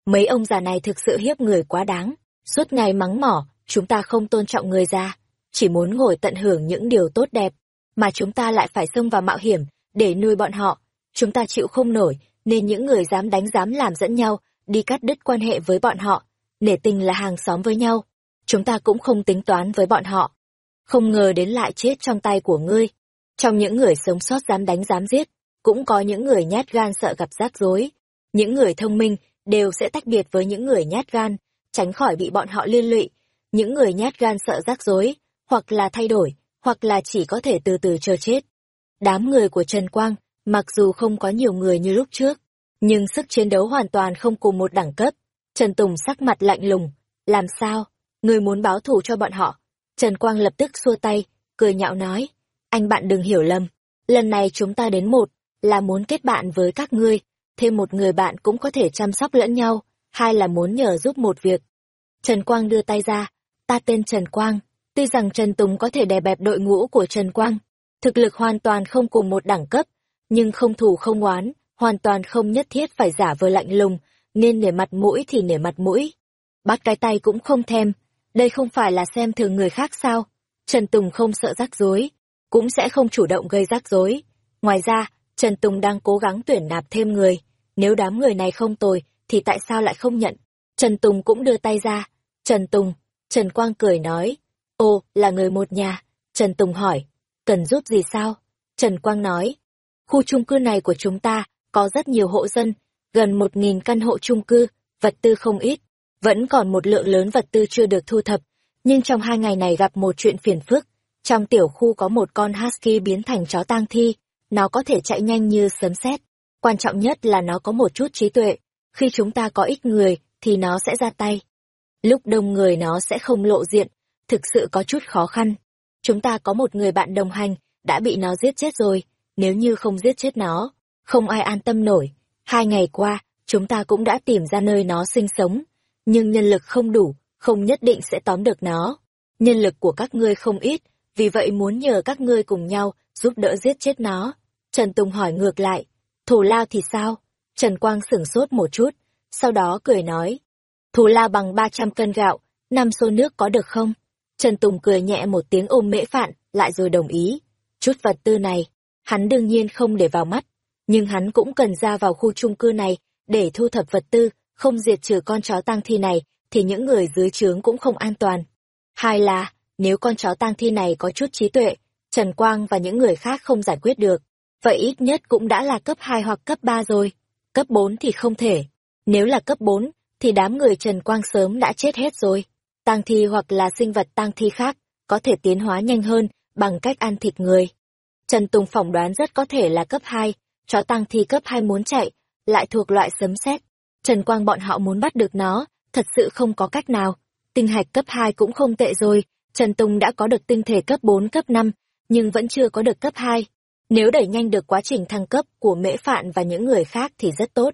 Mấy ông già này thực sự hiếp người quá đáng, suốt ngày mắng mỏ, chúng ta không tôn trọng người già, chỉ muốn ngồi tận hưởng những điều tốt đẹp, mà chúng ta lại phải xông vào mạo hiểm, để nuôi bọn họ. Chúng ta chịu không nổi, nên những người dám đánh dám làm dẫn nhau, đi cắt đứt quan hệ với bọn họ, nể tình là hàng xóm với nhau. Chúng ta cũng không tính toán với bọn họ. Không ngờ đến lại chết trong tay của ngươi. Trong những người sống sót dám đánh dám giết, cũng có những người nhát gan sợ gặp rắc rối. Những người thông minh đều sẽ tách biệt với những người nhát gan, tránh khỏi bị bọn họ liên lụy. Những người nhát gan sợ rắc rối, hoặc là thay đổi, hoặc là chỉ có thể từ từ chờ chết. Đám người của Trần Quang, mặc dù không có nhiều người như lúc trước, nhưng sức chiến đấu hoàn toàn không cùng một đẳng cấp. Trần Tùng sắc mặt lạnh lùng. Làm sao? Người muốn báo thù cho bọn họ. Trần Quang lập tức xua tay, cười nhạo nói. Anh bạn đừng hiểu lầm. Lần này chúng ta đến một, là muốn kết bạn với các ngươi. Thêm một người bạn cũng có thể chăm sóc lẫn nhau. Hai là muốn nhờ giúp một việc. Trần Quang đưa tay ra. Ta tên Trần Quang. Tuy rằng Trần Tùng có thể đè bẹp đội ngũ của Trần Quang. Thực lực hoàn toàn không cùng một đẳng cấp. Nhưng không thủ không oán, hoàn toàn không nhất thiết phải giả vờ lạnh lùng nên nể mặt mũi thì nể mặt mũi. Bắt cái tay cũng không thèm, đây không phải là xem thường người khác sao? Trần Tùng không sợ rắc rối, cũng sẽ không chủ động gây rắc rối. Ngoài ra, Trần Tùng đang cố gắng tuyển nạp thêm người, nếu đám người này không tồi, thì tại sao lại không nhận? Trần Tùng cũng đưa tay ra. Trần Tùng, Trần Quang cười nói, ồ, là người một nhà. Trần Tùng hỏi, cần giúp gì sao? Trần Quang nói, khu chung cư này của chúng ta có rất nhiều hộ dân, gần một nghìn căn hộ chung cư, vật tư không ít, vẫn còn một lượng lớn vật tư chưa được thu thập, nhưng trong hai ngày này gặp một chuyện phiền phức. Trong tiểu khu có một con husky biến thành chó tang thi, nó có thể chạy nhanh như sấm sét. Quan trọng nhất là nó có một chút trí tuệ, khi chúng ta có ít người thì nó sẽ ra tay. Lúc đông người nó sẽ không lộ diện, thực sự có chút khó khăn. Chúng ta có một người bạn đồng hành, đã bị nó giết chết rồi, nếu như không giết chết nó, không ai an tâm nổi. Hai ngày qua, chúng ta cũng đã tìm ra nơi nó sinh sống, nhưng nhân lực không đủ, không nhất định sẽ tóm được nó. Nhân lực của các ngươi không ít, vì vậy muốn nhờ các ngươi cùng nhau giúp đỡ giết chết nó. Trần Tùng hỏi ngược lại, thù lao thì sao? Trần Quang sửng sốt một chút, sau đó cười nói, thù lao bằng 300 cân gạo, năm xô nước có được không? Trần Tùng cười nhẹ một tiếng ôm mễ phạn, lại rồi đồng ý. Chút vật tư này, hắn đương nhiên không để vào mắt, nhưng hắn cũng cần ra vào khu chung cư này để thu thập vật tư, không diệt trừ con chó tang thi này, thì những người dưới trướng cũng không an toàn. Hai là, nếu con chó tang thi này có chút trí tuệ, Trần Quang và những người khác không giải quyết được, vậy ít nhất cũng đã là cấp 2 hoặc cấp 3 rồi. Cấp 4 thì không thể. Nếu là cấp 4, thì đám người Trần Quang sớm đã chết hết rồi. Tang thi hoặc là sinh vật tang thi khác, có thể tiến hóa nhanh hơn bằng cách ăn thịt người. Trần Tùng phỏng đoán rất có thể là cấp 2, chó tang thi cấp 2 muốn chạy, lại thuộc loại sấm sét. Trần Quang bọn họ muốn bắt được nó, thật sự không có cách nào. Tinh hạch cấp 2 cũng không tệ rồi, Trần Tùng đã có được tinh thể cấp 4 cấp 5, nhưng vẫn chưa có được cấp 2. Nếu đẩy nhanh được quá trình thăng cấp của Mễ Phạn và những người khác thì rất tốt.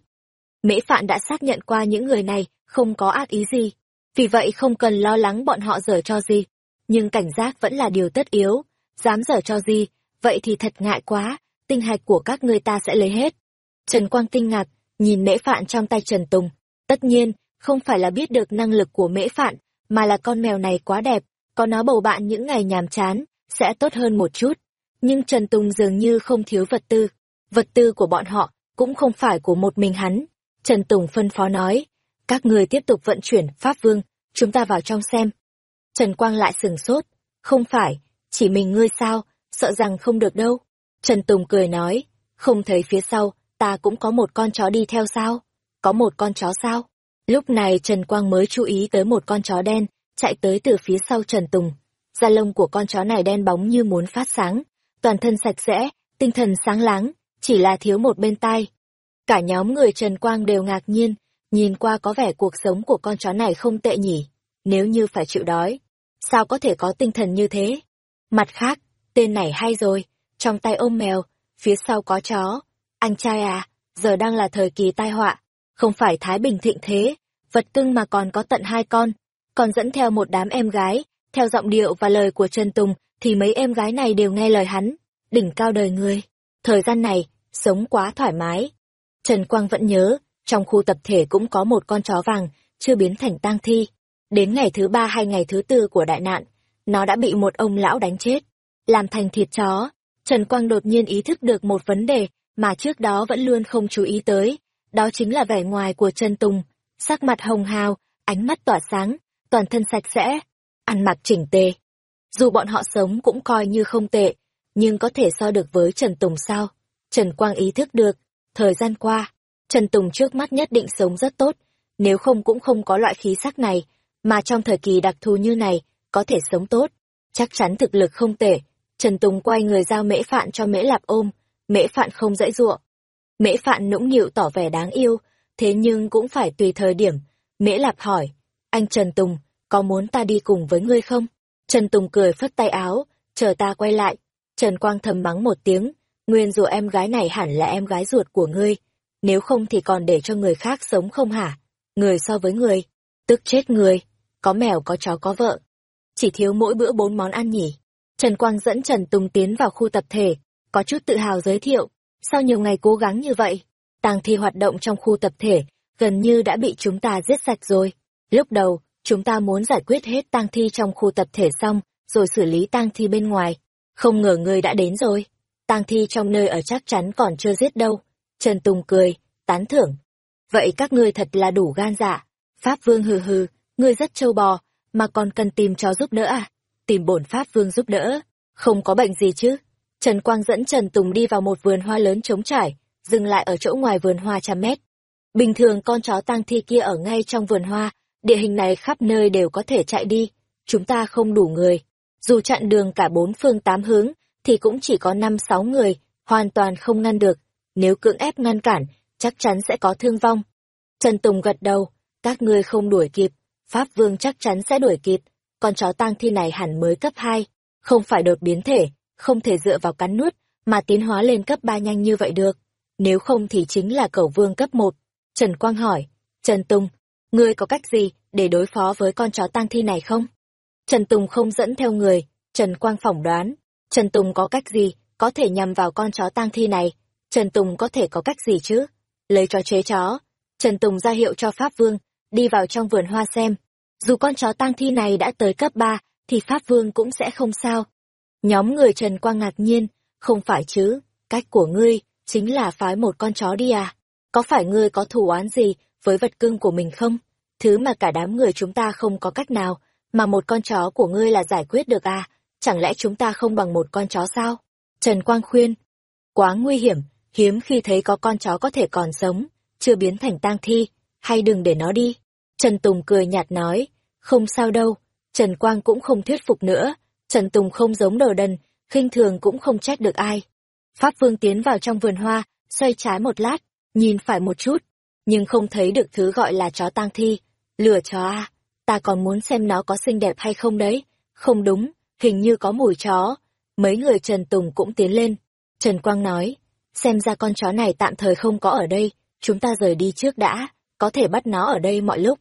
Mễ Phạn đã xác nhận qua những người này không có ác ý gì, vì vậy không cần lo lắng bọn họ dở cho gì. Nhưng cảnh giác vẫn là điều tất yếu, dám dở cho gì, vậy thì thật ngại quá, tinh hạch của các người ta sẽ lấy hết. Trần Quang kinh ngạc, nhìn Mễ Phạn trong tay Trần Tùng. Tất nhiên, không phải là biết được năng lực của Mễ Phạn, mà là con mèo này quá đẹp, có nó bầu bạn những ngày nhàm chán, sẽ tốt hơn một chút. Nhưng Trần Tùng dường như không thiếu vật tư. Vật tư của bọn họ cũng không phải của một mình hắn. Trần Tùng phân phó nói, các người tiếp tục vận chuyển Pháp Vương, chúng ta vào trong xem. Trần Quang lại sừng sốt, không phải, chỉ mình ngươi sao, sợ rằng không được đâu. Trần Tùng cười nói, không thấy phía sau, ta cũng có một con chó đi theo sao? Có một con chó sao? Lúc này Trần Quang mới chú ý tới một con chó đen, chạy tới từ phía sau Trần Tùng. Da lông của con chó này đen bóng như muốn phát sáng, toàn thân sạch sẽ, tinh thần sáng láng, chỉ là thiếu một bên tai. Cả nhóm người Trần Quang đều ngạc nhiên, nhìn qua có vẻ cuộc sống của con chó này không tệ nhỉ, nếu như phải chịu đói. Sao có thể có tinh thần như thế? Mặt khác, tên này hay rồi, trong tay ôm mèo, phía sau có chó. Anh trai à, giờ đang là thời kỳ tai họa, không phải Thái Bình thịnh thế, vật cưng mà còn có tận hai con, còn dẫn theo một đám em gái, theo giọng điệu và lời của Trần Tùng thì mấy em gái này đều nghe lời hắn, đỉnh cao đời người. Thời gian này, sống quá thoải mái. Trần Quang vẫn nhớ, trong khu tập thể cũng có một con chó vàng, chưa biến thành tang thi. Đến ngày thứ ba hay ngày thứ tư của đại nạn, nó đã bị một ông lão đánh chết, làm thành thịt chó. Trần Quang đột nhiên ý thức được một vấn đề mà trước đó vẫn luôn không chú ý tới, đó chính là vẻ ngoài của Trần Tùng, sắc mặt hồng hào, ánh mắt tỏa sáng, toàn thân sạch sẽ, ăn mặc chỉnh tề. Dù bọn họ sống cũng coi như không tệ, nhưng có thể so được với Trần Tùng sao? Trần Quang ý thức được, thời gian qua, Trần Tùng trước mắt nhất định sống rất tốt, nếu không cũng không có loại khí sắc này, mà trong thời kỳ đặc thù như này, có thể sống tốt, chắc chắn thực lực không tệ. Trần Tùng quay người giao mễ phạn cho mễ lạp ôm, mễ phạn không dễ dụa. Mễ phạn nũng nhịu tỏ vẻ đáng yêu, thế nhưng cũng phải tùy thời điểm. Mễ lạp hỏi, anh Trần Tùng, có muốn ta đi cùng với ngươi không? Trần Tùng cười phất tay áo, chờ ta quay lại. Trần Quang thầm mắng một tiếng, nguyên dù em gái này hẳn là em gái ruột của ngươi, nếu không thì còn để cho người khác sống không hả? Người so với người, tức chết người, có mèo có chó có vợ. Chỉ thiếu mỗi bữa bốn món ăn nhỉ. Trần Quang dẫn Trần Tùng tiến vào khu tập thể, có chút tự hào giới thiệu, sau nhiều ngày cố gắng như vậy, tàng thi hoạt động trong khu tập thể, gần như đã bị chúng ta giết sạch rồi. Lúc đầu, chúng ta muốn giải quyết hết tang thi trong khu tập thể xong, rồi xử lý tang thi bên ngoài. Không ngờ ngươi đã đến rồi. Tang thi trong nơi ở chắc chắn còn chưa giết đâu. Trần Tùng cười, tán thưởng. Vậy các ngươi thật là đủ gan dạ. Pháp Vương hừ hừ, ngươi rất trâu bò, mà còn cần tìm cho giúp đỡ à? Tìm bổn Pháp Vương giúp đỡ. Không có bệnh gì chứ? Trần Quang dẫn Trần Tùng đi vào một vườn hoa lớn trống trải, dừng lại ở chỗ ngoài vườn hoa trăm mét. Bình thường con chó tang thi kia ở ngay trong vườn hoa, địa hình này khắp nơi đều có thể chạy đi. Chúng ta không đủ người. Dù chặn đường cả bốn phương tám hướng, thì cũng chỉ có năm sáu người, hoàn toàn không ngăn được. Nếu cưỡng ép ngăn cản, chắc chắn sẽ có thương vong. Trần Tùng gật đầu, các ngươi không đuổi kịp, Pháp Vương chắc chắn sẽ đuổi kịp, con chó tang thi này hẳn mới cấp 2, không phải đột biến thể, không thể dựa vào cắn nuốt, mà tiến hóa lên cấp 3 nhanh như vậy được. Nếu không thì chính là cẩu vương cấp 1. Trần Quang hỏi, Trần Tùng, ngươi có cách gì để đối phó với con chó tang thi này không? Trần Tùng không dẫn theo người, Trần Quang phỏng đoán, Trần Tùng có cách gì có thể nhằm vào con chó tang thi này? Trần Tùng có thể có cách gì chứ? Lấy cho chế chó. Trần Tùng ra hiệu cho Pháp Vương, đi vào trong vườn hoa xem. Dù con chó tang thi này đã tới cấp 3, thì Pháp Vương cũng sẽ không sao. Nhóm người Trần Quang ngạc nhiên, không phải chứ, cách của ngươi, chính là phái một con chó đi à? Có phải ngươi có thù oán gì với vật cưng của mình không? Thứ mà cả đám người chúng ta không có cách nào, mà một con chó của ngươi là giải quyết được à? Chẳng lẽ chúng ta không bằng một con chó sao? Trần Quang khuyên. Quá nguy hiểm, hiếm khi thấy có con chó có thể còn sống, chưa biến thành tang thi, hay đừng để nó đi. Trần Tùng cười nhạt nói, không sao đâu, Trần Quang cũng không thuyết phục nữa, Trần Tùng không giống đồ đần, khinh thường cũng không trách được ai. Pháp Vương tiến vào trong vườn hoa, xoay trái một lát, nhìn phải một chút, nhưng không thấy được thứ gọi là chó tang thi. Lừa chó à, ta còn muốn xem nó có xinh đẹp hay không đấy. Không đúng, hình như có mùi chó. Mấy người Trần Tùng cũng tiến lên. Trần Quang nói, xem ra con chó này tạm thời không có ở đây, chúng ta rời đi trước đã, có thể bắt nó ở đây mọi lúc.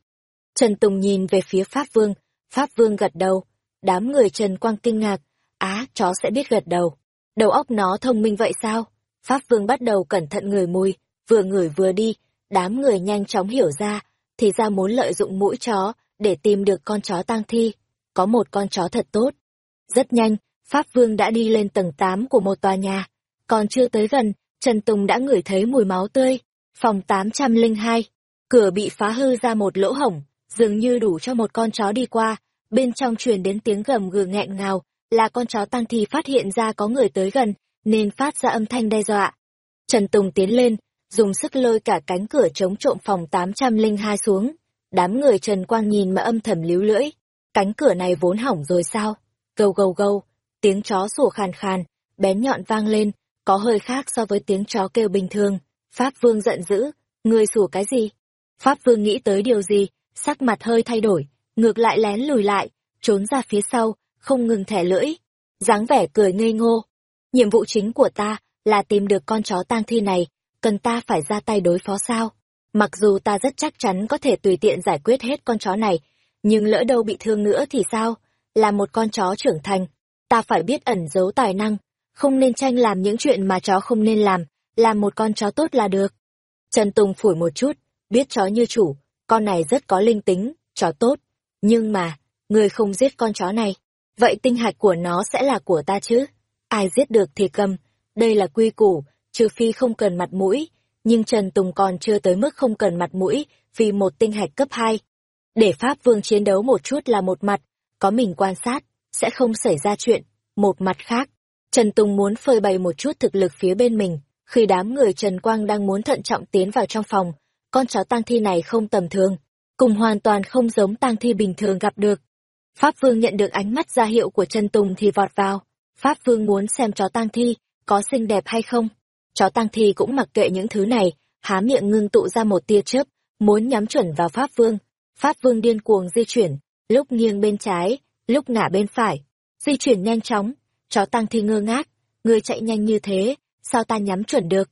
Trần Tùng nhìn về phía Pháp Vương, Pháp Vương gật đầu, đám người Trần Quang kinh ngạc, á, chó sẽ biết gật đầu. Đầu óc nó thông minh vậy sao? Pháp Vương bắt đầu cẩn thận người mùi, vừa ngửi vừa đi, đám người nhanh chóng hiểu ra, thì ra muốn lợi dụng mũi chó để tìm được con chó tang thi. Có một con chó thật tốt. Rất nhanh, Pháp Vương đã đi lên tầng 8 của một tòa nhà. Còn chưa tới gần, Trần Tùng đã ngửi thấy mùi máu tươi. Phòng 802. Cửa bị phá hư ra một lỗ hổng, dường như đủ cho một con chó đi qua. Bên trong truyền đến tiếng gầm gừ nghẹn ngào, là con chó tăng thì phát hiện ra có người tới gần, nên phát ra âm thanh đe dọa. Trần Tùng tiến lên, dùng sức lôi cả cánh cửa chống trộm phòng 802 xuống. Đám người Trần Quang nhìn mà âm thầm líu lưỡi. Cánh cửa này vốn hỏng rồi sao? Gâu gâu gâu, tiếng chó sủa khàn khàn, bén nhọn vang lên, có hơi khác so với tiếng chó kêu bình thường. Pháp Vương giận dữ, người sủa cái gì? Pháp Vương nghĩ tới điều gì, sắc mặt hơi thay đổi, ngược lại lén lùi lại, trốn ra phía sau, không ngừng thẻ lưỡi, dáng vẻ cười ngây ngô. Nhiệm vụ chính của ta là tìm được con chó tang thi này, cần ta phải ra tay đối phó sao? Mặc dù ta rất chắc chắn có thể tùy tiện giải quyết hết con chó này, nhưng lỡ đâu bị thương nữa thì sao? Là một con chó trưởng thành, ta phải biết ẩn giấu tài năng, không nên tranh làm những chuyện mà chó không nên làm, làm một con chó tốt là được. Trần Tùng phủi một chút, biết chó như chủ, con này rất có linh tính, chó tốt, nhưng mà, người không giết con chó này, vậy tinh hạch của nó sẽ là của ta chứ? Ai giết được thì cầm, đây là quy củ, trừ phi không cần mặt mũi, nhưng Trần Tùng còn chưa tới mức không cần mặt mũi vì một tinh hạch cấp 2. Để Pháp Vương chiến đấu một chút là một mặt, có mình quan sát, sẽ không xảy ra chuyện. Một mặt khác, Trần Tùng muốn phơi bày một chút thực lực phía bên mình, khi đám người Trần Quang đang muốn thận trọng tiến vào trong phòng, con chó tang thi này không tầm thường, cùng hoàn toàn không giống tang thi bình thường gặp được. Pháp Vương nhận được ánh mắt ra hiệu của Trần Tùng thì vọt vào. Pháp Vương muốn xem chó tang thi có xinh đẹp hay không. Chó tang thi cũng mặc kệ những thứ này, há miệng ngưng tụ ra một tia chớp, muốn nhắm chuẩn vào Pháp Vương. Pháp Vương điên cuồng di chuyển, lúc nghiêng bên trái, lúc ngả bên phải. Di chuyển nhanh chóng, chó tăng thi ngơ ngác, ngươi chạy nhanh như thế, sao ta nhắm chuẩn được?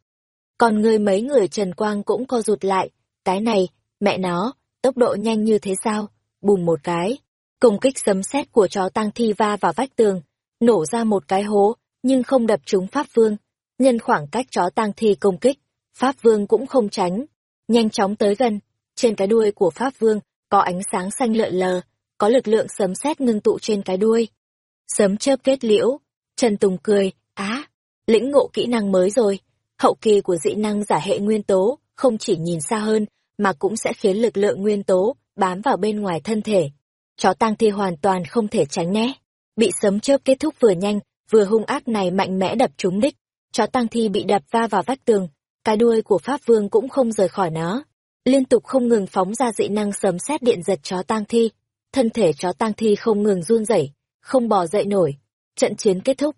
Còn ngươi mấy người Trần Quang cũng co rụt lại, cái này, mẹ nó, tốc độ nhanh như thế sao? Bùm một cái, công kích sấm sét của chó tăng thi va vào vách tường, nổ ra một cái hố, nhưng không đập trúng Pháp Vương. Nhân khoảng cách chó tăng thi công kích, Pháp Vương cũng không tránh, nhanh chóng tới gần, trên cái đuôi của Pháp Vương có ánh sáng xanh lợn lờ, có lực lượng sấm sét ngưng tụ trên cái đuôi. Sấm chớp kết liễu, Trần Tùng cười, á, lĩnh ngộ kỹ năng mới rồi. Hậu kỳ của dị năng giả hệ nguyên tố, không chỉ nhìn xa hơn, mà cũng sẽ khiến lực lượng nguyên tố bám vào bên ngoài thân thể. Chó tang thi hoàn toàn không thể tránh né. Bị sấm chớp kết thúc vừa nhanh, vừa hung ác này mạnh mẽ đập trúng đích. Chó tang thi bị đập va vào vách tường, cái đuôi của Pháp Vương cũng không rời khỏi nó. Liên tục không ngừng phóng ra dị năng sấm sét điện giật chó tang thi. Thân thể chó tang thi không ngừng run rẩy, không bò dậy nổi. Trận chiến kết thúc.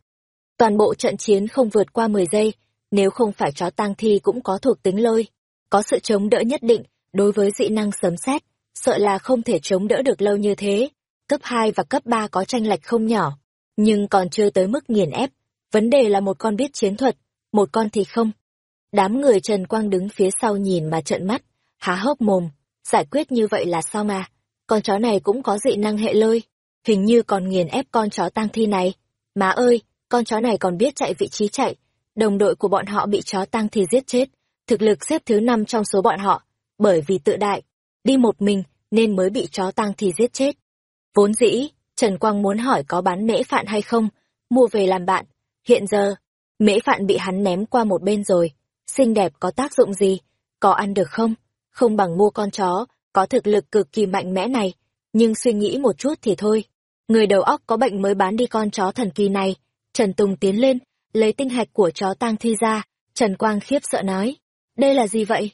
Toàn bộ trận chiến không vượt qua 10 giây, nếu không phải chó tang thi cũng có thuộc tính lôi, có sự chống đỡ nhất định đối với dị năng sấm sét, sợ là không thể chống đỡ được lâu như thế. Cấp 2 và cấp 3 có tranh lệch không nhỏ, nhưng còn chưa tới mức nghiền ép. Vấn đề là một con biết chiến thuật, một con thì không. Đám người Trần Quang đứng phía sau nhìn mà trợn mắt, há hốc mồm, giải quyết như vậy là sao mà? Con chó này cũng có dị năng hệ lôi, hình như còn nghiền ép con chó tang thi này. Má ơi, con chó này còn biết chạy vị trí chạy, đồng đội của bọn họ bị chó tang thì giết chết, thực lực xếp thứ năm trong số bọn họ, bởi vì tự đại, đi một mình nên mới bị chó tang thì giết chết. Vốn dĩ, Trần Quang muốn hỏi có bán mễ phạn hay không, mua về làm bạn. Hiện giờ, mễ phạn bị hắn ném qua một bên rồi. Xinh đẹp có tác dụng gì? Có ăn được không? Không bằng mua con chó, có thực lực cực kỳ mạnh mẽ này. Nhưng suy nghĩ một chút thì thôi. Người đầu óc có bệnh mới bán đi con chó thần kỳ này. Trần Tùng tiến lên, lấy tinh hạch của chó tang thi ra. Trần Quang khiếp sợ nói. Đây là gì vậy?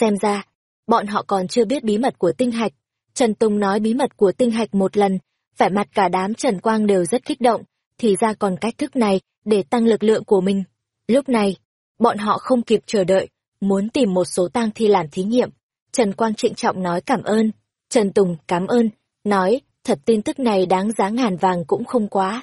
Xem ra, bọn họ còn chưa biết bí mật của tinh hạch. Trần Tùng nói bí mật của tinh hạch một lần, vẻ mặt cả đám Trần Quang đều rất kích động, thì ra còn cách thức này để tăng lực lượng của mình. Lúc này, bọn họ không kịp chờ đợi, muốn tìm một số tang thi làm thí nghiệm. Trần Quang trịnh trọng nói cảm ơn. Trần Tùng cảm ơn, nói, thật tin tức này đáng giá ngàn vàng cũng không quá.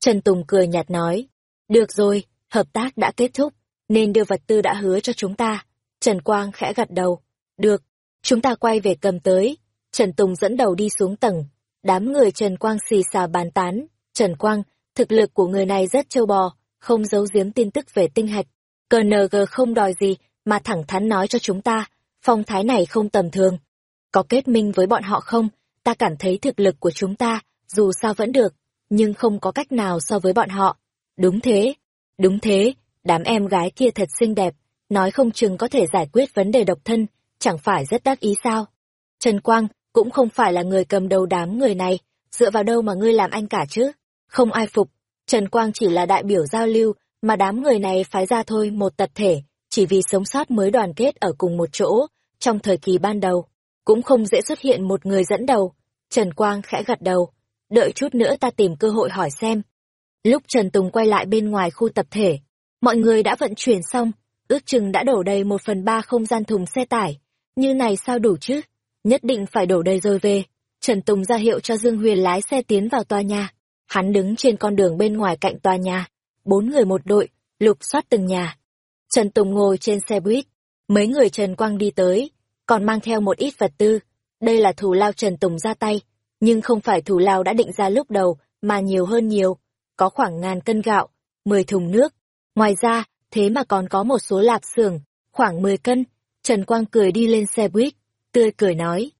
Trần Tùng cười nhạt nói, được rồi, hợp tác đã kết thúc, nên đưa vật tư đã hứa cho chúng ta. Trần Quang khẽ gật đầu, được, chúng ta quay về cầm tới. Trần Tùng dẫn đầu đi xuống tầng, đám người Trần Quang xì xà bàn tán. Trần Quang, thực lực của người này rất trâu bò, không giấu giếm tin tức về tinh hạch. CNG không đòi gì, mà thẳng thắn nói cho chúng ta, phong thái này không tầm thường. Có kết minh với bọn họ không, ta cảm thấy thực lực của chúng ta, dù sao vẫn được, nhưng không có cách nào so với bọn họ. Đúng thế, đúng thế, đám em gái kia thật xinh đẹp, nói không chừng có thể giải quyết vấn đề độc thân, chẳng phải rất đắc ý sao. Trần Quang cũng không phải là người cầm đầu đám người này, dựa vào đâu mà ngươi làm anh cả chứ? Không ai phục, Trần Quang chỉ là đại biểu giao lưu, mà đám người này phái ra thôi một tập thể, chỉ vì sống sót mới đoàn kết ở cùng một chỗ, trong thời kỳ ban đầu. Cũng không dễ xuất hiện một người dẫn đầu. Trần Quang khẽ gật đầu, đợi chút nữa ta tìm cơ hội hỏi xem. Lúc Trần Tùng quay lại bên ngoài khu tập thể, mọi người đã vận chuyển xong, ước chừng đã đổ đầy một phần ba không gian thùng xe tải. Như này sao đủ chứ? Nhất định phải đổ đầy rồi về. Trần Tùng ra hiệu cho Dương Huyền lái xe tiến vào tòa nhà. Hắn đứng trên con đường bên ngoài cạnh tòa nhà. Bốn người một đội, lục soát từng nhà. Trần Tùng ngồi trên xe buýt. Mấy người Trần Quang đi tới, còn mang theo một ít vật tư. Đây là thủ lao Trần Tùng ra tay, nhưng không phải thủ lao đã định ra lúc đầu, mà nhiều hơn nhiều. Có khoảng ngàn cân gạo, 10 thùng nước. Ngoài ra, thế mà còn có một số lạp xưởng, khoảng 10 cân. Trần Quang cười đi lên xe buýt, tươi cười nói.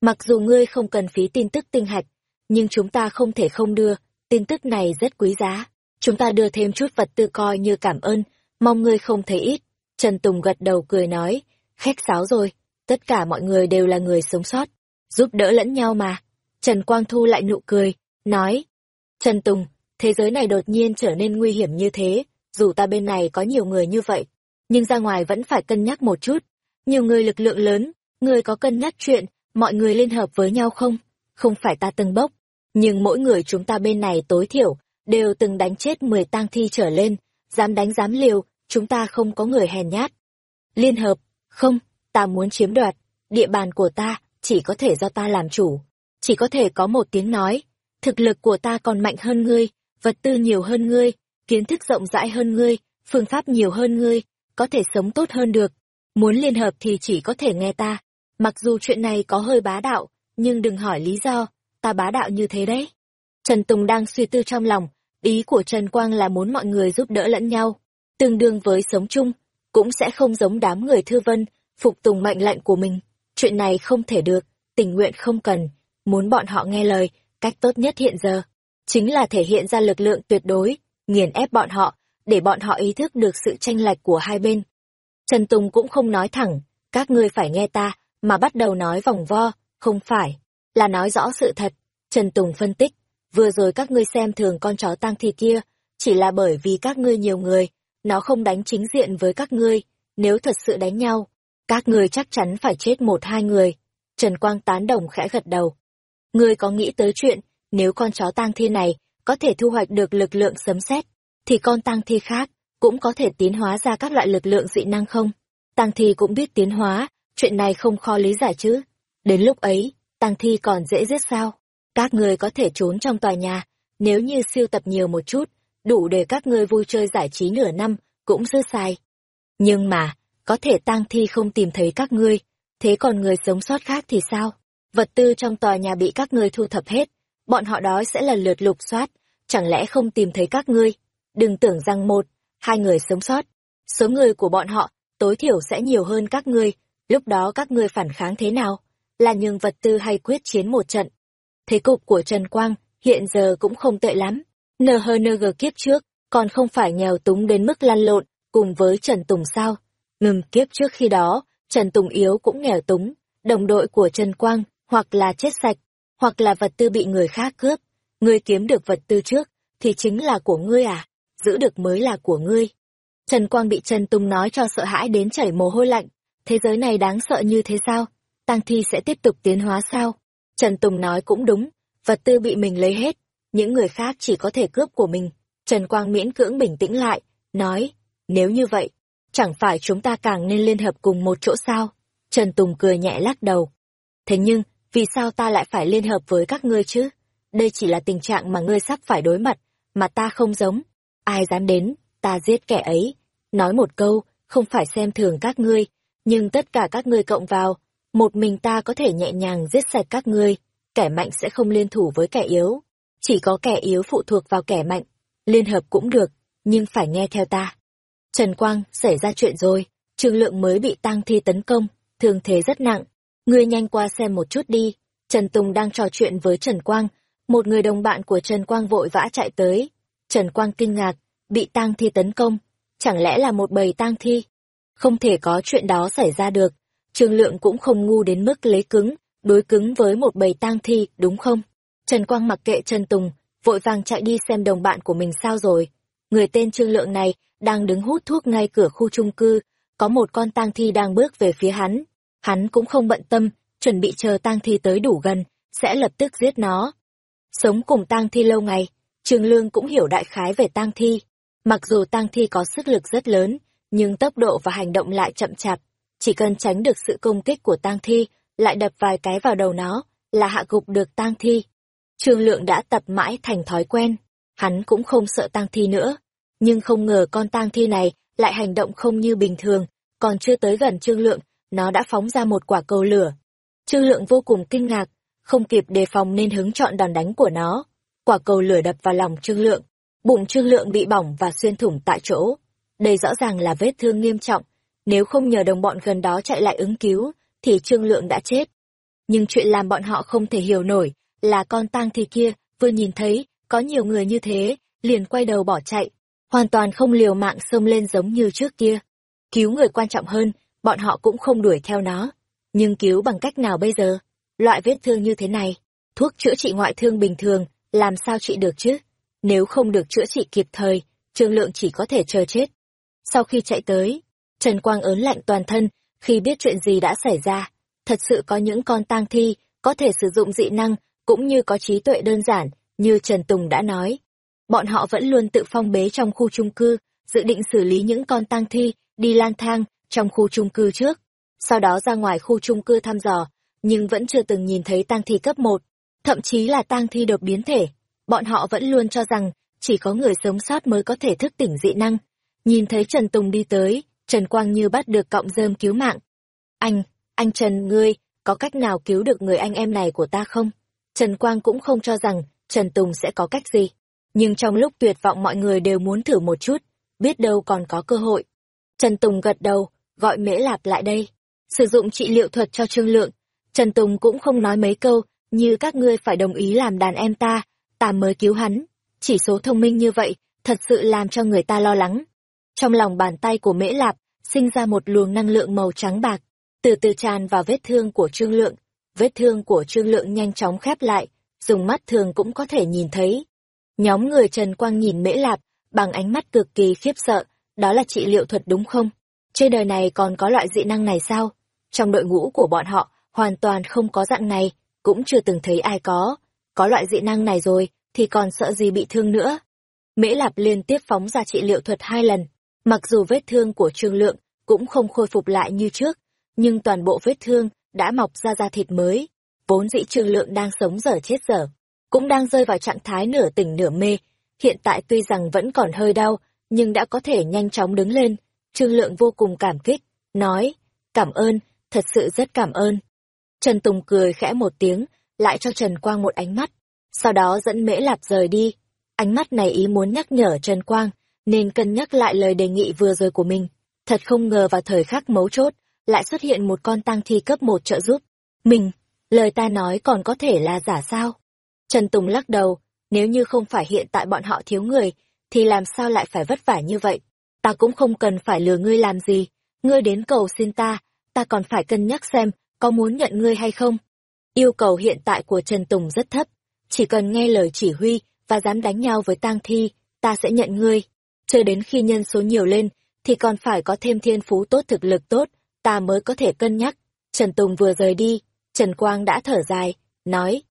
Mặc dù ngươi không cần phí tin tức tinh hạch, nhưng chúng ta không thể không đưa, tin tức này rất quý giá. Chúng ta đưa thêm chút vật tư coi như cảm ơn, mong ngươi không thấy ít. Trần Tùng gật đầu cười nói, khách sáo rồi, tất cả mọi người đều là người sống sót, giúp đỡ lẫn nhau mà. Trần Quang Thu lại nụ cười, nói, Trần Tùng, thế giới này đột nhiên trở nên nguy hiểm như thế, dù ta bên này có nhiều người như vậy, nhưng ra ngoài vẫn phải cân nhắc một chút. Nhiều người lực lượng lớn, người có cân nhắc chuyện, mọi người liên hợp với nhau không? Không phải ta từng bốc, nhưng mỗi người chúng ta bên này tối thiểu, đều từng đánh chết 10 tang thi trở lên, dám đánh dám liều, chúng ta không có người hèn nhát. Liên hợp, không, ta muốn chiếm đoạt, địa bàn của ta, chỉ có thể do ta làm chủ, chỉ có thể có một tiếng nói, thực lực của ta còn mạnh hơn ngươi, vật tư nhiều hơn ngươi, kiến thức rộng rãi hơn ngươi, phương pháp nhiều hơn ngươi, có thể sống tốt hơn được. Muốn liên hợp thì chỉ có thể nghe ta. Mặc dù chuyện này có hơi bá đạo, nhưng đừng hỏi lý do, ta bá đạo như thế đấy. Trần Tùng đang suy tư trong lòng, ý của Trần Quang là muốn mọi người giúp đỡ lẫn nhau, tương đương với sống chung, cũng sẽ không giống đám người thư vân, phục tùng mệnh lệnh của mình. chuyện này không thể được, tình nguyện không cần, muốn bọn họ nghe lời, cách tốt nhất hiện giờ, chính là thể hiện ra lực lượng tuyệt đối, nghiền ép bọn họ, để bọn họ ý thức được sự tranh lệch của hai bên. Trần Tùng cũng không nói thẳng, các ngươi phải nghe ta, mà bắt đầu nói vòng vo, không phải, là nói rõ sự thật. Trần Tùng phân tích, vừa rồi các ngươi xem thường con chó tang thi kia, chỉ là bởi vì các ngươi nhiều người, nó không đánh chính diện với các ngươi, nếu thật sự đánh nhau, các ngươi chắc chắn phải chết một hai người. Trần Quang tán đồng khẽ gật đầu. Ngươi có nghĩ tới chuyện, nếu con chó tang thi này có thể thu hoạch được lực lượng sấm sét, thì con tang thi khác cũng có thể tiến hóa ra các loại lực lượng dị năng không? Tang thi cũng biết tiến hóa, chuyện này không khó lý giải chứ. Đến lúc ấy, tang thi còn dễ giết sao? Các ngươi có thể trốn trong tòa nhà, nếu như siêu tập nhiều một chút, đủ để các ngươi vui chơi giải trí nửa năm, cũng dư xài. Nhưng mà, có thể tang thi không tìm thấy các ngươi, thế còn người sống sót khác thì sao? Vật tư trong tòa nhà bị các ngươi thu thập hết, bọn họ đó sẽ lần lượt lục soát, chẳng lẽ không tìm thấy các ngươi? Đừng tưởng rằng một, hai người sống sót, số người của bọn họ tối thiểu sẽ nhiều hơn các ngươi, lúc đó các ngươi phản kháng thế nào? Là nhường vật tư hay quyết chiến một trận? Thế cục của Trần Quang hiện giờ cũng không tệ lắm. NHNG kiếp trước, còn không phải nghèo túng đến mức lăn lộn, cùng với Trần Tùng sao? Ngừng kiếp trước khi đó, Trần Tùng yếu cũng nghèo túng, đồng đội của Trần Quang, hoặc là chết sạch, hoặc là vật tư bị người khác cướp. Ngươi kiếm được vật tư trước, thì chính là của ngươi à, giữ được mới là của ngươi. Trần Quang bị Trần Tùng nói cho sợ hãi đến chảy mồ hôi lạnh. Thế giới này đáng sợ như thế sao? Tăng thi sẽ tiếp tục tiến hóa sao? Trần Tùng nói cũng đúng, vật tư bị mình lấy hết, những người khác chỉ có thể cướp của mình. Trần Quang miễn cưỡng bình tĩnh lại, nói, nếu như vậy, chẳng phải chúng ta càng nên liên hợp cùng một chỗ sao? Trần Tùng cười nhẹ lắc đầu. Thế nhưng, vì sao ta lại phải liên hợp với các ngươi chứ? Đây chỉ là tình trạng mà ngươi sắp phải đối mặt, mà ta không giống. Ai dám đến, ta giết kẻ ấy. Nói một câu, không phải xem thường các ngươi, nhưng tất cả các ngươi cộng vào, một mình ta có thể nhẹ nhàng giết sạch các ngươi, kẻ mạnh sẽ không liên thủ với kẻ yếu. Chỉ có kẻ yếu phụ thuộc vào kẻ mạnh, liên hợp cũng được, nhưng phải nghe theo ta. Trần Quang, xảy ra chuyện rồi, Trương Lượng mới bị tang thi tấn công, thương thế rất nặng. Ngươi nhanh qua xem một chút đi. Trần Tùng đang trò chuyện với Trần Quang, một người đồng bạn của Trần Quang vội vã chạy tới. Trần Quang kinh ngạc, bị tang thi tấn công, chẳng lẽ là một bầy tang thi? Không thể có chuyện đó xảy ra được. Trương Lượng cũng không ngu đến mức lấy cứng, đối cứng với một bầy tang thi, đúng không? Trần Quang mặc kệ Trần Tùng, vội vàng chạy đi xem đồng bạn của mình sao rồi. Người tên Trương Lượng này đang đứng hút thuốc ngay cửa khu chung cư, có một con tang thi đang bước về phía hắn. Hắn cũng không bận tâm, chuẩn bị chờ tang thi tới đủ gần, sẽ lập tức giết nó. Sống cùng tang thi lâu ngày, Trương Lương cũng hiểu đại khái về tang thi. Mặc dù tang thi có sức lực rất lớn, nhưng tốc độ và hành động lại chậm chạp. Chỉ cần tránh được sự công kích của tang thi, lại đập vài cái vào đầu nó, là hạ gục được tang thi. Trương Lượng đã tập mãi thành thói quen, hắn cũng không sợ tang thi nữa. Nhưng không ngờ con tang thi này lại hành động không như bình thường, còn chưa tới gần Trương Lượng, nó đã phóng ra một quả cầu lửa. Trương Lượng vô cùng kinh ngạc, không kịp đề phòng nên hứng chọn đòn đánh của nó. Quả cầu lửa đập vào lòng Trương Lượng, bụng Trương Lượng bị bỏng và xuyên thủng tại chỗ. Đây rõ ràng là vết thương nghiêm trọng, nếu không nhờ đồng bọn gần đó chạy lại ứng cứu, thì Trương Lượng đã chết. Nhưng chuyện làm bọn họ không thể hiểu nổi, là con tang thi kia, vừa nhìn thấy, có nhiều người như thế, liền quay đầu bỏ chạy, hoàn toàn không liều mạng xông lên giống như trước kia. Cứu người quan trọng hơn, bọn họ cũng không đuổi theo nó. Nhưng cứu bằng cách nào bây giờ? Loại vết thương như thế này, thuốc chữa trị ngoại thương bình thường, làm sao trị được chứ? Nếu không được chữa trị kịp thời, Trương Lượng chỉ có thể chờ chết. Sau khi chạy tới, Trần Quang ớn lạnh toàn thân, khi biết chuyện gì đã xảy ra. Thật sự có những con tang thi, có thể sử dụng dị năng, cũng như có trí tuệ đơn giản, như Trần Tùng đã nói. Bọn họ vẫn luôn tự phong bế trong khu chung cư, dự định xử lý những con tang thi, đi lang thang, trong khu chung cư trước. Sau đó ra ngoài khu chung cư thăm dò, nhưng vẫn chưa từng nhìn thấy tang thi cấp 1, thậm chí là tang thi đột biến thể. Bọn họ vẫn luôn cho rằng, chỉ có người sống sót mới có thể thức tỉnh dị năng. Nhìn thấy Trần Tùng đi tới, Trần Quang như bắt được cọng rơm cứu mạng. Anh, anh Trần ngươi, có cách nào cứu được người anh em này của ta không? Trần Quang cũng không cho rằng Trần Tùng sẽ có cách gì. Nhưng trong lúc tuyệt vọng mọi người đều muốn thử một chút, biết đâu còn có cơ hội. Trần Tùng gật đầu, gọi Mễ Lạp lại đây. sử dụng trị liệu thuật cho Trương Lượng. Trần Tùng cũng không nói mấy câu, như các ngươi phải đồng ý làm đàn em ta, ta mới cứu hắn. Chỉ số thông minh như vậy, thật sự làm cho người ta lo lắng. Trong lòng bàn tay của Mễ Lạp, sinh ra một luồng năng lượng màu trắng bạc, từ từ tràn vào vết thương của Trương Lượng. Vết thương của Trương Lượng nhanh chóng khép lại, dùng mắt thường cũng có thể nhìn thấy. Nhóm người Trần Quang nhìn Mễ Lạp, bằng ánh mắt cực kỳ khiếp sợ, đó là trị liệu thuật đúng không? Trên đời này còn có loại dị năng này sao? Trong đội ngũ của bọn họ, hoàn toàn không có dạng này, cũng chưa từng thấy ai có. Có loại dị năng này rồi, thì còn sợ gì bị thương nữa. Mễ Lạp liên tiếp phóng ra trị liệu thuật hai lần, mặc dù vết thương của Trương Lượng cũng không khôi phục lại như trước, nhưng toàn bộ vết thương đã mọc ra da thịt mới. Vốn dĩ Trương Lượng đang sống dở chết dở, cũng đang rơi vào trạng thái nửa tỉnh nửa mê. Hiện tại tuy rằng vẫn còn hơi đau, nhưng đã có thể nhanh chóng đứng lên. Trương Lượng vô cùng cảm kích, nói, cảm ơn, thật sự rất cảm ơn. Trần Tùng cười khẽ một tiếng, lại cho Trần Quang một ánh mắt, sau đó dẫn Mễ Lạp rời đi. Ánh mắt này ý muốn nhắc nhở Trần Quang, nên cân nhắc lại lời đề nghị vừa rồi của mình. Thật không ngờ vào thời khắc mấu chốt, lại xuất hiện một con tăng thi cấp một trợ giúp. Mình, lời ta nói còn có thể là giả sao? Trần Tùng lắc đầu, nếu như không phải hiện tại bọn họ thiếu người, thì làm sao lại phải vất vả như vậy? Ta cũng không cần phải lừa ngươi làm gì, ngươi đến cầu xin ta, ta còn phải cân nhắc xem có muốn nhận ngươi hay không. Yêu cầu hiện tại của Trần Tùng rất thấp, chỉ cần nghe lời chỉ huy và dám đánh nhau với tang thi, ta sẽ nhận ngươi. Chờ đến khi nhân số nhiều lên, thì còn phải có thêm thiên phú tốt thực lực tốt, ta mới có thể cân nhắc. Trần Tùng vừa rời đi, Trần Quang đã thở dài, nói.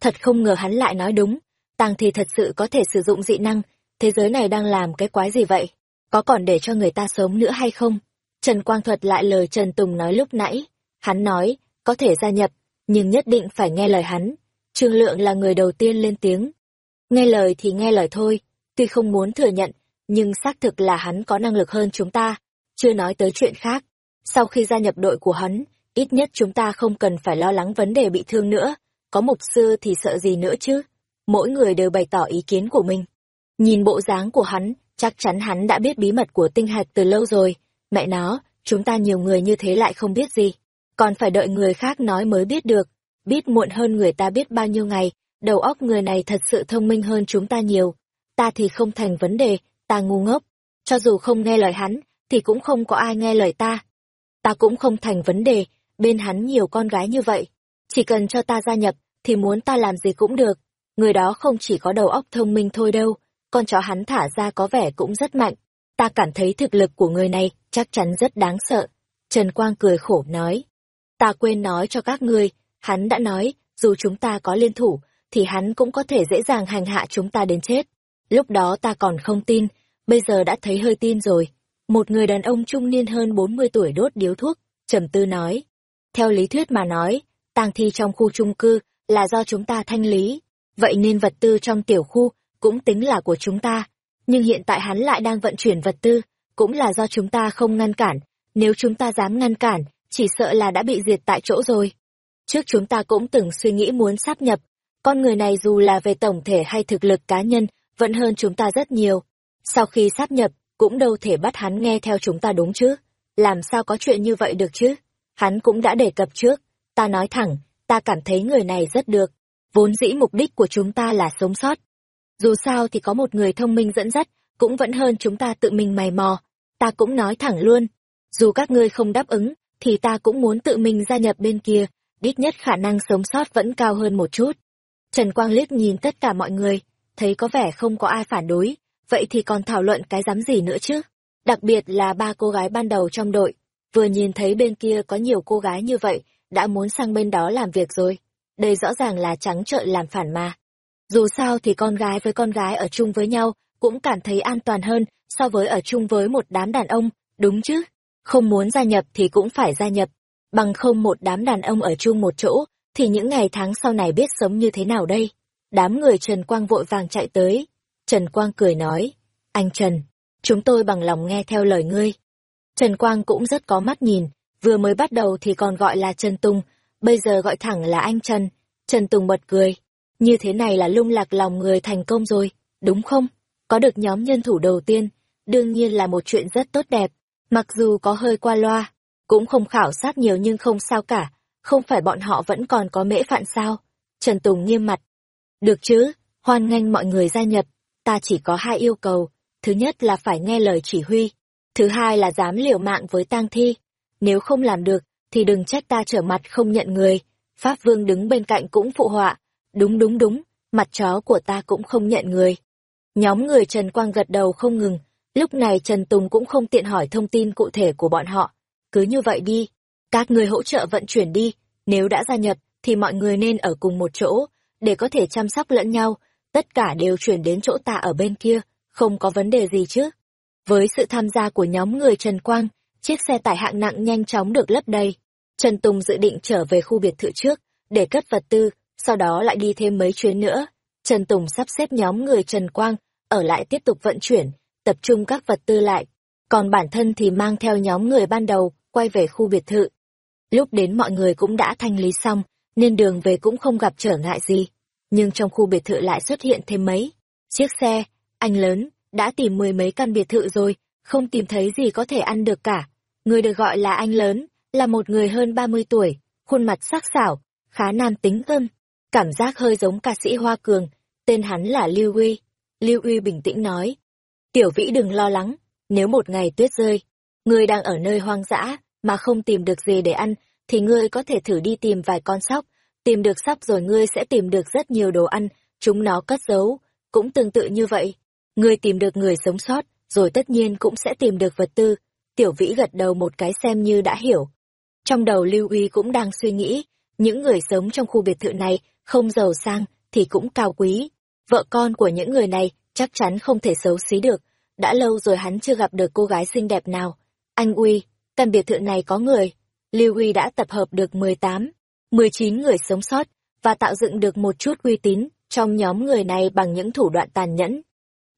Thật không ngờ hắn lại nói đúng, tang thì thật sự có thể sử dụng dị năng, thế giới này đang làm cái quái gì vậy? Có còn để cho người ta sống nữa hay không? Trần Quang thuật lại lời Trần Tùng nói lúc nãy. Hắn nói, có thể gia nhập, nhưng nhất định phải nghe lời hắn. Trương Lượng là người đầu tiên lên tiếng. Nghe lời thì nghe lời thôi, tuy không muốn thừa nhận, nhưng xác thực là hắn có năng lực hơn chúng ta, chưa nói tới chuyện khác. Sau khi gia nhập đội của hắn, ít nhất chúng ta không cần phải lo lắng vấn đề bị thương nữa, có mục sư thì sợ gì nữa chứ. Mỗi người đều bày tỏ ý kiến của mình. Nhìn bộ dáng của hắn, chắc chắn hắn đã biết bí mật của tinh hạch từ lâu rồi. Mẹ nó, chúng ta nhiều người như thế lại không biết gì. Còn phải đợi người khác nói mới biết được. Biết muộn hơn người ta biết bao nhiêu ngày, đầu óc người này thật sự thông minh hơn chúng ta nhiều. Ta thì không thành vấn đề, ta ngu ngốc. Cho dù không nghe lời hắn, thì cũng không có ai nghe lời ta. Ta cũng không thành vấn đề, bên hắn nhiều con gái như vậy. Chỉ cần cho ta gia nhập, thì muốn ta làm gì cũng được. Người đó không chỉ có đầu óc thông minh thôi đâu, con chó hắn thả ra có vẻ cũng rất mạnh. Ta cảm thấy thực lực của người này chắc chắn rất đáng sợ. Trần Quang cười khổ nói. Ta quên nói cho các ngươi, hắn đã nói, dù chúng ta có liên thủ, thì hắn cũng có thể dễ dàng hành hạ chúng ta đến chết. Lúc đó ta còn không tin, bây giờ đã thấy hơi tin rồi. Một người đàn ông trung niên hơn 40 tuổi đốt điếu thuốc, trầm tư nói. Theo lý thuyết mà nói, tang thi trong khu chung cư là do chúng ta thanh lý, vậy nên vật tư trong tiểu khu cũng tính là của chúng ta. Nhưng hiện tại hắn lại đang vận chuyển vật tư, cũng là do chúng ta không ngăn cản. Nếu chúng ta dám ngăn cản, chỉ sợ là đã bị diệt tại chỗ rồi. Trước chúng ta cũng từng suy nghĩ muốn sáp nhập, con người này dù là về tổng thể hay thực lực cá nhân, vẫn hơn chúng ta rất nhiều. Sau khi sáp nhập, cũng đâu thể bắt hắn nghe theo chúng ta đúng chứ. Làm sao có chuyện như vậy được chứ? Hắn cũng đã đề cập trước, ta nói thẳng, ta cảm thấy người này rất được. Vốn dĩ mục đích của chúng ta là sống sót. Dù sao thì có một người thông minh dẫn dắt, cũng vẫn hơn chúng ta tự mình mày mò. Ta cũng nói thẳng luôn, dù các ngươi không đáp ứng, thì ta cũng muốn tự mình gia nhập bên kia, ít nhất khả năng sống sót vẫn cao hơn một chút. Trần Quang liếc nhìn tất cả mọi người, thấy có vẻ không có ai phản đối, vậy thì còn thảo luận cái dám gì nữa chứ? Đặc biệt là ba cô gái ban đầu trong đội, vừa nhìn thấy bên kia có nhiều cô gái như vậy, đã muốn sang bên đó làm việc rồi. Đây rõ ràng là trắng trợn làm phản mà. Dù sao thì con gái với con gái ở chung với nhau cũng cảm thấy an toàn hơn so với ở chung với một đám đàn ông, đúng chứ? Không muốn gia nhập thì cũng phải gia nhập. Bằng không một đám đàn ông ở chung một chỗ, thì những ngày tháng sau này biết sống như thế nào đây? Đám người Trần Quang vội vàng chạy tới. Trần Quang cười nói, anh Trần, chúng tôi bằng lòng nghe theo lời ngươi. Trần Quang cũng rất có mắt nhìn, vừa mới bắt đầu thì còn gọi là Trần Tùng, bây giờ gọi thẳng là anh Trần. Trần Tùng bật cười, như thế này là lung lạc lòng người thành công rồi, đúng không? Có được nhóm nhân thủ đầu tiên, đương nhiên là một chuyện rất tốt đẹp, mặc dù có hơi qua loa. cũng không khảo sát nhiều nhưng không sao cả, không phải bọn họ vẫn còn có mễ phạn sao? Trần Tùng nghiêm mặt. Được chứ, hoan nghênh mọi người gia nhập, ta chỉ có hai yêu cầu, thứ nhất là phải nghe lời chỉ huy, thứ hai là dám liều mạng với tang thi. Nếu không làm được, thì đừng trách ta trở mặt không nhận người. Pháp Vương đứng bên cạnh cũng phụ họa. Đúng đúng đúng, mặt chó của ta cũng không nhận người. Nhóm người Trần Quang gật đầu không ngừng, lúc này Trần Tùng cũng không tiện hỏi thông tin cụ thể của bọn họ. Cứ như vậy đi, các người hỗ trợ vận chuyển đi, nếu đã gia nhập thì mọi người nên ở cùng một chỗ, để có thể chăm sóc lẫn nhau, tất cả đều chuyển đến chỗ ta ở bên kia, không có vấn đề gì chứ. Với sự tham gia của nhóm người Trần Quang, chiếc xe tải hạng nặng nhanh chóng được lấp đầy. Trần Tùng dự định trở về khu biệt thự trước, để cất vật tư, sau đó lại đi thêm mấy chuyến nữa. Trần Tùng sắp xếp nhóm người Trần Quang, ở lại tiếp tục vận chuyển, tập trung các vật tư lại. Còn bản thân thì mang theo nhóm người ban đầu, quay về khu biệt thự. Lúc đến mọi người cũng đã thanh lý xong, nên đường về cũng không gặp trở ngại gì. Nhưng trong khu biệt thự lại xuất hiện thêm mấy. Chiếc xe, anh lớn, đã tìm mười mấy căn biệt thự rồi, không tìm thấy gì có thể ăn được cả. Người được gọi là anh lớn, là một người hơn 30 tuổi, khuôn mặt sắc sảo, khá nam tính hơn, cảm giác hơi giống ca sĩ Hoa Cường, tên hắn là Lưu Uy. Lưu Uy bình tĩnh nói, Tiểu Vĩ đừng lo lắng, nếu một ngày tuyết rơi, ngươi đang ở nơi hoang dã, mà không tìm được gì để ăn, thì ngươi có thể thử đi tìm vài con sóc, tìm được sóc rồi ngươi sẽ tìm được rất nhiều đồ ăn, chúng nó cất giấu, cũng tương tự như vậy. Ngươi tìm được người sống sót, rồi tất nhiên cũng sẽ tìm được vật tư. Tiểu Vĩ gật đầu một cái xem như đã hiểu. Trong đầu Lưu Uy cũng đang suy nghĩ, những người sống trong khu biệt thự này không giàu sang thì cũng cao quý. Vợ con của những người này chắc chắn không thể xấu xí được. Đã lâu rồi hắn chưa gặp được cô gái xinh đẹp nào. Anh Uy, căn biệt thự này có người. Lưu Uy đã tập hợp được 18, 19 người sống sót và tạo dựng được một chút uy tín trong nhóm người này bằng những thủ đoạn tàn nhẫn.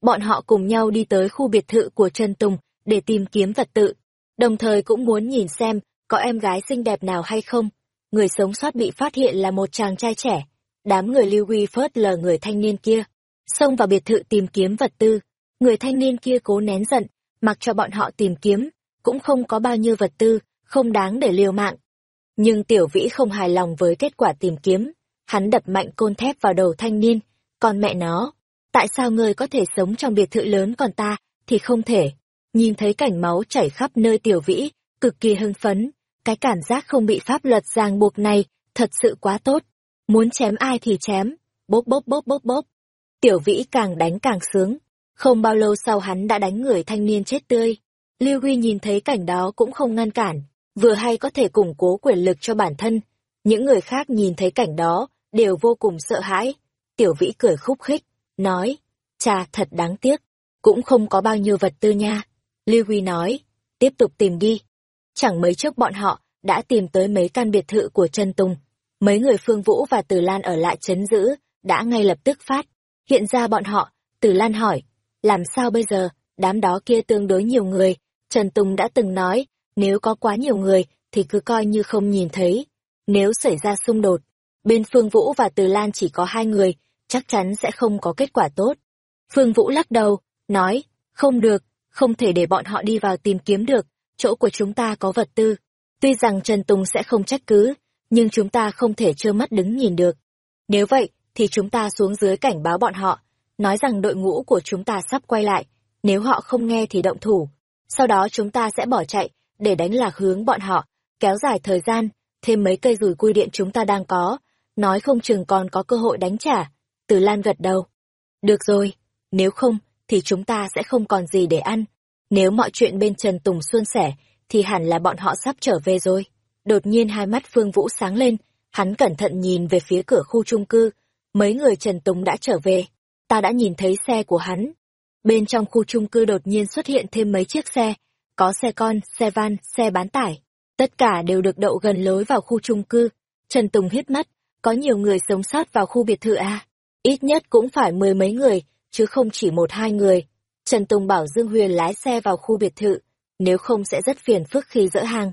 Bọn họ cùng nhau đi tới khu biệt thự của Trần Tùng để tìm kiếm vật tự, đồng thời cũng muốn nhìn xem có em gái xinh đẹp nào hay không. Người sống sót bị phát hiện là một chàng trai trẻ. Đám người lưu Huy phớt lờ người thanh niên kia. Xông vào biệt thự tìm kiếm vật tư. Người thanh niên kia cố nén giận, mặc cho bọn họ tìm kiếm. Cũng không có bao nhiêu vật tư, không đáng để liều mạng. Nhưng tiểu vĩ không hài lòng với kết quả tìm kiếm. Hắn đập mạnh côn thép vào đầu thanh niên. Còn mẹ nó, tại sao ngươi có thể sống trong biệt thự lớn còn ta, thì không thể. Nhìn thấy cảnh máu chảy khắp nơi tiểu vĩ, cực kỳ hưng phấn, cái cảm giác không bị pháp luật ràng buộc này thật sự quá tốt. Muốn chém ai thì chém, bốp bốp bốp bốp bốp. Tiểu vĩ càng đánh càng sướng. Không bao lâu sau hắn đã đánh người thanh niên chết tươi. Lưu Huy nhìn thấy cảnh đó cũng không ngăn cản, vừa hay có thể củng cố quyền lực cho bản thân. Những người khác nhìn thấy cảnh đó, đều vô cùng sợ hãi. Tiểu vĩ cười khúc khích, nói, cha thật đáng tiếc, cũng không có bao nhiêu vật tư nha. Lưu Huy nói, tiếp tục tìm đi. Chẳng mấy chốc bọn họ đã tìm tới mấy căn biệt thự của Trần Tùng. Mấy người Phương Vũ và Tử Lan ở lại chấn giữ, đã ngay lập tức phát. Hiện ra bọn họ, Tử Lan hỏi, làm sao bây giờ, đám đó kia tương đối nhiều người. Trần Tùng đã từng nói, nếu có quá nhiều người, thì cứ coi như không nhìn thấy. Nếu xảy ra xung đột, bên Phương Vũ và Từ Lan chỉ có hai người, chắc chắn sẽ không có kết quả tốt. Phương Vũ lắc đầu, nói, không được, không thể để bọn họ đi vào tìm kiếm được, chỗ của chúng ta có vật tư. Tuy rằng Trần Tùng sẽ không trách cứ, nhưng chúng ta không thể trơ mắt đứng nhìn được. Nếu vậy, thì chúng ta xuống dưới cảnh báo bọn họ, nói rằng đội ngũ của chúng ta sắp quay lại, nếu họ không nghe thì động thủ. Sau đó chúng ta sẽ bỏ chạy, để đánh lạc hướng bọn họ, kéo dài thời gian, thêm mấy cây rùi quy điện chúng ta đang có, nói không chừng còn có cơ hội đánh trả. Từ Lan gật đầu. Được rồi, nếu không, thì chúng ta sẽ không còn gì để ăn. Nếu mọi chuyện bên Trần Tùng suôn sẻ, thì hẳn là bọn họ sắp trở về rồi. Đột nhiên hai mắt Phương Vũ sáng lên, hắn cẩn thận nhìn về phía cửa khu trung cư. Mấy người Trần Tùng đã trở về. Ta đã nhìn thấy xe của hắn. Bên trong khu trung cư đột nhiên xuất hiện thêm mấy chiếc xe. Có xe con, xe van, xe bán tải. Tất cả đều được đậu gần lối vào khu trung cư. Trần Tùng hít mắt, có nhiều người sống sót vào khu biệt thự à? Ít nhất cũng phải mười mấy người, chứ không chỉ một hai người. Trần Tùng bảo Dương Huyền lái xe vào khu biệt thự, nếu không sẽ rất phiền phức khi dỡ hàng.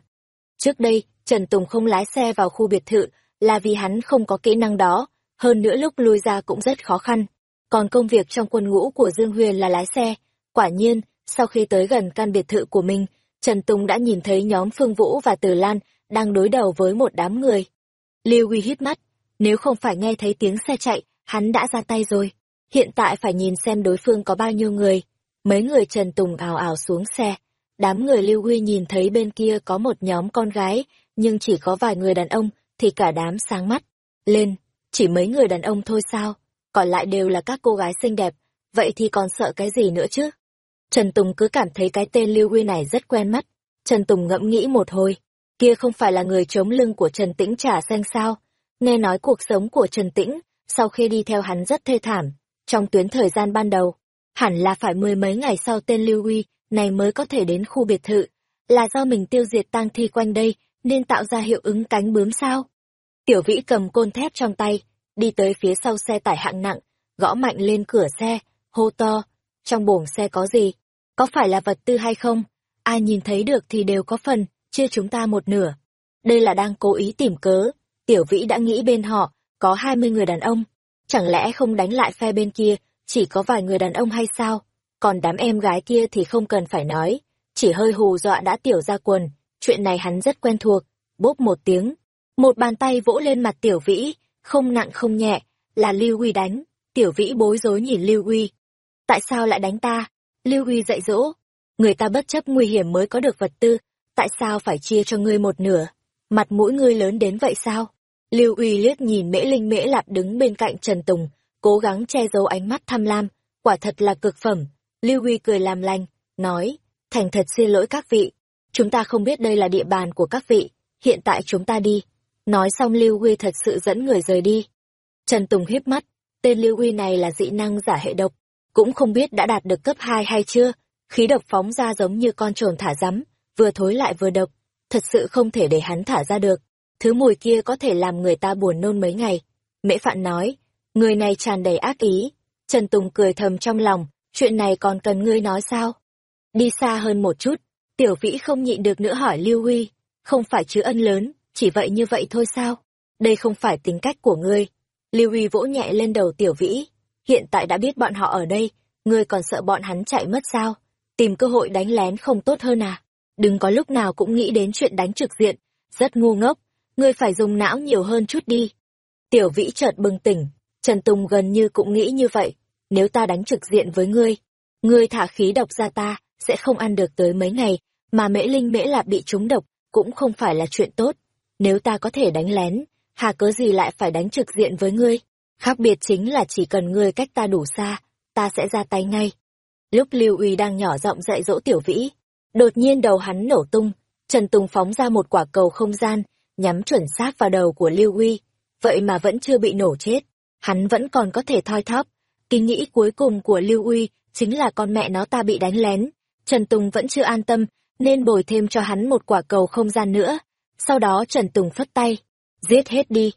Trước đây, Trần Tùng không lái xe vào khu biệt thự là vì hắn không có kỹ năng đó, hơn nữa lúc lui ra cũng rất khó khăn. Còn công việc trong quân ngũ của Dương Huyền là lái xe. Quả nhiên, sau khi tới gần căn biệt thự của mình, Trần Tùng đã nhìn thấy nhóm Phương Vũ và Từ Lan đang đối đầu với một đám người. Lưu Huy hít mắt, nếu không phải nghe thấy tiếng xe chạy, hắn đã ra tay rồi. Hiện tại phải nhìn xem đối phương có bao nhiêu người. Mấy người Trần Tùng ào ào xuống xe. Đám người Lưu Huy nhìn thấy bên kia có một nhóm con gái, nhưng chỉ có vài người đàn ông, thì cả đám sáng mắt. Lên, chỉ mấy người đàn ông thôi sao? Còn lại đều là các cô gái xinh đẹp, vậy thì còn sợ cái gì nữa chứ? Trần Tùng cứ cảm thấy cái tên Lưu Huy này rất quen mắt. Trần Tùng ngẫm nghĩ một hồi, kia không phải là người chống lưng của Trần Tĩnh trả xanh sao? Nghe nói cuộc sống của Trần Tĩnh, sau khi đi theo hắn rất thê thảm, trong tuyến thời gian ban đầu, hẳn là phải mười mấy ngày sau tên Lưu Huy này mới có thể đến khu biệt thự, là do mình tiêu diệt tang thi quanh đây nên tạo ra hiệu ứng cánh bướm sao? Tiểu Vĩ cầm côn thép trong tay, đi tới phía sau xe tải hạng nặng, gõ mạnh lên cửa xe, hô to, trong buồng xe có gì? Có phải là vật tư hay không? Ai nhìn thấy được thì đều có phần, chia chúng ta một nửa. Đây là đang cố ý tìm cớ, Tiểu Vĩ đã nghĩ bên họ, có hai mươi người đàn ông. Chẳng lẽ không đánh lại phe bên kia, chỉ có vài người đàn ông hay sao? Còn đám em gái kia thì không cần phải nói, chỉ hơi hù dọa đã tiểu ra quần, chuyện này hắn rất quen thuộc. Bốp một tiếng, một bàn tay vỗ lên mặt Tiểu Vĩ, không nặng không nhẹ, là Lưu Huy đánh. Tiểu Vĩ bối rối nhìn Lưu Huy. Tại sao lại đánh ta? Lưu Huy dạy dỗ. Người ta bất chấp nguy hiểm mới có được vật tư, tại sao phải chia cho ngươi một nửa? Mặt mũi ngươi lớn đến vậy sao? Lưu Uy liếc nhìn Mễ Linh Mễ Lạp đứng bên cạnh Trần Tùng, cố gắng che giấu ánh mắt tham lam, quả thật là cực phẩm. Lưu Uy cười làm lành, nói, thành thật xin lỗi các vị, chúng ta không biết đây là địa bàn của các vị, hiện tại chúng ta đi. Nói xong Lưu Uy thật sự dẫn người rời đi. Trần Tùng hiếp mắt, tên Lưu Uy này là dị năng giả hệ độc, cũng không biết đã đạt được cấp 2 hay chưa, khí độc phóng ra giống như con trồn thả rắm, vừa thối lại vừa độc, thật sự không thể để hắn thả ra được. Thứ mùi kia có thể làm người ta buồn nôn mấy ngày. Mễ Phạn nói, người này tràn đầy ác ý. Trần Tùng cười thầm trong lòng, chuyện này còn cần ngươi nói sao? Đi xa hơn một chút, tiểu vĩ không nhịn được nữa hỏi Lưu Huy, không phải chứ ân lớn, chỉ vậy như vậy thôi sao? Đây không phải tính cách của ngươi. Lưu Huy vỗ nhẹ lên đầu tiểu vĩ, hiện tại đã biết bọn họ ở đây, ngươi còn sợ bọn hắn chạy mất sao? Tìm cơ hội đánh lén không tốt hơn à? Đừng có lúc nào cũng nghĩ đến chuyện đánh trực diện, rất ngu ngốc, ngươi phải dùng não nhiều hơn chút đi. Tiểu vĩ chợt bừng tỉnh, Trần Tùng gần như cũng nghĩ như vậy, nếu ta đánh trực diện với ngươi, ngươi thả khí độc ra ta, sẽ không ăn được tới mấy ngày, mà mễ linh mễ lạp bị trúng độc, cũng không phải là chuyện tốt. Nếu ta có thể đánh lén, hà cớ gì lại phải đánh trực diện với ngươi? Khác biệt chính là chỉ cần ngươi cách ta đủ xa, ta sẽ ra tay ngay. Lúc Lưu Uy đang nhỏ giọng dạy dỗ Tiểu Vĩ, đột nhiên đầu hắn nổ tung, Trần Tùng phóng ra một quả cầu không gian, nhắm chuẩn xác vào đầu của Lưu Huy, vậy mà vẫn chưa bị nổ chết. Hắn vẫn còn có thể thoi thóp. Kỳ nghĩ cuối cùng của Lưu Huy chính là con mẹ nó ta bị đánh lén. Trần Tùng vẫn chưa an tâm, nên bồi thêm cho hắn một quả cầu không gian nữa. Sau đó Trần Tùng phất tay, giết hết đi.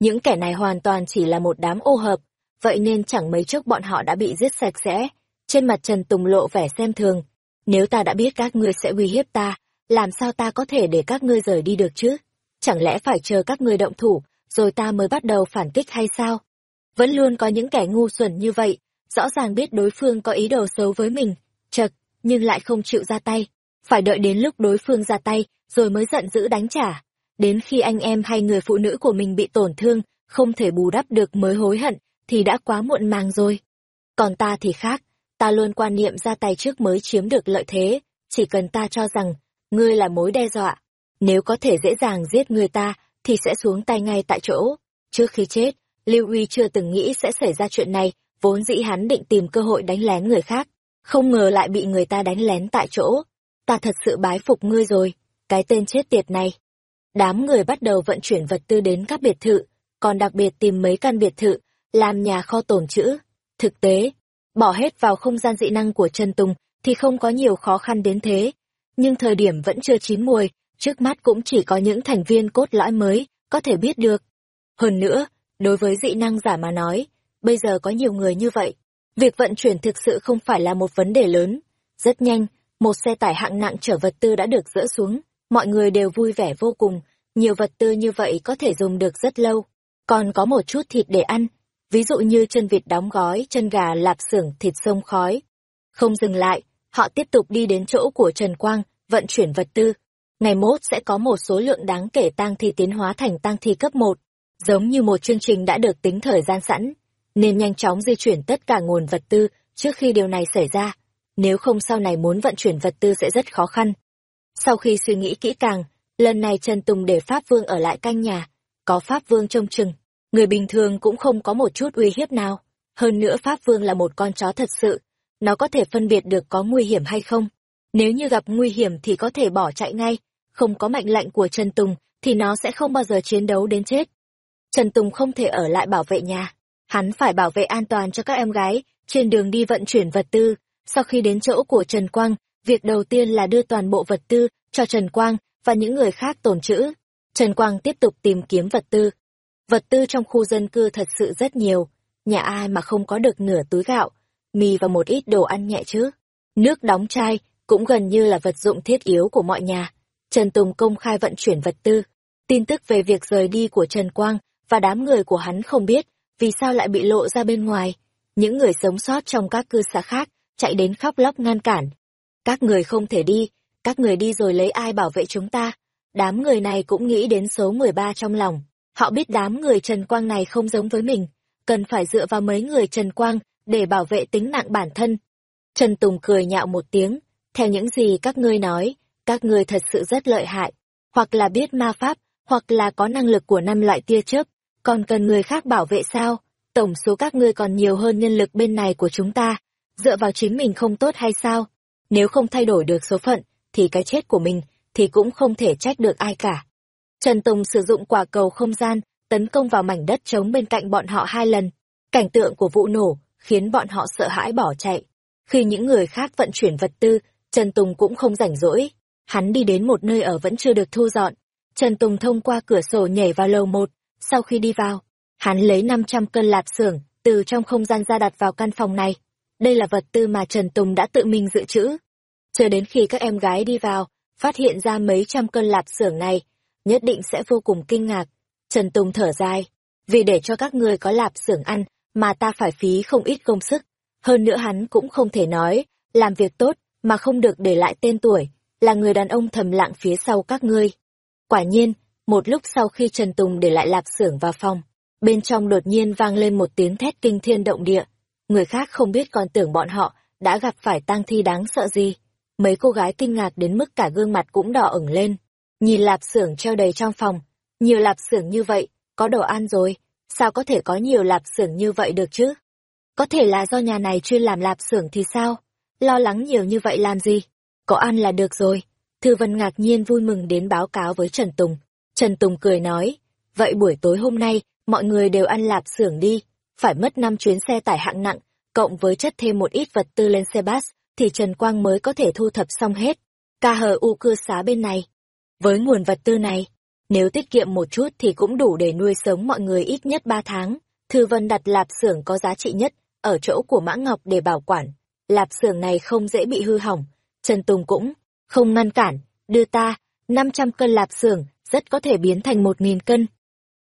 Những kẻ này hoàn toàn chỉ là một đám ô hợp, vậy nên chẳng mấy chốc bọn họ đã bị giết sạch sẽ. Trên mặt Trần Tùng lộ vẻ xem thường. Nếu ta đã biết các ngươi sẽ uy hiếp ta, làm sao ta có thể để các ngươi rời đi được chứ? Chẳng lẽ phải chờ các người động thủ, rồi ta mới bắt đầu phản kích hay sao? Vẫn luôn có những kẻ ngu xuẩn như vậy, rõ ràng biết đối phương có ý đồ xấu với mình, chật, nhưng lại không chịu ra tay. Phải đợi đến lúc đối phương ra tay, rồi mới giận dữ đánh trả. Đến khi anh em hay người phụ nữ của mình bị tổn thương, không thể bù đắp được mới hối hận, thì đã quá muộn màng rồi. Còn ta thì khác, ta luôn quan niệm ra tay trước mới chiếm được lợi thế, chỉ cần ta cho rằng, ngươi là mối đe dọa, nếu có thể dễ dàng giết người ta, thì sẽ xuống tay ngay tại chỗ. Trước khi chết, Lưu Uy chưa từng nghĩ sẽ xảy ra chuyện này, vốn dĩ hắn định tìm cơ hội đánh lén người khác, không ngờ lại bị người ta đánh lén tại chỗ. Ta thật sự bái phục ngươi rồi, cái tên chết tiệt này. Đám người bắt đầu vận chuyển vật tư đến các biệt thự, còn đặc biệt tìm mấy căn biệt thự, làm nhà kho tồn trữ. Thực tế, bỏ hết vào không gian dị năng của Trần Tùng thì không có nhiều khó khăn đến thế. Nhưng thời điểm vẫn chưa chín mùi, trước mắt cũng chỉ có những thành viên cốt lõi mới có thể biết được. Hơn nữa, đối với dị năng giả mà nói, bây giờ có nhiều người như vậy, việc vận chuyển thực sự không phải là một vấn đề lớn. Rất nhanh, một xe tải hạng nặng chở vật tư đã được dỡ xuống, mọi người đều vui vẻ vô cùng, nhiều vật tư như vậy có thể dùng được rất lâu. Còn có một chút thịt để ăn, ví dụ như chân vịt đóng gói, chân gà lạp xưởng thịt sông khói. Không dừng lại, họ tiếp tục đi đến chỗ của Trần Quang, vận chuyển vật tư. Ngày mốt sẽ có một số lượng đáng kể tang thi tiến hóa thành tang thi cấp 1, giống như một chương trình đã được tính thời gian sẵn, nên nhanh chóng di chuyển tất cả nguồn vật tư trước khi điều này xảy ra. Nếu không sau này muốn vận chuyển vật tư sẽ rất khó khăn. Sau khi suy nghĩ kỹ càng, lần này Trần Tùng để Pháp Vương ở lại canh nhà, có Pháp Vương trông chừng, người bình thường cũng không có một chút uy hiếp nào. Hơn nữa Pháp Vương là một con chó thật sự, nó có thể phân biệt được có nguy hiểm hay không. Nếu như gặp nguy hiểm thì có thể bỏ chạy ngay, không có mệnh lệnh của Trần Tùng thì nó sẽ không bao giờ chiến đấu đến chết. Trần Tùng không thể ở lại bảo vệ nhà, hắn phải bảo vệ an toàn cho các em gái trên đường đi vận chuyển vật tư. Sau khi đến chỗ của Trần Quang, việc đầu tiên là đưa toàn bộ vật tư cho Trần Quang và những người khác tồn trữ. Trần Quang tiếp tục tìm kiếm vật tư. Vật tư trong khu dân cư thật sự rất nhiều, nhà ai mà không có được nửa túi gạo, mì và một ít đồ ăn nhẹ chứ. Nước đóng chai cũng gần như là vật dụng thiết yếu của mọi nhà. Trần Tùng công khai vận chuyển vật tư. Tin tức về việc rời đi của Trần Quang và đám người của hắn không biết vì sao lại bị lộ ra bên ngoài. Những người sống sót trong các cư xã khác chạy đến khóc lóc ngăn cản. Các người không thể đi, các người đi rồi lấy ai bảo vệ chúng ta. Đám người này cũng nghĩ đến số 13 trong lòng. Họ biết đám người Trần Quang này không giống với mình, cần phải dựa vào mấy người Trần Quang để bảo vệ tính mạng bản thân. Trần Tùng cười nhạo một tiếng, theo những gì các ngươi nói, các ngươi thật sự rất lợi hại, hoặc là biết ma pháp, hoặc là có năng lực của năm loại tia chớp, còn cần người khác bảo vệ sao? Tổng số các ngươi còn nhiều hơn nhân lực bên này của chúng ta, dựa vào chính mình không tốt hay sao? Nếu không thay đổi được số phận, thì cái chết của mình thì cũng không thể trách được ai cả. Trần Tùng sử dụng quả cầu không gian, tấn công vào mảnh đất trống bên cạnh bọn họ hai lần. Cảnh tượng của vụ nổ khiến bọn họ sợ hãi bỏ chạy. Khi những người khác vận chuyển vật tư, Trần Tùng cũng không rảnh rỗi. Hắn đi đến một nơi ở vẫn chưa được thu dọn. Trần Tùng thông qua cửa sổ nhảy vào lầu một. Sau khi đi vào, hắn lấy 500 cân lạp xưởng từ trong không gian ra đặt vào căn phòng này. Đây là vật tư mà Trần Tùng đã tự mình dự trữ. Chờ đến khi các em gái đi vào, phát hiện ra mấy trăm cân lạp xưởng này, nhất định sẽ vô cùng kinh ngạc. Trần Tùng thở dài, vì để cho các ngươi có lạp xưởng ăn, mà ta phải phí không ít công sức. Hơn nữa hắn cũng không thể nói, làm việc tốt, mà không được để lại tên tuổi, là người đàn ông thầm lặng phía sau các ngươi. Quả nhiên, một lúc sau khi Trần Tùng để lại lạp xưởng vào phòng, bên trong đột nhiên vang lên một tiếng thét kinh thiên động địa. Người khác không biết còn tưởng bọn họ đã gặp phải tang thi đáng sợ gì. Mấy cô gái kinh ngạc đến mức cả gương mặt cũng đỏ ửng lên. Nhìn lạp xưởng treo đầy trong phòng, nhiều lạp xưởng như vậy, có đồ ăn rồi, sao có thể có nhiều lạp xưởng như vậy được chứ? Có thể là do nhà này chuyên làm lạp xưởng thì sao? Lo lắng nhiều như vậy làm gì? Có ăn là được rồi. Thư Vân ngạc nhiên vui mừng đến báo cáo với Trần Tùng. Trần Tùng cười nói, vậy buổi tối hôm nay, mọi người đều ăn lạp xưởng đi, phải mất 5 chuyến xe tải hạng nặng, cộng với chất thêm một ít vật tư lên xe bus, thì Trần Quang mới có thể thu thập xong hết. Ca hờ u cư xá bên này. Với nguồn vật tư này, nếu tiết kiệm một chút thì cũng đủ để nuôi sống mọi người ít nhất 3 tháng. Thư Vân đặt lạp xưởng có giá trị nhất, ở chỗ của Mã Ngọc để bảo quản. Lạp xưởng này không dễ bị hư hỏng. Trần Tùng cũng không ngăn cản, đưa ta 500 cân lạp xưởng rất có thể biến thành 1.000 cân.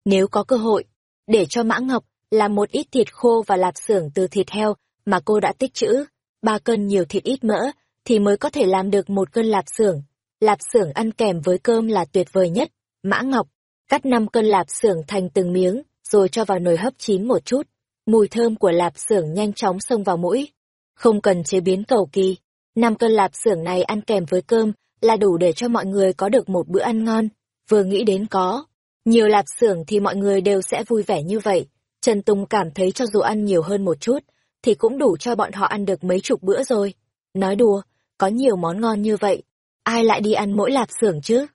Nếu có cơ hội, để cho Mã Ngọc làm một ít thịt khô và lạp xưởng từ thịt heo mà cô đã tích trữ, ba cân nhiều thịt ít mỡ, thì mới có thể làm được một cân lạp xưởng. Lạp xưởng ăn kèm với cơm là tuyệt vời nhất. Mã Ngọc, cắt 5 cân lạp xưởng thành từng miếng, rồi cho vào nồi hấp chín một chút. Mùi thơm của lạp xưởng nhanh chóng xông vào mũi. Không cần chế biến cầu kỳ năm cân lạp xưởng này ăn kèm với cơm là đủ để cho mọi người có được một bữa ăn ngon. Vừa nghĩ đến có. Nhiều lạp xưởng thì mọi người đều sẽ vui vẻ như vậy. Trần Tùng cảm thấy cho dù ăn nhiều hơn một chút, thì cũng đủ cho bọn họ ăn được mấy chục bữa rồi. Nói đùa, có nhiều món ngon như vậy, ai lại đi ăn mỗi lạp xưởng chứ?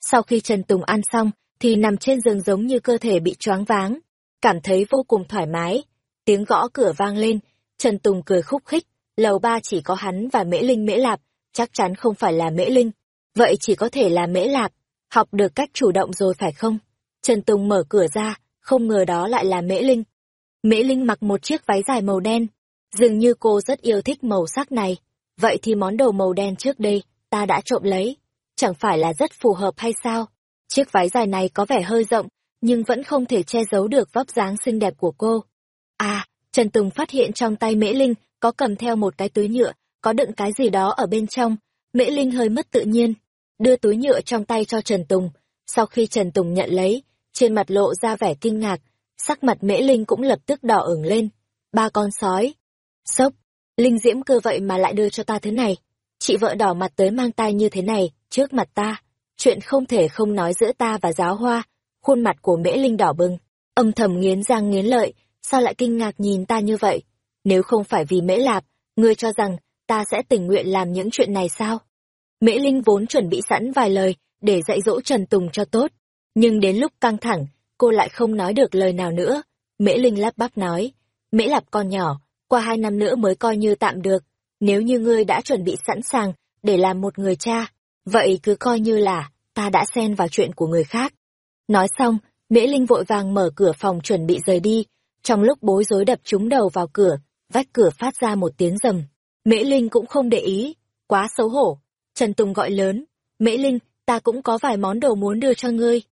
Sau khi Trần Tùng ăn xong, thì nằm trên giường giống như cơ thể bị choáng váng, cảm thấy vô cùng thoải mái. Tiếng gõ cửa vang lên, Trần Tùng cười khúc khích, lầu ba chỉ có hắn và Mễ Linh Mễ Lạp, chắc chắn không phải là Mễ Linh. Vậy chỉ có thể là Mễ Lạp, học được cách chủ động rồi phải không? Trần Tùng mở cửa ra, không ngờ đó lại là Mễ Linh. Mễ Linh mặc một chiếc váy dài màu đen, dường như cô rất yêu thích màu sắc này. Vậy thì món đồ màu đen trước đây, ta đã trộm lấy chẳng phải là rất phù hợp hay sao? Chiếc váy dài này có vẻ hơi rộng, nhưng vẫn không thể che giấu được vóc dáng xinh đẹp của cô. À, Trần Tùng phát hiện trong tay Mễ Linh có cầm theo một cái túi nhựa, có đựng cái gì đó ở bên trong. Mễ Linh hơi mất tự nhiên, đưa túi nhựa trong tay cho Trần Tùng. Sau khi Trần Tùng nhận lấy, trên mặt lộ ra vẻ kinh ngạc, sắc mặt Mễ Linh cũng lập tức đỏ ửng lên. Ba con sói. Sốc, Linh diễm cơ vậy mà lại đưa cho ta thứ này. Chị vợ đỏ mặt tới mang tay như thế này, trước mặt ta. Chuyện không thể không nói giữa ta và giáo hoa. Khuôn mặt của Mễ Linh đỏ bừng, âm thầm nghiến răng nghiến lợi, sao lại kinh ngạc nhìn ta như vậy? Nếu không phải vì Mễ Lạp, ngươi cho rằng ta sẽ tình nguyện làm những chuyện này sao? Mễ Linh vốn chuẩn bị sẵn vài lời để dạy dỗ Trần Tùng cho tốt, nhưng đến lúc căng thẳng, cô lại không nói được lời nào nữa. Mễ Linh lắp bắp nói, Mễ Lạp con nhỏ, qua hai năm nữa mới coi như tạm được, nếu như ngươi đã chuẩn bị sẵn sàng để làm một người cha, vậy cứ coi như là ta đã xen vào chuyện của người khác. Nói xong, Mễ Linh vội vàng mở cửa phòng chuẩn bị rời đi, trong lúc bối rối đập trúng đầu vào cửa, vách cửa phát ra một tiếng rầm. Mễ Linh cũng không để ý, quá xấu hổ. Trần Tùng gọi lớn, Mễ Linh, ta cũng có vài món đồ muốn đưa cho ngươi.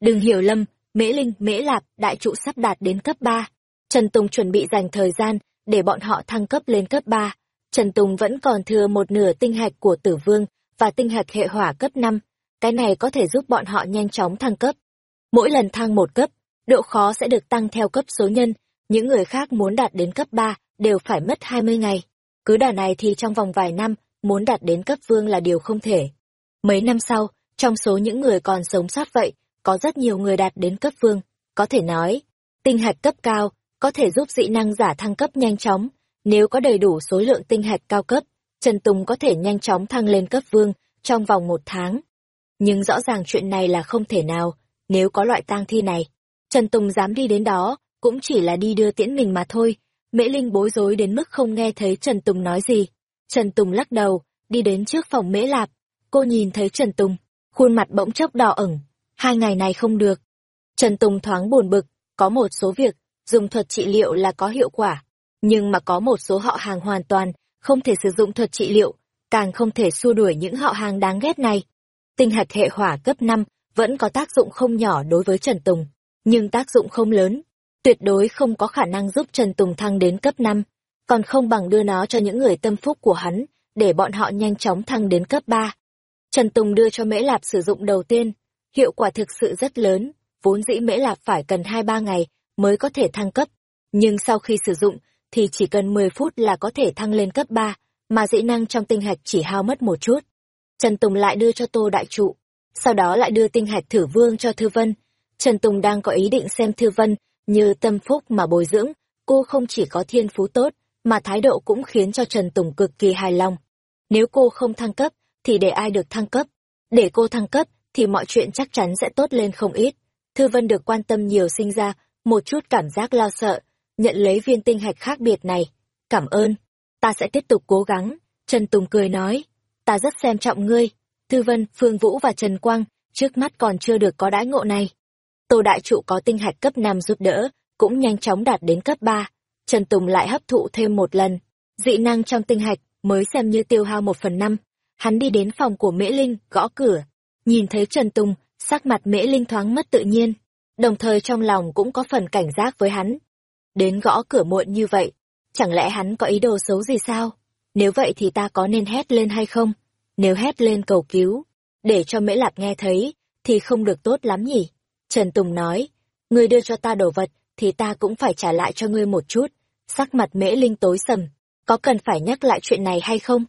Đừng hiểu lầm, Mễ Linh, Mễ Lạp, đại trụ sắp đạt đến cấp 3. Trần Tùng chuẩn bị dành thời gian để bọn họ thăng cấp lên cấp 3. Trần Tùng vẫn còn thừa một nửa tinh hạch của tử vương và tinh hạch hệ hỏa cấp 5. Cái này có thể giúp bọn họ nhanh chóng thăng cấp. Mỗi lần thăng một cấp, độ khó sẽ được tăng theo cấp số nhân. Những người khác muốn đạt đến cấp 3 đều phải mất 20 ngày. Cứ đà này thì trong vòng vài năm, muốn đạt đến cấp vương là điều không thể. Mấy năm sau, trong số những người còn sống sót vậy, có rất nhiều người đạt đến cấp vương. Có thể nói, tinh hạch cấp cao có thể giúp dị năng giả thăng cấp nhanh chóng. Nếu có đầy đủ số lượng tinh hạch cao cấp, Trần Tùng có thể nhanh chóng thăng lên cấp vương trong vòng một tháng. Nhưng rõ ràng chuyện này là không thể nào, nếu có loại tang thi này. Trần Tùng dám đi đến đó, cũng chỉ là đi đưa tiễn mình mà thôi. Mễ Linh bối rối đến mức không nghe thấy Trần Tùng nói gì. Trần Tùng lắc đầu, đi đến trước phòng Mễ Lạp. Cô nhìn thấy Trần Tùng, khuôn mặt bỗng chốc đỏ ửng. Hai ngày này không được. Trần Tùng thoáng buồn bực, có một số việc dùng thuật trị liệu là có hiệu quả, nhưng mà có một số họ hàng hoàn toàn không thể sử dụng thuật trị liệu, càng không thể xua đuổi những họ hàng đáng ghét này. Tinh hạch hệ hỏa cấp 5 vẫn có tác dụng không nhỏ đối với Trần Tùng, nhưng tác dụng không lớn, tuyệt đối không có khả năng giúp Trần Tùng thăng đến cấp 5, còn không bằng đưa nó cho những người tâm phúc của hắn, để bọn họ nhanh chóng thăng đến cấp 3. Trần Tùng đưa cho Mễ Lạp sử dụng đầu tiên, hiệu quả thực sự rất lớn, vốn dĩ Mễ Lạp phải cần 2-3 ngày mới có thể thăng cấp. Nhưng sau khi sử dụng, thì chỉ cần 10 phút là có thể thăng lên cấp 3, mà dĩ năng trong tinh hạch chỉ hao mất một chút. Trần Tùng lại đưa cho Tô Đại Trụ, sau đó lại đưa tinh hạch thử vương cho Thư Vân. Trần Tùng đang có ý định xem Thư Vân như tâm phúc mà bồi dưỡng, cô không chỉ có thiên phú tốt, mà thái độ cũng khiến cho Trần Tùng cực kỳ hài lòng. Nếu cô không thăng cấp, thì để ai được thăng cấp? Để cô thăng cấp, thì mọi chuyện chắc chắn sẽ tốt lên không ít. Thư Vân được quan tâm nhiều sinh ra, một chút cảm giác lo sợ, nhận lấy viên tinh hạch khác biệt này. Cảm ơn, ta sẽ tiếp tục cố gắng. Trần Tùng cười nói, ta rất xem trọng ngươi. Thư Vân, Phương Vũ và Trần Quang, trước mắt còn chưa được có đãi ngộ này. Tô Đại Trụ có tinh hạch cấp 5 giúp đỡ, cũng nhanh chóng đạt đến cấp 3. Trần Tùng lại hấp thụ thêm một lần. Dị năng trong tinh hạch mới xem như tiêu hao một phần năm. Hắn đi đến phòng của Mễ Linh, gõ cửa. Nhìn thấy Trần Tùng, sắc mặt Mễ Linh thoáng mất tự nhiên đồng thời trong lòng cũng có phần cảnh giác với hắn. Đến gõ cửa muộn như vậy, chẳng lẽ hắn có ý đồ xấu gì sao? Nếu vậy thì ta có nên hét lên hay không? Nếu hét lên cầu cứu, để cho Mễ Lạp nghe thấy, thì không được tốt lắm nhỉ? Trần Tùng nói, ngươi đưa cho ta đồ vật, thì ta cũng phải trả lại cho ngươi một chút. Sắc mặt Mễ Linh tối sầm, có cần phải nhắc lại chuyện này hay không?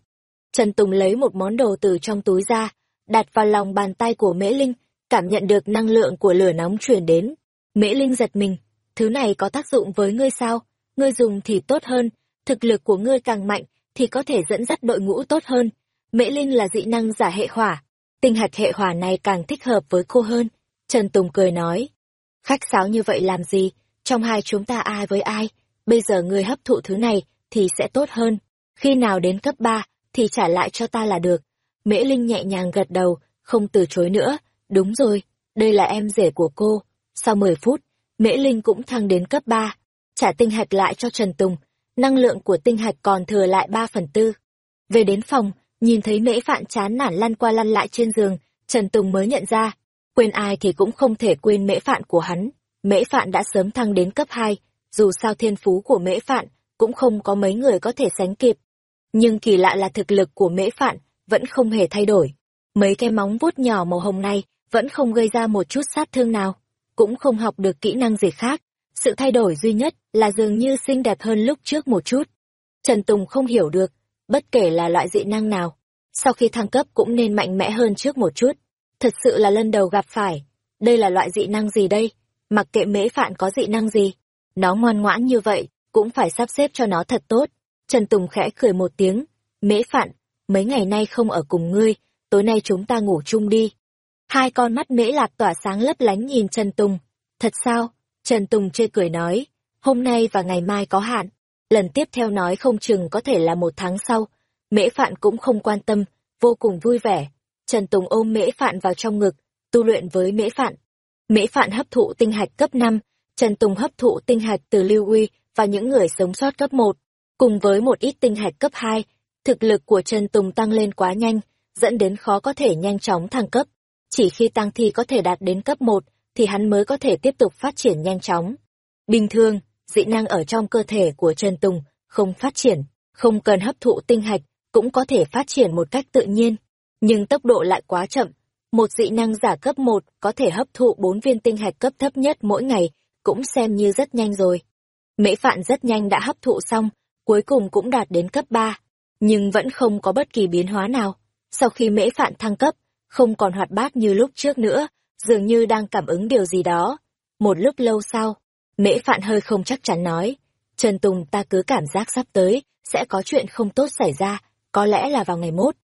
Trần Tùng lấy một món đồ từ trong túi ra, đặt vào lòng bàn tay của Mễ Linh, cảm nhận được năng lượng của lửa nóng truyền đến. Mễ Linh giật mình, thứ này có tác dụng với ngươi sao? Ngươi dùng thì tốt hơn, thực lực của ngươi càng mạnh thì có thể dẫn dắt đội ngũ tốt hơn. Mễ Linh là dị năng giả hệ hỏa, tinh hạt hệ hỏa này càng thích hợp với cô hơn. Trần Tùng cười nói, khách sáo như vậy làm gì, trong hai chúng ta ai với ai, bây giờ ngươi hấp thụ thứ này thì sẽ tốt hơn. Khi nào đến cấp 3 thì trả lại cho ta là được. Mễ Linh nhẹ nhàng gật đầu, không từ chối nữa, Đúng rồi, đây là em rể của cô. Sau 10 phút, Mễ Linh cũng thăng đến cấp 3. Trả tinh hạch lại cho Trần Tùng. Năng lượng của tinh hạch còn thừa lại 3 phần tư. Về đến phòng, nhìn thấy Mễ Phạn chán nản lăn qua lăn lại trên giường, Trần Tùng mới nhận ra. Quên ai thì cũng không thể quên Mễ Phạn của hắn. Mễ Phạn đã sớm thăng đến cấp 2, dù sao thiên phú của Mễ Phạn cũng không có mấy người có thể sánh kịp. Nhưng kỳ lạ là thực lực của Mễ Phạn vẫn không hề thay đổi. Mấy cái móng vuốt nhỏ màu hồng này vẫn không gây ra một chút sát thương nào, cũng không học được kỹ năng gì khác. Sự thay đổi duy nhất là dường như xinh đẹp hơn lúc trước một chút. Trần Tùng không hiểu được, bất kể là loại dị năng nào, sau khi thăng cấp cũng nên mạnh mẽ hơn trước một chút. Thật sự là lần đầu gặp phải. Đây là loại dị năng gì đây? Mặc kệ mễ phạn có dị năng gì, nó ngoan ngoãn như vậy, cũng phải sắp xếp cho nó thật tốt. Trần Tùng khẽ cười một tiếng, mễ phạn, mấy ngày nay không ở cùng ngươi, tối nay chúng ta ngủ chung đi. Hai con mắt mễ lạc tỏa sáng lấp lánh nhìn Trần Tùng. Thật sao? Trần Tùng chê cười nói, hôm nay và ngày mai có hạn. Lần tiếp theo nói không chừng có thể là một tháng sau. Mễ Phạn cũng không quan tâm, vô cùng vui vẻ. Trần Tùng ôm Mễ Phạn vào trong ngực, tu luyện với Mễ Phạn. Mễ Phạn hấp thụ tinh hạch cấp 5, Trần Tùng hấp thụ tinh hạch từ Lưu Uy và những người sống sót cấp 1, cùng với một ít tinh hạch cấp 2. Thực lực của Trần Tùng tăng lên quá nhanh, dẫn đến khó có thể nhanh chóng thăng cấp. Chỉ khi tăng thi có thể đạt đến cấp 1, thì hắn mới có thể tiếp tục phát triển nhanh chóng. Bình thường, dị năng ở trong cơ thể của Trần Tùng không phát triển, không cần hấp thụ tinh hạch, cũng có thể phát triển một cách tự nhiên. Nhưng tốc độ lại quá chậm. Một dị năng giả cấp 1 có thể hấp thụ 4 viên tinh hạch cấp thấp nhất mỗi ngày, cũng xem như rất nhanh rồi. Mễ Phạn rất nhanh đã hấp thụ xong, cuối cùng cũng đạt đến cấp 3, nhưng vẫn không có bất kỳ biến hóa nào. Sau khi Mễ Phạn thăng cấp, không còn hoạt bát như lúc trước nữa, dường như đang cảm ứng điều gì đó. Một lúc lâu sau, Mễ Phạn hơi không chắc chắn nói, Trần Tùng ta cứ cảm giác sắp tới, sẽ có chuyện không tốt xảy ra, có lẽ là vào ngày mốt.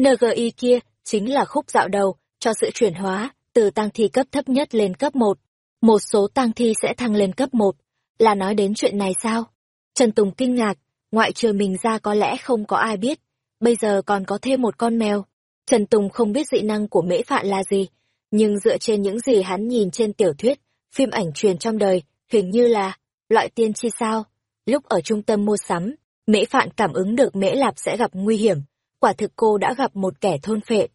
NGI kia chính là khúc dạo đầu cho sự chuyển hóa từ tăng thi cấp thấp nhất lên cấp 1. Một số tăng thi sẽ thăng lên cấp 1, là nói đến chuyện này sao? Trần Tùng kinh ngạc, ngoại trừ mình ra có lẽ không có ai biết, bây giờ còn có thêm một con mèo. Trần Tùng không biết dị năng của mễ phạn là gì, nhưng dựa trên những gì hắn nhìn trên tiểu thuyết, phim ảnh truyền trong đời, hình như là loại tiên chi sao. Lúc ở trung tâm mua sắm, mễ phạn cảm ứng được mễ lạp sẽ gặp nguy hiểm, quả thực cô đã gặp một kẻ thôn phệ.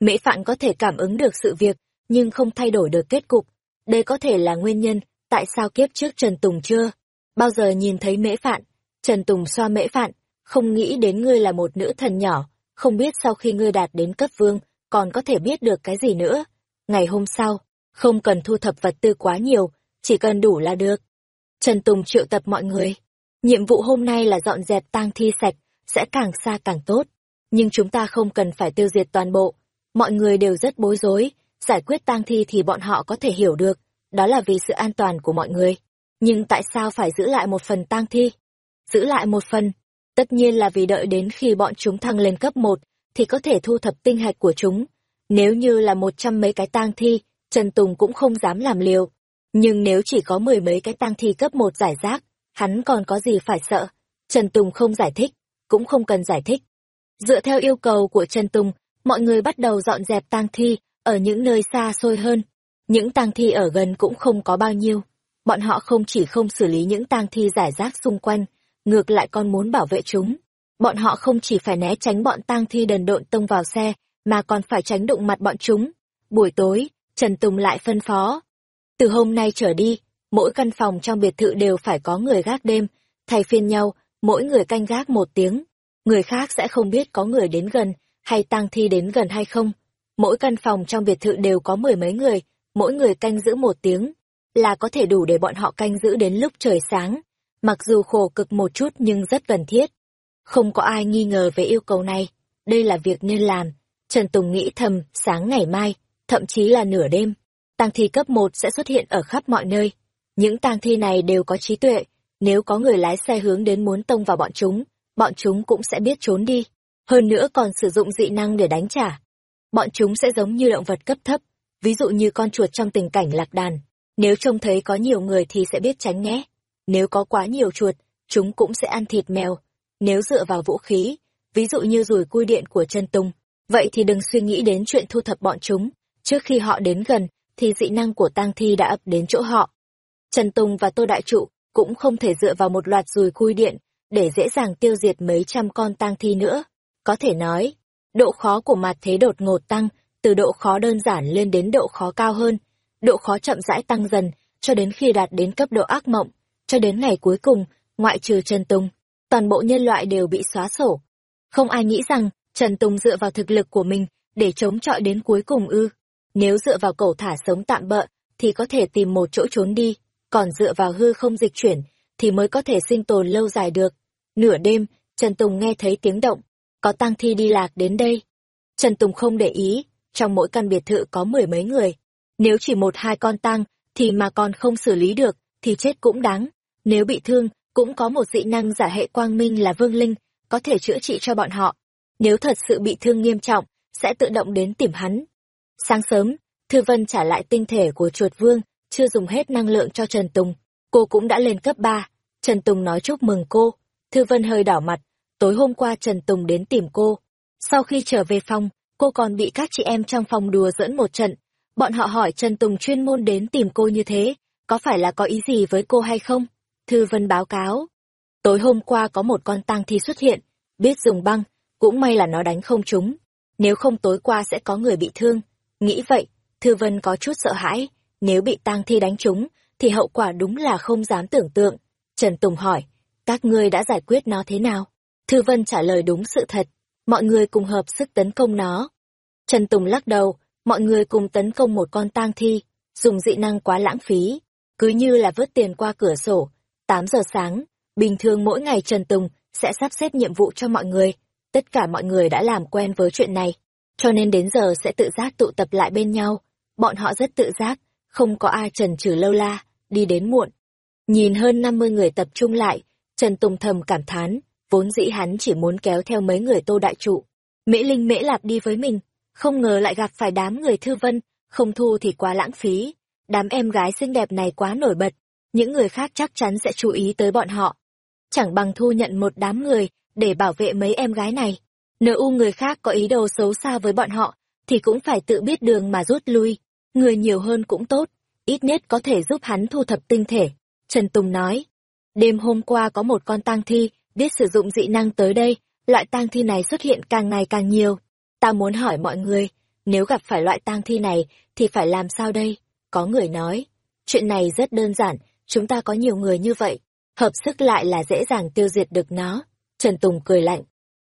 Mễ phạn có thể cảm ứng được sự việc, nhưng không thay đổi được kết cục. Đây có thể là nguyên nhân tại sao kiếp trước Trần Tùng chưa bao giờ nhìn thấy mễ phạn. Trần Tùng xoa mễ phạn, không nghĩ đến ngươi là một nữ thần nhỏ, không biết sau khi ngươi đạt đến cấp vương, còn có thể biết được cái gì nữa. Ngày hôm sau, không cần thu thập vật tư quá nhiều, chỉ cần đủ là được. Trần Tùng triệu tập mọi người. Nhiệm vụ hôm nay là dọn dẹp tang thi sạch, sẽ càng xa càng tốt. Nhưng chúng ta không cần phải tiêu diệt toàn bộ. Mọi người đều rất bối rối, giải quyết tang thi thì bọn họ có thể hiểu được, đó là vì sự an toàn của mọi người. Nhưng tại sao phải giữ lại một phần tang thi? Giữ lại một phần, tất nhiên là vì đợi đến khi bọn chúng thăng lên cấp 1, thì có thể thu thập tinh hạch của chúng. Nếu như là một trăm mấy cái tang thi, Trần Tùng cũng không dám làm liều. Nhưng nếu chỉ có mười mấy cái tang thi cấp một giải rác, hắn còn có gì phải sợ. Trần Tùng không giải thích, cũng không cần giải thích. Dựa theo yêu cầu của Trần Tùng, mọi người bắt đầu dọn dẹp tang thi ở những nơi xa xôi hơn. Những tang thi ở gần cũng không có bao nhiêu. Bọn họ không chỉ không xử lý những tang thi giải rác xung quanh, ngược lại còn muốn bảo vệ chúng. Bọn họ không chỉ phải né tránh bọn tang thi đần độn tông vào xe, mà còn phải tránh đụng mặt bọn chúng. Buổi tối, Trần Tùng lại phân phó. Từ hôm nay trở đi, mỗi căn phòng trong biệt thự đều phải có người gác đêm, thay phiên nhau, mỗi người canh gác một tiếng. Người khác sẽ không biết có người đến gần, hay tang thi đến gần hay không. Mỗi căn phòng trong biệt thự đều có mười mấy người, mỗi người canh giữ một tiếng, là có thể đủ để bọn họ canh giữ đến lúc trời sáng. Mặc dù khổ cực một chút nhưng rất cần thiết. Không có ai nghi ngờ về yêu cầu này, đây là việc nên làm. Trần Tùng nghĩ thầm, sáng ngày mai, thậm chí là nửa đêm, tang thi cấp 1 sẽ xuất hiện ở khắp mọi nơi. Những tang thi này đều có trí tuệ, nếu có người lái xe hướng đến muốn tông vào bọn chúng, bọn chúng cũng sẽ biết trốn đi. Hơn nữa còn sử dụng dị năng để đánh trả. Bọn chúng sẽ giống như động vật cấp thấp, ví dụ như con chuột trong tình cảnh lạc đàn. Nếu trông thấy có nhiều người thì sẽ biết tránh né. Nếu có quá nhiều chuột, chúng cũng sẽ ăn thịt mèo. Nếu dựa vào vũ khí, ví dụ như rùi cui điện của chân tung, vậy thì đừng suy nghĩ đến chuyện thu thập bọn chúng. Trước khi họ đến gần, thì dị năng của tang thi đã ập đến chỗ họ. Trần Tùng và Tô Đại Trụ cũng không thể dựa vào một loạt rùi cui điện để dễ dàng tiêu diệt mấy trăm con tang thi nữa. Có thể nói, độ khó của mặt thế đột ngột tăng, từ độ khó đơn giản lên đến độ khó cao hơn, độ khó chậm rãi tăng dần, cho đến khi đạt đến cấp độ ác mộng, cho đến ngày cuối cùng, ngoại trừ Trần Tùng, toàn bộ nhân loại đều bị xóa sổ. Không ai nghĩ rằng, Trần Tùng dựa vào thực lực của mình để chống chọi đến cuối cùng ư. Nếu dựa vào cầu thả sống tạm bợ, thì có thể tìm một chỗ trốn đi, còn dựa vào hư không dịch chuyển, thì mới có thể sinh tồn lâu dài được. Nửa đêm, Trần Tùng nghe thấy tiếng động, có tang thi đi lạc đến đây. Trần Tùng không để ý, trong mỗi căn biệt thự có mười mấy người. Nếu chỉ một hai con tang, thì mà còn không xử lý được, thì chết cũng đáng. Nếu bị thương, cũng có một dị năng giả hệ quang minh là vương linh, có thể chữa trị cho bọn họ. Nếu thật sự bị thương nghiêm trọng, sẽ tự động đến tìm hắn. Sáng sớm, Thư Vân trả lại tinh thể của chuột vương, chưa dùng hết năng lượng cho Trần Tùng. Cô cũng đã lên cấp 3. Trần Tùng nói chúc mừng cô. Thư Vân hơi đỏ mặt. Tối hôm qua Trần Tùng đến tìm cô. Sau khi trở về phòng, cô còn bị các chị em trong phòng đùa dẫn một trận. Bọn họ hỏi Trần Tùng chuyên môn đến tìm cô như thế, có phải là có ý gì với cô hay không? Thư Vân báo cáo. Tối hôm qua có một con tang thi xuất hiện, biết dùng băng, cũng may là nó đánh không trúng. Nếu không tối qua sẽ có người bị thương. Nghĩ vậy, Thư Vân có chút sợ hãi, nếu bị tang thi đánh trúng, thì hậu quả đúng là không dám tưởng tượng. Trần Tùng hỏi, các ngươi đã giải quyết nó thế nào? Thư Vân trả lời đúng sự thật, mọi người cùng hợp sức tấn công nó. Trần Tùng lắc đầu, mọi người cùng tấn công một con tang thi, dùng dị năng quá lãng phí, cứ như là vớt tiền qua cửa sổ. 8 giờ sáng, bình thường mỗi ngày Trần Tùng sẽ sắp xếp nhiệm vụ cho mọi người, tất cả mọi người đã làm quen với chuyện này, cho nên đến giờ sẽ tự giác tụ tập lại bên nhau. Bọn họ rất tự giác, không có ai trần trừ lâu la, đi đến muộn. Nhìn hơn 50 người tập trung lại, Trần Tùng thầm cảm thán, vốn dĩ hắn chỉ muốn kéo theo mấy người tô đại trụ. Mễ Linh Mễ Lạp đi với mình, không ngờ lại gặp phải đám người thư vân, không thu thì quá lãng phí. Đám em gái xinh đẹp này quá nổi bật, những người khác chắc chắn sẽ chú ý tới bọn họ. Chẳng bằng thu nhận một đám người để bảo vệ mấy em gái này. Nếu u người khác có ý đồ xấu xa với bọn họ, thì cũng phải tự biết đường mà rút lui. Người nhiều hơn cũng tốt, ít nhất có thể giúp hắn thu thập tinh thể. Trần Tùng nói, đêm hôm qua có một con tang thi, biết sử dụng dị năng tới đây, loại tang thi này xuất hiện càng ngày càng nhiều. Ta muốn hỏi mọi người, nếu gặp phải loại tang thi này, thì phải làm sao đây? Có người nói, chuyện này rất đơn giản, chúng ta có nhiều người như vậy, hợp sức lại là dễ dàng tiêu diệt được nó. Trần Tùng cười lạnh.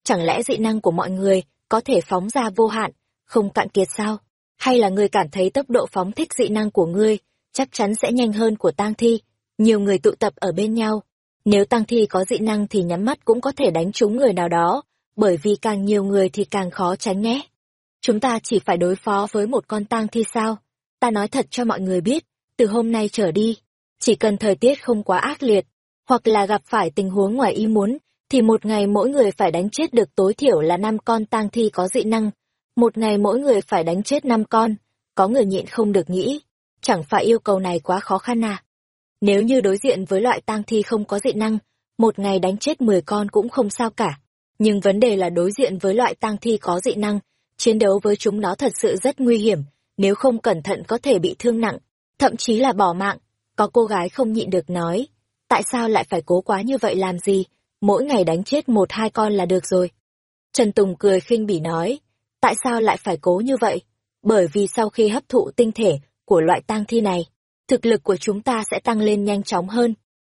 Chẳng lẽ dị năng của mọi người có thể phóng ra vô hạn, không cạn kiệt sao? Hay là người cảm thấy tốc độ phóng thích dị năng của ngươi chắc chắn sẽ nhanh hơn của tang thi? Nhiều người tụ tập ở bên nhau. Nếu tang thi có dị năng thì nhắm mắt cũng có thể đánh trúng người nào đó, bởi vì càng nhiều người thì càng khó tránh né. Chúng ta chỉ phải đối phó với một con tang thi sao? Ta nói thật cho mọi người biết, từ hôm nay trở đi, chỉ cần thời tiết không quá ác liệt, hoặc là gặp phải tình huống ngoài ý muốn, thì một ngày mỗi người phải đánh chết được tối thiểu là năm con tang thi có dị năng. Một ngày mỗi người phải đánh chết năm con. Có người nhịn không được nghĩ. Chẳng phải yêu cầu này quá khó khăn à? Nếu như đối diện với loại tang thi không có dị năng, một ngày đánh chết 10 con cũng không sao cả. Nhưng vấn đề là đối diện với loại tang thi có dị năng, chiến đấu với chúng nó thật sự rất nguy hiểm, nếu không cẩn thận có thể bị thương nặng, thậm chí là bỏ mạng. Có cô gái không nhịn được nói, tại sao lại phải cố quá như vậy làm gì, mỗi ngày đánh chết một hai con là được rồi. Trần Tùng cười khinh bỉ nói, tại sao lại phải cố như vậy? Bởi vì sau khi hấp thụ tinh thể của loại tang thi này, thực lực của chúng ta sẽ tăng lên nhanh chóng hơn.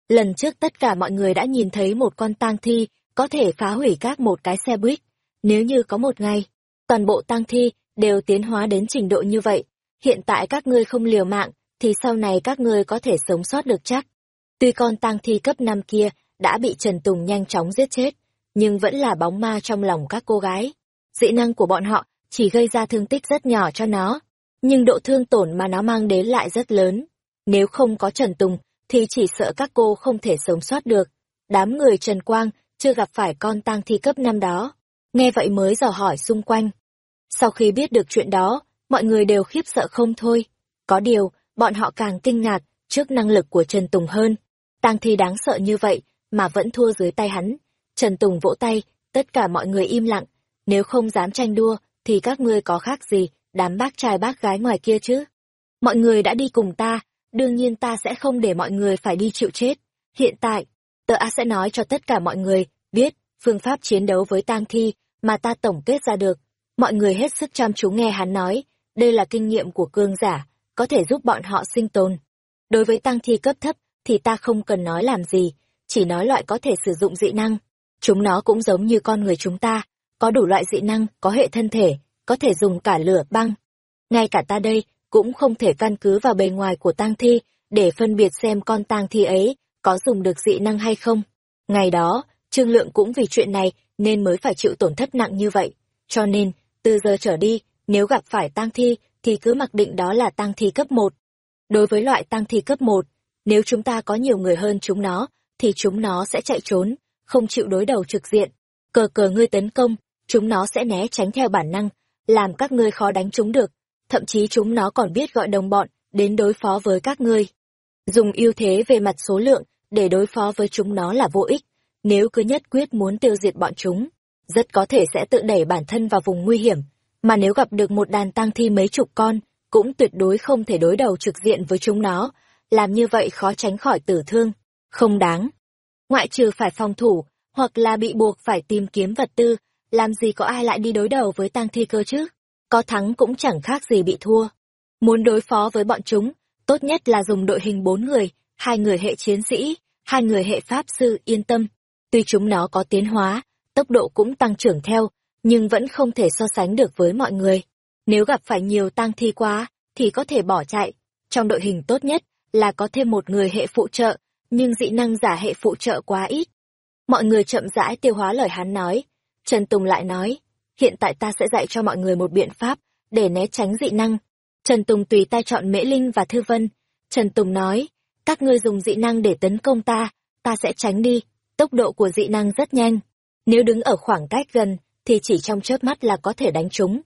Lần trước tất cả mọi người đã nhìn thấy một con tang thi có thể phá hủy các một cái xe buýt. Nếu như có một ngày, toàn bộ tang thi đều tiến hóa đến trình độ như vậy, hiện tại các ngươi không liều mạng, thì sau này các ngươi có thể sống sót được chắc. Tuy con tang thi cấp 5 kia đã bị Trần Tùng nhanh chóng giết chết, nhưng vẫn là bóng ma trong lòng các cô gái. Dị năng của bọn họ chỉ gây ra thương tích rất nhỏ cho nó, nhưng độ thương tổn mà nó mang đến lại rất lớn. Nếu không có Trần Tùng, thì chỉ sợ các cô không thể sống sót được. Đám người Trần Quang chưa gặp phải con tang thi cấp năm đó. Nghe vậy mới dò hỏi xung quanh. Sau khi biết được chuyện đó, mọi người đều khiếp sợ không thôi. Có điều, bọn họ càng kinh ngạc trước năng lực của Trần Tùng hơn. Tang thi đáng sợ như vậy mà vẫn thua dưới tay hắn. Trần Tùng vỗ tay, tất cả mọi người im lặng. Nếu không dám tranh đua, thì các ngươi có khác gì, đám bác trai bác gái ngoài kia chứ. Mọi người đã đi cùng ta, đương nhiên ta sẽ không để mọi người phải đi chịu chết. Hiện tại, tờ A sẽ nói cho tất cả mọi người, biết, phương pháp chiến đấu với tang thi mà ta tổng kết ra được. Mọi người hết sức chăm chú nghe hắn nói, đây là kinh nghiệm của cương giả, có thể giúp bọn họ sinh tồn. Đối với tang thi cấp thấp, thì ta không cần nói làm gì, chỉ nói loại có thể sử dụng dị năng. Chúng nó cũng giống như con người chúng ta, có đủ loại dị năng, có hệ thân thể, có thể dùng cả lửa, băng. Ngay cả ta đây, cũng không thể căn cứ vào bề ngoài của tang thi, để phân biệt xem con tang thi ấy có dùng được dị năng hay không. Ngày đó, Trương Lượng cũng vì chuyện này nên mới phải chịu tổn thất nặng như vậy. Cho nên, từ giờ trở đi, nếu gặp phải tang thi, thì cứ mặc định đó là tang thi cấp 1. Đối với loại tang thi cấp 1, nếu chúng ta có nhiều người hơn chúng nó, thì chúng nó sẽ chạy trốn, không chịu đối đầu trực diện. Cờ cờ ngươi tấn công, chúng nó sẽ né tránh theo bản năng, làm các ngươi khó đánh chúng được. Thậm chí chúng nó còn biết gọi đồng bọn đến đối phó với các ngươi. Dùng ưu thế về mặt số lượng để đối phó với chúng nó là vô ích. Nếu cứ nhất quyết muốn tiêu diệt bọn chúng, rất có thể sẽ tự đẩy bản thân vào vùng nguy hiểm. Mà nếu gặp được một đàn tang thi mấy chục con, cũng tuyệt đối không thể đối đầu trực diện với chúng nó. Làm như vậy khó tránh khỏi tử thương. Không đáng. Ngoại trừ phải phòng thủ, hoặc là bị buộc phải tìm kiếm vật tư, làm gì có ai lại đi đối đầu với tang thi cơ chứ? Có thắng cũng chẳng khác gì bị thua. Muốn đối phó với bọn chúng, tốt nhất là dùng đội hình bốn người, hai người hệ chiến sĩ, hai người hệ pháp sư yên tâm. Tuy chúng nó có tiến hóa, tốc độ cũng tăng trưởng theo, nhưng vẫn không thể so sánh được với mọi người. Nếu gặp phải nhiều tang thi quá, thì có thể bỏ chạy. Trong đội hình tốt nhất là có thêm một người hệ phụ trợ, nhưng dị năng giả hệ phụ trợ quá ít. Mọi người chậm rãi tiêu hóa lời hắn nói. Trần Tùng lại nói, hiện tại ta sẽ dạy cho mọi người một biện pháp để né tránh dị năng. Trần Tùng tùy tay chọn Mễ Linh và Thư Vân. Trần Tùng nói, các ngươi dùng dị năng để tấn công ta, ta sẽ tránh đi. Tốc độ của dị năng rất nhanh. Nếu đứng ở khoảng cách gần, thì chỉ trong chớp mắt là có thể đánh chúng.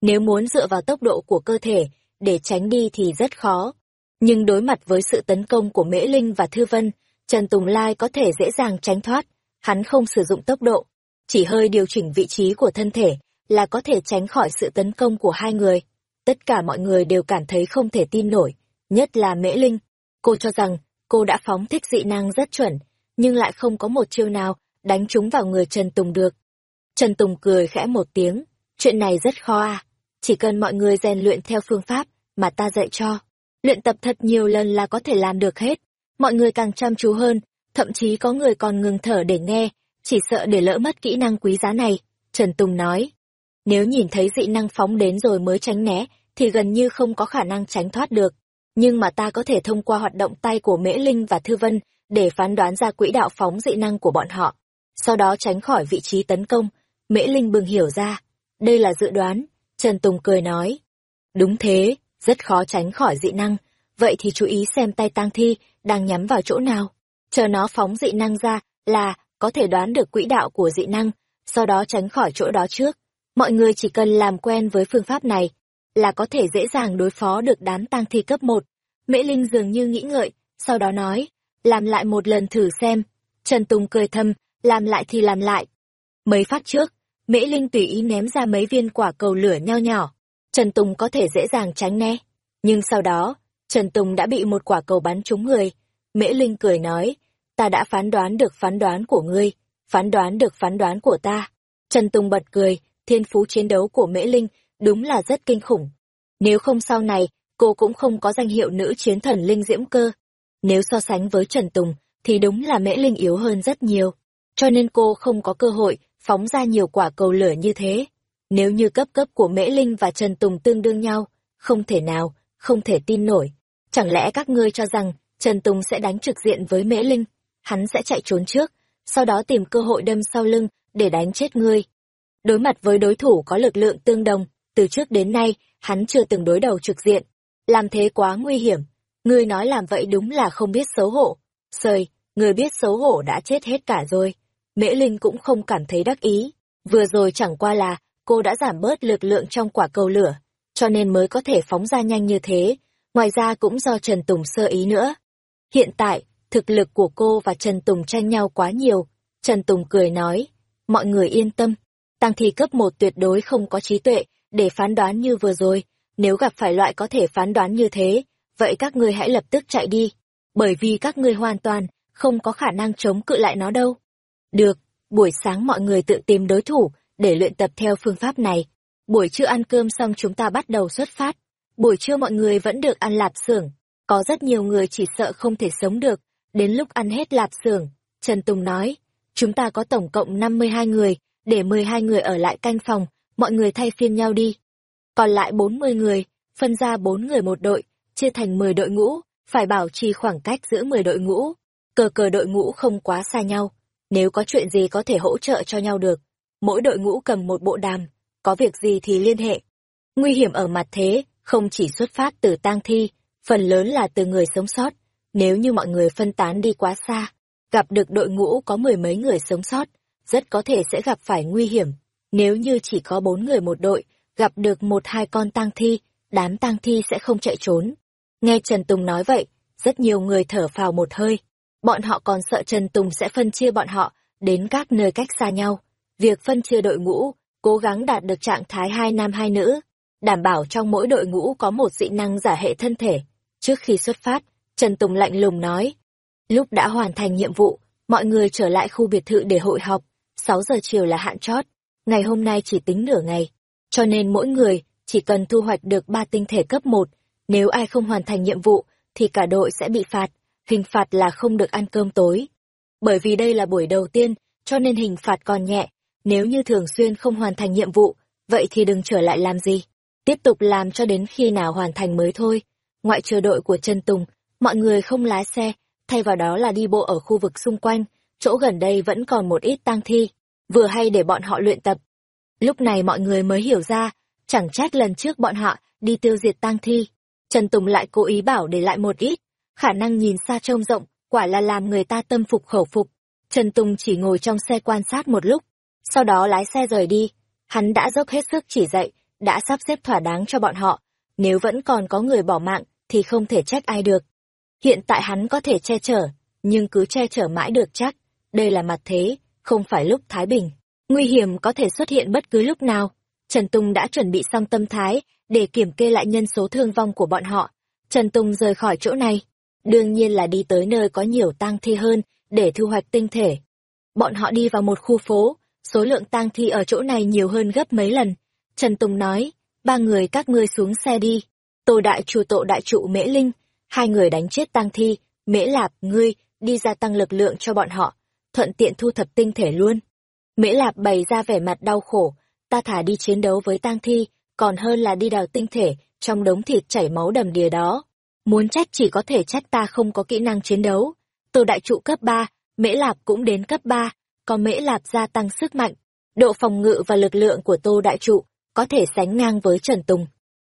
Nếu muốn dựa vào tốc độ của cơ thể để tránh đi thì rất khó. Nhưng đối mặt với sự tấn công của Mễ Linh và Thư Vân, Trần Tùng Lai có thể dễ dàng tránh thoát. Hắn không sử dụng tốc độ, chỉ hơi điều chỉnh vị trí của thân thể là có thể tránh khỏi sự tấn công của hai người. Tất cả mọi người đều cảm thấy không thể tin nổi, nhất là Mễ Linh. Cô cho rằng cô đã phóng thích dị năng rất chuẩn, nhưng lại không có một chiêu nào đánh trúng vào người Trần Tùng được. Trần Tùng cười khẽ một tiếng, chuyện này rất khó à, chỉ cần mọi người rèn luyện theo phương pháp mà ta dạy cho. Luyện tập thật nhiều lần là có thể làm được hết, mọi người càng chăm chú hơn, thậm chí có người còn ngừng thở để nghe, chỉ sợ để lỡ mất kỹ năng quý giá này. Trần Tùng nói, nếu nhìn thấy dị năng phóng đến rồi mới tránh né, thì gần như không có khả năng tránh thoát được. Nhưng mà ta có thể thông qua hoạt động tay của Mễ Linh và Thư Vân để phán đoán ra quỹ đạo phóng dị năng của bọn họ. Sau đó tránh khỏi vị trí tấn công, Mễ Linh bừng hiểu ra. Đây là dự đoán, Trần Tùng cười nói. Đúng thế, rất khó tránh khỏi dị năng, vậy thì chú ý xem tay tang thi đang nhắm vào chỗ nào. Chờ nó phóng dị năng ra là có thể đoán được quỹ đạo của dị năng, sau đó tránh khỏi chỗ đó trước. Mọi người chỉ cần làm quen với phương pháp này là có thể dễ dàng đối phó được đám tang thi cấp 1. Mễ Linh dường như nghĩ ngợi, sau đó nói, làm lại một lần thử xem. Trần Tùng cười thầm, làm lại thì làm lại. Mấy phát trước, Mễ Linh tùy ý ném ra mấy viên quả cầu lửa nho nhỏ. Trần Tùng có thể dễ dàng tránh né. Nhưng sau đó, Trần Tùng đã bị một quả cầu bắn trúng người. Mễ Linh cười nói, ta đã phán đoán được phán đoán của ngươi, phán đoán được phán đoán của ta. Trần Tùng bật cười, thiên phú chiến đấu của Mễ Linh đúng là rất kinh khủng. Nếu không sau này, cô cũng không có danh hiệu nữ chiến thần Linh Diễm Cơ. Nếu so sánh với Trần Tùng, thì đúng là Mễ Linh yếu hơn rất nhiều. Cho nên cô không có cơ hội phóng ra nhiều quả cầu lửa như thế. Nếu như cấp cấp của Mễ Linh và Trần Tùng tương đương nhau, không thể nào, không thể tin nổi. Chẳng lẽ các ngươi cho rằng Trần Tùng sẽ đánh trực diện với Mễ Linh, hắn sẽ chạy trốn trước, sau đó tìm cơ hội đâm sau lưng để đánh chết ngươi. Đối mặt với đối thủ có lực lượng tương đồng, từ trước đến nay, hắn chưa từng đối đầu trực diện. Làm thế quá nguy hiểm. Ngươi nói làm vậy đúng là không biết xấu hổ. Sời, người biết xấu hổ đã chết hết cả rồi. Mễ Linh cũng không cảm thấy đắc ý. Vừa rồi chẳng qua là, cô đã giảm bớt lực lượng trong quả cầu lửa, cho nên mới có thể phóng ra nhanh như thế. Ngoài ra cũng do Trần Tùng sơ ý nữa. Hiện tại, thực lực của cô và Trần Tùng tranh nhau quá nhiều. Trần Tùng cười nói, mọi người yên tâm. Tăng thi cấp một tuyệt đối không có trí tuệ để phán đoán như vừa rồi. Nếu gặp phải loại có thể phán đoán như thế, vậy các ngươi hãy lập tức chạy đi. Bởi vì các ngươi hoàn toàn không có khả năng chống cự lại nó đâu. Được, buổi sáng mọi người tự tìm đối thủ để luyện tập theo phương pháp này. Buổi trưa ăn cơm xong chúng ta bắt đầu xuất phát. Buổi trưa mọi người vẫn được ăn lạp xưởng. Có rất nhiều người chỉ sợ không thể sống được. Đến lúc ăn hết lạp xưởng, Trần Tùng nói, chúng ta có tổng cộng 52 người, để mười hai người ở lại canh phòng, mọi người thay phiên nhau đi. Còn lại bốn mươi người, phân ra bốn người một đội, chia thành mười đội ngũ, phải bảo trì khoảng cách giữa mười đội ngũ. Cờ cờ đội ngũ không quá xa nhau, nếu có chuyện gì có thể hỗ trợ cho nhau được. Mỗi đội ngũ cầm một bộ đàm, có việc gì thì liên hệ. Nguy hiểm ở mặt thế, không chỉ xuất phát từ tang thi, phần lớn là từ người sống sót. Nếu như mọi người phân tán đi quá xa, gặp được đội ngũ có mười mấy người sống sót, rất có thể sẽ gặp phải nguy hiểm. Nếu như chỉ có bốn người một đội, gặp được một hai con tang thi, đám tang thi sẽ không chạy trốn. Nghe Trần Tùng nói vậy, rất nhiều người thở phào một hơi. Bọn họ còn sợ Trần Tùng sẽ phân chia bọn họ đến các nơi cách xa nhau. Việc phân chia đội ngũ, cố gắng đạt được trạng thái hai nam hai nữ, đảm bảo trong mỗi đội ngũ có một dị năng giả hệ thân thể. Trước khi xuất phát, Trần Tùng lạnh lùng nói, lúc đã hoàn thành nhiệm vụ, mọi người trở lại khu biệt thự để hội họp, 6 giờ chiều là hạn chót, ngày hôm nay chỉ tính nửa ngày, cho nên mỗi người chỉ cần thu hoạch được 3 tinh thể cấp 1, nếu ai không hoàn thành nhiệm vụ thì cả đội sẽ bị phạt, hình phạt là không được ăn cơm tối. Bởi vì đây là buổi đầu tiên, cho nên hình phạt còn nhẹ, nếu như thường xuyên không hoàn thành nhiệm vụ, vậy thì đừng trở lại làm gì. Tiếp tục làm cho đến khi nào hoàn thành mới thôi. Ngoại trừ đội của Trần Tùng, mọi người không lái xe, thay vào đó là đi bộ ở khu vực xung quanh, chỗ gần đây vẫn còn một ít tang thi, vừa hay để bọn họ luyện tập. Lúc này mọi người mới hiểu ra, chẳng trách lần trước bọn họ đi tiêu diệt tang thi. Trần Tùng lại cố ý bảo để lại một ít, khả năng nhìn xa trông rộng, quả là làm người ta tâm phục khẩu phục. Trần Tùng chỉ ngồi trong xe quan sát một lúc, sau đó lái xe rời đi. Hắn đã dốc hết sức chỉ dạy, đã sắp xếp thỏa đáng cho bọn họ. Nếu vẫn còn có người bỏ mạng, thì không thể trách ai được. Hiện tại hắn có thể che chở, nhưng cứ che chở mãi được chắc. Đây là mặt thế, không phải lúc Thái Bình. Nguy hiểm có thể xuất hiện bất cứ lúc nào. Trần Tùng đã chuẩn bị xong tâm thái để kiểm kê lại nhân số thương vong của bọn họ. Trần Tùng rời khỏi chỗ này. Đương nhiên là đi tới nơi có nhiều tang thi hơn để thu hoạch tinh thể. Bọn họ đi vào một khu phố, số lượng tang thi ở chỗ này nhiều hơn gấp mấy lần. Trần Tùng nói, ba người các ngươi xuống xe đi. Tô đại chùa tổ đại trụ Mễ Linh, hai người đánh chết tang thi, Mễ Lạp, ngươi, đi gia tăng lực lượng cho bọn họ, thuận tiện thu thập tinh thể luôn. Mễ Lạp bày ra vẻ mặt đau khổ, ta thả đi chiến đấu với tang thi, còn hơn là đi đào tinh thể trong đống thịt chảy máu đầm đìa đó. Muốn trách chỉ có thể trách ta không có kỹ năng chiến đấu. Tô đại trụ cấp ba, Mễ Lạp cũng đến cấp ba, còn Mễ Lạp gia tăng sức mạnh, độ phòng ngự và lực lượng của Tô đại trụ có thể sánh ngang với Trần Tùng.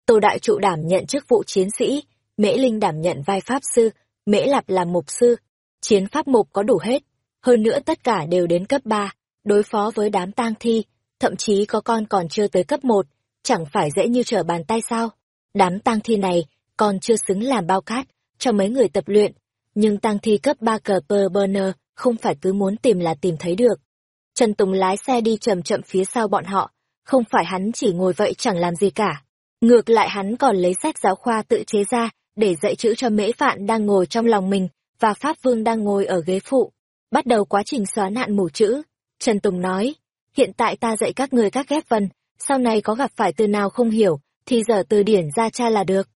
Tô đại trụ đảm nhận chức vụ chiến sĩ, Mễ Linh đảm nhận vai pháp sư, Mễ Lạp làm mục sư. Chiến pháp mục có đủ hết, hơn nữa tất cả đều đến cấp 3, đối phó với đám tang thi, thậm chí có con còn chưa tới cấp 1, chẳng phải dễ như trở bàn tay sao. Đám tang thi này còn chưa xứng làm bao cát cho mấy người tập luyện, nhưng tang thi cấp 3 cờ pơ burner không phải cứ muốn tìm là tìm thấy được. Trần Tùng lái xe đi chậm chậm phía sau bọn họ, không phải hắn chỉ ngồi vậy chẳng làm gì cả. Ngược lại hắn còn lấy sách giáo khoa tự chế ra để dạy chữ cho mễ phạn đang ngồi trong lòng mình và Pháp Vương đang ngồi ở ghế phụ. Bắt đầu quá trình xóa nạn mù chữ. Trần Tùng nói, hiện tại ta dạy các người các ghép vần, sau này có gặp phải từ nào không hiểu, thì giờ từ điển ra cha là được.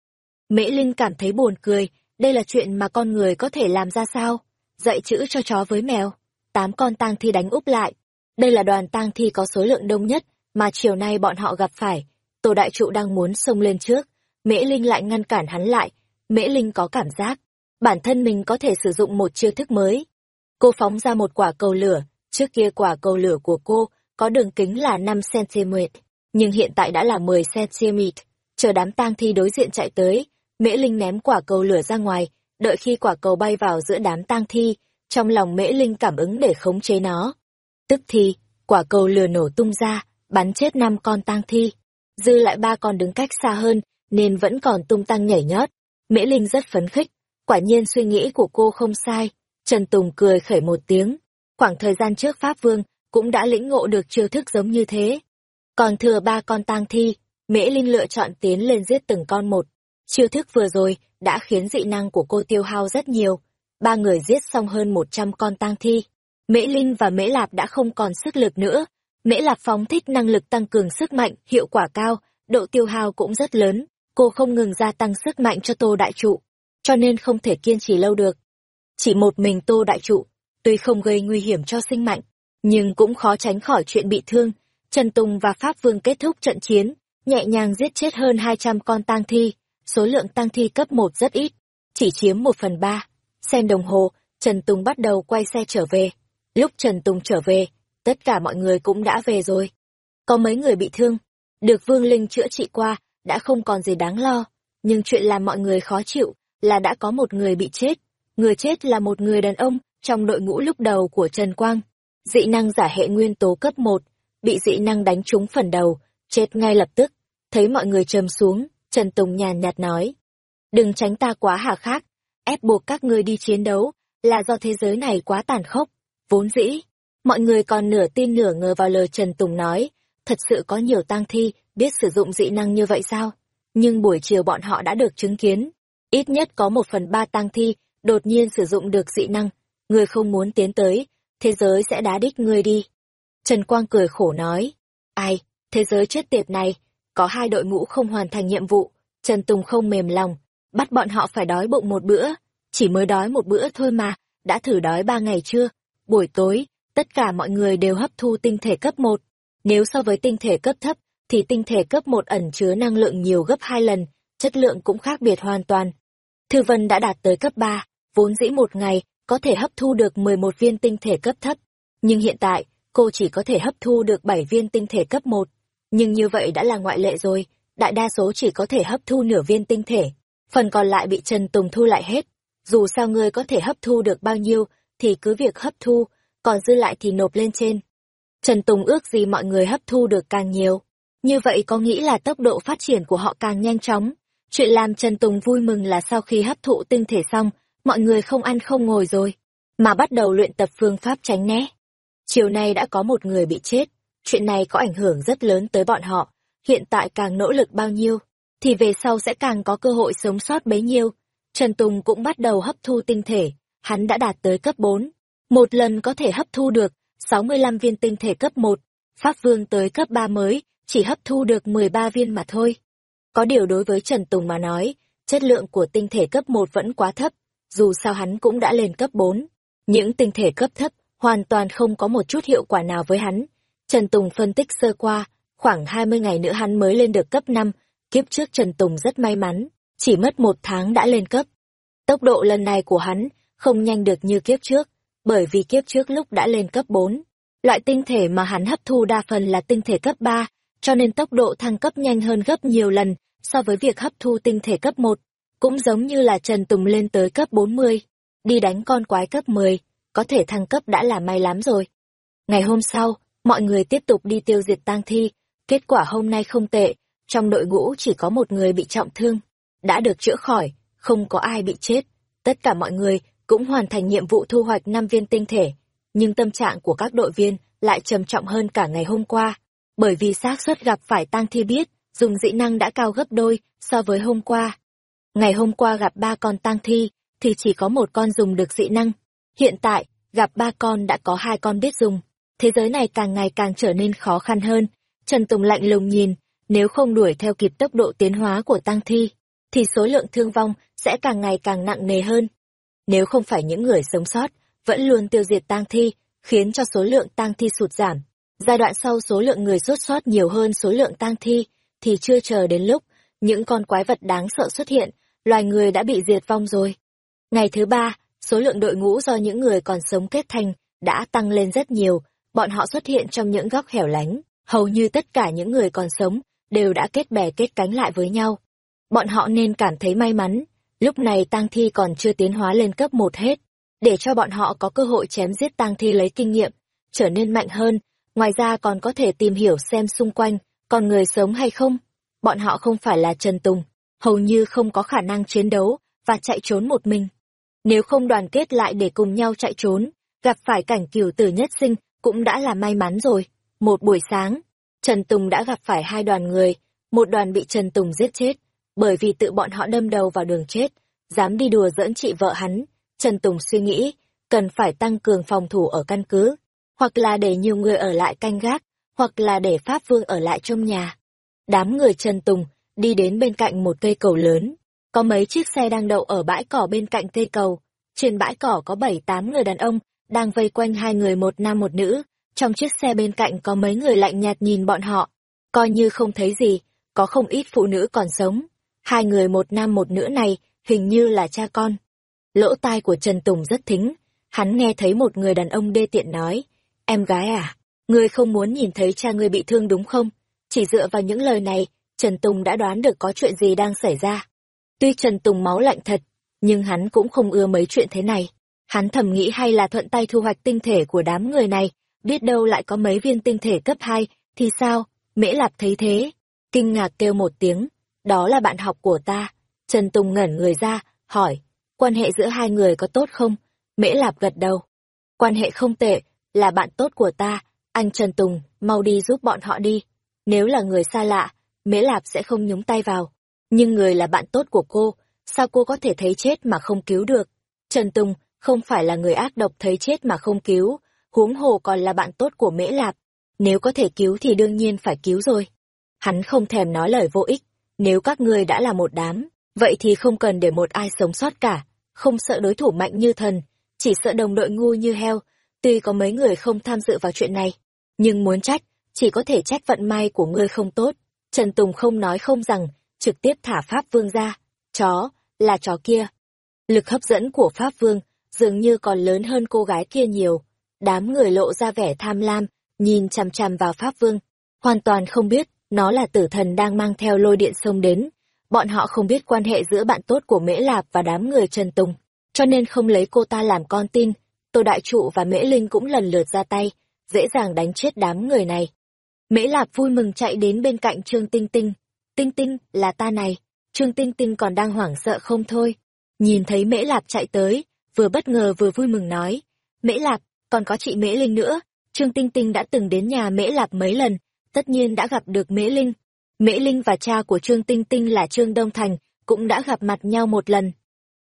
Mễ Linh cảm thấy buồn cười, đây là chuyện mà con người có thể làm ra sao? Dạy chữ cho chó với mèo. Tám con tang thi đánh úp lại. Đây là đoàn tang thi có số lượng đông nhất mà chiều nay bọn họ gặp phải. Tổ đại trụ đang muốn xông lên trước. Mễ Linh lại ngăn cản hắn lại. Mễ Linh có cảm giác, bản thân mình có thể sử dụng một chiêu thức mới. Cô phóng ra một quả cầu lửa, trước kia quả cầu lửa của cô có đường kính là 5cm, nhưng hiện tại đã là 10cm. Chờ đám tang thi đối diện chạy tới, Mễ Linh ném quả cầu lửa ra ngoài, đợi khi quả cầu bay vào giữa đám tang thi, trong lòng Mễ Linh cảm ứng để khống chế nó. Tức thì, quả cầu lửa nổ tung ra, bắn chết năm con tang thi. Dư lại ba con đứng cách xa hơn, nên vẫn còn tung tăng nhảy nhót. Mễ Linh rất phấn khích, quả nhiên suy nghĩ của cô không sai. Trần Tùng cười khẩy một tiếng. Khoảng thời gian trước Pháp Vương cũng đã lĩnh ngộ được chiêu thức giống như thế. Còn thừa ba con tang thi, Mễ Linh lựa chọn tiến lên giết từng con một. Chiêu thức vừa rồi đã khiến dị năng của cô tiêu hao rất nhiều. Ba người giết xong hơn 100 con tang thi. Mễ Linh và Mễ Lạp đã không còn sức lực nữa. Mễ Lạp phóng thích năng lực tăng cường sức mạnh, hiệu quả cao, độ tiêu hao cũng rất lớn. Cô không ngừng gia tăng sức mạnh cho Tô Đại Trụ, cho nên không thể kiên trì lâu được. Chỉ một mình Tô Đại Trụ, tuy không gây nguy hiểm cho sinh mạnh, nhưng cũng khó tránh khỏi chuyện bị thương. Trần Tùng và Pháp Vương kết thúc trận chiến, nhẹ nhàng giết chết hơn 200 con tang thi, số lượng tang thi cấp 1 rất ít, chỉ chiếm 1 phần 3. Xem đồng hồ, Trần Tùng bắt đầu quay xe trở về. Lúc Trần Tùng trở về, tất cả mọi người cũng đã về rồi. Có mấy người bị thương, được Vương Linh chữa trị qua, đã không còn gì đáng lo. Nhưng chuyện làm mọi người khó chịu là đã có một người bị chết. Người chết là một người đàn ông trong đội ngũ lúc đầu của Trần Quang. Dị năng giả hệ nguyên tố cấp 1, bị dị năng đánh trúng phần đầu, chết ngay lập tức. Thấy mọi người trầm xuống, Trần Tùng nhàn nhạt nói. Đừng tránh ta quá hà khắc, ép buộc các ngươi đi chiến đấu, là do thế giới này quá tàn khốc. Vốn dĩ, mọi người còn nửa tin nửa ngờ vào lời Trần Tùng nói, thật sự có nhiều tang thi biết sử dụng dị năng như vậy sao? Nhưng buổi chiều bọn họ đã được chứng kiến, ít nhất có một phần ba tang thi đột nhiên sử dụng được dị năng, người không muốn tiến tới, thế giới sẽ đá đích ngươi đi. Trần Quang cười khổ nói, ai, thế giới chết tiệt này, có hai đội ngũ không hoàn thành nhiệm vụ, Trần Tùng không mềm lòng, bắt bọn họ phải đói bụng một bữa, chỉ mới đói một bữa thôi mà, đã thử đói ba ngày chưa? Buổi tối, tất cả mọi người đều hấp thu tinh thể cấp một. Nếu so với tinh thể cấp thấp, thì tinh thể cấp 1 ẩn chứa năng lượng nhiều gấp hai lần, chất lượng cũng khác biệt hoàn toàn. Thư Vân đã đạt tới cấp 3, vốn dĩ một ngày có thể hấp thu được 11 viên tinh thể cấp thấp, nhưng hiện tại, cô chỉ có thể hấp thu được 7 viên tinh thể cấp 1. Nhưng như vậy đã là ngoại lệ rồi, đại đa số chỉ có thể hấp thu nửa viên tinh thể, phần còn lại bị Trần Tùng thu lại hết. Dù sao ngươi có thể hấp thu được bao nhiêu, thì cứ việc hấp thu, còn dư lại thì nộp lên trên. Trần Tùng ước gì mọi người hấp thu được càng nhiều. Như vậy có nghĩ là tốc độ phát triển của họ càng nhanh chóng. Chuyện làm Trần Tùng vui mừng là sau khi hấp thụ tinh thể xong, mọi người không ăn không ngồi rồi, mà bắt đầu luyện tập phương pháp tránh né. Chiều nay đã có một người bị chết, chuyện này có ảnh hưởng rất lớn tới bọn họ, hiện tại càng nỗ lực bao nhiêu, thì về sau sẽ càng có cơ hội sống sót bấy nhiêu. Trần Tùng cũng bắt đầu hấp thu tinh thể, hắn đã đạt tới cấp 4. Một lần có thể hấp thu được 65 viên tinh thể cấp 1, Pháp Vương tới cấp 3 mới, chỉ hấp thu được 13 viên mà thôi. Có điều đối với Trần Tùng mà nói, chất lượng của tinh thể cấp 1 vẫn quá thấp, dù sao hắn cũng đã lên cấp 4. Những tinh thể cấp thấp hoàn toàn không có một chút hiệu quả nào với hắn. Trần Tùng phân tích sơ qua, khoảng 20 ngày nữa hắn mới lên được cấp 5, kiếp trước Trần Tùng rất may mắn, chỉ mất một tháng đã lên cấp. Tốc độ lần này của hắn không nhanh được như kiếp trước, bởi vì kiếp trước lúc đã lên cấp 4. Loại tinh thể mà hắn hấp thu đa phần là tinh thể cấp 3, cho nên tốc độ thăng cấp nhanh hơn gấp nhiều lần so với việc hấp thu tinh thể cấp 1. Cũng giống như là Trần Tùng lên tới cấp 40, đi đánh con quái cấp 10, có thể thăng cấp đã là may lắm rồi. Ngày hôm sau, mọi người tiếp tục đi tiêu diệt tang thi, kết quả hôm nay không tệ, trong đội ngũ chỉ có một người bị trọng thương, đã được chữa khỏi, không có ai bị chết. Tất cả mọi người cũng hoàn thành nhiệm vụ thu hoạch 5 viên tinh thể, nhưng tâm trạng của các đội viên lại trầm trọng hơn cả ngày hôm qua, bởi vì xác suất gặp phải tang thi biết, dùng dị năng đã cao gấp đôi so với hôm qua. Ngày hôm qua gặp ba con tang thi, thì chỉ có một con dùng được dị năng. Hiện tại, gặp ba con đã có hai con biết dùng. Thế giới này càng ngày càng trở nên khó khăn hơn. Trần Tùng lạnh lùng nhìn, nếu không đuổi theo kịp tốc độ tiến hóa của tang thi, thì số lượng thương vong sẽ càng ngày càng nặng nề hơn. Nếu không phải những người sống sót, vẫn luôn tiêu diệt tang thi, khiến cho số lượng tang thi sụt giảm. Giai đoạn sau số lượng người sốt sót nhiều hơn số lượng tang thi, thì chưa chờ đến lúc những con quái vật đáng sợ xuất hiện, loài người đã bị diệt vong rồi. Ngày thứ ba, số lượng đội ngũ do những người còn sống kết thành đã tăng lên rất nhiều, bọn họ xuất hiện trong những góc hẻo lánh, hầu như tất cả những người còn sống đều đã kết bè kết cánh lại với nhau. Bọn họ nên cảm thấy may mắn, lúc này tang thi còn chưa tiến hóa lên cấp một hết, để cho bọn họ có cơ hội chém giết tang thi lấy kinh nghiệm, trở nên mạnh hơn, ngoài ra còn có thể tìm hiểu xem xung quanh còn người sống hay không. Bọn họ không phải là Trần Tùng, hầu như không có khả năng chiến đấu và chạy trốn một mình. Nếu không đoàn kết lại để cùng nhau chạy trốn, gặp phải cảnh cửu tử nhất sinh cũng đã là may mắn rồi. Một buổi sáng, Trần Tùng đã gặp phải hai đoàn người, một đoàn bị Trần Tùng giết chết, bởi vì tự bọn họ đâm đầu vào đường chết, dám đi đùa giỡn chị vợ hắn. Trần Tùng suy nghĩ, cần phải tăng cường phòng thủ ở căn cứ, hoặc là để nhiều người ở lại canh gác, hoặc là để Pháp Vương ở lại trong nhà. Đám người Trần Tùng đi đến bên cạnh một cây cầu lớn, có mấy chiếc xe đang đậu ở bãi cỏ bên cạnh cây cầu. Trên bãi cỏ có bảy tám người đàn ông đang vây quanh hai người một nam một nữ, trong chiếc xe bên cạnh có mấy người lạnh nhạt nhìn bọn họ, coi như không thấy gì, có không ít phụ nữ còn sống. Hai người một nam một nữ này hình như là cha con. Lỗ tai của Trần Tùng rất thính, hắn nghe thấy một người đàn ông đê tiện nói, em gái à, ngươi không muốn nhìn thấy cha ngươi bị thương đúng không? Chỉ dựa vào những lời này, Trần Tùng đã đoán được có chuyện gì đang xảy ra. Tuy Trần Tùng máu lạnh thật, nhưng hắn cũng không ưa mấy chuyện thế này. Hắn thầm nghĩ hay là thuận tay thu hoạch tinh thể của đám người này, biết đâu lại có mấy viên tinh thể cấp 2, thì sao? Mễ Lạp thấy thế, kinh ngạc kêu một tiếng, đó là bạn học của ta. Trần Tùng ngẩn người ra, hỏi, quan hệ giữa hai người có tốt không? Mễ Lạp gật đầu. Quan hệ không tệ, là bạn tốt của ta, anh Trần Tùng, mau đi giúp bọn họ đi. Nếu là người xa lạ, Mễ Lạp sẽ không nhúng tay vào. Nhưng người là bạn tốt của cô, sao cô có thể thấy chết mà không cứu được? Trần Tùng không phải là người ác độc thấy chết mà không cứu, huống hồ còn là bạn tốt của Mễ Lạp. Nếu có thể cứu thì đương nhiên phải cứu rồi. Hắn không thèm nói lời vô ích, nếu các ngươi đã là một đám, vậy thì không cần để một ai sống sót cả, không sợ đối thủ mạnh như thần, chỉ sợ đồng đội ngu như heo, tuy có mấy người không tham dự vào chuyện này, nhưng muốn trách, chỉ có thể trách vận may của ngươi không tốt. Trần Tùng không nói không rằng, trực tiếp thả Pháp Vương ra. Chó, là chó kia. Lực hấp dẫn của Pháp Vương dường như còn lớn hơn cô gái kia nhiều. Đám người lộ ra vẻ tham lam, nhìn chằm chằm vào Pháp Vương. Hoàn toàn không biết, nó là tử thần đang mang theo lôi điện sông đến. Bọn họ không biết quan hệ giữa bạn tốt của Mễ Lạp và đám người Trần Tùng, cho nên không lấy cô ta làm con tin. Tô Đại Trụ và Mễ Linh cũng lần lượt ra tay, dễ dàng đánh chết đám người này. Mễ Lạp vui mừng chạy đến bên cạnh Trương Tinh Tinh. Tinh Tinh, là ta này. Trương Tinh Tinh còn đang hoảng sợ không thôi. Nhìn thấy Mễ Lạp chạy tới, vừa bất ngờ vừa vui mừng nói. Mễ Lạp, còn có chị Mễ Linh nữa. Trương Tinh Tinh đã từng đến nhà Mễ Lạp mấy lần, tất nhiên đã gặp được Mễ Linh. Mễ Linh và cha của Trương Tinh Tinh là Trương Đông Thành, cũng đã gặp mặt nhau một lần.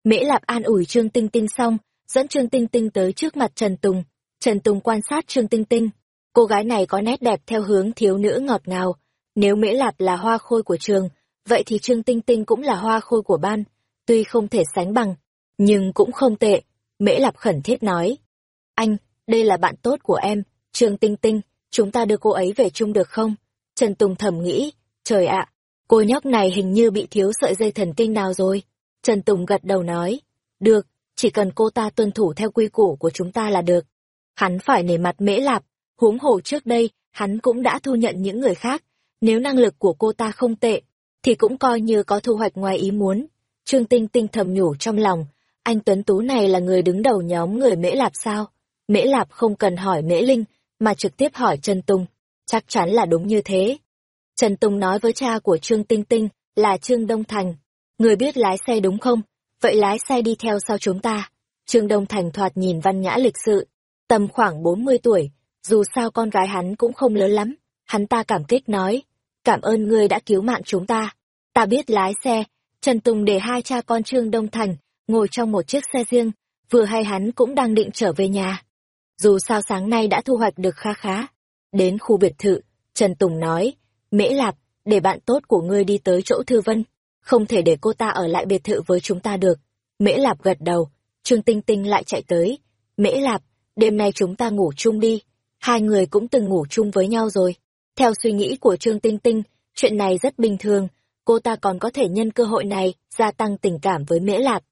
Mễ Lạp an ủi Trương Tinh Tinh xong, dẫn Trương Tinh Tinh tới trước mặt Trần Tùng. Trần Tùng quan sát Trương Tinh Tinh. Cô gái này có nét đẹp theo hướng thiếu nữ ngọt ngào. Nếu Mễ Lạp là hoa khôi của trường, vậy thì Trương Tinh Tinh cũng là hoa khôi của ban. Tuy không thể sánh bằng, nhưng cũng không tệ. Mễ Lạp khẩn thiết nói. Anh, đây là bạn tốt của em, Trương Tinh Tinh, chúng ta đưa cô ấy về chung được không? Trần Tùng thầm nghĩ, trời ạ, cô nhóc này hình như bị thiếu sợi dây thần kinh nào rồi. Trần Tùng gật đầu nói, được, chỉ cần cô ta tuân thủ theo quy củ của chúng ta là được. Hắn phải nể mặt mễ lạp, huống hồ trước đây, hắn cũng đã thu nhận những người khác, nếu năng lực của cô ta không tệ, thì cũng coi như có thu hoạch ngoài ý muốn. Trương Tinh Tinh thầm nhủ trong lòng, anh Tuấn Tú này là người đứng đầu nhóm người mễ lạp sao? Mễ lạp không cần hỏi mễ linh, mà trực tiếp hỏi Trần Tùng. Chắc chắn là đúng như thế. Trần Tùng nói với cha của Trương Tinh Tinh là Trương Đông Thành. Người biết lái xe đúng không? Vậy lái xe đi theo sau chúng ta. Trương Đông Thành thoạt nhìn văn nhã lịch sự. Tầm khoảng 40 tuổi, dù sao con gái hắn cũng không lớn lắm. Hắn ta cảm kích nói, cảm ơn ngươi đã cứu mạng chúng ta. Ta biết lái xe, Trần Tùng để hai cha con Trương Đông Thành ngồi trong một chiếc xe riêng, vừa hay hắn cũng đang định trở về nhà. Dù sao sáng nay đã thu hoạch được kha khá. Đến khu biệt thự, Trần Tùng nói, Mễ Lạp, để bạn tốt của ngươi đi tới chỗ Thư Vân. Không thể để cô ta ở lại biệt thự với chúng ta được. Mễ Lạp gật đầu, Trương Tinh Tinh lại chạy tới. Mễ Lạp, đêm nay chúng ta ngủ chung đi. Hai người cũng từng ngủ chung với nhau rồi. Theo suy nghĩ của Trương Tinh Tinh, chuyện này rất bình thường, cô ta còn có thể nhân cơ hội này gia tăng tình cảm với Mễ Lạp.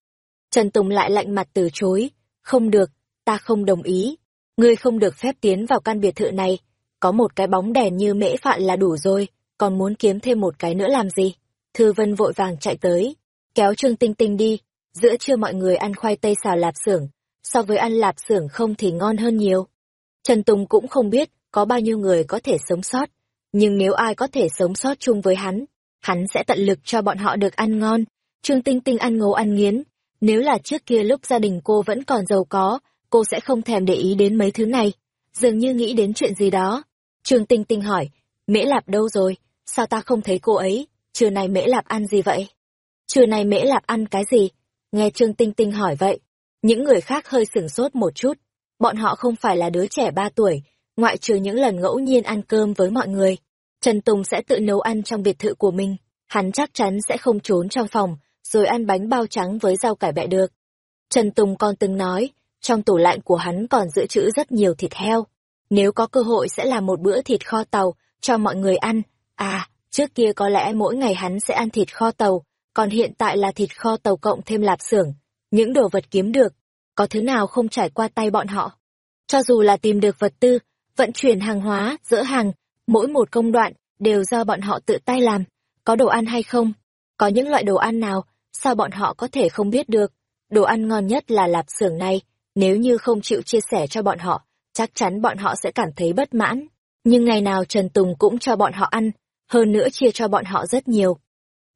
Trần Tùng lại lạnh mặt từ chối. Không được, ta không đồng ý. Ngươi không được phép tiến vào căn biệt thự này. Có một cái bóng đèn như mễ phạn là đủ rồi, còn muốn kiếm thêm một cái nữa làm gì? Thư Vân vội vàng chạy tới, kéo Trương Tinh Tinh đi. Giữa trưa mọi người ăn khoai tây xào lạp xưởng, so với ăn lạp xưởng không thì ngon hơn nhiều. Trần Tùng cũng không biết có bao nhiêu người có thể sống sót, nhưng nếu ai có thể sống sót chung với hắn, hắn sẽ tận lực cho bọn họ được ăn ngon. Trương Tinh Tinh ăn ngấu ăn nghiến, nếu là trước kia lúc gia đình cô vẫn còn giàu có, cô sẽ không thèm để ý đến mấy thứ này. Dường như nghĩ đến chuyện gì đó. Trương Tinh Tinh hỏi, Mễ Lạp đâu rồi? Sao ta không thấy cô ấy? Trưa nay Mễ Lạp ăn gì vậy? Trưa nay Mễ Lạp ăn cái gì? Nghe Trương Tinh Tinh hỏi vậy. Những người khác hơi sửng sốt một chút. Bọn họ không phải là đứa trẻ ba tuổi, ngoại trừ những lần ngẫu nhiên ăn cơm với mọi người. Trần Tùng sẽ tự nấu ăn trong biệt thự của mình. Hắn chắc chắn sẽ không trốn trong phòng, rồi ăn bánh bao trắng với rau cải bẹ được. Trần Tùng còn từng nói, trong tủ lạnh của hắn còn dự trữ rất nhiều thịt heo. Nếu có cơ hội sẽ làm một bữa thịt kho tàu cho mọi người ăn. À, trước kia có lẽ mỗi ngày hắn sẽ ăn thịt kho tàu, còn hiện tại là thịt kho tàu cộng thêm lạp xưởng. Những đồ vật kiếm được, có thứ nào không trải qua tay bọn họ. Cho dù là tìm được vật tư, vận chuyển hàng hóa, dỡ hàng, mỗi một công đoạn đều do bọn họ tự tay làm. Có đồ ăn hay không? Có những loại đồ ăn nào, sao bọn họ có thể không biết được? Đồ ăn ngon nhất là lạp xưởng này, nếu như không chịu chia sẻ cho bọn họ, chắc chắn bọn họ sẽ cảm thấy bất mãn. Nhưng ngày nào Trần Tùng cũng cho bọn họ ăn, hơn nữa chia cho bọn họ rất nhiều.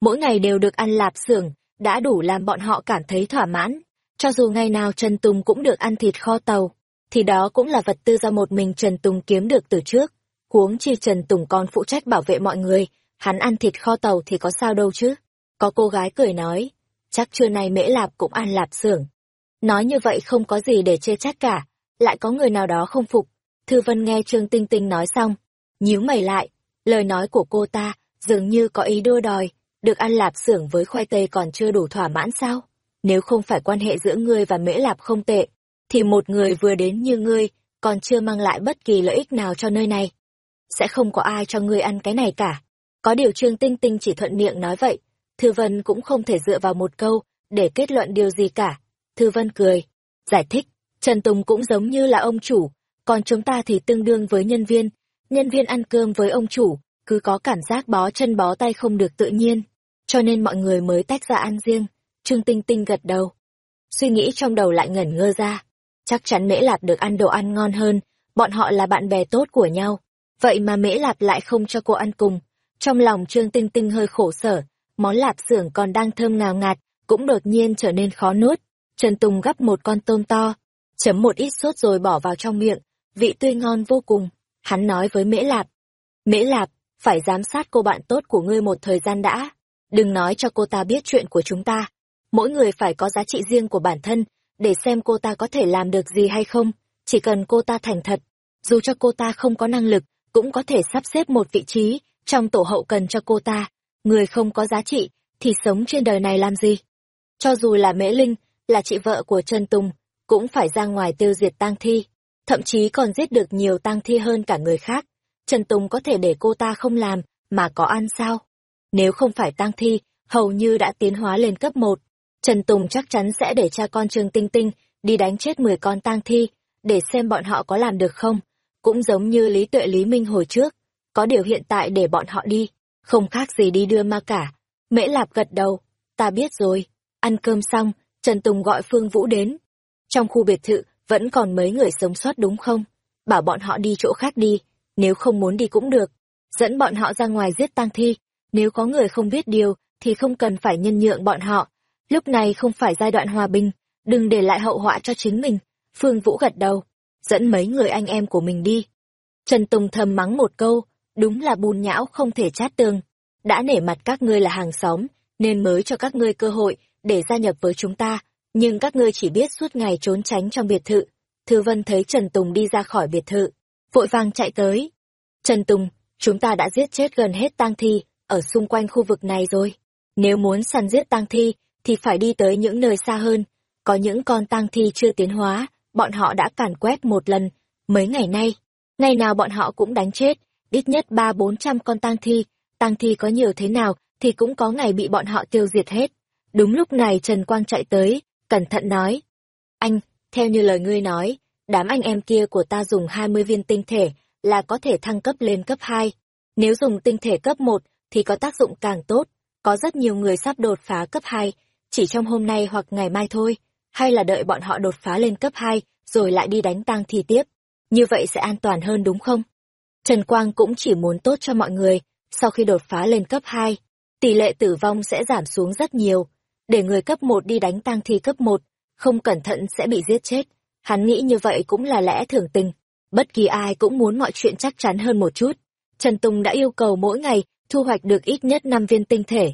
Mỗi ngày đều được ăn lạp xưởng, đã đủ làm bọn họ cảm thấy thỏa mãn. Cho dù ngày nào Trần Tùng cũng được ăn thịt kho tàu, thì đó cũng là vật tư do một mình Trần Tùng kiếm được từ trước. Huống chi Trần Tùng còn phụ trách bảo vệ mọi người, hắn ăn thịt kho tàu thì có sao đâu chứ. Có cô gái cười nói, chắc trưa nay mễ lạp cũng ăn lạp xưởng. Nói như vậy không có gì để chê trách cả, lại có người nào đó không phục. Thư Vân nghe Trương Tinh Tinh nói xong, nhíu mày lại, lời nói của cô ta dường như có ý đua đòi, được ăn lạp xưởng với khoai tây còn chưa đủ thỏa mãn sao? Nếu không phải quan hệ giữa ngươi và mễ lạp không tệ, thì một người vừa đến như ngươi còn chưa mang lại bất kỳ lợi ích nào cho nơi này. Sẽ không có ai cho ngươi ăn cái này cả. Có điều Trương Tinh Tinh chỉ thuận miệng nói vậy, Thư Vân cũng không thể dựa vào một câu để kết luận điều gì cả. Thư Vân cười, giải thích, Trần Tùng cũng giống như là ông chủ, còn chúng ta thì tương đương với nhân viên. Nhân viên ăn cơm với ông chủ, cứ có cảm giác bó chân bó tay không được tự nhiên, cho nên mọi người mới tách ra ăn riêng. Trương Tinh Tinh gật đầu. Suy nghĩ trong đầu lại ngẩn ngơ ra. Chắc chắn Mễ Lạp được ăn đồ ăn ngon hơn, bọn họ là bạn bè tốt của nhau. Vậy mà Mễ Lạp lại không cho cô ăn cùng. Trong lòng Trương Tinh Tinh hơi khổ sở, món lạp xưởng còn đang thơm ngào ngạt, cũng đột nhiên trở nên khó nuốt. Trần Tùng gắp một con tôm to, chấm một ít sốt rồi bỏ vào trong miệng, vị tươi ngon vô cùng. Hắn nói với Mễ Lạp, Mễ Lạp, phải giám sát cô bạn tốt của ngươi một thời gian đã. Đừng nói cho cô ta biết chuyện của chúng ta. Mỗi người phải có giá trị riêng của bản thân, để xem cô ta có thể làm được gì hay không. Chỉ cần cô ta thành thật, dù cho cô ta không có năng lực, cũng có thể sắp xếp một vị trí trong tổ hậu cần cho cô ta. Người không có giá trị, thì sống trên đời này làm gì? Cho dù là Mễ Linh, là chị vợ của Trần Tùng, cũng phải ra ngoài tiêu diệt tang thi, thậm chí còn giết được nhiều tang thi hơn cả người khác. Trần Tùng có thể để cô ta không làm, mà có ăn sao? Nếu không phải tang thi, hầu như đã tiến hóa lên cấp 1. Trần Tùng chắc chắn sẽ để cha con Trương Tinh Tinh đi đánh chết 10 con tang thi, để xem bọn họ có làm được không. Cũng giống như Lý Tuệ Lý Minh hồi trước, có điều hiện tại để bọn họ đi, không khác gì đi đưa ma cả. Mễ Lạp gật đầu, ta biết rồi. Ăn cơm xong, Trần Tùng gọi Phương Vũ đến. Trong khu biệt thự, vẫn còn mấy người sống sót đúng không? Bảo bọn họ đi chỗ khác đi, nếu không muốn đi cũng được. Dẫn bọn họ ra ngoài giết tang thi, nếu có người không biết điều, thì không cần phải nhân nhượng bọn họ. Lúc này không phải giai đoạn hòa bình, đừng để lại hậu họa cho chính mình. Phương Vũ gật đầu, dẫn mấy người anh em của mình đi. Trần Tùng thầm mắng một câu, đúng là bùn nhão không thể chát tường. Đã nể mặt các ngươi là hàng xóm, nên mới cho các ngươi cơ hội để gia nhập với chúng ta, nhưng các ngươi chỉ biết suốt ngày trốn tránh trong biệt thự. Thư Vân thấy Trần Tùng đi ra khỏi biệt thự, vội vàng chạy tới. Trần Tùng, chúng ta đã giết chết gần hết tang thi ở xung quanh khu vực này rồi. Nếu muốn săn giết tang thi, thì phải đi tới những nơi xa hơn. Có những con tang thi chưa tiến hóa, bọn họ đã càn quét một lần, mấy ngày nay. Ngày nào bọn họ cũng đánh chết, ít nhất ba bốn trăm con tang thi. Tang thi có nhiều thế nào, thì cũng có ngày bị bọn họ tiêu diệt hết. Đúng lúc này Trần Quang chạy tới, cẩn thận nói. Anh, theo như lời ngươi nói, đám anh em kia của ta dùng 20 viên tinh thể là có thể thăng cấp lên cấp 2. Nếu dùng tinh thể cấp 1 thì có tác dụng càng tốt. Có rất nhiều người sắp đột phá cấp 2, chỉ trong hôm nay hoặc ngày mai thôi, hay là đợi bọn họ đột phá lên cấp 2 rồi lại đi đánh tang thi tiếp. Như vậy sẽ an toàn hơn đúng không? Trần Quang cũng chỉ muốn tốt cho mọi người, sau khi đột phá lên cấp 2, tỷ lệ tử vong sẽ giảm xuống rất nhiều. Để người cấp 1 đi đánh tang thi cấp 1, không cẩn thận sẽ bị giết chết. Hắn nghĩ như vậy cũng là lẽ thường tình. Bất kỳ ai cũng muốn mọi chuyện chắc chắn hơn một chút. Trần Tùng đã yêu cầu mỗi ngày thu hoạch được ít nhất 5 viên tinh thể.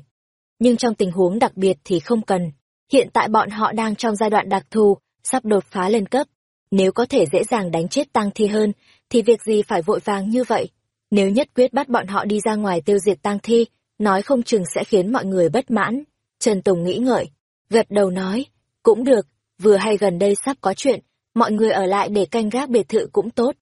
Nhưng trong tình huống đặc biệt thì không cần. Hiện tại bọn họ đang trong giai đoạn đặc thù, sắp đột phá lên cấp. Nếu có thể dễ dàng đánh chết tang thi hơn, thì việc gì phải vội vàng như vậy? Nếu nhất quyết bắt bọn họ đi ra ngoài tiêu diệt tang thi, nói không chừng sẽ khiến mọi người bất mãn. Trần Tùng nghĩ ngợi, gật đầu nói, cũng được, vừa hay gần đây sắp có chuyện, mọi người ở lại để canh gác biệt thự cũng tốt.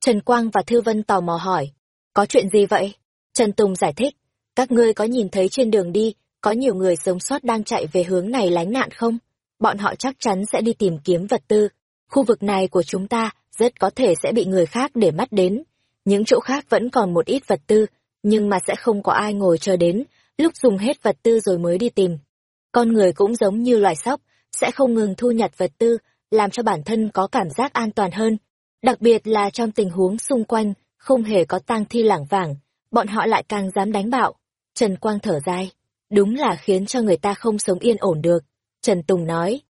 Trần Quang và Thư Vân tò mò hỏi. Có chuyện gì vậy? Trần Tùng giải thích. Các ngươi có nhìn thấy trên đường đi, có nhiều người sống sót đang chạy về hướng này lánh nạn không? Bọn họ chắc chắn sẽ đi tìm kiếm vật tư. Khu vực này của chúng ta rất có thể sẽ bị người khác để mắt đến. Những chỗ khác vẫn còn một ít vật tư, nhưng mà sẽ không có ai ngồi chờ đến, lúc dùng hết vật tư rồi mới đi tìm. Con người cũng giống như loài sóc, sẽ không ngừng thu nhặt vật tư, làm cho bản thân có cảm giác an toàn hơn. Đặc biệt là trong tình huống xung quanh, không hề có tang thi lảng vảng, bọn họ lại càng dám đánh bạo. Trần Quang thở dài, đúng là khiến cho người ta không sống yên ổn được. Trần Tùng nói,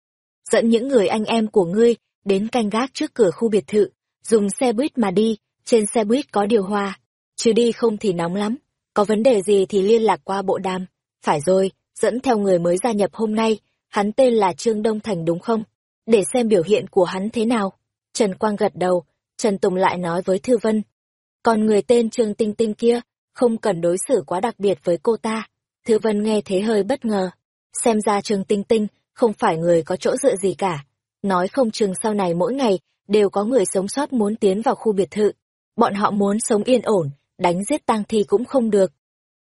dẫn những người anh em của ngươi đến canh gác trước cửa khu biệt thự, dùng xe buýt mà đi, trên xe buýt có điều hòa, chứ đi không thì nóng lắm, có vấn đề gì thì liên lạc qua bộ đàm. Phải rồi, dẫn theo người mới gia nhập hôm nay, hắn tên là Trương Đông Thành đúng không? Để xem biểu hiện của hắn thế nào. Trần Quang gật đầu, Trần Tùng lại nói với Thư Vân. Còn người tên Trương Tinh Tinh kia, không cần đối xử quá đặc biệt với cô ta. Thư Vân nghe thế hơi bất ngờ. Xem ra Trương Tinh Tinh không phải người có chỗ dựa gì cả. Nói không chừng sau này mỗi ngày đều có người sống sót muốn tiến vào khu biệt thự. Bọn họ muốn sống yên ổn, đánh giết tang thi cũng không được.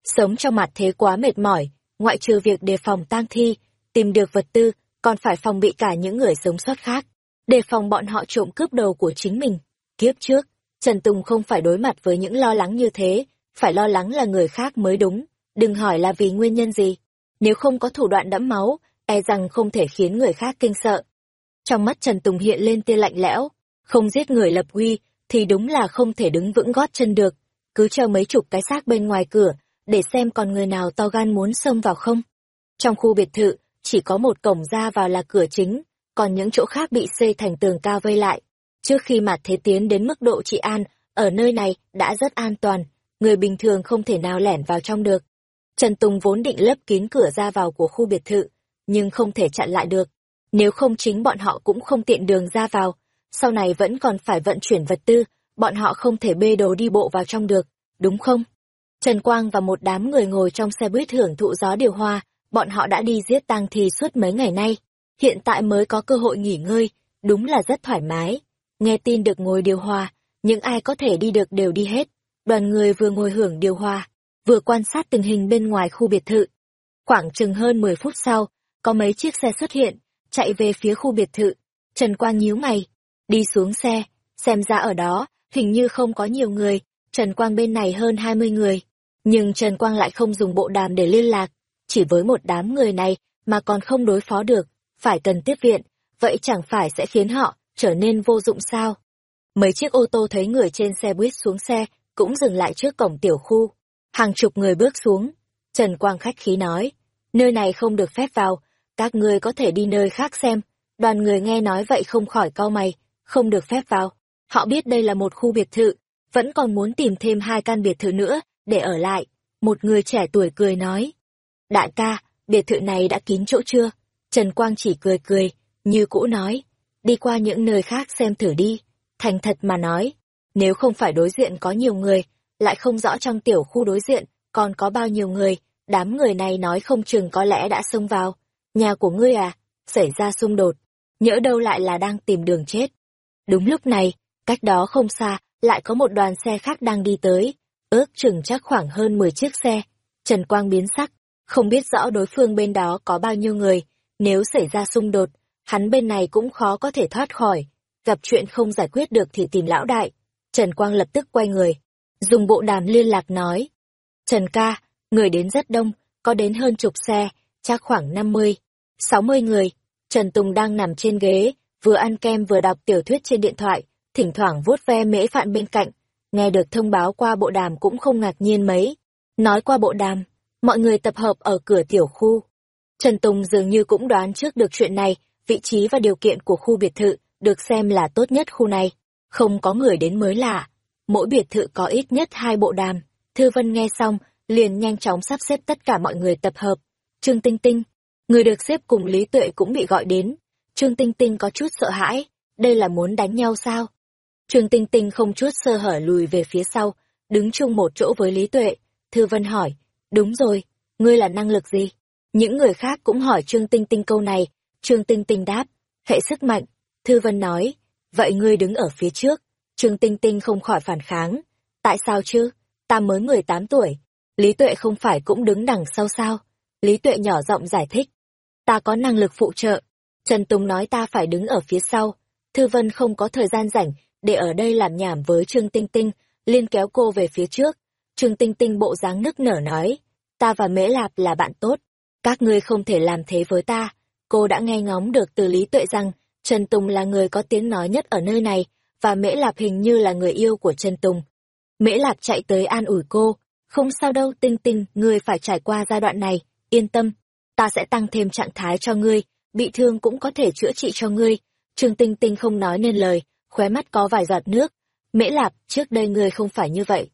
Sống trong mặt thế quá mệt mỏi, ngoại trừ việc đề phòng tang thi, tìm được vật tư, còn phải phòng bị cả những người sống sót khác, đề phòng bọn họ trộm cướp đầu của chính mình. Kiếp trước, Trần Tùng không phải đối mặt với những lo lắng như thế, phải lo lắng là người khác mới đúng, đừng hỏi là vì nguyên nhân gì. Nếu không có thủ đoạn đẫm máu, e rằng không thể khiến người khác kinh sợ. Trong mắt Trần Tùng hiện lên tia lạnh lẽo, không giết người lập uy, thì đúng là không thể đứng vững gót chân được, cứ treo mấy chục cái xác bên ngoài cửa, để xem còn người nào to gan muốn xông vào không. Trong khu biệt thự, chỉ có một cổng ra vào là cửa chính, còn những chỗ khác bị xây thành tường cao vây lại. Trước khi mặt thế tiến đến mức độ trị an, ở nơi này đã rất an toàn, người bình thường không thể nào lẻn vào trong được. Trần Tùng vốn định lấp kín cửa ra vào của khu biệt thự, nhưng không thể chặn lại được. Nếu không chính bọn họ cũng không tiện đường ra vào, sau này vẫn còn phải vận chuyển vật tư, bọn họ không thể bê đồ đi bộ vào trong được, đúng không? Trần Quang và một đám người ngồi trong xe buýt hưởng thụ gió điều hòa, bọn họ đã đi giết tang thi suốt mấy ngày nay, hiện tại mới có cơ hội nghỉ ngơi, đúng là rất thoải mái. Nghe tin được ngồi điều hòa, những ai có thể đi được đều đi hết. Đoàn người vừa ngồi hưởng điều hòa, vừa quan sát tình hình bên ngoài khu biệt thự. Khoảng chừng hơn 10 phút sau, có mấy chiếc xe xuất hiện, chạy về phía khu biệt thự. Trần Quang nhíu mày, đi xuống xe, xem ra ở đó, hình như không có nhiều người, Trần Quang bên này hơn 20 người. Nhưng Trần Quang lại không dùng bộ đàm để liên lạc, chỉ với một đám người này mà còn không đối phó được, phải cần tiếp viện, vậy chẳng phải sẽ khiến họ trở nên vô dụng sao? Mấy chiếc ô tô thấy người trên xe buýt xuống xe, cũng dừng lại trước cổng tiểu khu. Hàng chục người bước xuống. Trần Quang khách khí nói, nơi này không được phép vào, các ngươi có thể đi nơi khác xem. Đoàn người nghe nói vậy không khỏi cau mày, không được phép vào. Họ biết đây là một khu biệt thự, vẫn còn muốn tìm thêm hai căn biệt thự nữa, để ở lại. Một người trẻ tuổi cười nói, Đại ca, biệt thự này đã kín chỗ chưa? Trần Quang chỉ cười cười, như cũ nói, đi qua những nơi khác xem thử đi. Thành thật mà nói, nếu không phải đối diện có nhiều người, lại không rõ trong tiểu khu đối diện còn có bao nhiêu người, đám người này nói không chừng có lẽ đã xông vào. Nhà của ngươi à, xảy ra xung đột, nhỡ đâu lại là đang tìm đường chết. Đúng lúc này, cách đó không xa, lại có một đoàn xe khác đang đi tới, ước chừng chắc khoảng hơn 10 chiếc xe. Trần Quang biến sắc, không biết rõ đối phương bên đó có bao nhiêu người, nếu xảy ra xung đột, hắn bên này cũng khó có thể thoát khỏi, gặp chuyện không giải quyết được thì tìm lão đại. Trần Quang lập tức quay người, dùng bộ đàm liên lạc nói. Trần ca, người đến rất đông, có đến hơn chục xe, chắc khoảng 50, 60 người. Trần Tùng đang nằm trên ghế, vừa ăn kem vừa đọc tiểu thuyết trên điện thoại, thỉnh thoảng vuốt ve mễ phạn bên cạnh. Nghe được thông báo qua bộ đàm cũng không ngạc nhiên mấy. Nói qua bộ đàm, mọi người tập hợp ở cửa tiểu khu. Trần Tùng dường như cũng đoán trước được chuyện này, vị trí và điều kiện của khu biệt thự được xem là tốt nhất khu này. Không có người đến mới lạ. Mỗi biệt thự có ít nhất hai bộ đàm. Thư Vân nghe xong, liền nhanh chóng sắp xếp tất cả mọi người tập hợp. Trương Tinh Tinh, người được xếp cùng Lý Tuệ cũng bị gọi đến. Trương Tinh Tinh có chút sợ hãi, đây là muốn đánh nhau sao? Trương Tinh Tinh không chút sơ hở lùi về phía sau, đứng chung một chỗ với Lý Tuệ. Thư Vân hỏi, Đúng rồi, ngươi là năng lực gì? Những người khác cũng hỏi Trương Tinh Tinh câu này, Trương Tinh Tinh đáp, hệ sức mạnh. Thư Vân nói, vậy ngươi đứng ở phía trước, Trương Tinh Tinh không khỏi phản kháng. Tại sao chứ? Ta mới 18 tuổi. Lý Tuệ không phải cũng đứng đằng sau sao? Lý Tuệ nhỏ giọng giải thích. Ta có năng lực phụ trợ. Trần Tùng nói ta phải đứng ở phía sau. Thư Vân không có thời gian rảnh để ở đây làm nhảm với Trương Tinh Tinh, liên kéo cô về phía trước. Trương Tinh Tinh bộ dáng nức nở nói, ta và Mễ Lạp là bạn tốt, các ngươi không thể làm thế với ta. Cô đã nghe ngóng được từ Lý Tuệ rằng Trần Tùng là người có tiếng nói nhất ở nơi này, và Mễ Lạp hình như là người yêu của Trần Tùng. Mễ Lạp chạy tới an ủi cô, không sao đâu Tinh Tinh, ngươi phải trải qua giai đoạn này, yên tâm, ta sẽ tăng thêm trạng thái cho ngươi, bị thương cũng có thể chữa trị cho ngươi. Trương Tinh Tinh không nói nên lời, khóe mắt có vài giọt nước. Mễ Lạp, trước đây ngươi không phải như vậy.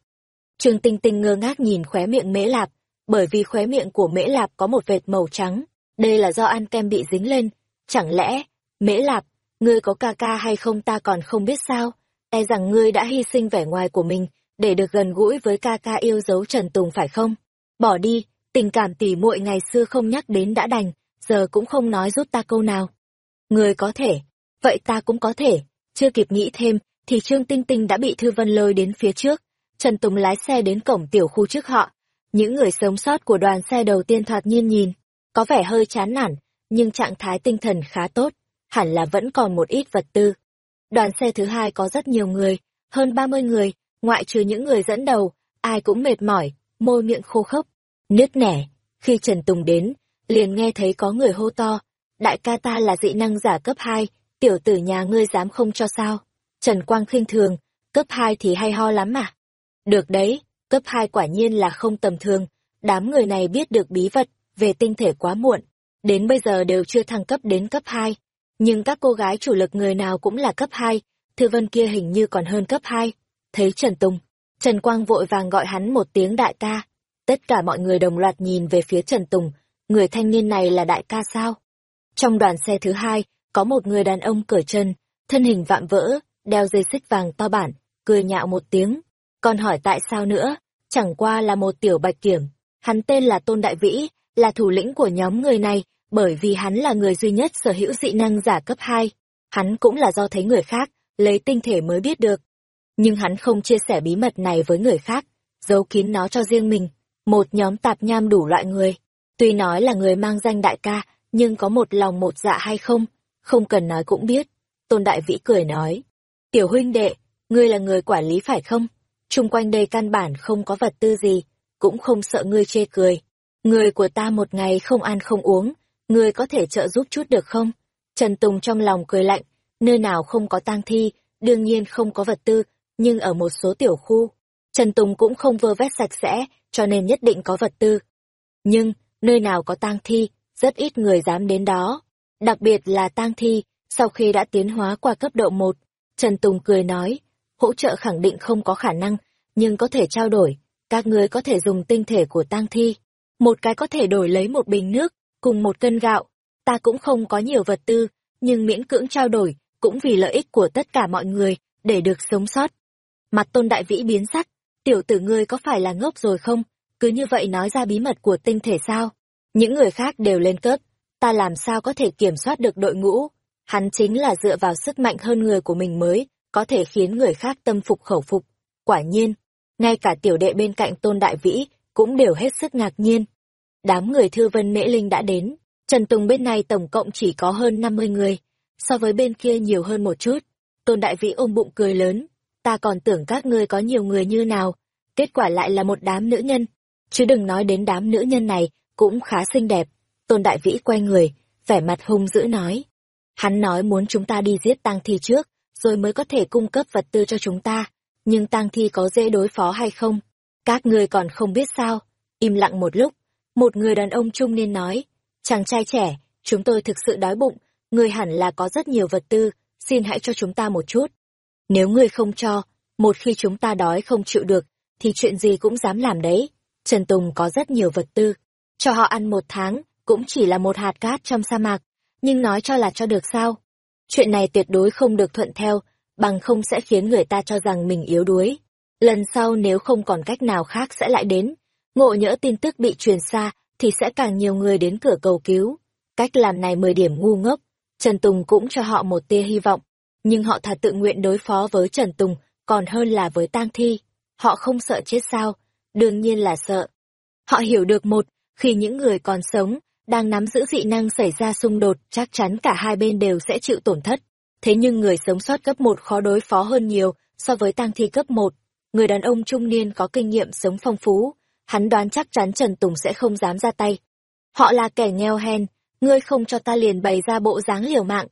Trương Tinh Tinh ngơ ngác nhìn khóe miệng Mễ Lạp, bởi vì khóe miệng của Mễ Lạp có một vệt màu trắng, đây là do ăn kem bị dính lên. Chẳng lẽ, Mễ Lạp, ngươi có ca ca hay không ta còn không biết sao? E rằng ngươi đã hy sinh vẻ ngoài của mình để được gần gũi với ca ca yêu dấu Trần Tùng phải không? Bỏ đi, tình cảm tỉ muội ngày xưa không nhắc đến đã đành, giờ cũng không nói giúp ta câu nào. Ngươi có thể, vậy ta cũng có thể. Chưa kịp nghĩ thêm, thì Trương Tinh Tinh đã bị Thư Vân lôi đến phía trước. Trần Tùng lái xe đến cổng tiểu khu trước họ. Những người sống sót của đoàn xe đầu tiên thoạt nhiên nhìn, có vẻ hơi chán nản, nhưng trạng thái tinh thần khá tốt, hẳn là vẫn còn một ít vật tư. Đoàn xe thứ hai có rất nhiều người, hơn 30 người, ngoại trừ những người dẫn đầu, ai cũng mệt mỏi, môi miệng khô khốc, nứt nẻ. Khi Trần Tùng đến, liền nghe thấy có người hô to, đại ca ta là dị năng giả cấp 2, tiểu tử nhà ngươi dám không cho sao. Trần Quang khinh thường, cấp 2 thì hay ho lắm mà. Được đấy, cấp 2 quả nhiên là không tầm thường, đám người này biết được bí vật về tinh thể quá muộn, đến bây giờ đều chưa thăng cấp đến cấp 2. Nhưng các cô gái chủ lực người nào cũng là cấp 2, Thư Vân kia hình như còn hơn cấp 2. Thấy Trần Tùng, Trần Quang vội vàng gọi hắn một tiếng đại ca. Tất cả mọi người đồng loạt nhìn về phía Trần Tùng, người thanh niên này là đại ca sao? Trong đoàn xe thứ hai, có một người đàn ông cởi chân, thân hình vạm vỡ, đeo dây xích vàng to bản, cười nhạo một tiếng. Còn hỏi tại sao nữa, chẳng qua là một tiểu bạch kiểm. Hắn tên là Tôn Đại Vĩ, là thủ lĩnh của nhóm người này, bởi vì hắn là người duy nhất sở hữu dị năng giả cấp 2. Hắn cũng là do thấy người khác, lấy tinh thể mới biết được. Nhưng hắn không chia sẻ bí mật này với người khác, giấu kín nó cho riêng mình. Một nhóm tạp nham đủ loại người. Tuy nói là người mang danh đại ca, nhưng có một lòng một dạ hay không, không cần nói cũng biết. Tôn Đại Vĩ cười nói. Tiểu huynh đệ, ngươi là người quản lý phải không? Trung quanh đây căn bản không có vật tư gì, cũng không sợ ngươi chê cười. Người của ta một ngày không ăn không uống, ngươi có thể trợ giúp chút được không? Trần Tùng trong lòng cười lạnh, nơi nào không có tang thi, đương nhiên không có vật tư, nhưng ở một số tiểu khu, Trần Tùng cũng không vơ vét sạch sẽ, cho nên nhất định có vật tư. Nhưng, nơi nào có tang thi, rất ít người dám đến đó. Đặc biệt là tang thi, sau khi đã tiến hóa qua cấp độ 1, Trần Tùng cười nói, hỗ trợ khẳng định không có khả năng, nhưng có thể trao đổi, các ngươi có thể dùng tinh thể của tang thi. Một cái có thể đổi lấy một bình nước, cùng một cân gạo. Ta cũng không có nhiều vật tư, nhưng miễn cưỡng trao đổi, cũng vì lợi ích của tất cả mọi người, để được sống sót. Mặt tôn đại vĩ biến sắc, tiểu tử ngươi có phải là ngốc rồi không? Cứ như vậy nói ra bí mật của tinh thể sao? Những người khác đều lên cớp, ta làm sao có thể kiểm soát được đội ngũ? Hắn chính là dựa vào sức mạnh hơn người của mình mới, có thể khiến người khác tâm phục khẩu phục. Quả nhiên, ngay cả tiểu đệ bên cạnh tôn đại vĩ cũng đều hết sức ngạc nhiên. Đám người thư vân mễ linh đã đến, Trần Tùng bên này tổng cộng chỉ có hơn 50 người, so với bên kia nhiều hơn một chút. Tôn đại vĩ ôm bụng cười lớn, ta còn tưởng các ngươi có nhiều người như nào, kết quả lại là một đám nữ nhân. Chứ đừng nói đến đám nữ nhân này, cũng khá xinh đẹp. Tôn đại vĩ quay người, vẻ mặt hung dữ nói. Hắn nói muốn chúng ta đi giết tang thi trước, rồi mới có thể cung cấp vật tư cho chúng ta. Nhưng tang thi có dễ đối phó hay không? Các ngươi còn không biết sao? Im lặng một lúc, một người đàn ông trung niên nói, chàng trai trẻ, chúng tôi thực sự đói bụng, người hẳn là có rất nhiều vật tư, xin hãy cho chúng ta một chút. Nếu ngươi không cho, một khi chúng ta đói không chịu được, thì chuyện gì cũng dám làm đấy. Trần Tùng có rất nhiều vật tư, cho họ ăn một tháng, cũng chỉ là một hạt cát trong sa mạc, nhưng nói cho là cho được sao. Chuyện này tuyệt đối không được thuận theo, bằng không sẽ khiến người ta cho rằng mình yếu đuối. Lần sau nếu không còn cách nào khác sẽ lại đến, ngộ nhỡ tin tức bị truyền xa, thì sẽ càng nhiều người đến cửa cầu cứu. Cách làm này mười điểm ngu ngốc, Trần Tùng cũng cho họ một tia hy vọng, nhưng họ thật tự nguyện đối phó với Trần Tùng còn hơn là với tang thi. Họ không sợ chết sao? Đương nhiên là sợ. Họ hiểu được một, khi những người còn sống, đang nắm giữ dị năng xảy ra xung đột, chắc chắn cả hai bên đều sẽ chịu tổn thất. Thế nhưng người sống sót cấp 1 khó đối phó hơn nhiều so với tang thi cấp 1. Người đàn ông trung niên có kinh nghiệm sống phong phú, hắn đoán chắc chắn Trần Tùng sẽ không dám ra tay. Họ là kẻ nghèo hèn, ngươi không cho ta liền bày ra bộ dáng liều mạng,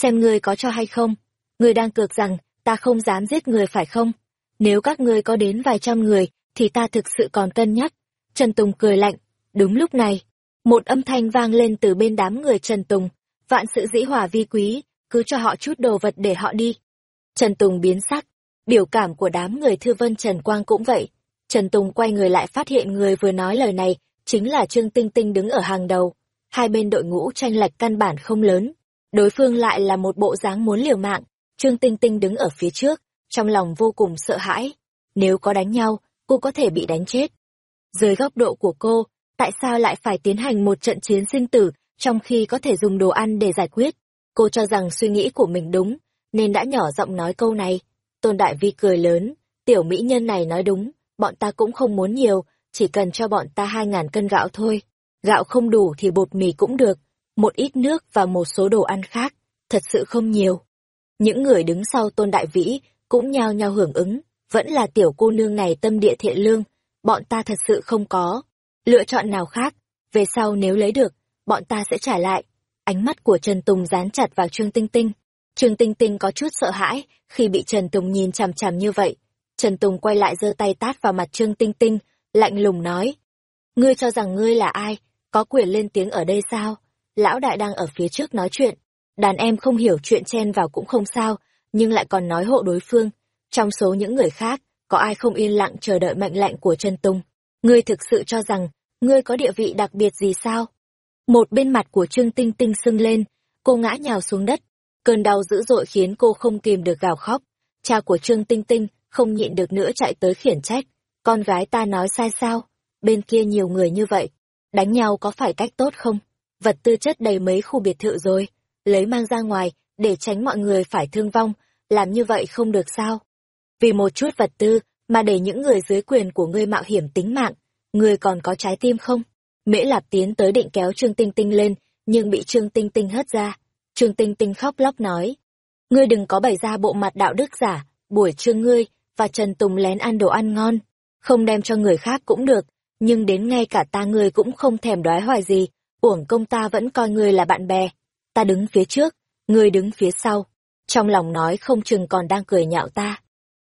xem ngươi có cho hay không. Ngươi đang cược rằng, ta không dám giết người phải không? Nếu các ngươi có đến vài trăm người, thì ta thực sự còn cân nhắc. Trần Tùng cười lạnh, đúng lúc này, một âm thanh vang lên từ bên đám người Trần Tùng, vạn sự dĩ hòa vi quý, cứ cho họ chút đồ vật để họ đi. Trần Tùng biến sắc, biểu cảm của đám người thư vân Trần Quang cũng vậy. Trần Tùng quay người lại phát hiện người vừa nói lời này, chính là Trương Tinh Tinh đứng ở hàng đầu. Hai bên đội ngũ tranh lệch căn bản không lớn. Đối phương lại là một bộ dáng muốn liều mạng. Trương Tinh Tinh đứng ở phía trước, trong lòng vô cùng sợ hãi. Nếu có đánh nhau, cô có thể bị đánh chết. Dưới góc độ của cô, tại sao lại phải tiến hành một trận chiến sinh tử, trong khi có thể dùng đồ ăn để giải quyết? Cô cho rằng suy nghĩ của mình đúng, nên đã nhỏ giọng nói câu này. Tôn Đại Vi cười lớn, tiểu mỹ nhân này nói đúng, bọn ta cũng không muốn nhiều, chỉ cần cho bọn ta hai ngàn cân gạo thôi. Gạo không đủ thì bột mì cũng được, một ít nước và một số đồ ăn khác, thật sự không nhiều. Những người đứng sau Tôn Đại Vĩ cũng nhao nhao hưởng ứng, vẫn là tiểu cô nương này tâm địa thiện lương, bọn ta thật sự không có. Lựa chọn nào khác, về sau nếu lấy được, bọn ta sẽ trả lại. Ánh mắt của Trần Tùng dán chặt vào Trương Tinh Tinh. Trương Tinh Tinh có chút sợ hãi khi bị Trần Tùng nhìn chằm chằm như vậy. Trần Tùng quay lại giơ tay tát vào mặt Trương Tinh Tinh, lạnh lùng nói. Ngươi cho rằng ngươi là ai, có quyền lên tiếng ở đây sao? Lão đại đang ở phía trước nói chuyện. Đàn em không hiểu chuyện chen vào cũng không sao, nhưng lại còn nói hộ đối phương. Trong số những người khác, có ai không yên lặng chờ đợi mệnh lệnh của Trần Tùng? Ngươi thực sự cho rằng, ngươi có địa vị đặc biệt gì sao? Một bên mặt của Trương Tinh Tinh sưng lên, cô ngã nhào xuống đất. Cơn đau dữ dội khiến cô không kìm được gào khóc. Cha của Trương Tinh Tinh không nhịn được nữa chạy tới khiển trách. Con gái ta nói sai sao? Bên kia nhiều người như vậy. Đánh nhau có phải cách tốt không? Vật tư chất đầy mấy khu biệt thự rồi. Lấy mang ra ngoài, để tránh mọi người phải thương vong. Làm như vậy không được sao? Vì một chút vật tư, mà để những người dưới quyền của ngươi mạo hiểm tính mạng. Ngươi còn có trái tim không? Mễ Lạp tiến tới định kéo Trương Tinh Tinh lên, nhưng bị Trương Tinh Tinh hất ra. Trương Tinh Tinh khóc lóc nói, ngươi đừng có bày ra bộ mặt đạo đức giả, buổi trưa ngươi và Trần Tùng lén ăn đồ ăn ngon, không đem cho người khác cũng được, nhưng đến ngay cả ta ngươi cũng không thèm đoái hoài gì, uổng công ta vẫn coi ngươi là bạn bè. Ta đứng phía trước, ngươi đứng phía sau. Trong lòng nói không chừng còn đang cười nhạo ta.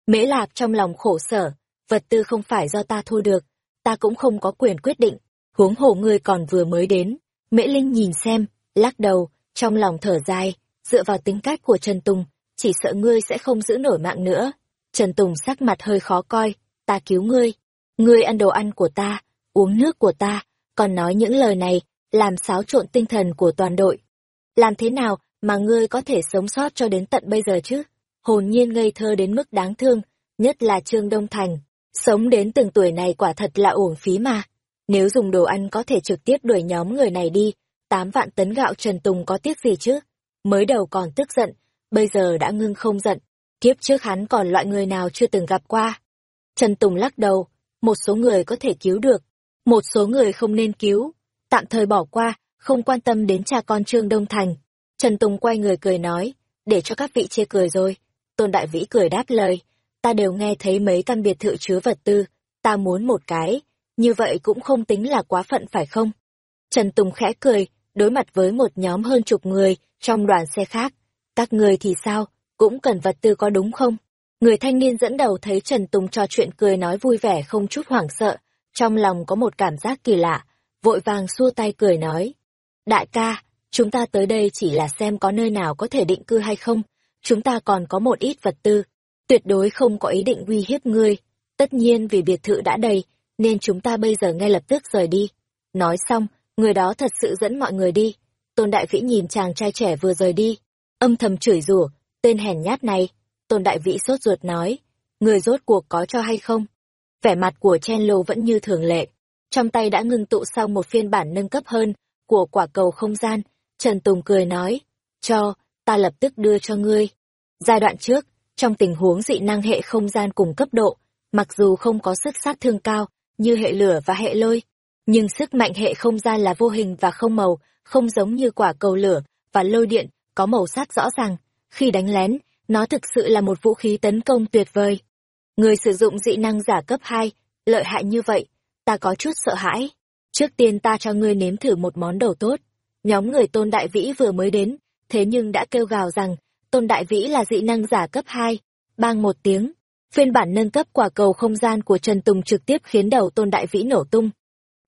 Mễ Lạp trong lòng khổ sở, vật tư không phải do ta thu được, ta cũng không có quyền quyết định huống hồ ngươi còn vừa mới đến. Mễ Linh nhìn xem, lắc đầu, trong lòng thở dài, dựa vào tính cách của Trần Tùng, chỉ sợ ngươi sẽ không giữ nổi mạng nữa. Trần Tùng sắc mặt hơi khó coi, ta cứu ngươi. Ngươi ăn đồ ăn của ta, uống nước của ta, còn nói những lời này, làm xáo trộn tinh thần của toàn đội. Làm thế nào mà ngươi có thể sống sót cho đến tận bây giờ chứ? Hồn nhiên ngây thơ đến mức đáng thương, nhất là Trương Đông Thành. Sống đến từng tuổi này quả thật là uổng phí mà. Nếu dùng đồ ăn có thể trực tiếp đuổi nhóm người này đi, tám vạn tấn gạo Trần Tùng có tiếc gì chứ? Mới đầu còn tức giận, bây giờ đã ngưng không giận. Kiếp trước hắn còn loại người nào chưa từng gặp qua. Trần Tùng lắc đầu, một số người có thể cứu được, một số người không nên cứu. Tạm thời bỏ qua, không quan tâm đến cha con Trương Đông Thành. Trần Tùng quay người cười nói, để cho các vị chê cười rồi. Tôn Đại Vĩ cười đáp lời, ta đều nghe thấy mấy căn biệt thự chứa vật tư, ta muốn một cái, như vậy cũng không tính là quá phận phải không? Trần Tùng khẽ cười, đối mặt với một nhóm hơn chục người trong đoàn xe khác. Các người thì sao, cũng cần vật tư có đúng không? Người thanh niên dẫn đầu thấy Trần Tùng trò chuyện cười nói vui vẻ không chút hoảng sợ, trong lòng có một cảm giác kỳ lạ, vội vàng xua tay cười nói. Đại ca, chúng ta tới đây chỉ là xem có nơi nào có thể định cư hay không, chúng ta còn có một ít vật tư, tuyệt đối không có ý định uy hiếp ngươi. Tất nhiên vì biệt thự đã đầy, nên chúng ta bây giờ ngay lập tức rời đi. Nói xong, người đó thật sự dẫn mọi người đi. Tôn Đại Vĩ nhìn chàng trai trẻ vừa rời đi, âm thầm chửi rủa, tên hèn nhát này. Tôn Đại Vĩ sốt ruột nói, người rốt cuộc có cho hay không? Vẻ mặt của Chen Lô vẫn như thường lệ, trong tay đã ngưng tụ xong một phiên bản nâng cấp hơn của quả cầu không gian. Trần Tùng cười nói, cho, ta lập tức đưa cho ngươi. Giai đoạn trước, trong tình huống dị năng hệ không gian cùng cấp độ, mặc dù không có sức sát thương cao như hệ lửa và hệ lôi, nhưng sức mạnh hệ không gian là vô hình và không màu, không giống như quả cầu lửa và lôi điện có màu sắc rõ ràng. Khi đánh lén, nó thực sự là một vũ khí tấn công tuyệt vời. Người sử dụng dị năng giả cấp 2, lợi hại như vậy, ta có chút sợ hãi. Trước tiên ta cho ngươi nếm thử một món đồ tốt. Nhóm người Tôn Đại Vĩ vừa mới đến, thế nhưng đã kêu gào rằng, Tôn Đại Vĩ là dị năng giả cấp hai Bang một tiếng, phiên bản nâng cấp quả cầu không gian của Trần Tùng trực tiếp khiến đầu Tôn Đại Vĩ nổ tung.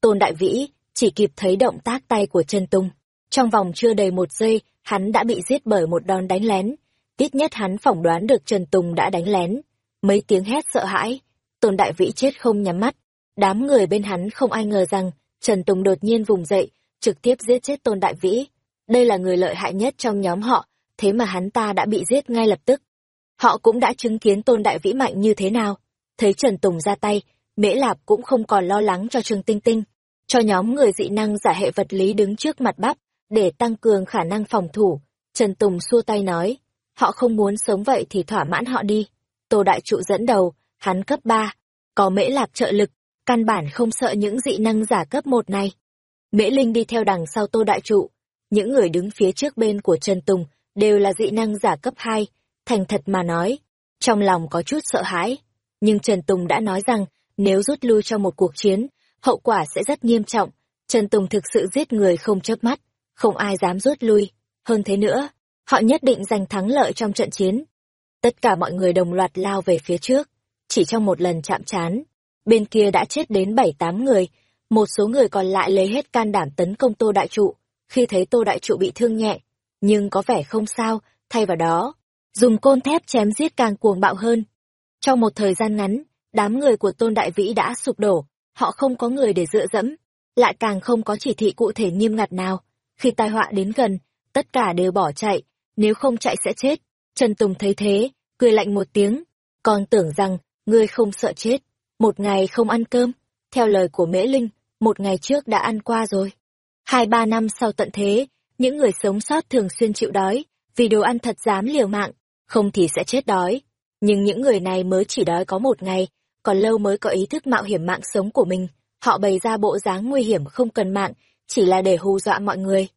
Tôn Đại Vĩ chỉ kịp thấy động tác tay của Trần Tùng. Trong vòng chưa đầy một giây, hắn đã bị giết bởi một đòn đánh lén. Ít nhất hắn phỏng đoán được Trần Tùng đã đánh lén. Mấy tiếng hét sợ hãi, Tôn Đại Vĩ chết không nhắm mắt. Đám người bên hắn không ai ngờ rằng Trần Tùng đột nhiên vùng dậy, trực tiếp giết chết Tôn Đại Vĩ. Đây là người lợi hại nhất trong nhóm họ, thế mà hắn ta đã bị giết ngay lập tức. Họ cũng đã chứng kiến Tôn Đại Vĩ mạnh như thế nào. Thấy Trần Tùng ra tay, Mễ Lạp cũng không còn lo lắng cho Trương Tinh Tinh, cho nhóm người dị năng giả hệ vật lý đứng trước mặt bắp, để tăng cường khả năng phòng thủ. Trần Tùng xua tay nói, họ không muốn sống vậy thì thỏa mãn họ đi. Tô Đại Trụ dẫn đầu, hắn cấp 3, có Mễ Lạp trợ lực, căn bản không sợ những dị năng giả cấp 1 này. Mễ Linh đi theo đằng sau Tô Đại Trụ, những người đứng phía trước bên của Trần Tùng đều là dị năng giả cấp 2, thành thật mà nói, trong lòng có chút sợ hãi. Nhưng Trần Tùng đã nói rằng, nếu rút lui trong một cuộc chiến, hậu quả sẽ rất nghiêm trọng. Trần Tùng thực sự giết người không chớp mắt, không ai dám rút lui. Hơn thế nữa, họ nhất định giành thắng lợi trong trận chiến. Tất cả mọi người đồng loạt lao về phía trước, chỉ trong một lần chạm chán Bên kia đã chết đến bảy tám người, một số người còn lại lấy hết can đảm tấn công Tô Đại Trụ, khi thấy Tô Đại Trụ bị thương nhẹ, nhưng có vẻ không sao, thay vào đó, dùng côn thép chém giết càng cuồng bạo hơn. Trong một thời gian ngắn, đám người của Tôn Đại Vĩ đã sụp đổ, họ không có người để dựa dẫm, lại càng không có chỉ thị cụ thể nghiêm ngặt nào. Khi tai họa đến gần, tất cả đều bỏ chạy, nếu không chạy sẽ chết. Trần Tùng thấy thế, cười lạnh một tiếng, còn tưởng rằng, ngươi không sợ chết. Một ngày không ăn cơm, theo lời của Mễ Linh, một ngày trước đã ăn qua rồi. Hai ba năm sau tận thế, những người sống sót thường xuyên chịu đói, vì đồ ăn thật dám liều mạng, không thì sẽ chết đói. Nhưng những người này mới chỉ đói có một ngày, còn lâu mới có ý thức mạo hiểm mạng sống của mình. Họ bày ra bộ dáng nguy hiểm không cần mạng, chỉ là để hù dọa mọi người.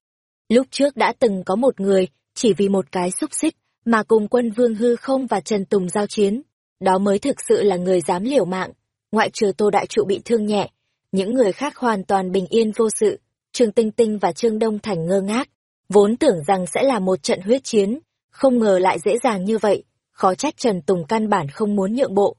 Lúc trước đã từng có một người, chỉ vì một cái xúc xích, mà cùng quân Vương Hư Không và Trần Tùng giao chiến. Đó mới thực sự là người dám liều mạng. Ngoại trừ Tô Đại Trụ bị thương nhẹ, những người khác hoàn toàn bình yên vô sự. Trương Tinh Tinh và Trương Đông Thành ngơ ngác, vốn tưởng rằng sẽ là một trận huyết chiến, không ngờ lại dễ dàng như vậy, khó trách Trần Tùng căn bản không muốn nhượng bộ.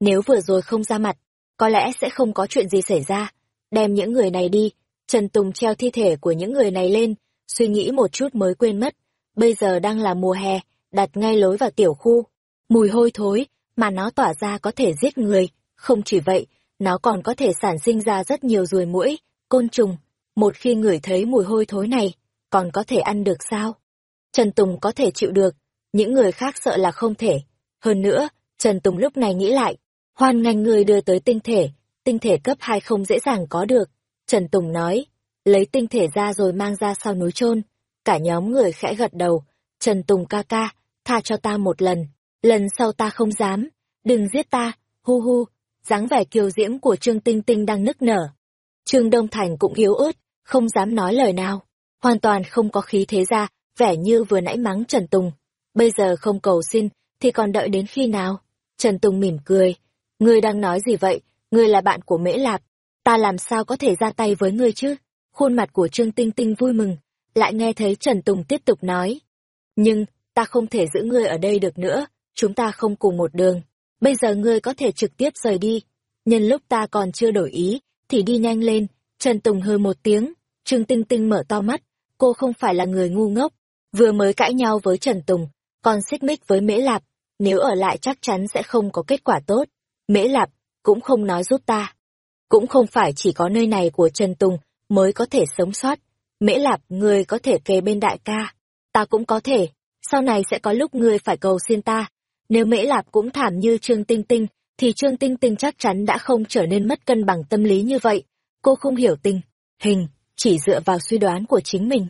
Nếu vừa rồi không ra mặt, có lẽ sẽ không có chuyện gì xảy ra. Đem những người này đi, Trần Tùng treo thi thể của những người này lên, suy nghĩ một chút mới quên mất. Bây giờ đang là mùa hè, đặt ngay lối vào tiểu khu. Mùi hôi thối, mà nó tỏa ra có thể giết người. Không chỉ vậy, nó còn có thể sản sinh ra rất nhiều ruồi muỗi, côn trùng. Một khi ngửi thấy mùi hôi thối này, còn có thể ăn được sao? Trần Tùng có thể chịu được, những người khác sợ là không thể. Hơn nữa, Trần Tùng lúc này nghĩ lại, hoan ngành người đưa tới tinh thể, tinh thể cấp 2 không dễ dàng có được. Trần Tùng nói, lấy tinh thể ra rồi mang ra sau núi chôn Cả nhóm người khẽ gật đầu, Trần Tùng ca ca, tha cho ta một lần, lần sau ta không dám, đừng giết ta, hu hu, dáng vẻ kiều diễm của Trương Tinh Tinh đang nức nở. Trương Đông Thành cũng yếu ớt, không dám nói lời nào, hoàn toàn không có khí thế ra, vẻ như vừa nãy mắng Trần Tùng. Bây giờ không cầu xin, thì còn đợi đến khi nào? Trần Tùng mỉm cười. Ngươi đang nói gì vậy? Ngươi là bạn của Mễ Lạp. Ta làm sao có thể ra tay với ngươi chứ? Khuôn mặt của Trương Tinh Tinh vui mừng. Lại nghe thấy Trần Tùng tiếp tục nói. Nhưng, ta không thể giữ ngươi ở đây được nữa. Chúng ta không cùng một đường. Bây giờ ngươi có thể trực tiếp rời đi. Nhân lúc ta còn chưa đổi ý, thì đi nhanh lên. Trần Tùng hơi một tiếng. Trương Tinh Tinh mở to mắt. Cô không phải là người ngu ngốc. Vừa mới cãi nhau với Trần Tùng, còn xích mích với Mễ Lạp nếu ở lại chắc chắn sẽ không có kết quả tốt. Mễ Lạp cũng không nói giúp ta. Cũng không phải chỉ có nơi này của Trần Tùng mới có thể sống sót. Mễ Lạp, người có thể kề bên đại ca. Ta cũng có thể. Sau này sẽ có lúc ngươi phải cầu xin ta. Nếu Mễ Lạp cũng thảm như Trương Tinh Tinh, thì Trương Tinh Tinh chắc chắn đã không trở nên mất cân bằng tâm lý như vậy. Cô không hiểu tình, hình, chỉ dựa vào suy đoán của chính mình.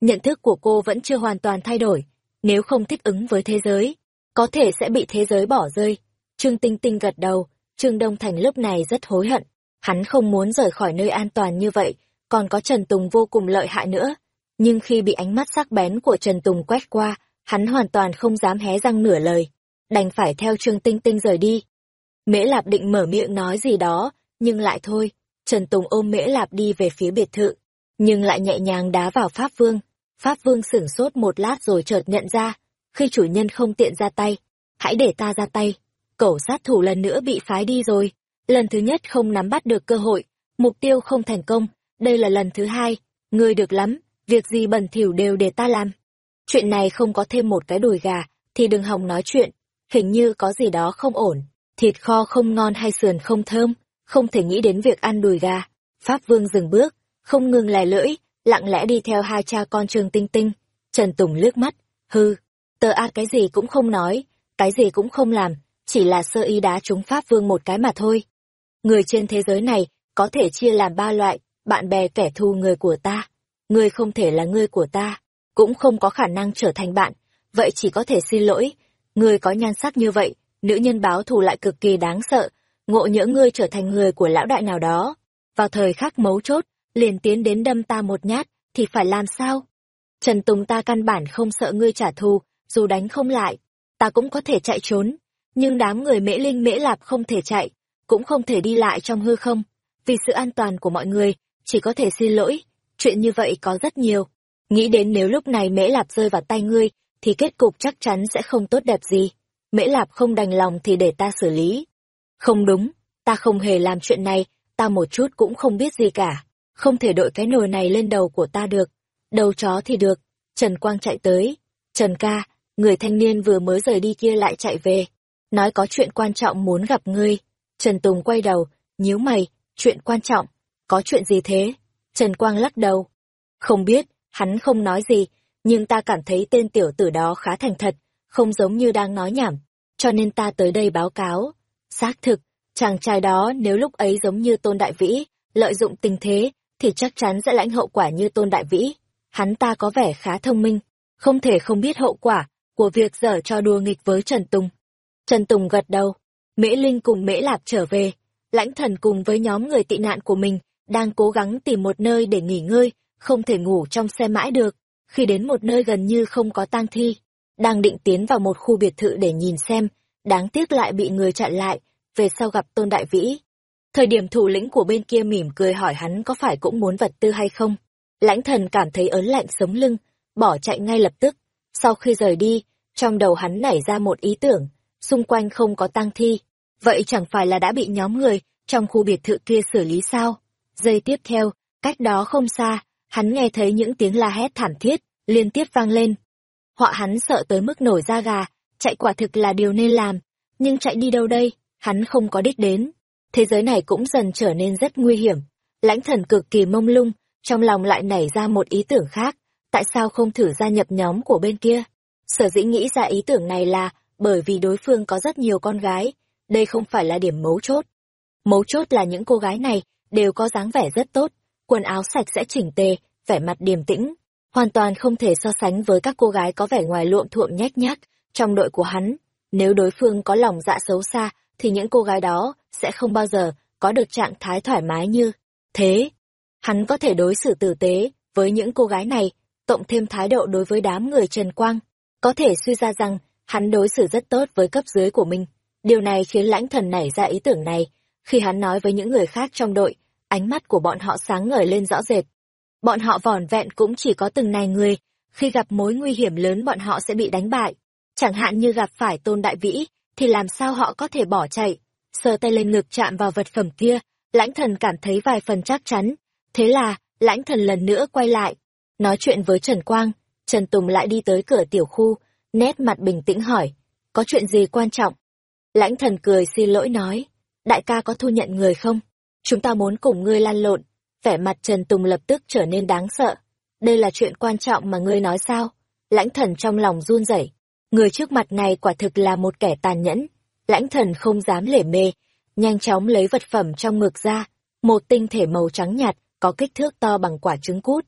Nhận thức của cô vẫn chưa hoàn toàn thay đổi. Nếu không thích ứng với thế giới, có thể sẽ bị thế giới bỏ rơi. Trương Tinh Tinh gật đầu, Trương Đông Thành lúc này rất hối hận. Hắn không muốn rời khỏi nơi an toàn như vậy, còn có Trần Tùng vô cùng lợi hại nữa. Nhưng khi bị ánh mắt sắc bén của Trần Tùng quét qua, hắn hoàn toàn không dám hé răng nửa lời. Đành phải theo Trương Tinh Tinh rời đi. Mễ Lạp định mở miệng nói gì đó, nhưng lại thôi. Trần Tùng ôm Mễ Lạp đi về phía biệt thự, nhưng lại nhẹ nhàng đá vào Pháp Vương. Pháp Vương sửng sốt một lát rồi chợt nhận ra, khi chủ nhân không tiện ra tay, hãy để ta ra tay. Cẩu sát thủ lần nữa bị phái đi rồi. Lần thứ nhất không nắm bắt được cơ hội, mục tiêu không thành công, đây là lần thứ hai. Ngươi được lắm, việc gì bẩn thỉu đều để ta làm. Chuyện này không có thêm một cái đùi gà, thì đừng hòng nói chuyện. Hình như có gì đó không ổn, thịt kho không ngon hay sườn không thơm, không thể nghĩ đến việc ăn đùi gà. Pháp Vương dừng bước, không ngừng lè lưỡi, lặng lẽ đi theo hai cha con Trương Tinh Tinh. Trần Tùng lướt mắt, hư, tờ a cái gì cũng không nói, cái gì cũng không làm, chỉ là sơ ý đá chúng Pháp Vương một cái mà thôi. Người trên thế giới này có thể chia làm ba loại, bạn bè kẻ thù người của ta. Người không thể là người của ta, cũng không có khả năng trở thành bạn, vậy chỉ có thể xin lỗi. Người có nhan sắc như vậy, nữ nhân báo thù lại cực kỳ đáng sợ, ngộ nhỡ ngươi trở thành người của lão đại nào đó. Vào thời khắc mấu chốt, liền tiến đến đâm ta một nhát, thì phải làm sao? Trần Tùng ta căn bản không sợ ngươi trả thù, dù đánh không lại, ta cũng có thể chạy trốn. Nhưng đám người mễ linh mễ lạp không thể chạy, cũng không thể đi lại trong hư không. Vì sự an toàn của mọi người, chỉ có thể xin lỗi. Chuyện như vậy có rất nhiều. Nghĩ đến nếu lúc này mễ lạp rơi vào tay ngươi, thì kết cục chắc chắn sẽ không tốt đẹp gì. Mễ lạp không đành lòng thì để ta xử lý. Không đúng, ta không hề làm chuyện này, ta một chút cũng không biết gì cả không thể đội cái nồi này lên đầu của ta được. Đầu chó thì được. Trần Quang chạy tới. Trần ca, người thanh niên vừa mới rời đi kia lại chạy về. Nói có chuyện quan trọng muốn gặp ngươi. Trần Tùng quay đầu, nhíu mày, chuyện quan trọng. Có chuyện gì thế? Trần Quang lắc đầu. Không biết, hắn không nói gì, nhưng ta cảm thấy tên tiểu tử đó khá thành thật, không giống như đang nói nhảm. Cho nên ta tới đây báo cáo. Xác thực, chàng trai đó nếu lúc ấy giống như Tôn Đại Vĩ, lợi dụng tình thế, thì chắc chắn sẽ lãnh hậu quả như Tôn Đại Vĩ. Hắn ta có vẻ khá thông minh, không thể không biết hậu quả của việc dở cho đùa nghịch với Trần Tùng. Trần Tùng gật đầu, Mễ Linh cùng Mễ Lạp trở về, lãnh thần cùng với nhóm người tị nạn của mình đang cố gắng tìm một nơi để nghỉ ngơi, không thể ngủ trong xe mãi được. Khi đến một nơi gần như không có tang thi, đang định tiến vào một khu biệt thự để nhìn xem, đáng tiếc lại bị người chặn lại, về sau gặp Tôn Đại Vĩ, Thời điểm thủ lĩnh của bên kia mỉm cười hỏi hắn có phải cũng muốn vật tư hay không. Lãnh thần cảm thấy ớn lạnh sống lưng, bỏ chạy ngay lập tức. Sau khi rời đi, trong đầu hắn nảy ra một ý tưởng, xung quanh không có tang thi. Vậy chẳng phải là đã bị nhóm người trong khu biệt thự kia xử lý sao? Giây tiếp theo, cách đó không xa, hắn nghe thấy những tiếng la hét thảm thiết, liên tiếp vang lên. Họa hắn sợ tới mức nổi da gà, chạy quả thực là điều nên làm, nhưng chạy đi đâu đây, hắn không có đích đến. Thế giới này cũng dần trở nên rất nguy hiểm. Lãnh thần cực kỳ mông lung, trong lòng lại nảy ra một ý tưởng khác, tại sao không thử gia nhập nhóm của bên kia? Sở dĩ nghĩ ra ý tưởng này là bởi vì đối phương có rất nhiều con gái, đây không phải là điểm mấu chốt. Mấu chốt là những cô gái này đều có dáng vẻ rất tốt, quần áo sạch sẽ chỉnh tề, vẻ mặt điềm tĩnh, hoàn toàn không thể so sánh với các cô gái có vẻ ngoài luộm thuộm nhách nhác trong đội của hắn. Nếu đối phương có lòng dạ xấu xa, thì những cô gái đó sẽ không bao giờ có được trạng thái thoải mái như thế. Hắn có thể đối xử tử tế với những cô gái này, cộng thêm thái độ đối với đám người Trần Quang. Có thể suy ra rằng hắn đối xử rất tốt với cấp dưới của mình. Điều này khiến lãnh thần nảy ra ý tưởng này. Khi hắn nói với những người khác trong đội, ánh mắt của bọn họ sáng ngời lên rõ rệt. Bọn họ vỏn vẹn cũng chỉ có từng này người, khi gặp mối nguy hiểm lớn bọn họ sẽ bị đánh bại. Chẳng hạn như gặp phải tôn đại vĩ, thì làm sao họ có thể bỏ chạy? Sờ tay lên ngực chạm vào vật phẩm kia, lãnh thần cảm thấy vài phần chắc chắn. Thế là, lãnh thần lần nữa quay lại, nói chuyện với Trần Quang. Trần Tùng lại đi tới cửa tiểu khu, nét mặt bình tĩnh hỏi, có chuyện gì quan trọng? Lãnh thần cười xin lỗi nói, đại ca có thu nhận người không? Chúng ta muốn cùng ngươi lan lộn. Vẻ mặt Trần Tùng lập tức trở nên đáng sợ. Đây là chuyện quan trọng mà ngươi nói sao? Lãnh thần trong lòng run rẩy Người trước mặt này quả thực là một kẻ tàn nhẫn. Lãnh thần không dám lể mê, nhanh chóng lấy vật phẩm trong ngực ra, một tinh thể màu trắng nhạt, có kích thước to bằng quả trứng cút.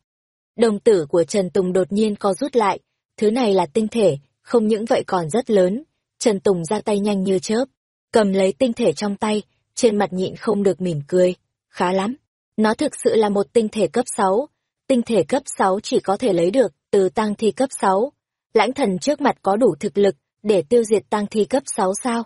Đồng tử của Trần Tùng đột nhiên co rút lại, thứ này là tinh thể, không những vậy còn rất lớn. Trần Tùng ra tay nhanh như chớp, cầm lấy tinh thể trong tay, trên mặt nhịn không được mỉm cười. Khá lắm. Nó thực sự là một tinh thể cấp 6. Tinh thể cấp 6 chỉ có thể lấy được từ tăng thi cấp 6. Lãnh thần trước mặt có đủ thực lực để tiêu diệt tăng thi cấp 6 sao?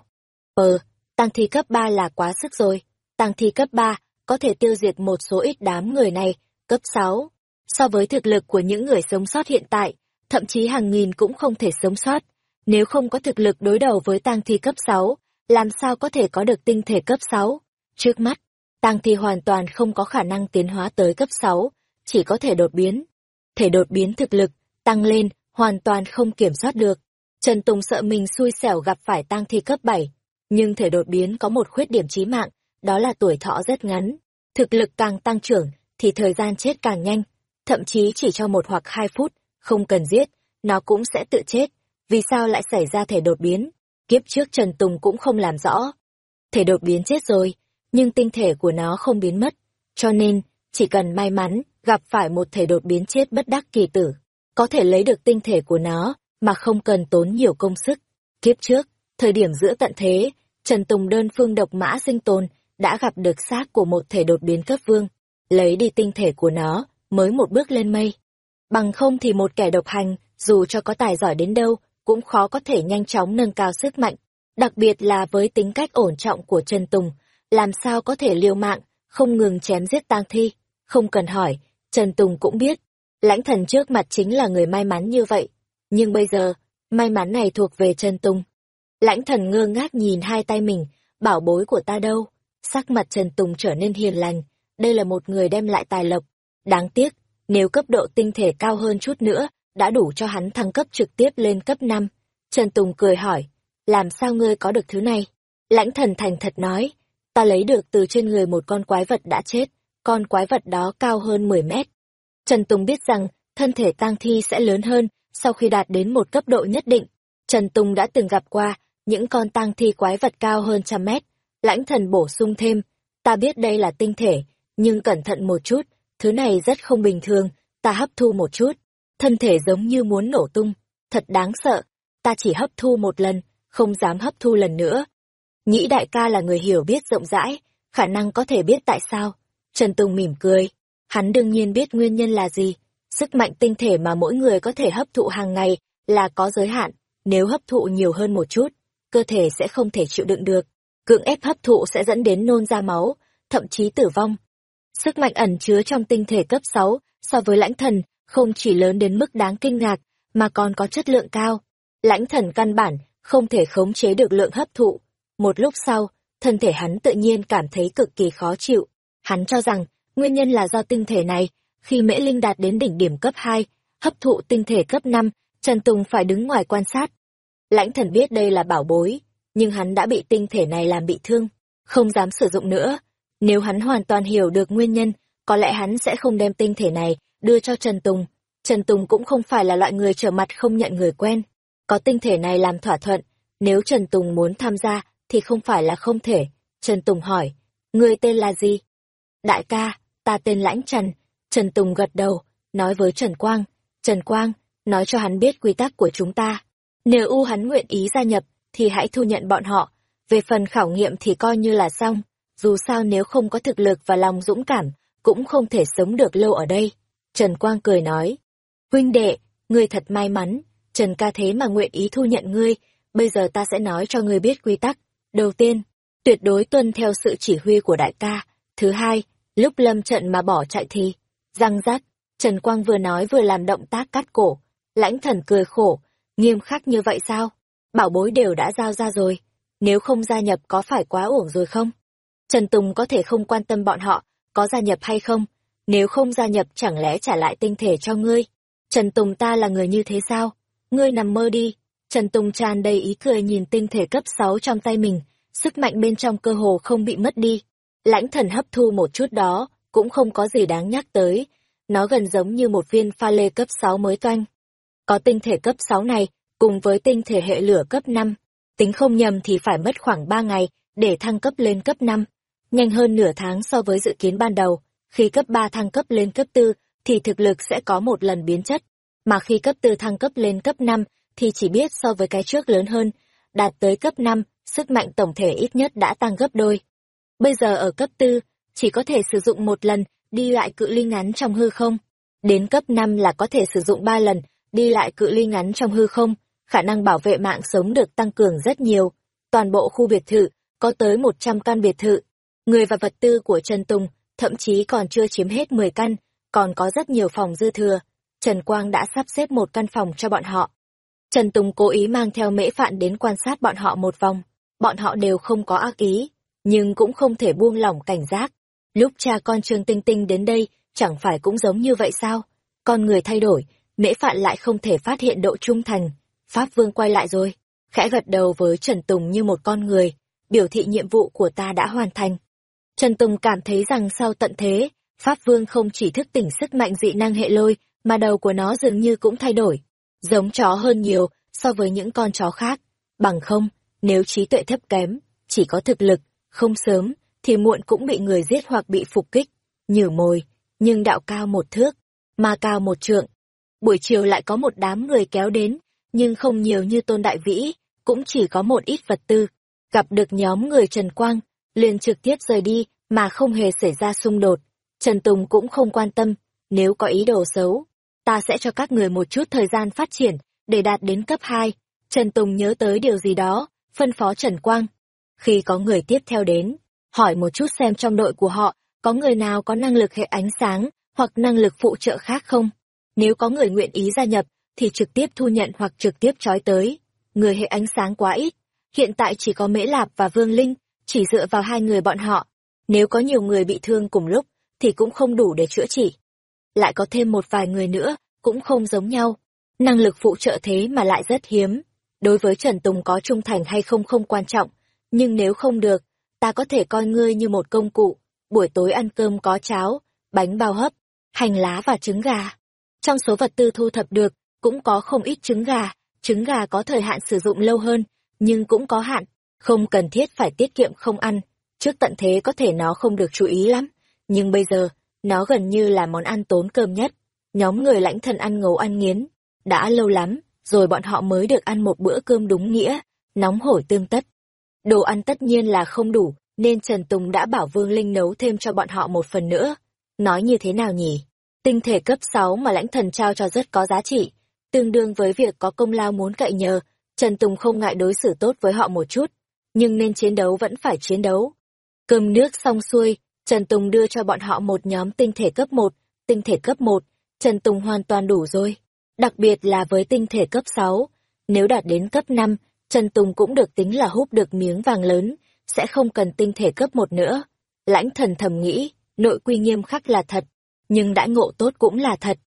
Ờ, tăng thi cấp 3 là quá sức rồi. Tăng thi cấp 3 có thể tiêu diệt một số ít đám người này, cấp 6. So với thực lực của những người sống sót hiện tại, thậm chí hàng nghìn cũng không thể sống sót. Nếu không có thực lực đối đầu với tăng thi cấp 6, làm sao có thể có được tinh thể cấp 6? Trước mắt, tăng thi hoàn toàn không có khả năng tiến hóa tới cấp 6, chỉ có thể đột biến. Thể đột biến thực lực, tăng lên, hoàn toàn không kiểm soát được. Trần Tùng sợ mình xui xẻo gặp phải tang thi cấp 7, nhưng thể đột biến có một khuyết điểm chí mạng, đó là tuổi thọ rất ngắn. Thực lực càng tăng trưởng, thì thời gian chết càng nhanh, thậm chí chỉ cho một hoặc hai phút, không cần giết, nó cũng sẽ tự chết. Vì sao lại xảy ra thể đột biến? Kiếp trước Trần Tùng cũng không làm rõ. Thể đột biến chết rồi, nhưng tinh thể của nó không biến mất. Cho nên, chỉ cần may mắn, gặp phải một thể đột biến chết bất đắc kỳ tử, có thể lấy được tinh thể của nó, mà không cần tốn nhiều công sức. Kiếp trước, thời điểm giữa tận thế, Trần Tùng đơn phương độc mã sinh tồn, đã gặp được xác của một thể đột biến cấp vương. Lấy đi tinh thể của nó, mới một bước lên mây. Bằng không thì một kẻ độc hành, dù cho có tài giỏi đến đâu, cũng khó có thể nhanh chóng nâng cao sức mạnh. Đặc biệt là với tính cách ổn trọng của Trần Tùng, làm sao có thể liều mạng, không ngừng chém giết tang thi. Không cần hỏi, Trần Tùng cũng biết, lãnh thần trước mặt chính là người may mắn như vậy. Nhưng bây giờ, may mắn này thuộc về Trần Tùng. Lãnh thần ngơ ngác nhìn hai tay mình, bảo bối của ta đâu. Sắc mặt Trần Tùng trở nên hiền lành, đây là một người đem lại tài lộc. Đáng tiếc, nếu cấp độ tinh thể cao hơn chút nữa, đã đủ cho hắn thăng cấp trực tiếp lên cấp 5. Trần Tùng cười hỏi, làm sao ngươi có được thứ này? Lãnh thần thành thật nói, ta lấy được từ trên người một con quái vật đã chết, con quái vật đó cao hơn 10 mét. Trần Tùng biết rằng, thân thể tang thi sẽ lớn hơn sau khi đạt đến một cấp độ nhất định. Trần Tùng đã từng gặp qua những con tang thi quái vật cao hơn trăm mét. Lãnh thần bổ sung thêm, ta biết đây là tinh thể, nhưng cẩn thận một chút, thứ này rất không bình thường, ta hấp thu một chút. Thân thể giống như muốn nổ tung, thật đáng sợ, ta chỉ hấp thu một lần, không dám hấp thu lần nữa. Nghĩ đại ca là người hiểu biết rộng rãi, khả năng có thể biết tại sao. Trần Tùng mỉm cười, hắn đương nhiên biết nguyên nhân là gì. Sức mạnh tinh thể mà mỗi người có thể hấp thụ hàng ngày là có giới hạn, nếu hấp thụ nhiều hơn một chút, cơ thể sẽ không thể chịu đựng được. Cưỡng ép hấp thụ sẽ dẫn đến nôn ra máu, thậm chí tử vong. Sức mạnh ẩn chứa trong tinh thể cấp 6 so với lãnh thần không chỉ lớn đến mức đáng kinh ngạc, mà còn có chất lượng cao. Lãnh thần căn bản không thể khống chế được lượng hấp thụ. Một lúc sau, thân thể hắn tự nhiên cảm thấy cực kỳ khó chịu. Hắn cho rằng, nguyên nhân là do tinh thể này, khi mễ linh đạt đến đỉnh điểm cấp 2, hấp thụ tinh thể cấp 5, Trần Tùng phải đứng ngoài quan sát. Lãnh thần biết đây là bảo bối, nhưng hắn đã bị tinh thể này làm bị thương, không dám sử dụng nữa. Nếu hắn hoàn toàn hiểu được nguyên nhân, có lẽ hắn sẽ không đem tinh thể này đưa cho Trần Tùng. Trần Tùng cũng không phải là loại người trở mặt không nhận người quen. Có tinh thể này làm thỏa thuận, nếu Trần Tùng muốn tham gia thì không phải là không thể. Trần Tùng hỏi, người tên là gì? Đại ca, ta tên Lãnh Trần. Trần Tùng gật đầu, nói với Trần Quang. Trần Quang, nói cho hắn biết quy tắc của chúng ta. Nếu u hắn nguyện ý gia nhập, thì hãy thu nhận bọn họ. Về phần khảo nghiệm thì coi như là xong. Dù sao nếu không có thực lực và lòng dũng cảm, cũng không thể sống được lâu ở đây. Trần Quang cười nói, huynh đệ, ngươi thật may mắn, Trần ca thế mà nguyện ý thu nhận ngươi, bây giờ ta sẽ nói cho ngươi biết quy tắc. Đầu tiên, tuyệt đối tuân theo sự chỉ huy của đại ca. Thứ hai, lúc lâm trận mà bỏ chạy thì, răng rát, Trần Quang vừa nói vừa làm động tác cắt cổ. Lãnh thần cười khổ, nghiêm khắc như vậy sao? Bảo bối đều đã giao ra rồi, nếu không gia nhập có phải quá uổng rồi không? Trần Tùng có thể không quan tâm bọn họ, có gia nhập hay không, nếu không gia nhập chẳng lẽ trả lại tinh thể cho ngươi? Trần Tùng ta là người như thế sao? Ngươi nằm mơ đi. Trần Tùng tràn đầy ý cười nhìn tinh thể cấp 6 trong tay mình, sức mạnh bên trong cơ hồ không bị mất đi. Lãnh thần hấp thu một chút đó, cũng không có gì đáng nhắc tới. Nó gần giống như một viên pha lê cấp 6 mới toanh. Có tinh thể cấp 6 này, cùng với tinh thể hệ lửa cấp 5. Tính không nhầm thì phải mất khoảng 3 ngày để thăng cấp lên cấp 5. Nhanh hơn nửa tháng so với dự kiến ban đầu khi cấp 3 thăng cấp lên cấp 4 thì thực lực sẽ có một lần biến chất, mà khi cấp 4 thăng cấp lên cấp 5 thì chỉ biết so với cái trước lớn hơn. đạt tới cấp 5, sức mạnh tổng thể ít nhất đã tăng gấp đôi. Bây giờ ở cấp 4, chỉ có thể sử dụng một lần, đi lại cự ly ngắn trong hư không. Đến cấp 5 là có thể sử dụng 3 lần, đi lại cự ly ngắn trong hư không, khả năng bảo vệ mạng sống được tăng cường rất nhiều. Toàn bộ khu biệt thự, có tới 100 căn biệt thự. Người và vật tư của Trần Tùng, thậm chí còn chưa chiếm hết 10 căn, còn có rất nhiều phòng dư thừa. Trần Quang đã sắp xếp một căn phòng cho bọn họ. Trần Tùng cố ý mang theo mễ phạn đến quan sát bọn họ một vòng. Bọn họ đều không có ác ý, nhưng cũng không thể buông lỏng cảnh giác. Lúc cha con Trương Tinh Tinh đến đây, chẳng phải cũng giống như vậy sao? Con người thay đổi, mễ phạn lại không thể phát hiện độ trung thành. Pháp Vương quay lại rồi, khẽ gật đầu với Trần Tùng như một con người, biểu thị nhiệm vụ của ta đã hoàn thành. Trần Tùng cảm thấy rằng sau tận thế, Pháp Vương không chỉ thức tỉnh sức mạnh dị năng hệ lôi, mà đầu của nó dường như cũng thay đổi. Giống chó hơn nhiều so với những con chó khác. Bằng không, nếu trí tuệ thấp kém, chỉ có thực lực, không sớm, thì muộn cũng bị người giết hoặc bị phục kích. Nhử mồi, nhưng đạo cao một thước, ma cao một trượng. Buổi chiều lại có một đám người kéo đến, nhưng không nhiều như tôn đại vĩ, cũng chỉ có một ít vật tư. Gặp được nhóm người Trần Quang, liền trực tiếp rời đi, mà không hề xảy ra xung đột. Trần Tùng cũng không quan tâm, nếu có ý đồ xấu, ta sẽ cho các người một chút thời gian phát triển, để đạt đến cấp 2. Trần Tùng nhớ tới điều gì đó, phân phó Trần Quang. Khi có người tiếp theo đến, hỏi một chút xem trong đội của họ, có người nào có năng lực hệ ánh sáng, hoặc năng lực phụ trợ khác không? Nếu có người nguyện ý gia nhập, thì trực tiếp thu nhận hoặc trực tiếp trói tới. Người hệ ánh sáng quá ít, hiện tại chỉ có Mễ Lạp và Vương Linh, chỉ dựa vào hai người bọn họ. Nếu có nhiều người bị thương cùng lúc, thì cũng không đủ để chữa trị. Lại có thêm một vài người nữa, cũng không giống nhau. Năng lực phụ trợ thế mà lại rất hiếm. Đối với Trần Tùng có trung thành hay không không quan trọng, nhưng nếu không được, ta có thể coi ngươi như một công cụ. Buổi tối ăn cơm có cháo, bánh bao hấp, hành lá và trứng gà. Trong số vật tư thu thập được, cũng có không ít trứng gà, trứng gà có thời hạn sử dụng lâu hơn, nhưng cũng có hạn, không cần thiết phải tiết kiệm không ăn. Trước tận thế có thể nó không được chú ý lắm, nhưng bây giờ, nó gần như là món ăn tốn cơm nhất. Nhóm người lãnh thần ăn ngấu ăn nghiến, đã lâu lắm, rồi bọn họ mới được ăn một bữa cơm đúng nghĩa, nóng hổi tương tất. Đồ ăn tất nhiên là không đủ, nên Trần Tùng đã bảo Vương Linh nấu thêm cho bọn họ một phần nữa. Nói như thế nào nhỉ? Tinh thể cấp 6 mà lãnh thần trao cho rất có giá trị, tương đương với việc có công lao muốn cậy nhờ, Trần Tùng không ngại đối xử tốt với họ một chút, nhưng nên chiến đấu vẫn phải chiến đấu. Cơm nước xong xuôi, Trần Tùng đưa cho bọn họ một nhóm tinh thể cấp 1, tinh thể cấp 1, Trần Tùng hoàn toàn đủ rồi. Đặc biệt là với tinh thể cấp 6, nếu đạt đến cấp 5, Trần Tùng cũng được tính là húp được miếng vàng lớn, sẽ không cần tinh thể cấp một nữa. Lãnh thần thầm nghĩ, nội quy nghiêm khắc là thật, nhưng đãi ngộ tốt cũng là thật.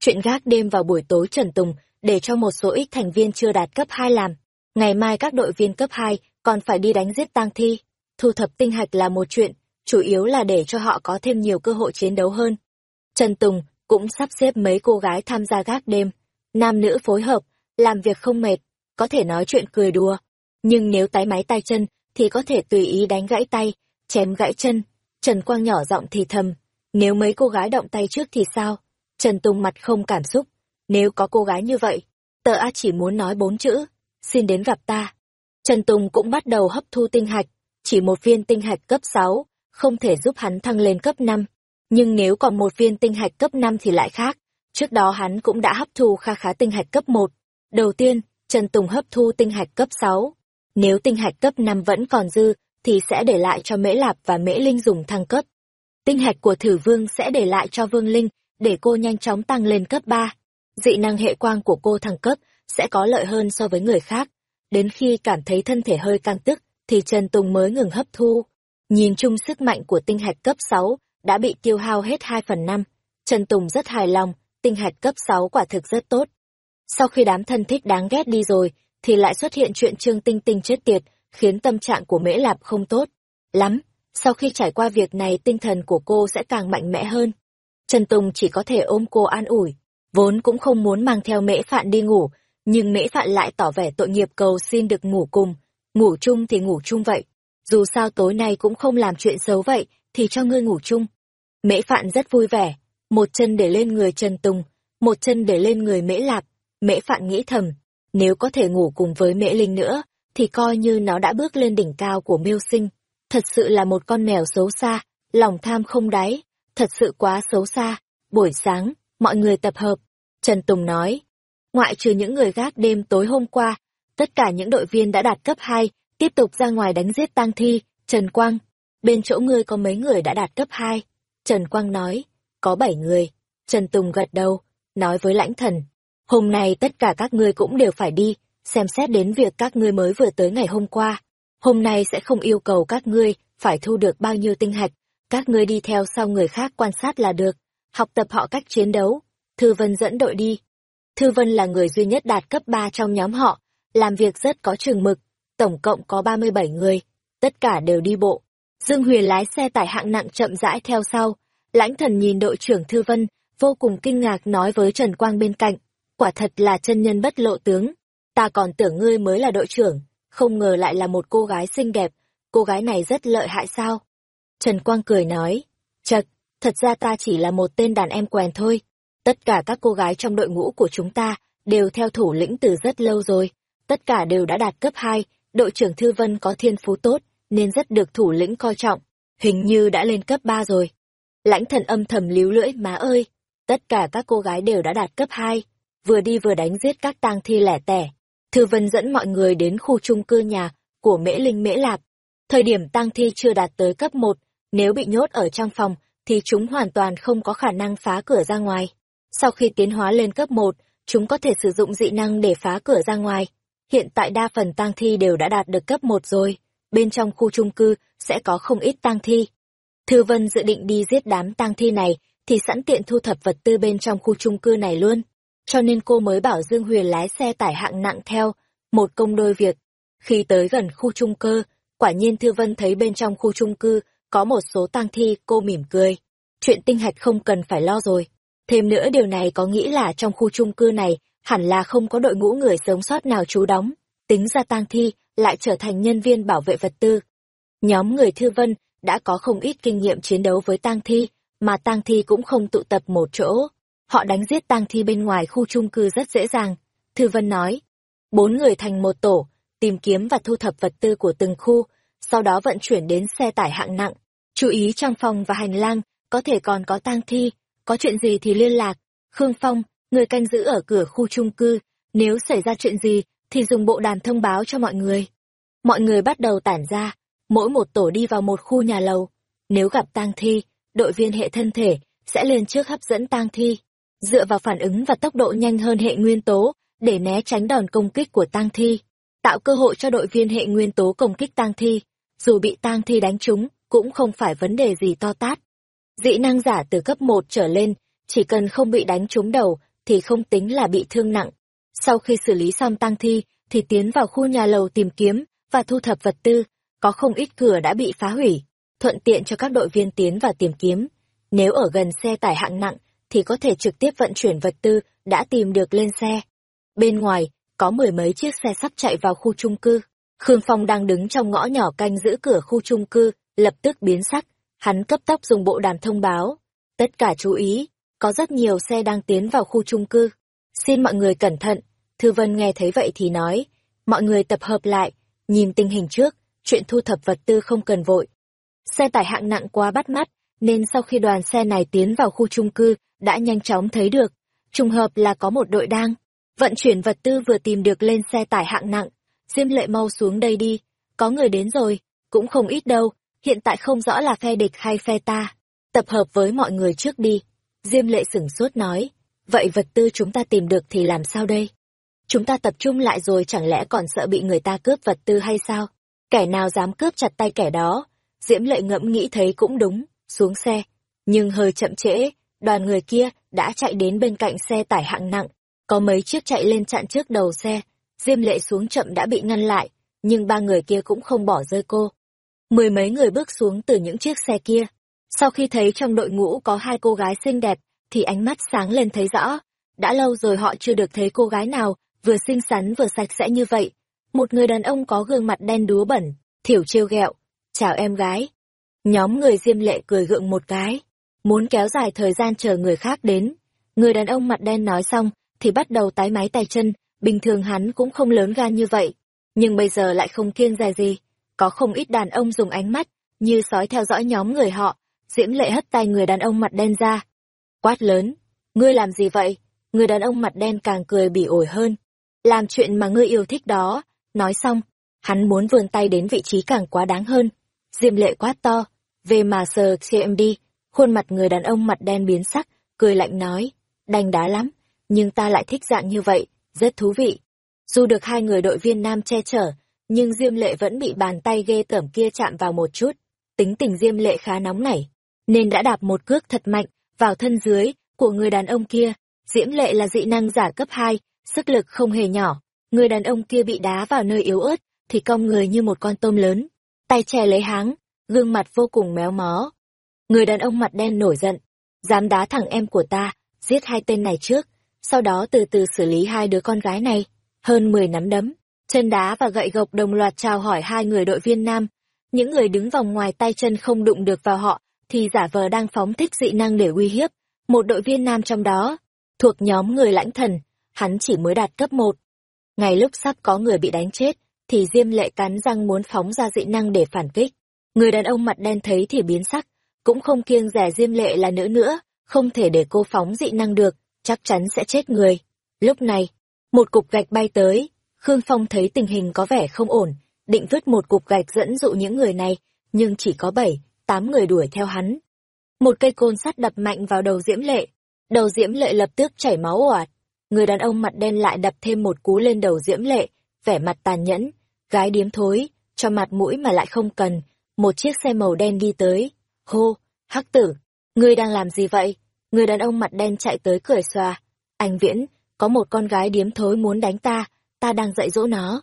Chuyện gác đêm vào buổi tối Trần Tùng để cho một số ít thành viên chưa đạt cấp 2 làm. Ngày mai các đội viên cấp 2 còn phải đi đánh giết tang thi. Thu thập tinh hạch là một chuyện, chủ yếu là để cho họ có thêm nhiều cơ hội chiến đấu hơn. Trần Tùng cũng sắp xếp mấy cô gái tham gia gác đêm. Nam nữ phối hợp, làm việc không mệt, có thể nói chuyện cười đùa. Nhưng nếu tái máy tay chân, thì có thể tùy ý đánh gãy tay, chém gãy chân. Trần Quang nhỏ giọng thì thầm, nếu mấy cô gái động tay trước thì sao? Trần Tùng mặt không cảm xúc, nếu có cô gái như vậy, tờ A chỉ muốn nói bốn chữ, xin đến gặp ta. Trần Tùng cũng bắt đầu hấp thu tinh hạch, chỉ một viên tinh hạch cấp 6, không thể giúp hắn thăng lên cấp 5. Nhưng nếu còn một viên tinh hạch cấp 5 thì lại khác, trước đó hắn cũng đã hấp thu kha khá tinh hạch cấp 1. Đầu tiên, Trần Tùng hấp thu tinh hạch cấp 6. Nếu tinh hạch cấp 5 vẫn còn dư, thì sẽ để lại cho Mễ Lạp và Mễ Linh dùng thăng cấp. Tinh hạch của Thử Vương sẽ để lại cho Vương Linh, để cô nhanh chóng tăng lên cấp 3 dị năng hệ quang của cô thăng cấp sẽ có lợi hơn so với người khác. Đến khi cảm thấy thân thể hơi căng tức, thì Trần Tùng mới ngừng hấp thu. Nhìn chung sức mạnh của tinh hạch cấp 6 đã bị tiêu hao hết 2 phần 5. Trần Tùng rất hài lòng, tinh hạch cấp 6 quả thực rất tốt. Sau khi đám thân thích đáng ghét đi rồi, thì lại xuất hiện chuyện Trương Tinh Tinh chết tiệt, khiến tâm trạng của Mễ Lạp không tốt. Lắm, sau khi trải qua việc này tinh thần của cô sẽ càng mạnh mẽ hơn. Trần Tùng chỉ có thể ôm cô an ủi, vốn cũng không muốn mang theo mễ phạn đi ngủ, nhưng mễ phạn lại tỏ vẻ tội nghiệp cầu xin được ngủ cùng, ngủ chung thì ngủ chung vậy, dù sao tối nay cũng không làm chuyện xấu vậy, thì cho ngươi ngủ chung. Mễ phạn rất vui vẻ, một chân để lên người Trần Tùng, một chân để lên người mễ lạp, mễ phạn nghĩ thầm, nếu có thể ngủ cùng với mễ linh nữa, thì coi như nó đã bước lên đỉnh cao của miêu sinh. Thật sự là một con mèo xấu xa, lòng tham không đáy, thật sự quá xấu xa. Buổi sáng, mọi người tập hợp. Trần Tùng nói, ngoại trừ những người gác đêm tối hôm qua, tất cả những đội viên đã đạt cấp 2, tiếp tục ra ngoài đánh giết tang thi. Trần Quang, bên chỗ ngươi có mấy người đã đạt cấp 2? Trần Quang nói, có 7 người. Trần Tùng gật đầu, nói với lãnh thần, hôm nay tất cả các ngươi cũng đều phải đi, xem xét đến việc các ngươi mới vừa tới ngày hôm qua. Hôm nay sẽ không yêu cầu các ngươi phải thu được bao nhiêu tinh hạch, các ngươi đi theo sau người khác quan sát là được, học tập họ cách chiến đấu. Thư Vân dẫn đội đi. Thư Vân là người duy nhất đạt cấp 3 trong nhóm họ, làm việc rất có trường mực, tổng cộng có 37 người, tất cả đều đi bộ. Dương Huyền lái xe tải hạng nặng chậm rãi theo sau, lãnh thần nhìn đội trưởng Thư Vân, vô cùng kinh ngạc nói với Trần Quang bên cạnh, quả thật là chân nhân bất lộ tướng, ta còn tưởng ngươi mới là đội trưởng, không ngờ lại là một cô gái xinh đẹp, cô gái này rất lợi hại sao? Trần Quang cười nói, chật, thật ra ta chỉ là một tên đàn em quèn thôi, tất cả các cô gái trong đội ngũ của chúng ta đều theo thủ lĩnh từ rất lâu rồi, tất cả đều đã đạt cấp 2, đội trưởng Thư Vân có thiên phú tốt, nên rất được thủ lĩnh coi trọng, hình như đã lên cấp 3 rồi. Lãnh thần âm thầm líu lưỡi, má ơi, tất cả các cô gái đều đã đạt cấp 2, vừa đi vừa đánh giết các tang thi lẻ tẻ. Thư Vân dẫn mọi người đến khu chung cư nhà của Mễ Linh Mễ Lạp. Thời điểm tang thi chưa đạt tới cấp 1, nếu bị nhốt ở trong phòng thì chúng hoàn toàn không có khả năng phá cửa ra ngoài. Sau khi tiến hóa lên cấp 1, chúng có thể sử dụng dị năng để phá cửa ra ngoài. Hiện tại đa phần tang thi đều đã đạt được cấp 1 rồi, bên trong khu chung cư sẽ có không ít tang thi. Thư Vân dự định đi giết đám tang thi này thì sẵn tiện thu thập vật tư bên trong khu chung cư này luôn. Cho nên cô mới bảo Dương Huyền lái xe tải hạng nặng theo, một công đôi việc. Khi tới gần khu trung cư, quả nhiên Thư Vân thấy bên trong khu trung cư có một số tang thi, cô mỉm cười. Chuyện tinh hạch không cần phải lo rồi. Thêm nữa điều này có nghĩa là trong khu trung cư này hẳn là không có đội ngũ người sống sót nào trú đóng, tính ra tang thi lại trở thành nhân viên bảo vệ vật tư. Nhóm người Thư Vân đã có không ít kinh nghiệm chiến đấu với tang thi, mà tang thi cũng không tụ tập một chỗ. Họ đánh giết tang thi bên ngoài khu chung cư rất dễ dàng. Thư Vân nói, bốn người thành một tổ, tìm kiếm và thu thập vật tư của từng khu, sau đó vận chuyển đến xe tải hạng nặng. Chú ý trong phòng và hành lang, có thể còn có tang thi, có chuyện gì thì liên lạc. Khương Phong, người canh giữ ở cửa khu chung cư, nếu xảy ra chuyện gì thì dùng bộ đàm thông báo cho mọi người. Mọi người bắt đầu tản ra, mỗi một tổ đi vào một khu nhà lầu. Nếu gặp tang thi, đội viên hệ thân thể sẽ lên trước hấp dẫn tang thi, dựa vào phản ứng và tốc độ nhanh hơn hệ nguyên tố để né tránh đòn công kích của tang thi, tạo cơ hội cho đội viên hệ nguyên tố công kích tang thi, dù bị tang thi đánh trúng cũng không phải vấn đề gì to tát. dị năng giả từ cấp một trở lên, chỉ cần không bị đánh trúng đầu thì không tính là bị thương nặng. Sau khi xử lý xong tang thi thì tiến vào khu nhà lầu tìm kiếm và thu thập vật tư, có không ít cửa đã bị phá hủy, thuận tiện cho các đội viên tiến vào tìm kiếm. Nếu ở gần xe tải hạng nặng, thì có thể trực tiếp vận chuyển vật tư đã tìm được lên xe. Bên ngoài, có mười mấy chiếc xe sắp chạy vào khu chung cư. Khương Phong đang đứng trong ngõ nhỏ canh giữ cửa khu chung cư, lập tức biến sắc, hắn cấp tốc dùng bộ đàm thông báo. Tất cả chú ý, có rất nhiều xe đang tiến vào khu chung cư. Xin mọi người cẩn thận, Thư Vân nghe thấy vậy thì nói, mọi người tập hợp lại, nhìn tình hình trước, chuyện thu thập vật tư không cần vội. Xe tải hạng nặng quá bắt mắt, nên sau khi đoàn xe này tiến vào khu chung cư, đã nhanh chóng thấy được. Trùng hợp là có một đội đang vận chuyển vật tư vừa tìm được lên xe tải hạng nặng. Diêm lệ mau xuống đây đi, có người đến rồi, cũng không ít đâu, hiện tại không rõ là phe địch hay phe ta. Tập hợp với mọi người trước đi. Diêm lệ sửng sốt nói, vậy vật tư chúng ta tìm được thì làm sao đây? Chúng ta tập trung lại rồi chẳng lẽ còn sợ bị người ta cướp vật tư hay sao? Kẻ nào dám cướp chặt tay kẻ đó? Diễm lệ ngẫm nghĩ thấy cũng đúng, xuống xe. Nhưng hơi chậm trễ, đoàn người kia đã chạy đến bên cạnh xe tải hạng nặng. Có mấy chiếc chạy lên chặn trước đầu xe. Diêm lệ xuống chậm đã bị ngăn lại, nhưng ba người kia cũng không bỏ rơi cô. Mười mấy người bước xuống từ những chiếc xe kia. Sau khi thấy trong đội ngũ có hai cô gái xinh đẹp, thì ánh mắt sáng lên thấy rõ. Đã lâu rồi họ chưa được thấy cô gái nào vừa xinh xắn vừa sạch sẽ như vậy. Một người đàn ông có gương mặt đen đúa bẩn, thiểu trêu ghẹo. Chào em gái. Nhóm người diêm lệ cười gượng một cái. Muốn kéo dài thời gian chờ người khác đến. Người đàn ông mặt đen nói xong, thì bắt đầu tái máy tay chân, bình thường hắn cũng không lớn gan như vậy. nhưng bây giờ lại không kiêng dè gì. Có không ít đàn ông dùng ánh mắt, như sói theo dõi nhóm người họ, diễm lệ hất tay người đàn ông mặt đen ra. Quát lớn, ngươi làm gì vậy? Người đàn ông mặt đen càng cười bỉ ổi hơn. Làm chuyện mà ngươi yêu thích đó. Nói xong, hắn muốn vươn tay đến vị trí càng quá đáng hơn. Diêm lệ quát to, về mà sờ CMD, khuôn mặt người đàn ông mặt đen biến sắc, cười lạnh nói, đành đá lắm, nhưng ta lại thích dạng như vậy, rất thú vị. Dù được hai người đội viên nam che chở, nhưng Diêm Lệ vẫn bị bàn tay ghê tởm kia chạm vào một chút. Tính tình Diêm Lệ khá nóng nảy, nên đã đạp một cước thật mạnh vào thân dưới của người đàn ông kia. Diễm Lệ là dị năng giả cấp 2, sức lực không hề nhỏ. Người đàn ông kia bị đá vào nơi yếu ớt, thì cong người như một con tôm lớn. Tay che lấy háng, gương mặt vô cùng méo mó. Người đàn ông mặt đen nổi giận. Dám đá thằng em của ta, giết hai tên này trước, sau đó từ từ xử lý hai đứa con gái này. Hơn 10 nắm đấm, chân đá và gậy gộc đồng loạt chào hỏi hai người đội viên nam. Những người đứng vòng ngoài tay chân không đụng được vào họ, thì giả vờ đang phóng thích dị năng để uy hiếp. Một đội viên nam trong đó, thuộc nhóm người lãnh thần, hắn chỉ mới đạt cấp 1. Ngay lúc sắp có người bị đánh chết, thì Diêm Lệ cắn răng muốn phóng ra dị năng để phản kích. Người đàn ông mặt đen thấy thì biến sắc, cũng không kiêng rẻ Diêm Lệ là nữ nữa, không thể để cô phóng dị năng được, chắc chắn sẽ chết người. Lúc này, một cục gạch bay tới, Khương Phong thấy tình hình có vẻ không ổn, định vứt một cục gạch dẫn dụ những người này, nhưng chỉ có bảy, tám người đuổi theo hắn. Một cây côn sắt đập mạnh vào đầu Diễm Lệ, đầu Diễm Lệ lập tức chảy máu oạt. Người đàn ông mặt đen lại đập thêm một cú lên đầu Diễm Lệ, vẻ mặt tàn nhẫn, gái điếm thối, cho mặt mũi mà lại không cần, một chiếc xe màu đen đi tới. Hô, hắc tử, ngươi đang làm gì vậy? Người đàn ông mặt đen chạy tới cười xòa. Anh Viễn, có một con gái điếm thối muốn đánh ta, ta đang dạy dỗ nó.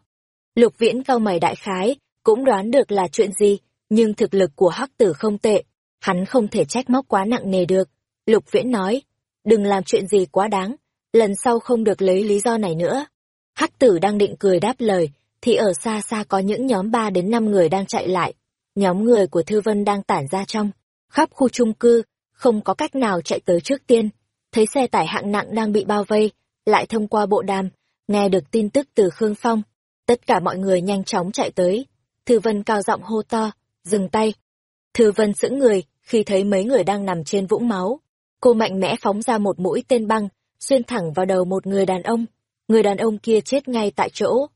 Lục Viễn cao mày đại khái, cũng đoán được là chuyện gì, nhưng thực lực của hắc tử không tệ, hắn không thể trách móc quá nặng nề được. Lục Viễn nói, đừng làm chuyện gì quá đáng, lần sau không được lấy lý do này nữa. Hắc tử đang định cười đáp lời, thì ở xa xa có những nhóm ba đến năm người đang chạy lại. Nhóm người của Thư Vân đang tản ra trong, khắp khu chung cư, không có cách nào chạy tới trước tiên. Thấy xe tải hạng nặng đang bị bao vây, lại thông qua bộ đàm, nghe được tin tức từ Khương Phong. Tất cả mọi người nhanh chóng chạy tới. Thư Vân cao giọng hô to, dừng tay. Thư Vân sững người khi thấy mấy người đang nằm trên vũng máu. Cô mạnh mẽ phóng ra một mũi tên băng, xuyên thẳng vào đầu một người đàn ông. Người đàn ông kia chết ngay tại chỗ.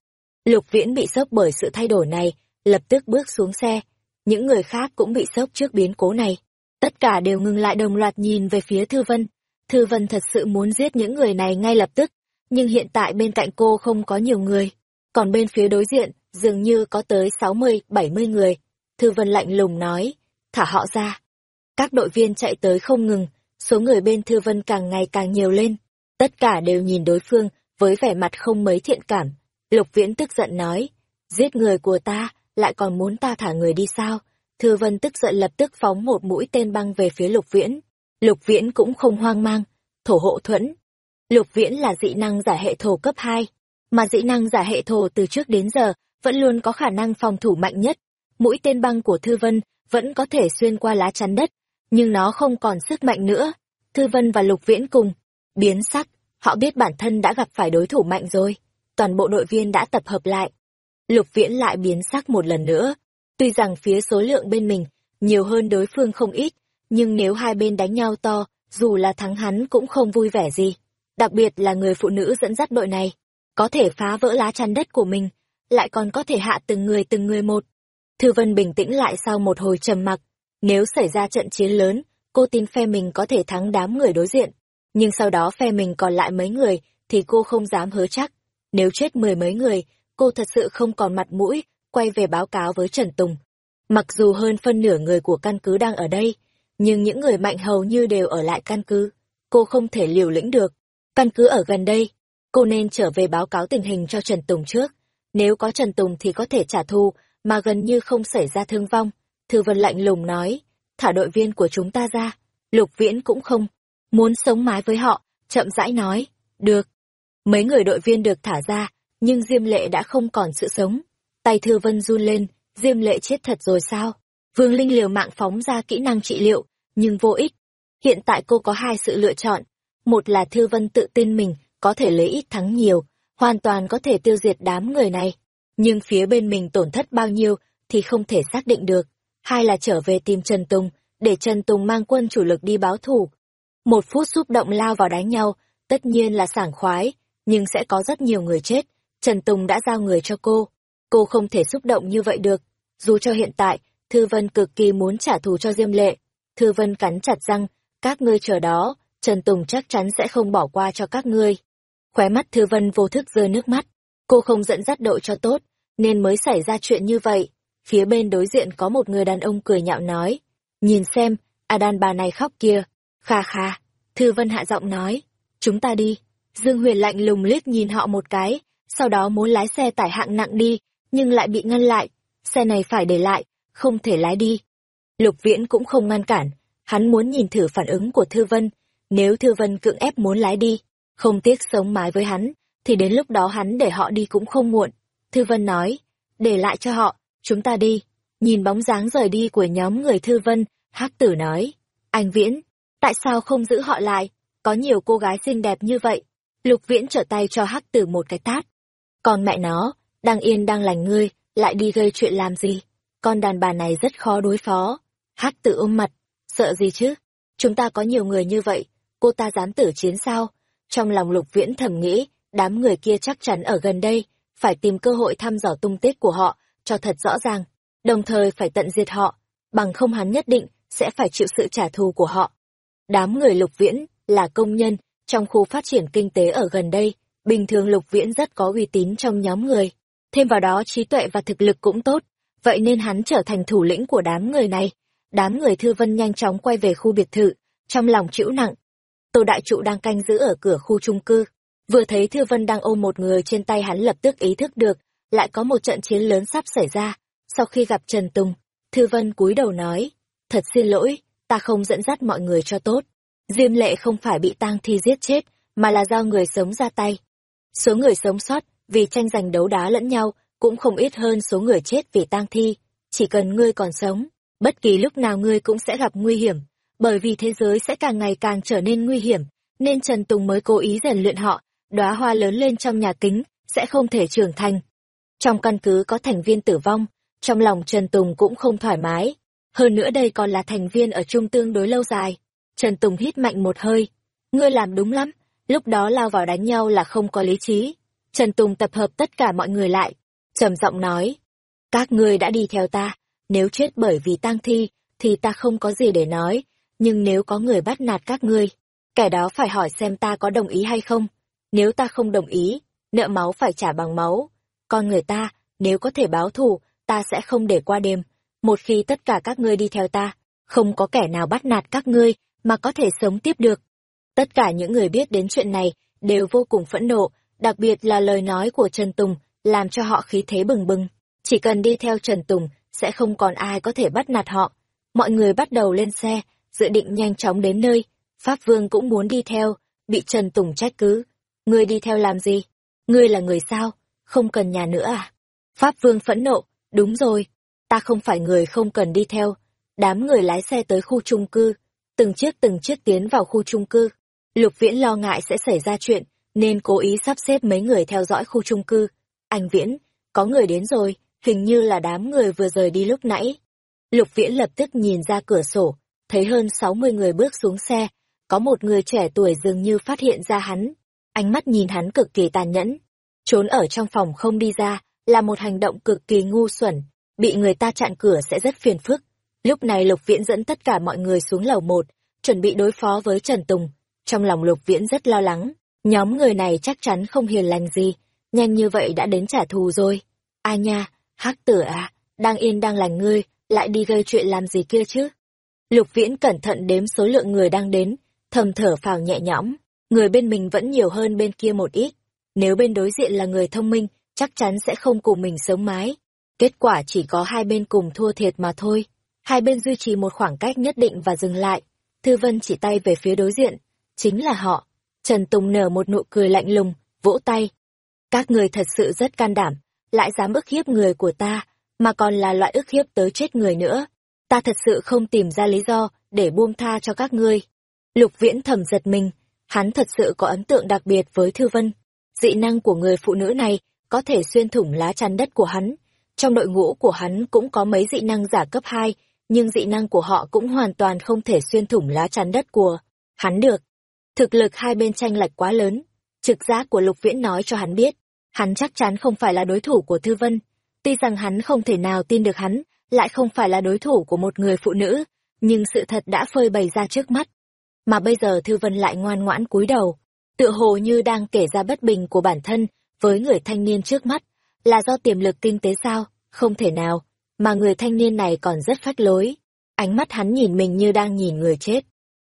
Lục Viễn bị sốc bởi sự thay đổi này, lập tức bước xuống xe. Những người khác cũng bị sốc trước biến cố này. Tất cả đều ngừng lại đồng loạt nhìn về phía Thư Vân. Thư Vân thật sự muốn giết những người này ngay lập tức, nhưng hiện tại bên cạnh cô không có nhiều người. Còn bên phía đối diện, dường như có tới 60, 70 người. Thư Vân lạnh lùng nói, thả họ ra. Các đội viên chạy tới không ngừng, số người bên Thư Vân càng ngày càng nhiều lên. Tất cả đều nhìn đối phương với vẻ mặt không mấy thiện cảm. Lục Viễn tức giận nói, giết người của ta, lại còn muốn ta thả người đi sao? Thư Vân tức giận lập tức phóng một mũi tên băng về phía Lục Viễn. Lục Viễn cũng không hoang mang, thổ hộ thuẫn. Lục Viễn là dị năng giả hệ thổ cấp 2, mà dị năng giả hệ thổ từ trước đến giờ vẫn luôn có khả năng phòng thủ mạnh nhất. Mũi tên băng của Thư Vân vẫn có thể xuyên qua lá chắn đất, nhưng nó không còn sức mạnh nữa. Thư Vân và Lục Viễn cùng biến sắc, họ biết bản thân đã gặp phải đối thủ mạnh rồi. Toàn bộ đội viên đã tập hợp lại. Lục Viễn lại biến sắc một lần nữa, Tuy rằng phía số lượng bên mình nhiều hơn đối phương không ít, nhưng nếu hai bên đánh nhau to, dù là thắng hắn cũng không vui vẻ gì. Đặc biệt là người phụ nữ dẫn dắt đội này, có thể phá vỡ lá chắn đất của mình, lại còn có thể hạ từng người từng người một. Thư Vân bình tĩnh lại sau một hồi trầm mặc, nếu xảy ra trận chiến lớn, cô tin phe mình có thể thắng đám người đối diện, nhưng sau đó phe mình còn lại mấy người thì cô không dám hứa chắc. Nếu chết mười mấy người, cô thật sự không còn mặt mũi quay về báo cáo với Trần Tùng. Mặc dù hơn phân nửa người của căn cứ đang ở đây, nhưng những người mạnh hầu như đều ở lại căn cứ. Cô không thể liều lĩnh được. Căn cứ ở gần đây. Cô nên trở về báo cáo tình hình cho Trần Tùng trước. Nếu có Trần Tùng thì có thể trả thù, mà gần như không xảy ra thương vong. Thư Vân lạnh lùng nói, thả đội viên của chúng ta ra. Lục Viễn cũng không. Muốn sống mái với họ, chậm rãi nói, được. Mấy người đội viên được thả ra, nhưng Diêm Lệ đã không còn sự sống. Tay Thư Vân run lên, Diêm Lệ chết thật rồi sao? Vương Linh liều mạng phóng ra kỹ năng trị liệu, nhưng vô ích. Hiện tại cô có hai sự lựa chọn. Một là Thư Vân tự tin mình có thể lấy ít thắng nhiều, hoàn toàn có thể tiêu diệt đám người này. nhưng phía bên mình tổn thất bao nhiêu thì không thể xác định được. Hai là trở về tìm Trần Tùng, để Trần Tùng mang quân chủ lực đi báo thù. Một phút xúc động lao vào đánh nhau, tất nhiên là sảng khoái, nhưng sẽ có rất nhiều người chết. Trần Tùng đã giao người cho cô. Cô không thể xúc động như vậy được. Dù cho hiện tại, Thư Vân cực kỳ muốn trả thù cho Diêm Lệ. Thư Vân cắn chặt răng, các ngươi chờ đó, Trần Tùng chắc chắn sẽ không bỏ qua cho các ngươi. Khóe mắt Thư Vân vô thức rơi nước mắt. Cô không dẫn dắt đội cho tốt, nên mới xảy ra chuyện như vậy. Phía bên đối diện có một người đàn ông cười nhạo nói. Nhìn xem, à đàn bà này khóc kia. Kha kha, Thư Vân hạ giọng nói. Chúng ta đi. Dương Huyền lạnh lùng liếc nhìn họ một cái, sau đó muốn lái xe tải hạng nặng đi, nhưng lại bị ngăn lại. Xe này phải để lại, không thể lái đi. Lục Viễn cũng không ngăn cản, hắn muốn nhìn thử phản ứng của Thư Vân. Nếu Thư Vân cưỡng ép muốn lái đi, không tiếc sống mái với hắn, thì đến lúc đó hắn để họ đi cũng không muộn. Thư Vân nói, để lại cho họ, chúng ta đi. Nhìn bóng dáng rời đi của nhóm người Thư Vân, Hắc Tử nói, anh Viễn, tại sao không giữ họ lại? Có nhiều cô gái xinh đẹp như vậy. Lục Viễn trở tay cho Hắc Tử một cái tát. Còn mẹ nó, đang yên đang lành ngươi, lại đi gây chuyện làm gì? Con đàn bà này rất khó đối phó. Hắc tự ôm mặt, sợ gì chứ? Chúng ta có nhiều người như vậy, cô ta dám tử chiến sao? Trong lòng Lục Viễn thầm nghĩ, đám người kia chắc chắn ở gần đây, phải tìm cơ hội thăm dò tung tích của họ, cho thật rõ ràng, đồng thời phải tận diệt họ, bằng không hắn nhất định sẽ phải chịu sự trả thù của họ. Đám người Lục Viễn là công nhân trong khu phát triển kinh tế ở gần đây, bình thường Lục Viễn rất có uy tín trong nhóm người, thêm vào đó trí tuệ và thực lực cũng tốt, vậy nên hắn trở thành thủ lĩnh của đám người này. Đám người Thư Vân nhanh chóng quay về khu biệt thự, trong lòng chịu nặng. Tô Đại Trụ đang canh giữ ở cửa khu chung cư, Vừa thấy Thư Vân đang ôm một người trên tay hắn lập tức ý thức được, lại có một trận chiến lớn sắp xảy ra. Sau khi gặp Trần Tùng, Thư Vân cúi đầu nói, thật xin lỗi, ta không dẫn dắt mọi người cho tốt. Diêm lệ không phải bị tang thi giết chết, mà là do người sống ra tay. Số người sống sót vì tranh giành đấu đá lẫn nhau cũng không ít hơn số người chết vì tang thi. Chỉ cần ngươi còn sống, bất kỳ lúc nào ngươi cũng sẽ gặp nguy hiểm, bởi vì thế giới sẽ càng ngày càng trở nên nguy hiểm, nên Trần Tùng mới cố ý rèn luyện họ đóa hoa lớn lên trong nhà kính sẽ không thể trưởng thành. Trong căn cứ có thành viên tử vong, trong lòng Trần Tùng cũng không thoải mái. Hơn nữa đây còn là thành viên ở chung tương đối lâu dài. Trần Tùng hít mạnh một hơi. Ngươi làm đúng lắm, lúc đó lao vào đánh nhau là không có lý trí. Trần Tùng tập hợp tất cả mọi người lại, trầm giọng nói. Các ngươi đã đi theo ta, nếu chết bởi vì tang thi, thì ta không có gì để nói, nhưng nếu có người bắt nạt các ngươi, kẻ đó phải hỏi xem ta có đồng ý hay không. Nếu ta không đồng ý, nợ máu phải trả bằng máu. Con người ta, nếu có thể báo thù, ta sẽ không để qua đêm. Một khi tất cả các ngươi đi theo ta, không có kẻ nào bắt nạt các ngươi mà có thể sống tiếp được. Tất cả những người biết đến chuyện này đều vô cùng phẫn nộ, đặc biệt là lời nói của Trần Tùng, làm cho họ khí thế bừng bừng. Chỉ cần đi theo Trần Tùng, sẽ không còn ai có thể bắt nạt họ. Mọi người bắt đầu lên xe, dự định nhanh chóng đến nơi. Pháp Vương cũng muốn đi theo, bị Trần Tùng trách cứ. Ngươi đi theo làm gì? Ngươi là người sao? Không cần nhà nữa à? Pháp Vương phẫn nộ, đúng rồi, ta không phải người không cần đi theo. Đám người lái xe tới khu chung cư, từng chiếc từng chiếc tiến vào khu chung cư. Lục Viễn lo ngại sẽ xảy ra chuyện, nên cố ý sắp xếp mấy người theo dõi khu chung cư. Anh Viễn, có người đến rồi, hình như là đám người vừa rời đi lúc nãy. Lục Viễn lập tức nhìn ra cửa sổ, thấy hơn 60 người bước xuống xe, có một người trẻ tuổi dường như phát hiện ra hắn, Ánh mắt nhìn hắn cực kỳ tàn nhẫn. Trốn ở trong phòng không đi ra, là một hành động cực kỳ ngu xuẩn. Bị người ta chặn cửa sẽ rất phiền phức. Lúc này Lục Viễn dẫn tất cả mọi người xuống lầu một, chuẩn bị đối phó với Trần Tùng. Trong lòng Lục Viễn rất lo lắng. Nhóm người này chắc chắn không hiền lành gì. Nhanh như vậy đã đến trả thù rồi. a nha, hắc tử à, đang yên đang lành ngươi, lại đi gây chuyện làm gì kia chứ? Lục Viễn cẩn thận đếm số lượng người đang đến, thầm thở phào nhẹ nhõm người bên mình vẫn nhiều hơn bên kia một ít. Nếu bên đối diện là người thông minh, chắc chắn sẽ không cùng mình sống mái. Kết quả chỉ có hai bên cùng thua thiệt mà thôi. Hai bên duy trì một khoảng cách nhất định và dừng lại. Thư Vân chỉ tay về phía đối diện. Chính là họ. Trần Tùng nở một nụ cười lạnh lùng, vỗ tay. Các người thật sự rất can đảm, lại dám ức hiếp người của ta, mà còn là loại ức hiếp tới chết người nữa. Ta thật sự không tìm ra lý do để buông tha cho các ngươi. Lục viễn thầm giật mình, Hắn thật sự có ấn tượng đặc biệt với Thư Vân. Dị năng của người phụ nữ này có thể xuyên thủng lá chắn đất của hắn. Trong đội ngũ của hắn cũng có mấy dị năng giả cấp 2, nhưng dị năng của họ cũng hoàn toàn không thể xuyên thủng lá chắn đất của hắn được. Thực lực hai bên tranh lệch quá lớn, trực giác của Lục Viễn nói cho hắn biết, hắn chắc chắn không phải là đối thủ của Thư Vân. Tuy rằng hắn không thể nào tin được hắn, lại không phải là đối thủ của một người phụ nữ, nhưng sự thật đã phơi bày ra trước mắt. Mà bây giờ Thư Vân lại ngoan ngoãn cúi đầu, tựa hồ như đang kể ra bất bình của bản thân với người thanh niên trước mắt, là do tiềm lực kinh tế sao, không thể nào, mà người thanh niên này còn rất phách lối. Ánh mắt hắn nhìn mình như đang nhìn người chết.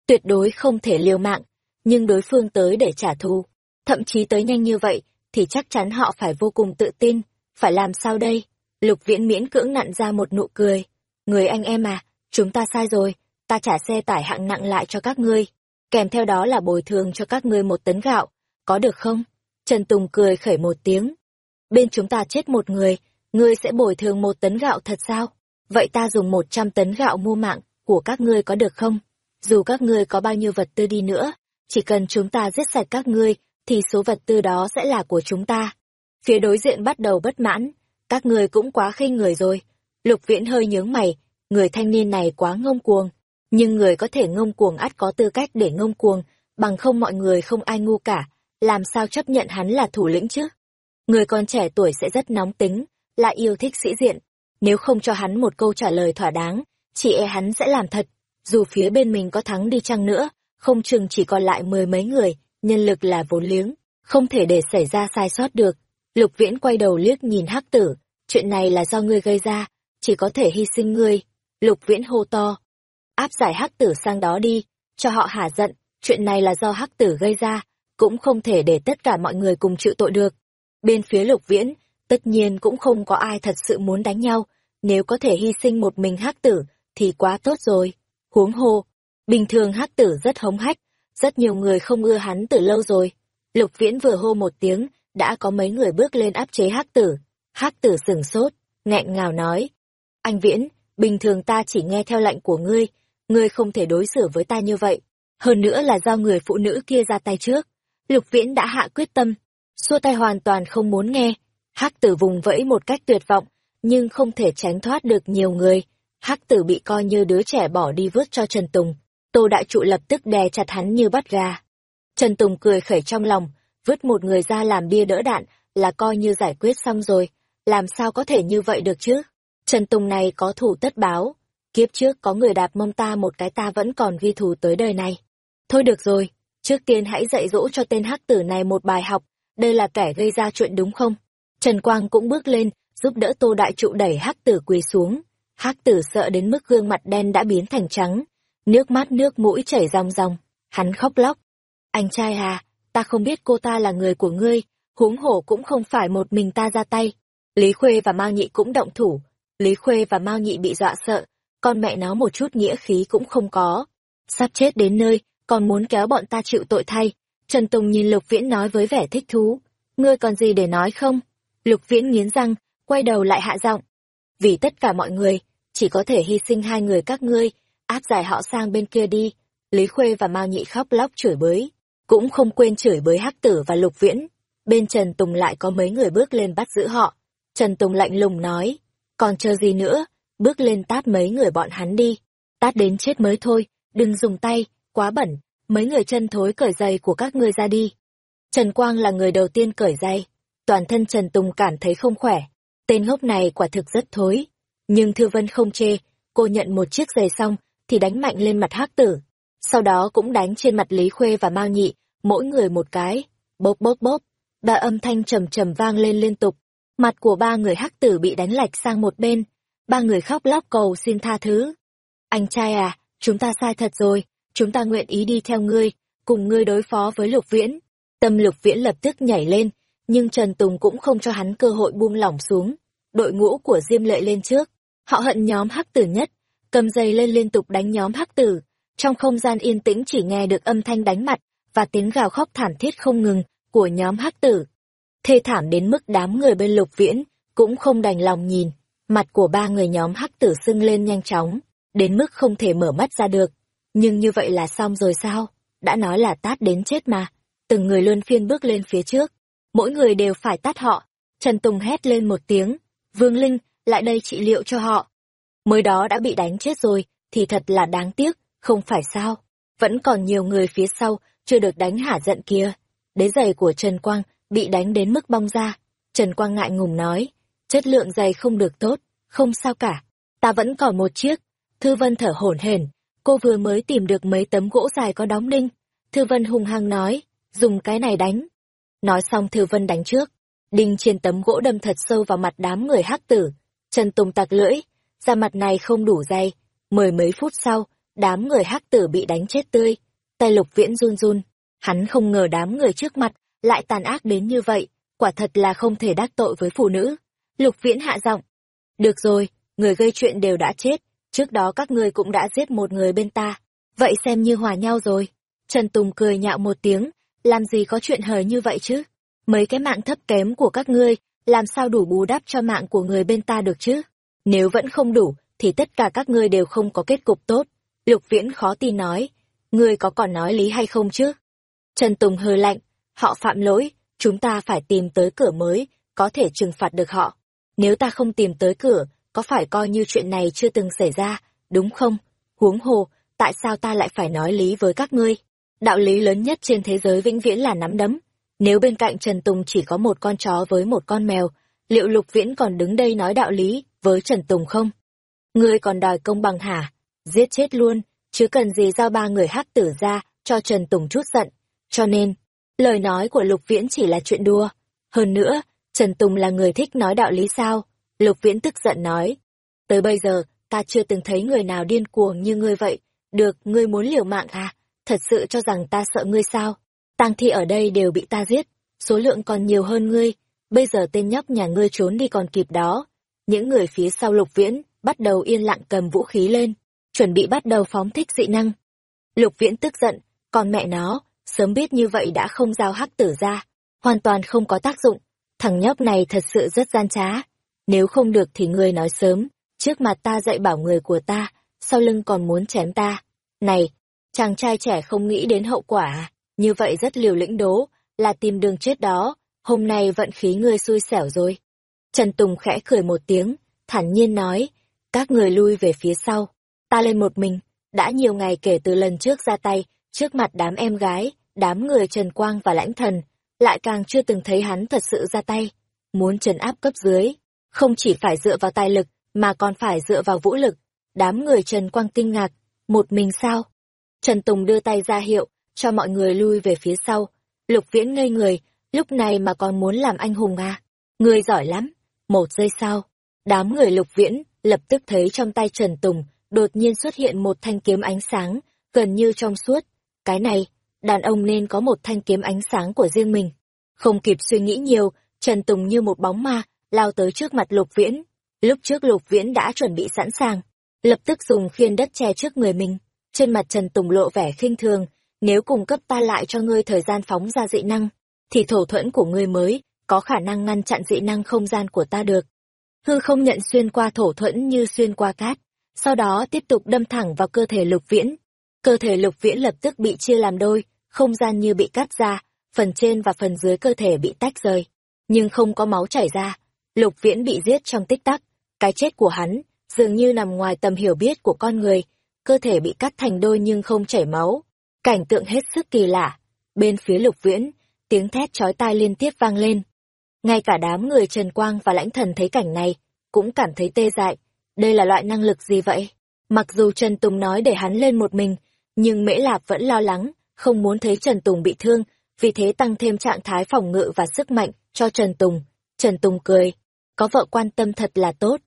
Tuyệt đối không thể liều mạng, nhưng đối phương tới để trả thù. Thậm chí tới nhanh như vậy, thì chắc chắn họ phải vô cùng tự tin. Phải làm sao đây? Lục viễn miễn cưỡng nặn ra một nụ cười. Người anh em à, chúng ta sai rồi, ta trả xe tải hạng nặng lại cho các ngươi. Kèm theo đó là bồi thường cho các ngươi một tấn gạo, có được không? Trần Tùng cười khẩy một tiếng. Bên chúng ta chết một người, ngươi sẽ bồi thường một tấn gạo thật sao? Vậy ta dùng một trăm tấn gạo mua mạng của các ngươi có được không? Dù các ngươi có bao nhiêu vật tư đi nữa, chỉ cần chúng ta giết sạch các ngươi, thì số vật tư đó sẽ là của chúng ta. Phía đối diện bắt đầu bất mãn, các ngươi cũng quá khinh người rồi. Lục viễn hơi nhướng mày, người thanh niên này quá ngông cuồng. Nhưng người có thể ngông cuồng ắt có tư cách để ngông cuồng, bằng không mọi người không ai ngu cả, làm sao chấp nhận hắn là thủ lĩnh chứ? Người còn trẻ tuổi sẽ rất nóng tính, lại yêu thích sĩ diện. Nếu không cho hắn một câu trả lời thỏa đáng, chỉ e hắn sẽ làm thật. Dù phía bên mình có thắng đi chăng nữa, không chừng chỉ còn lại mười mấy người, nhân lực là vốn liếng, không thể để xảy ra sai sót được. Lục viễn quay đầu liếc nhìn hắc tử, chuyện này là do ngươi gây ra, chỉ có thể hy sinh ngươi. Lục viễn hô to, áp giải hắc tử sang đó đi, cho họ hả giận, chuyện này là do hắc tử gây ra, cũng không thể để tất cả mọi người cùng chịu tội được. Bên phía lục viễn, tất nhiên cũng không có ai thật sự muốn đánh nhau, nếu có thể hy sinh một mình hắc tử, thì quá tốt rồi. Huống hồ, bình thường hắc tử rất hống hách, rất nhiều người không ưa hắn từ lâu rồi. Lục viễn vừa hô một tiếng, đã có mấy người bước lên áp chế hắc tử. hắc tử sửng sốt, nghẹn ngào nói. Anh viễn, bình thường ta chỉ nghe theo lệnh của ngươi, ngươi không thể đối xử với ta như vậy. Hơn nữa là do người phụ nữ kia ra tay trước. Lục viễn đã hạ quyết tâm, xua tay hoàn toàn không muốn nghe. Hắc tử vùng vẫy một cách tuyệt vọng, nhưng không thể tránh thoát được nhiều người. Hắc tử bị coi như đứa trẻ bỏ đi vứt cho Trần Tùng. Tô Đại Trụ lập tức đè chặt hắn như bắt gà. Trần Tùng cười khẩy trong lòng, vứt một người ra làm bia đỡ đạn là coi như giải quyết xong rồi. Làm sao có thể như vậy được chứ? Trần Tùng này có thủ tất báo. Kiếp trước có người đạp mông ta một cái ta vẫn còn ghi thù tới đời này. Thôi được rồi, trước tiên hãy dạy dỗ cho tên hắc tử này một bài học, đây là kẻ gây ra chuyện đúng không? Trần Quang cũng bước lên, giúp đỡ Tô Đại Trụ đẩy hắc tử quỳ xuống. Hắc tử sợ đến mức gương mặt đen đã biến thành trắng, nước mắt nước mũi chảy ròng ròng, hắn khóc lóc. Anh trai à, ta không biết cô ta là người của ngươi, huống hổ cũng không phải một mình ta ra tay. Lý Khuê và Mao Nhị cũng động thủ, Lý Khuê và Mao Nhị bị dọa sợ, con mẹ nó một chút nghĩa khí cũng không có. Sắp chết đến nơi, còn muốn kéo bọn ta chịu tội thay. Trần Tùng nhìn Lục Viễn nói với vẻ thích thú. Ngươi còn gì để nói không? Lục Viễn nghiến răng, quay đầu lại hạ giọng. Vì tất cả mọi người, chỉ có thể hy sinh hai người các ngươi, áp giải họ sang bên kia đi. Lý Khuê và Mao Nhị khóc lóc chửi bới, cũng không quên chửi bới Hắc Tử và Lục Viễn. Bên Trần Tùng lại có mấy người bước lên bắt giữ họ. Trần Tùng lạnh lùng nói, còn chờ gì nữa, bước lên tát mấy người bọn hắn đi. Tát đến chết mới thôi, đừng dùng tay, quá bẩn, mấy người chân thối cởi giày của các ngươi ra đi. Trần Quang là người đầu tiên cởi giày, toàn thân Trần Tùng cảm thấy không khỏe. Tên ngốc này quả thực rất thối. Nhưng Thư Vân không chê, cô nhận một chiếc giày xong, thì đánh mạnh lên mặt hắc tử. Sau đó cũng đánh trên mặt Lý Khuê và Mao Nhị, mỗi người một cái. Bốp bốp bốp, ba âm thanh trầm trầm vang lên liên tục. Mặt của ba người hắc tử bị đánh lệch sang một bên. Ba người khóc lóc cầu xin tha thứ. Anh trai à, chúng ta sai thật rồi, chúng ta nguyện ý đi theo ngươi, cùng ngươi đối phó với lục viễn. Tâm lục viễn lập tức nhảy lên, nhưng Trần Tùng cũng không cho hắn cơ hội buông lỏng xuống. Đội ngũ của Diêm Lệ lên trước, họ hận nhóm hắc tử nhất, cầm giày lên liên tục đánh nhóm hắc tử. Trong không gian yên tĩnh chỉ nghe được âm thanh đánh mặt và tiếng gào khóc thảm thiết không ngừng của nhóm hắc tử. Thê thảm đến mức đám người bên lục viễn cũng không đành lòng nhìn, mặt của ba người nhóm hắc tử sưng lên nhanh chóng, đến mức không thể mở mắt ra được. Nhưng như vậy là xong rồi sao? Đã nói là tát đến chết mà. Từng người luôn phiên bước lên phía trước. Mỗi người đều phải tát họ. Trần Tùng hét lên một tiếng, Vương Linh, lại đây trị liệu cho họ. Mới đó đã bị đánh chết rồi, thì thật là đáng tiếc, không phải sao. Vẫn còn nhiều người phía sau, chưa được đánh hả giận kia. Đế giày của Trần Quang bị đánh đến mức bong ra. Trần Quang ngại ngùng nói, chất lượng giày không được tốt, không sao cả. Ta vẫn còn một chiếc. Thư Vân thở hổn hển, cô vừa mới tìm được mấy tấm gỗ dài có đóng đinh. Thư Vân hung hăng nói, dùng cái này đánh. Nói xong Thư Vân đánh trước. Đinh trên tấm gỗ đâm thật sâu vào mặt đám người hắc tử. Trần Tùng tặc lưỡi, da mặt này không đủ dày. Mười mấy phút sau, đám người hắc tử bị đánh chết tươi. Tay lục viễn run run. Hắn không ngờ đám người trước mặt lại tàn ác đến như vậy. Quả thật là không thể đắc tội với phụ nữ. Lục viễn hạ giọng. Được rồi, người gây chuyện đều đã chết. Trước đó các ngươi cũng đã giết một người bên ta. Vậy xem như hòa nhau rồi. Trần Tùng cười nhạo một tiếng. Làm gì có chuyện hời như vậy chứ? Mấy cái mạng thấp kém của các ngươi, làm sao đủ bù đắp cho mạng của người bên ta được chứ? Nếu vẫn không đủ, thì tất cả các ngươi đều không có kết cục tốt. Lục Viễn khó tin nói, ngươi có còn nói lý hay không chứ? Trần Tùng hơi lạnh, họ phạm lỗi, chúng ta phải tìm tới cửa mới, có thể trừng phạt được họ. Nếu ta không tìm tới cửa, có phải coi như chuyện này chưa từng xảy ra, đúng không? Huống hồ, tại sao ta lại phải nói lý với các ngươi? Đạo lý lớn nhất trên thế giới vĩnh viễn là nắm đấm. Nếu bên cạnh Trần Tùng chỉ có một con chó với một con mèo, liệu Lục Viễn còn đứng đây nói đạo lý với Trần Tùng không? Ngươi còn đòi công bằng hả? Giết chết luôn, chứ cần gì giao ba người hắc tử ra cho Trần Tùng chút giận. Cho nên, lời nói của Lục Viễn chỉ là chuyện đùa. Hơn nữa, Trần Tùng là người thích nói đạo lý sao? Lục Viễn tức giận nói. Tới bây giờ, ta chưa từng thấy người nào điên cuồng như ngươi vậy. Được, ngươi muốn liều mạng à? Thật sự cho rằng ta sợ ngươi sao? tang thi ở đây đều bị ta giết, số lượng còn nhiều hơn ngươi, bây giờ tên nhóc nhà ngươi trốn đi còn kịp đó. Những người phía sau lục viễn, bắt đầu yên lặng cầm vũ khí lên, chuẩn bị bắt đầu phóng thích dị năng. Lục viễn tức giận, còn mẹ nó, sớm biết như vậy đã không giao hắc tử ra, hoàn toàn không có tác dụng, thằng nhóc này thật sự rất gian trá. Nếu không được thì ngươi nói sớm, trước mặt ta dạy bảo người của ta, sau lưng còn muốn chém ta. Này, chàng trai trẻ không nghĩ đến hậu quả à? Như vậy rất liều lĩnh đố, là tìm đường chết đó, hôm nay vận khí ngươi xui xẻo rồi. Trần Tùng khẽ cười một tiếng, thản nhiên nói, các người lui về phía sau, ta lên một mình, đã nhiều ngày kể từ lần trước ra tay, trước mặt đám em gái, đám người Trần Quang và Lãnh Thần, lại càng chưa từng thấy hắn thật sự ra tay, muốn trấn áp cấp dưới, không chỉ phải dựa vào tài lực, mà còn phải dựa vào vũ lực. Đám người Trần Quang kinh ngạc, một mình sao? Trần Tùng đưa tay ra hiệu, cho mọi người lui về phía sau. Lục viễn ngây người, lúc này mà còn muốn làm anh hùng à? Người giỏi lắm. Một giây sau, đám người lục viễn lập tức thấy trong tay Trần Tùng đột nhiên xuất hiện một thanh kiếm ánh sáng, gần như trong suốt. Cái này, đàn ông nên có một thanh kiếm ánh sáng của riêng mình. Không kịp suy nghĩ nhiều, Trần Tùng như một bóng ma, lao tới trước mặt lục viễn. Lúc trước lục viễn đã chuẩn bị sẵn sàng, lập tức dùng khiên đất che trước người mình. Trên mặt Trần Tùng lộ vẻ khinh thường, nếu cung cấp ta lại cho ngươi thời gian phóng ra dị năng, thì thổ thuẫn của ngươi mới có khả năng ngăn chặn dị năng không gian của ta được. Hư không nhận xuyên qua thổ thuẫn như xuyên qua cát, sau đó tiếp tục đâm thẳng vào cơ thể lục viễn. Cơ thể lục viễn lập tức bị chia làm đôi, không gian như bị cắt ra, phần trên và phần dưới cơ thể bị tách rời. Nhưng không có máu chảy ra, lục viễn bị giết trong tích tắc. Cái chết của hắn, dường như nằm ngoài tầm hiểu biết của con người, cơ thể bị cắt thành đôi nhưng không chảy máu, Cảnh tượng hết sức kỳ lạ. Bên phía lục viễn, tiếng thét chói tai liên tiếp vang lên. Ngay cả đám người Trần Quang và lãnh thần thấy cảnh này, cũng cảm thấy tê dại. Đây là loại năng lực gì vậy? Mặc dù Trần Tùng nói để hắn lên một mình, nhưng Mễ Lạp vẫn lo lắng, không muốn thấy Trần Tùng bị thương, vì thế tăng thêm trạng thái phòng ngự và sức mạnh cho Trần Tùng. Trần Tùng cười, có vợ quan tâm thật là tốt.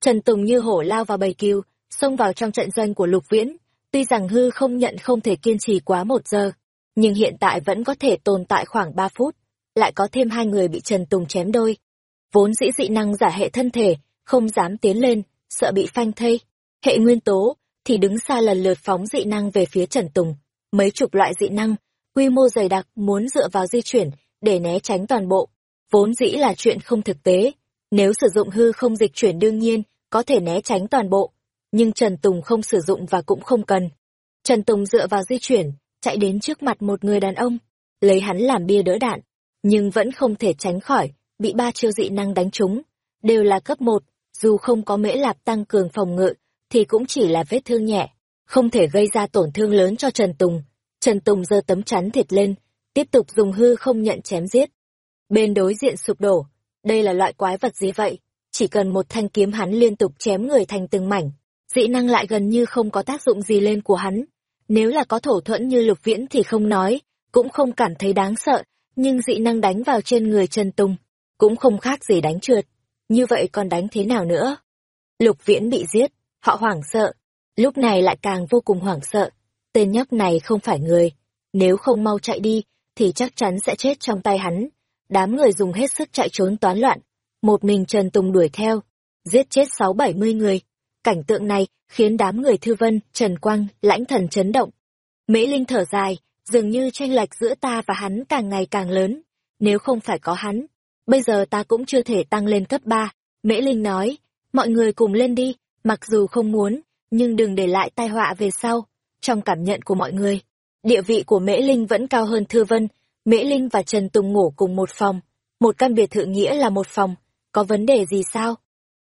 Trần Tùng như hổ lao vào bầy kiêu, xông vào trong trận doanh của Lục Viễn, Tuy rằng hư không nhận không thể kiên trì quá một giờ, nhưng hiện tại vẫn có thể tồn tại khoảng ba phút. Lại có thêm hai người bị Trần Tùng chém đôi. Vốn dĩ dị năng giả hệ thân thể, không dám tiến lên, sợ bị phanh thây. Hệ nguyên tố, thì đứng xa lần lượt phóng dị năng về phía Trần Tùng. Mấy chục loại dị năng, quy mô dày đặc muốn dựa vào di chuyển, để né tránh toàn bộ. Vốn dĩ là chuyện không thực tế. Nếu sử dụng hư không dịch chuyển đương nhiên, có thể né tránh toàn bộ nhưng Trần Tùng không sử dụng và cũng không cần. Trần Tùng dựa vào di chuyển, chạy đến trước mặt một người đàn ông, lấy hắn làm bia đỡ đạn, nhưng vẫn không thể tránh khỏi, bị ba chiêu dị năng đánh trúng, đều là cấp một, dù không có mễ lạp tăng cường phòng ngự, thì cũng chỉ là vết thương nhẹ, không thể gây ra tổn thương lớn cho Trần Tùng. Trần Tùng giơ tấm chắn thịt lên, tiếp tục dùng hư không nhận chém giết. Bên đối diện sụp đổ, đây là loại quái vật gì vậy? Chỉ cần một thanh kiếm hắn liên tục chém người thành từng mảnh, dị năng lại gần như không có tác dụng gì lên của hắn. Nếu là có thổ thuẫn như lục viễn thì không nói, cũng không cảm thấy đáng sợ, nhưng dị năng đánh vào trên người Trần Tùng, cũng không khác gì đánh trượt. Như vậy còn đánh thế nào nữa? Lục viễn bị giết, họ hoảng sợ, lúc này lại càng vô cùng hoảng sợ. Tên nhóc này không phải người, nếu không mau chạy đi, thì chắc chắn sẽ chết trong tay hắn. Đám người dùng hết sức chạy trốn toán loạn, một mình Trần Tùng đuổi theo, giết chết sáu bảy mươi người. Cảnh tượng này khiến đám người Thư Vân, Trần Quang, lãnh thần chấn động. Mễ Linh thở dài, dường như tranh lệch giữa ta và hắn càng ngày càng lớn. Nếu không phải có hắn, bây giờ ta cũng chưa thể tăng lên cấp ba. Mễ Linh nói, mọi người cùng lên đi, mặc dù không muốn, nhưng đừng để lại tai họa về sau. Trong cảm nhận của mọi người, địa vị của Mễ Linh vẫn cao hơn Thư Vân. Mễ Linh và Trần Tùng ngủ cùng một phòng, một căn biệt thự nghĩa là một phòng, có vấn đề gì sao?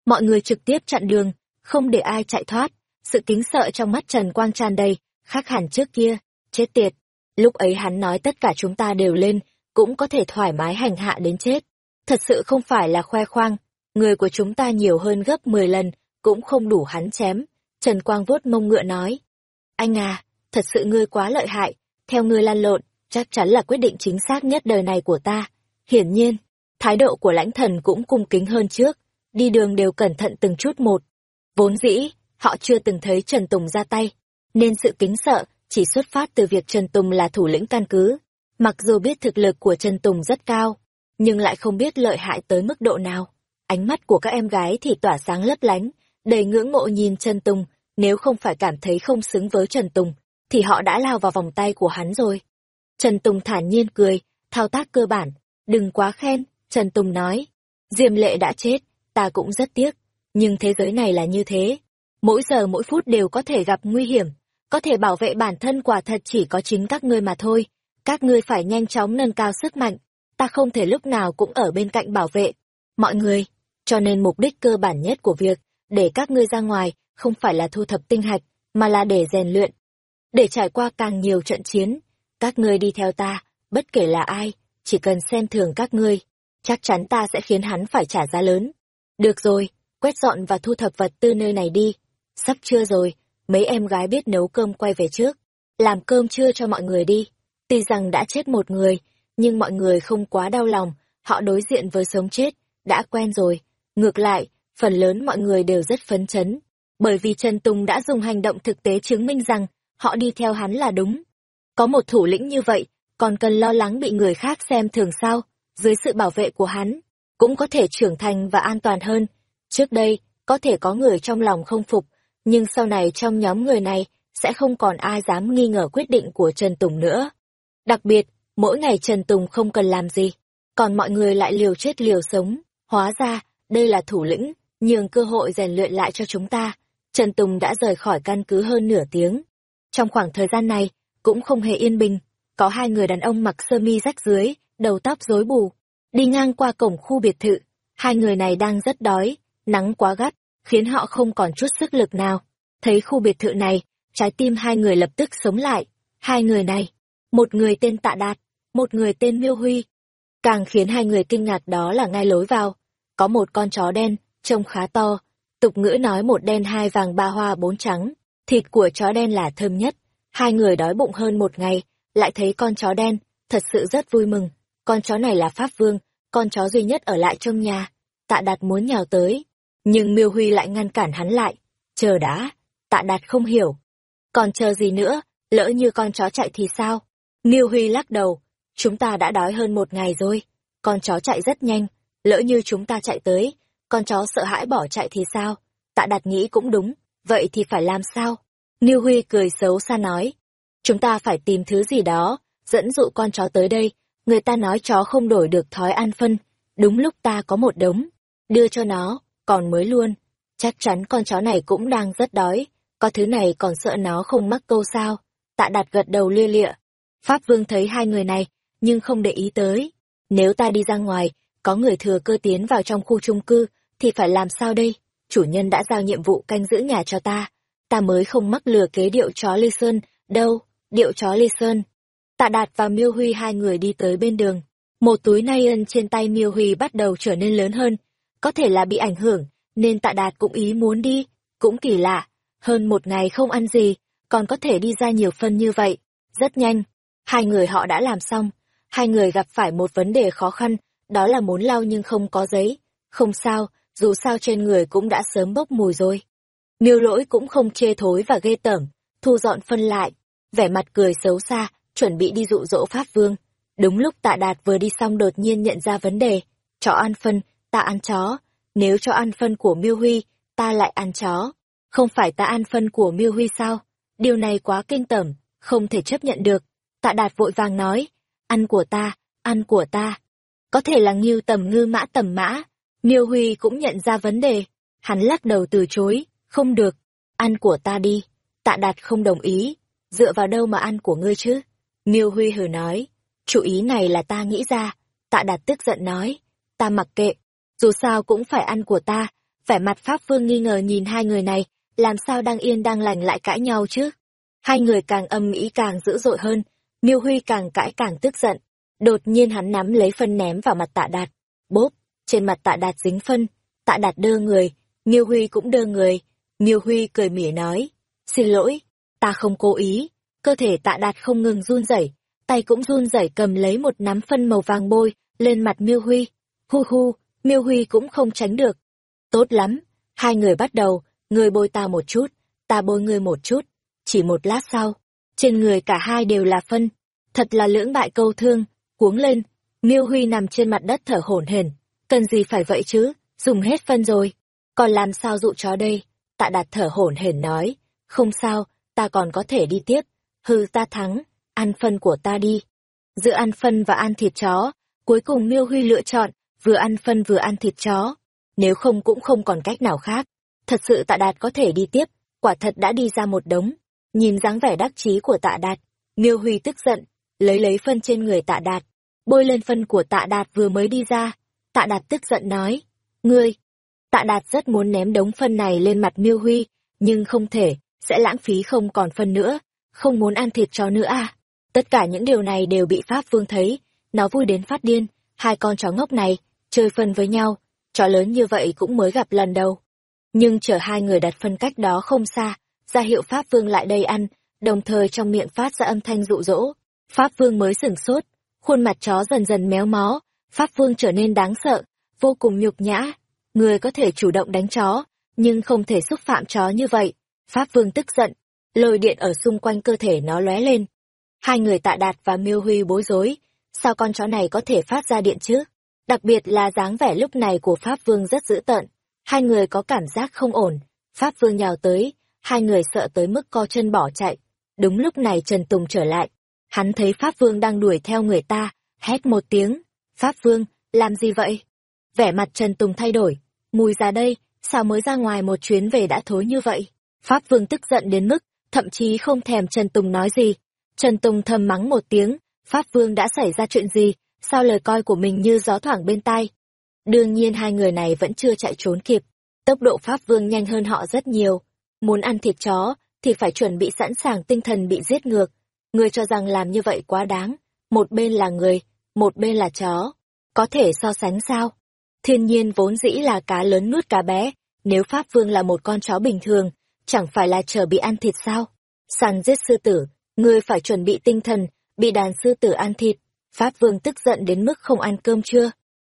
Mọi người trực tiếp chặn đường, không để ai chạy thoát, sự kính sợ trong mắt Trần Quang tràn đầy, khác hẳn trước kia, chết tiệt. Lúc ấy hắn nói tất cả chúng ta đều lên, cũng có thể thoải mái hành hạ đến chết. Thật sự không phải là khoe khoang, người của chúng ta nhiều hơn gấp 10 lần, cũng không đủ hắn chém. Trần Quang vuốt mông ngựa nói. Anh à, thật sự ngươi quá lợi hại, theo ngươi lan lộn, chắc chắn là quyết định chính xác nhất đời này của ta. Hiển nhiên, thái độ của lãnh thần cũng cung kính hơn trước, đi đường đều cẩn thận từng chút một. Vốn dĩ, họ chưa từng thấy Trần Tùng ra tay, nên sự kính sợ chỉ xuất phát từ việc Trần Tùng là thủ lĩnh căn cứ. Mặc dù biết thực lực của Trần Tùng rất cao, nhưng lại không biết lợi hại tới mức độ nào. Ánh mắt của các em gái thì tỏa sáng lấp lánh, đầy ngưỡng mộ nhìn Trần Tùng, nếu không phải cảm thấy không xứng với Trần Tùng, thì họ đã lao vào vòng tay của hắn rồi. Trần Tùng thản nhiên cười, thao tác cơ bản, đừng quá khen, Trần Tùng nói. Diêm lệ đã chết, ta cũng rất tiếc, nhưng thế giới này là như thế. Mỗi giờ mỗi phút đều có thể gặp nguy hiểm, có thể bảo vệ bản thân quả thật chỉ có chính các ngươi mà thôi. Các ngươi phải nhanh chóng nâng cao sức mạnh, ta không thể lúc nào cũng ở bên cạnh bảo vệ. Mọi người, cho nên mục đích cơ bản nhất của việc để các ngươi ra ngoài không phải là thu thập tinh hạch, mà là để rèn luyện. Để trải qua càng nhiều trận chiến, các ngươi đi theo ta, bất kể là ai, chỉ cần xem thường các ngươi, chắc chắn ta sẽ khiến hắn phải trả giá lớn. Được rồi, quét dọn và thu thập vật tư nơi này đi. Sắp trưa rồi, mấy em gái biết nấu cơm quay về trước. Làm cơm trưa cho mọi người đi. Tuy rằng đã chết một người, nhưng mọi người không quá đau lòng, họ đối diện với sống chết, đã quen rồi. Ngược lại, phần lớn mọi người đều rất phấn chấn, bởi vì Trần Tùng đã dùng hành động thực tế chứng minh rằng họ đi theo hắn là đúng. Có một thủ lĩnh như vậy, còn cần lo lắng bị người khác xem thường sao, dưới sự bảo vệ của hắn, cũng có thể trưởng thành và an toàn hơn. Trước đây, có thể có người trong lòng không phục, nhưng sau này trong nhóm người này, sẽ không còn ai dám nghi ngờ quyết định của Trần Tùng nữa. Đặc biệt, mỗi ngày Trần Tùng không cần làm gì, còn mọi người lại liều chết liều sống, hóa ra, đây là thủ lĩnh, nhường cơ hội rèn luyện lại cho chúng ta. Trần Tùng đã rời khỏi căn cứ hơn nửa tiếng. Trong khoảng thời gian này, cũng không hề yên bình, có hai người đàn ông mặc sơ mi rách dưới, đầu tóc rối bù, đi ngang qua cổng khu biệt thự. Hai người này đang rất đói, nắng quá gắt, khiến họ không còn chút sức lực nào. Thấy khu biệt thự này, trái tim hai người lập tức sống lại. Hai người này, một người tên Tạ Đạt, một người tên Miêu Huy. Càng khiến hai người kinh ngạc đó là ngay lối vào. Có một con chó đen, trông khá to. Tục ngữ nói một đen hai vàng ba hoa bốn trắng. Thịt của chó đen là thơm nhất. Hai người đói bụng hơn một ngày, lại thấy con chó đen, thật sự rất vui mừng. Con chó này là Pháp Vương, con chó duy nhất ở lại trong nhà. Tạ Đạt muốn nhào tới, nhưng Miêu Huy lại ngăn cản hắn lại. Chờ đã, Tạ Đạt không hiểu. Còn chờ gì nữa, lỡ như con chó chạy thì sao? Miêu Huy lắc đầu, chúng ta đã đói hơn một ngày rồi. Con chó chạy rất nhanh, lỡ như chúng ta chạy tới, con chó sợ hãi bỏ chạy thì sao? Tạ Đạt nghĩ cũng đúng, vậy thì phải làm sao? Miêu Huy cười xấu xa nói, chúng ta phải tìm thứ gì đó, dẫn dụ con chó tới đây, người ta nói chó không đổi được thói ăn phân, đúng lúc ta có một đống, đưa cho nó, còn mới luôn, chắc chắn con chó này cũng đang rất đói, có thứ này còn sợ nó không mắc câu sao, tạ đạt gật đầu lia lịa. Pháp Vương thấy hai người này, nhưng không để ý tới, nếu ta đi ra ngoài, có người thừa cơ tiến vào trong khu chung cư, thì phải làm sao đây? Chủ nhân đã giao nhiệm vụ canh giữ nhà cho ta, ta mới không mắc lừa kế điệu chó lê Sơn, đâu, điệu chó lê Sơn. Tạ Đạt và Miêu Huy hai người đi tới bên đường. Một túi nylon trên tay Miêu Huy bắt đầu trở nên lớn hơn. Có thể là bị ảnh hưởng, nên Tạ Đạt cũng ý muốn đi. Cũng kỳ lạ, hơn một ngày không ăn gì, còn có thể đi ra nhiều phân như vậy. Rất nhanh, hai người họ đã làm xong. Hai người gặp phải một vấn đề khó khăn, đó là muốn lau nhưng không có giấy. Không sao, dù sao trên người cũng đã sớm bốc mùi rồi. Miêu lỗi cũng không chê thối và ghê tởm, thu dọn phân lại, vẻ mặt cười xấu xa, chuẩn bị đi dụ dỗ Pháp Vương. Đúng lúc tạ đạt vừa đi xong đột nhiên nhận ra vấn đề, chó ăn phân, ta ăn chó, nếu cho ăn phân của Miêu Huy, ta lại ăn chó. Không phải ta ăn phân của Miêu Huy sao? Điều này quá kinh tởm, không thể chấp nhận được. Tạ đạt vội vàng nói, ăn của ta, ăn của ta. Có thể là nghiêu tầm ngư mã tầm mã. Miêu Huy cũng nhận ra vấn đề. Hắn lắc đầu từ chối, không được, ăn của ta đi. Tạ đạt không đồng ý, dựa vào đâu mà ăn của ngươi chứ? Miêu Huy hừ nói, chủ ý này là ta nghĩ ra. Tạ đạt tức giận nói, ta mặc kệ, dù sao cũng phải ăn của ta. Vẻ mặt Pháp Vương nghi ngờ nhìn hai người này, làm sao đang yên đang lành lại cãi nhau chứ? Hai người càng âm ý càng dữ dội hơn, Miêu Huy càng cãi càng tức giận. Đột nhiên hắn nắm lấy phân ném vào mặt tạ đạt. Bốp, trên mặt tạ đạt dính phân, tạ đạt đơ người, Miêu Huy cũng đơ người. Miêu Huy cười mỉa nói, xin lỗi, ta không cố ý. Cơ thể tạ đạt không ngừng run rẩy, tay cũng run rẩy cầm lấy một nắm phân màu vàng bôi lên mặt Miêu Huy. Hu hu, Miêu Huy cũng không tránh được. Tốt lắm, hai người bắt đầu, người bôi ta một chút, ta bôi ngươi một chút. Chỉ một lát sau, trên người cả hai đều là phân. Thật là lưỡng bại câu thương, cuống lên. Miêu Huy nằm trên mặt đất thở hổn hển. Cần gì phải vậy chứ, dùng hết phân rồi. Còn làm sao dụ chó đây? Tạ đạt thở hổn hển nói. Không sao, ta còn có thể đi tiếp. Hừ ta thắng, ăn phân của ta đi. Giữa ăn phân và ăn thịt chó, cuối cùng Miêu Huy lựa chọn, vừa ăn phân vừa ăn thịt chó. Nếu không cũng không còn cách nào khác. Thật sự tạ đạt có thể đi tiếp, quả thật đã đi ra một đống. Nhìn dáng vẻ đắc chí của tạ đạt, Miêu Huy tức giận, lấy lấy phân trên người tạ đạt, bôi lên phân của tạ đạt vừa mới đi ra. Tạ đạt tức giận nói, ngươi, tạ đạt rất muốn ném đống phân này lên mặt Miêu Huy, nhưng không thể, sẽ lãng phí không còn phân nữa, không muốn ăn thịt chó nữa à. Tất cả những điều này đều bị Pháp Vương thấy, nó vui đến phát điên, hai con chó ngốc này, chơi phân với nhau, chó lớn như vậy cũng mới gặp lần đầu. Nhưng chờ hai người đặt phân cách đó không xa, ra hiệu Pháp Vương lại đây ăn, đồng thời trong miệng phát ra âm thanh dụ dỗ. Pháp Vương mới sửng sốt, khuôn mặt chó dần dần méo mó, Pháp Vương trở nên đáng sợ, vô cùng nhục nhã. Người có thể chủ động đánh chó, nhưng không thể xúc phạm chó như vậy. Pháp Vương tức giận, lôi điện ở xung quanh cơ thể nó lóe lên. Hai người tạ đạt và miêu huy bối rối, sao con chó này có thể phát ra điện chứ? Đặc biệt là dáng vẻ lúc này của Pháp Vương rất dữ tợn. Hai người có cảm giác không ổn. Pháp Vương nhào tới, hai người sợ tới mức co chân bỏ chạy. Đúng lúc này Trần Tùng trở lại. Hắn thấy Pháp Vương đang đuổi theo người ta, hét một tiếng. Pháp Vương, làm gì vậy? Vẻ mặt Trần Tùng thay đổi. Mùi ra đây, sao mới ra ngoài một chuyến về đã thối như vậy? Pháp Vương tức giận đến mức, thậm chí không thèm Trần Tùng nói gì. Trần Tùng thầm mắng một tiếng, Pháp Vương đã xảy ra chuyện gì, sao lời coi của mình như gió thoảng bên tai. Đương nhiên hai người này vẫn chưa chạy trốn kịp, tốc độ Pháp Vương nhanh hơn họ rất nhiều. Muốn ăn thịt chó, thì phải chuẩn bị sẵn sàng tinh thần bị giết ngược. Người cho rằng làm như vậy quá đáng, một bên là người, một bên là chó. Có thể so sánh sao? Thiên nhiên vốn dĩ là cá lớn nuốt cá bé, nếu Pháp Vương là một con chó bình thường, chẳng phải là chờ bị ăn thịt sao? Săn giết sư tử, ngươi phải chuẩn bị tinh thần, bị đàn sư tử ăn thịt. Pháp Vương tức giận đến mức không ăn cơm chưa?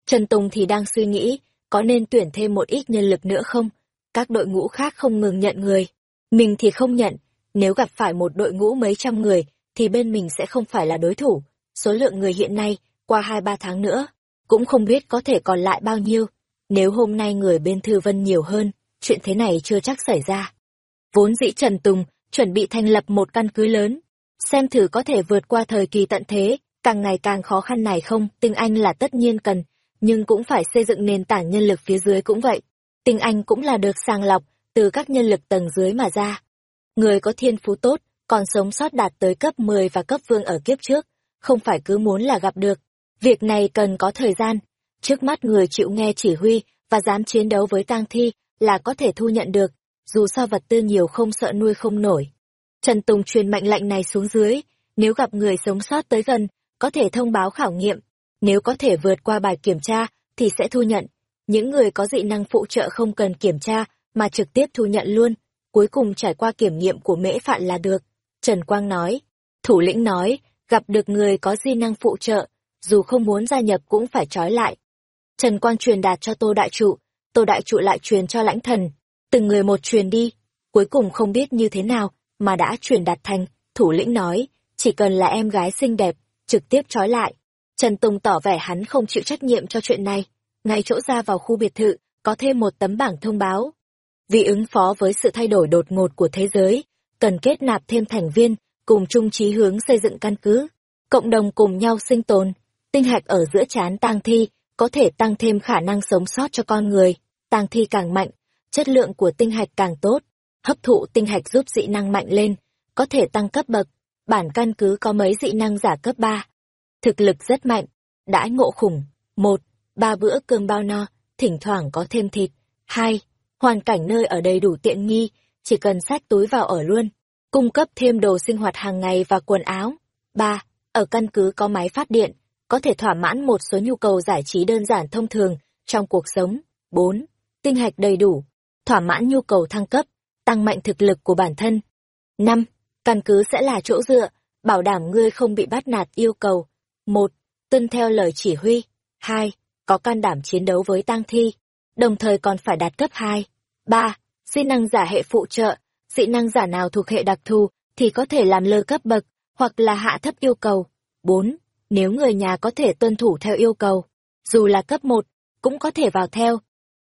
Trần Tùng thì đang suy nghĩ, có nên tuyển thêm một ít nhân lực nữa không? Các đội ngũ khác không ngừng nhận người. Mình thì không nhận, nếu gặp phải một đội ngũ mấy trăm người, thì bên mình sẽ không phải là đối thủ. Số lượng người hiện nay, qua hai ba tháng nữa, cũng không biết có thể còn lại bao nhiêu. Nếu hôm nay người bên Thư Vân nhiều hơn, chuyện thế này chưa chắc xảy ra. Vốn dĩ Trần Tùng chuẩn bị thành lập một căn cứ lớn, xem thử có thể vượt qua thời kỳ tận thế, càng ngày càng khó khăn này không, tinh anh là tất nhiên cần, nhưng cũng phải xây dựng nền tảng nhân lực phía dưới cũng vậy. Tinh anh cũng là được sàng lọc từ các nhân lực tầng dưới mà ra. Người có thiên phú tốt, còn sống sót đạt tới cấp 10 và cấp vương ở kiếp trước, không phải cứ muốn là gặp được. Việc này cần có thời gian. Trước mắt người chịu nghe chỉ huy và dám chiến đấu với tang thi là có thể thu nhận được, dù sao vật tư nhiều không sợ nuôi không nổi. Trần Tùng truyền mệnh lệnh này xuống dưới, nếu gặp người sống sót tới gần, có thể thông báo khảo nghiệm, nếu có thể vượt qua bài kiểm tra thì sẽ thu nhận. Những người có dị năng phụ trợ không cần kiểm tra mà trực tiếp thu nhận luôn, cuối cùng trải qua kiểm nghiệm của mễ phạn là được. Trần Quang nói, thủ lĩnh nói, gặp được người có dị năng phụ trợ, dù không muốn gia nhập cũng phải trói lại. Trần Quang truyền đạt cho Tô Đại Trụ, Tô Đại Trụ lại truyền cho lãnh thần, từng người một truyền đi, cuối cùng không biết như thế nào mà đã truyền đạt thành, thủ lĩnh nói, chỉ cần là em gái xinh đẹp, trực tiếp trói lại. Trần Tùng tỏ vẻ hắn không chịu trách nhiệm cho chuyện này, ngay chỗ ra vào khu biệt thự, có thêm một tấm bảng thông báo. Vì ứng phó với sự thay đổi đột ngột của thế giới, cần kết nạp thêm thành viên, cùng chung chí hướng xây dựng căn cứ, cộng đồng cùng nhau sinh tồn. Tinh hạch ở giữa chán tang thi có thể tăng thêm khả năng sống sót cho con người. Tang thi càng mạnh, chất lượng của tinh hạch càng tốt. Hấp thụ tinh hạch giúp dị năng mạnh lên, có thể tăng cấp bậc. Bản căn cứ có mấy dị năng giả cấp 3. Thực lực rất mạnh, đãi ngộ khủng. một Ba bữa cơm bao no, thỉnh thoảng có thêm thịt. hai Hoàn cảnh nơi ở đầy đủ tiện nghi, chỉ cần sách túi vào ở luôn. Cung cấp thêm đồ sinh hoạt hàng ngày và quần áo. ba Ở căn cứ có máy phát điện, có thể thỏa mãn một số nhu cầu giải trí đơn giản thông thường trong cuộc sống. 4. Tinh hạch đầy đủ, thỏa mãn nhu cầu thăng cấp, tăng mạnh thực lực của bản thân. 5. Căn cứ sẽ là chỗ dựa, bảo đảm ngươi không bị bắt nạt yêu cầu. một Tuân theo lời chỉ huy. hai Có can đảm chiến đấu với tang thi, đồng thời còn phải đạt cấp 2. 3. Dị năng giả hệ phụ trợ, dị năng giả nào thuộc hệ đặc thù thì có thể làm lơ cấp bậc, hoặc là hạ thấp yêu cầu. bốn nếu người nhà có thể tuân thủ theo yêu cầu, dù là cấp một cũng có thể vào theo.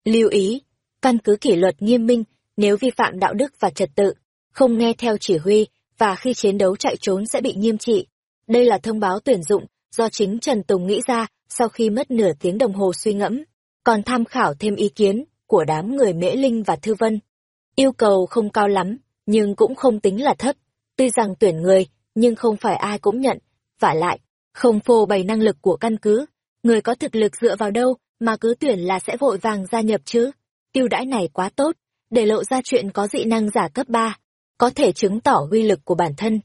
Lưu ý, căn cứ kỷ luật nghiêm minh, nếu vi phạm đạo đức và trật tự, không nghe theo chỉ huy, và khi chiến đấu chạy trốn sẽ bị nghiêm trị. Đây là thông báo tuyển dụng do chính Trần Tùng nghĩ ra sau khi mất nửa tiếng đồng hồ suy ngẫm, còn tham khảo thêm ý kiến của đám người Mễ Linh và Thư Vân. Yêu cầu không cao lắm, nhưng cũng không tính là thấp. Tuy rằng tuyển người, nhưng không phải ai cũng nhận. vả lại, không phô bày năng lực của căn cứ, người có thực lực dựa vào đâu mà cứ tuyển là sẽ vội vàng gia nhập chứ. Tiêu đãi này quá tốt, để lộ ra chuyện có dị năng giả cấp 3, có thể chứng tỏ uy lực của bản thân.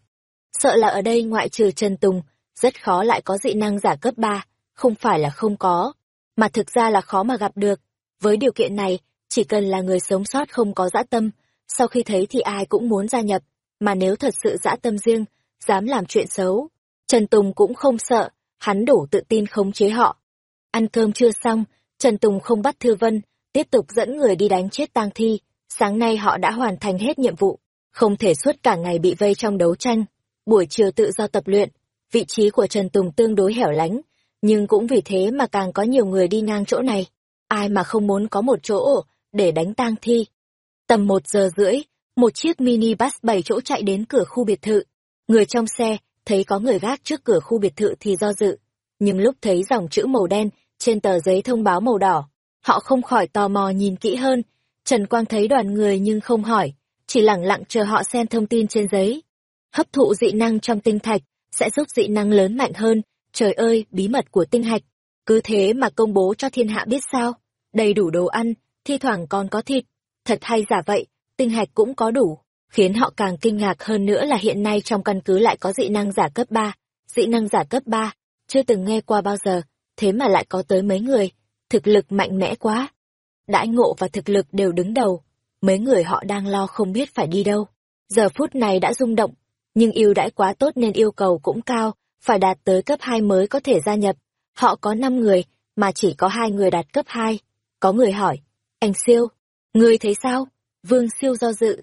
Sợ là ở đây ngoại trừ Trần Tùng, rất khó lại có dị năng giả cấp 3, không phải là không có, mà thực ra là khó mà gặp được. Với điều kiện này, chỉ cần là người sống sót không có dã tâm, sau khi thấy thì ai cũng muốn gia nhập, mà nếu thật sự dã tâm riêng, dám làm chuyện xấu, Trần Tùng cũng không sợ, hắn đủ tự tin khống chế họ. Ăn cơm chưa xong, Trần Tùng không bắt Thư Vân, tiếp tục dẫn người đi đánh chết tang thi. Sáng nay họ đã hoàn thành hết nhiệm vụ, không thể suốt cả ngày bị vây trong đấu tranh. Buổi chiều tự do tập luyện, vị trí của Trần Tùng tương đối hẻo lánh, nhưng cũng vì thế mà càng có nhiều người đi ngang chỗ này. Ai mà không muốn có một chỗ để đánh tang thi. Tầm một giờ rưỡi, một chiếc mini bus bảy chỗ chạy đến cửa khu biệt thự. Người trong xe thấy có người gác trước cửa khu biệt thự thì do dự, nhưng lúc thấy dòng chữ màu đen trên tờ giấy thông báo màu đỏ, họ không khỏi tò mò nhìn kỹ hơn. Trần Quang thấy đoàn người nhưng không hỏi, chỉ lẳng lặng chờ họ xem thông tin trên giấy. Hấp thụ dị năng trong tinh thạch sẽ giúp dị năng lớn mạnh hơn, trời ơi, bí mật của tinh hạch. Cứ thế mà công bố cho thiên hạ biết sao, đầy đủ đồ ăn, thi thoảng còn có thịt, thật hay giả vậy, tinh hạch cũng có đủ. Khiến họ càng kinh ngạc hơn nữa là hiện nay trong căn cứ lại có dị năng giả cấp 3. Dị năng giả cấp 3, chưa từng nghe qua bao giờ, thế mà lại có tới mấy người. Thực lực mạnh mẽ quá. Đãi ngộ và thực lực đều đứng đầu. Mấy người họ đang lo không biết phải đi đâu. Giờ phút này đã rung động, nhưng yêu đãi quá tốt nên yêu cầu cũng cao, phải đạt tới cấp 2 mới có thể gia nhập. Họ có 5 người, mà chỉ có hai người đạt cấp 2. Có người hỏi, anh siêu, người thấy sao? Vương siêu do dự,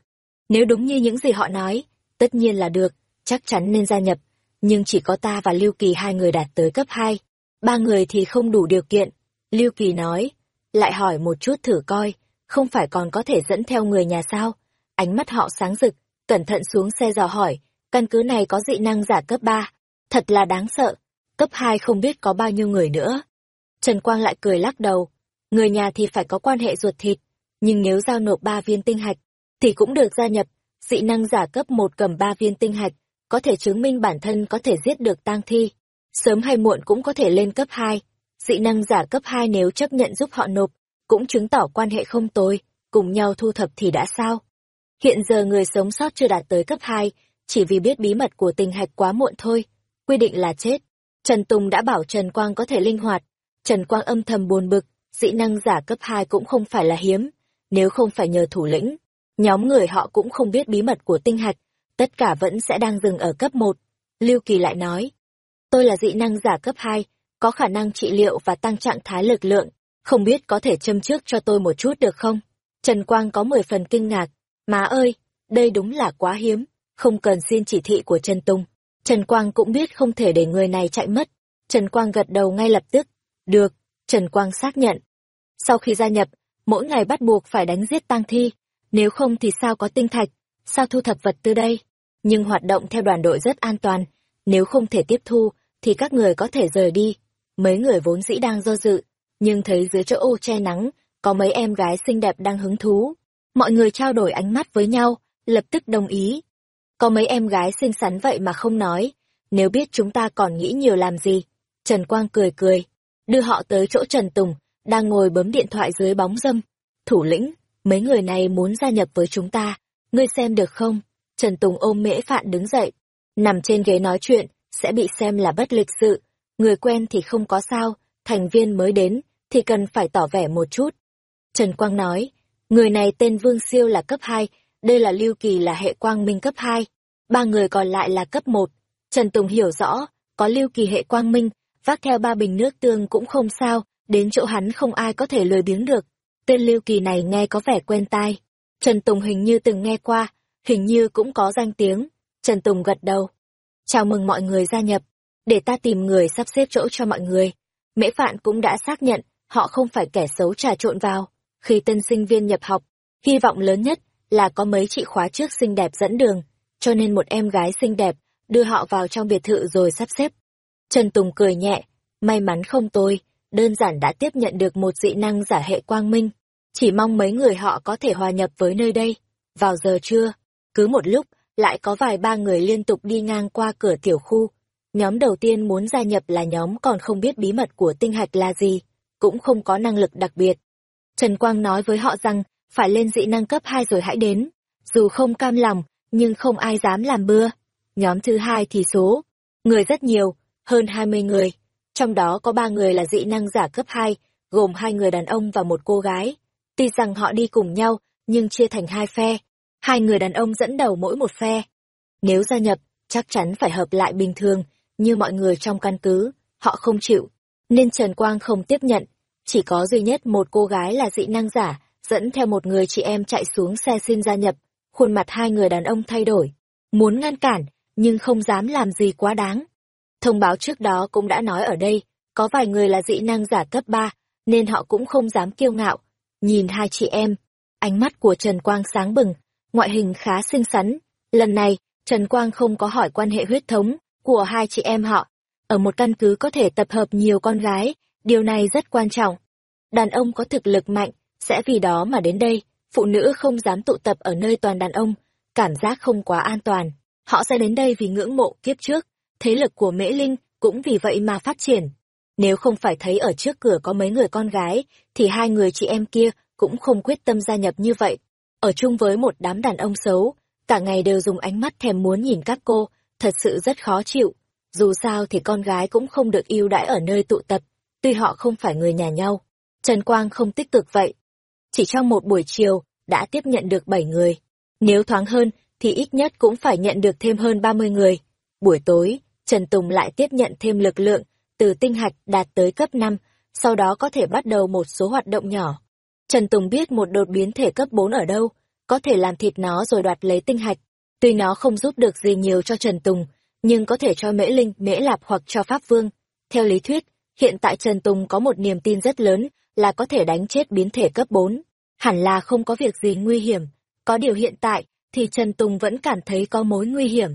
nếu đúng như những gì họ nói, tất nhiên là được, chắc chắn nên gia nhập, nhưng chỉ có ta và Lưu Kỳ hai người đạt tới cấp 2, ba người thì không đủ điều kiện. Lưu Kỳ nói, lại hỏi một chút thử coi, không phải còn có thể dẫn theo người nhà sao? Ánh mắt họ sáng rực, cẩn thận xuống xe dò hỏi, căn cứ này có dị năng giả cấp 3, thật là đáng sợ, cấp 2 không biết có bao nhiêu người nữa. Trần Quang lại cười lắc đầu, người nhà thì phải có quan hệ ruột thịt, nhưng nếu giao nộp ba viên tinh hạch, thì cũng được gia nhập, dị năng giả cấp một cầm ba viên tinh hạch, có thể chứng minh bản thân có thể giết được tang thi. Sớm hay muộn cũng có thể lên cấp 2. dị năng giả cấp 2 nếu chấp nhận giúp họ nộp, cũng chứng tỏ quan hệ không tồi, cùng nhau thu thập thì đã sao. Hiện giờ người sống sót chưa đạt tới cấp 2, chỉ vì biết bí mật của tình hạch quá muộn thôi, quy định là chết. Trần Tùng đã bảo Trần Quang có thể linh hoạt, Trần Quang âm thầm buồn bực, dị năng giả cấp 2 cũng không phải là hiếm, nếu không phải nhờ thủ lĩnh, nhóm người họ cũng không biết bí mật của tinh hạch, tất cả vẫn sẽ đang dừng ở cấp 1. Lưu Kỳ lại nói, tôi là dị năng giả cấp 2, có khả năng trị liệu và tăng trạng thái lực lượng, không biết có thể châm trước cho tôi một chút được không? Trần Quang có 10 phần kinh ngạc, má ơi, đây đúng là quá hiếm, không cần xin chỉ thị của Trần Tung. Trần Quang cũng biết không thể để người này chạy mất. Trần Quang gật đầu ngay lập tức. Được, Trần Quang xác nhận. Sau khi gia nhập, mỗi ngày bắt buộc phải đánh giết tang thi, nếu không thì sao có tinh thạch, sao thu thập vật tư đây? Nhưng hoạt động theo đoàn đội rất an toàn, nếu không thể tiếp thu, thì các người có thể rời đi. Mấy người vốn dĩ đang do dự, nhưng thấy dưới chỗ ô che nắng, có mấy em gái xinh đẹp đang hứng thú. Mọi người trao đổi ánh mắt với nhau, lập tức đồng ý. Có mấy em gái xinh xắn vậy mà không nói, nếu biết chúng ta còn nghĩ nhiều làm gì. Trần Quang cười cười, đưa họ tới chỗ Trần Tùng, đang ngồi bấm điện thoại dưới bóng dâm. Thủ lĩnh, mấy người này muốn gia nhập với chúng ta, ngươi xem được không? Trần Tùng ôm mễ phạn đứng dậy, nằm trên ghế nói chuyện, sẽ bị xem là bất lịch sự. Người quen thì không có sao, thành viên mới đến, thì cần phải tỏ vẻ một chút. Trần Quang nói, người này tên Vương Siêu là cấp 2, đây là Lưu Kỳ là hệ quang minh cấp 2, ba người còn lại là cấp 1. Trần Tùng hiểu rõ, có Lưu Kỳ hệ quang minh, vác theo ba bình nước tương cũng không sao, đến chỗ hắn không ai có thể lười biếng được. Tên Lưu Kỳ này nghe có vẻ quen tai. Trần Tùng hình như từng nghe qua, hình như cũng có danh tiếng. Trần Tùng gật đầu. Chào mừng mọi người gia nhập, để ta tìm người sắp xếp chỗ cho mọi người. Mễ Phạn cũng đã xác nhận, họ không phải kẻ xấu trà trộn vào. Khi tân sinh viên nhập học, hy vọng lớn nhất là có mấy chị khóa trước xinh đẹp dẫn đường, cho nên một em gái xinh đẹp đưa họ vào trong biệt thự rồi sắp xếp. Trần Tùng cười nhẹ, may mắn không tôi, đơn giản đã tiếp nhận được một dị năng giả hệ quang minh. Chỉ mong mấy người họ có thể hòa nhập với nơi đây. Vào giờ trưa, cứ một lúc, lại có vài ba người liên tục đi ngang qua cửa tiểu khu. Nhóm đầu tiên muốn gia nhập là nhóm còn không biết bí mật của tinh hạch là gì, cũng không có năng lực đặc biệt. Trần Quang nói với họ rằng, phải lên dị năng cấp 2 rồi hãy đến. Dù không cam lòng, nhưng không ai dám làm bưa. Nhóm thứ hai thì số, người rất nhiều, hơn 20 người. Trong đó có ba người là dị năng giả cấp 2, gồm hai người đàn ông và một cô gái. Tuy rằng họ đi cùng nhau, nhưng chia thành hai phe. Hai người đàn ông dẫn đầu mỗi một phe. Nếu gia nhập, chắc chắn phải hợp lại bình thường, như mọi người trong căn cứ, họ không chịu. Nên Trần Quang không tiếp nhận. Chỉ có duy nhất một cô gái là dị năng giả, dẫn theo một người chị em chạy xuống xe xin gia nhập. Khuôn mặt hai người đàn ông thay đổi. Muốn ngăn cản, nhưng không dám làm gì quá đáng. Thông báo trước đó cũng đã nói ở đây, có vài người là dị năng giả cấp 3, nên họ cũng không dám kiêu ngạo. Nhìn hai chị em, ánh mắt của Trần Quang sáng bừng, ngoại hình khá xinh xắn. Lần này, Trần Quang không có hỏi quan hệ huyết thống của hai chị em họ. Ở một căn cứ có thể tập hợp nhiều con gái, điều này rất quan trọng. Đàn ông có thực lực mạnh, sẽ vì đó mà đến đây. Phụ nữ không dám tụ tập ở nơi toàn đàn ông, cảm giác không quá an toàn. Họ sẽ đến đây vì ngưỡng mộ kiếp trước, thế lực của Mễ Linh cũng vì vậy mà phát triển. Nếu không phải thấy ở trước cửa có mấy người con gái, thì hai người chị em kia cũng không quyết tâm gia nhập như vậy. Ở chung với một đám đàn ông xấu, cả ngày đều dùng ánh mắt thèm muốn nhìn các cô, thật sự rất khó chịu. Dù sao thì con gái cũng không được yêu đãi ở nơi tụ tập, tuy họ không phải người nhà nhau. Trần Quang không tích cực vậy. Chỉ trong một buổi chiều, đã tiếp nhận được 7 người. Nếu thoáng hơn, thì ít nhất cũng phải nhận được thêm hơn 30 người. Buổi tối, Trần Tùng lại tiếp nhận thêm lực lượng, từ tinh hạch đạt tới cấp 5, sau đó có thể bắt đầu một số hoạt động nhỏ. Trần Tùng biết một đột biến thể cấp 4 ở đâu, có thể làm thịt nó rồi đoạt lấy tinh hạch. Tuy nó không giúp được gì nhiều cho Trần Tùng, nhưng có thể cho Mễ Linh, Mễ Lạp hoặc cho Pháp Vương. Theo lý thuyết, hiện tại Trần Tùng có một niềm tin rất lớn là có thể đánh chết biến thể cấp 4. Hẳn là không có việc gì nguy hiểm. Có điều hiện tại, thì Trần Tùng vẫn cảm thấy có mối nguy hiểm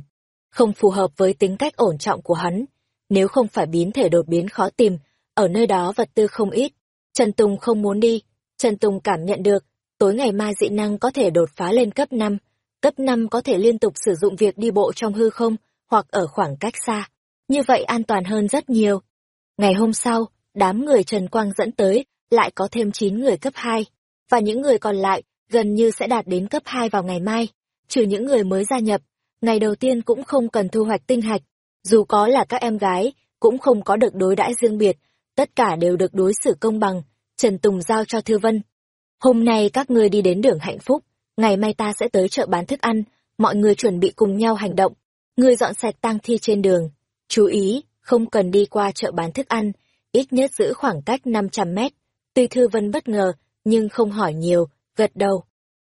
không phù hợp với tính cách ổn trọng của hắn. Nếu không phải biến thể đột biến khó tìm, ở nơi đó vật tư không ít. Trần Tùng không muốn đi. Trần Tùng cảm nhận được, tối ngày mai dị năng có thể đột phá lên cấp 5. Cấp 5 có thể liên tục sử dụng việc đi bộ trong hư không, hoặc ở khoảng cách xa. Như vậy an toàn hơn rất nhiều. Ngày hôm sau, đám người Trần Quang dẫn tới, lại có thêm 9 người cấp 2. Và những người còn lại, gần như sẽ đạt đến cấp 2 vào ngày mai. Trừ những người mới gia nhập, ngày đầu tiên cũng không cần thu hoạch tinh hạch. Dù có là các em gái, cũng không có được đối đãi riêng biệt, tất cả đều được đối xử công bằng. Trần Tùng giao cho Thư Vân. Hôm nay các ngươi đi đến đường hạnh phúc, ngày mai ta sẽ tới chợ bán thức ăn, mọi người chuẩn bị cùng nhau hành động. Ngươi dọn sạch tang thi trên đường. Chú ý, không cần đi qua chợ bán thức ăn, ít nhất giữ khoảng cách 500 mét. Tuy Thư Vân bất ngờ, nhưng không hỏi nhiều, gật đầu.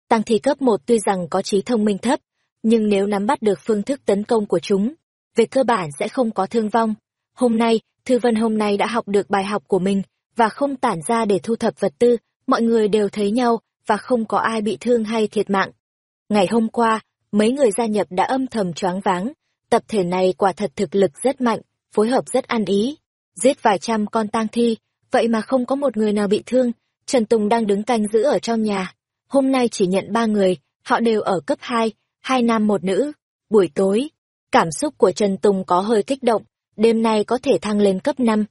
Tăng thi cấp 1 tuy rằng có trí thông minh thấp, nhưng nếu nắm bắt được phương thức tấn công của chúng, về cơ bản sẽ không có thương vong. Hôm nay, Thư Vân hôm nay đã học được bài học của mình, và không tản ra để thu thập vật tư, mọi người đều thấy nhau, và không có ai bị thương hay thiệt mạng. Ngày hôm qua, mấy người gia nhập đã âm thầm choáng váng, tập thể này quả thật thực lực rất mạnh, phối hợp rất ăn ý, giết vài trăm con tang thi, vậy mà không có một người nào bị thương, Trần Tùng đang đứng canh giữ ở trong nhà. Hôm nay chỉ nhận ba người, họ đều ở cấp 2, hai nam một nữ. Buổi tối, cảm xúc của Trần Tùng có hơi kích động, đêm nay có thể thăng lên cấp 5.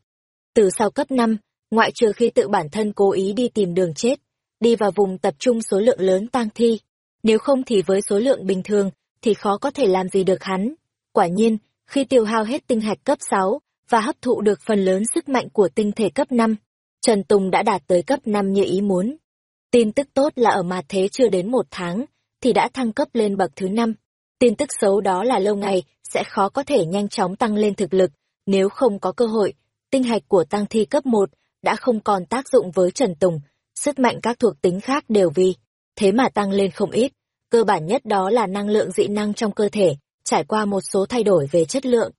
Từ sau cấp 5, ngoại trừ khi tự bản thân cố ý đi tìm đường chết, đi vào vùng tập trung số lượng lớn tang thi. Nếu không thì với số lượng bình thường, thì khó có thể làm gì được hắn. Quả nhiên, khi tiêu hao hết tinh hạch cấp 6 và hấp thụ được phần lớn sức mạnh của tinh thể cấp 5, Trần Tùng đã đạt tới cấp 5 như ý muốn. Tin tức tốt là ở mặt thế chưa đến một tháng, thì đã thăng cấp lên bậc thứ 5. Tin tức xấu đó là lâu ngày sẽ khó có thể nhanh chóng tăng lên thực lực, nếu không có cơ hội, tinh hạch của tăng thi cấp 1 đã không còn tác dụng với Trần Tùng, sức mạnh các thuộc tính khác đều vì, thế mà tăng lên không ít. Cơ bản nhất đó là năng lượng dị năng trong cơ thể, trải qua một số thay đổi về chất lượng.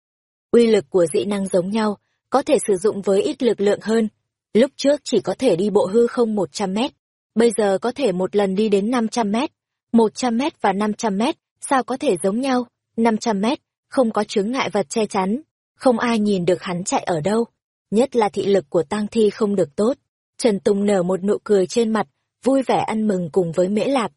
Uy lực của dị năng giống nhau, có thể sử dụng với ít lực lượng hơn. Lúc trước chỉ có thể đi bộ hư không 100 mét, bây giờ có thể một lần đi đến 500 mét. 100 mét và 500 mét, sao có thể giống nhau? 500 mét, không có chướng ngại vật che chắn, không ai nhìn được hắn chạy ở đâu. Nhất là thị lực của tang thi không được tốt. Trần Tùng nở một nụ cười trên mặt, vui vẻ ăn mừng cùng với Mễ Lạp.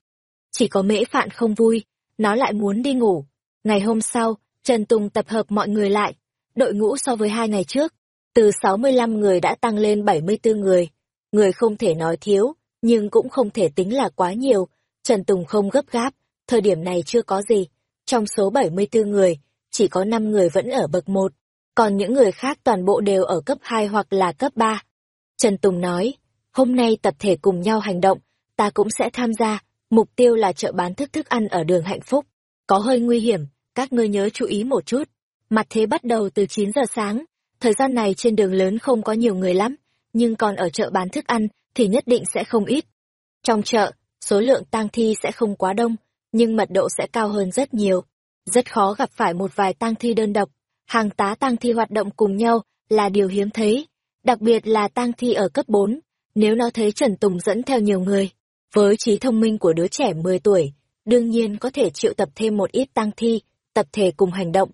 Chỉ có Mễ Phạn không vui, nó lại muốn đi ngủ. Ngày hôm sau, Trần Tùng tập hợp mọi người lại. Đội ngũ so với hai ngày trước, từ 65 người đã tăng lên 74 người. Người không thể nói thiếu, nhưng cũng không thể tính là quá nhiều. Trần Tùng không gấp gáp, thời điểm này chưa có gì. Trong số 74 người, chỉ có 5 người vẫn ở bậc 1, còn những người khác toàn bộ đều ở cấp 2 hoặc là cấp 3. Trần Tùng nói, hôm nay tập thể cùng nhau hành động, ta cũng sẽ tham gia, mục tiêu là chợ bán thức thức ăn ở đường hạnh phúc. Có hơi nguy hiểm, các ngươi nhớ chú ý một chút. Mặt thế bắt đầu từ 9 giờ sáng, thời gian này trên đường lớn không có nhiều người lắm, nhưng còn ở chợ bán thức ăn thì nhất định sẽ không ít. Trong chợ, số lượng tang thi sẽ không quá đông, nhưng mật độ sẽ cao hơn rất nhiều. Rất khó gặp phải một vài tang thi đơn độc, hàng tá tang thi hoạt động cùng nhau là điều hiếm thấy, đặc biệt là tang thi ở cấp 4, nếu nó thấy Trần Tùng dẫn theo nhiều người, với trí thông minh của đứa trẻ 10 tuổi, đương nhiên có thể triệu tập thêm một ít tang thi, tập thể cùng hành động.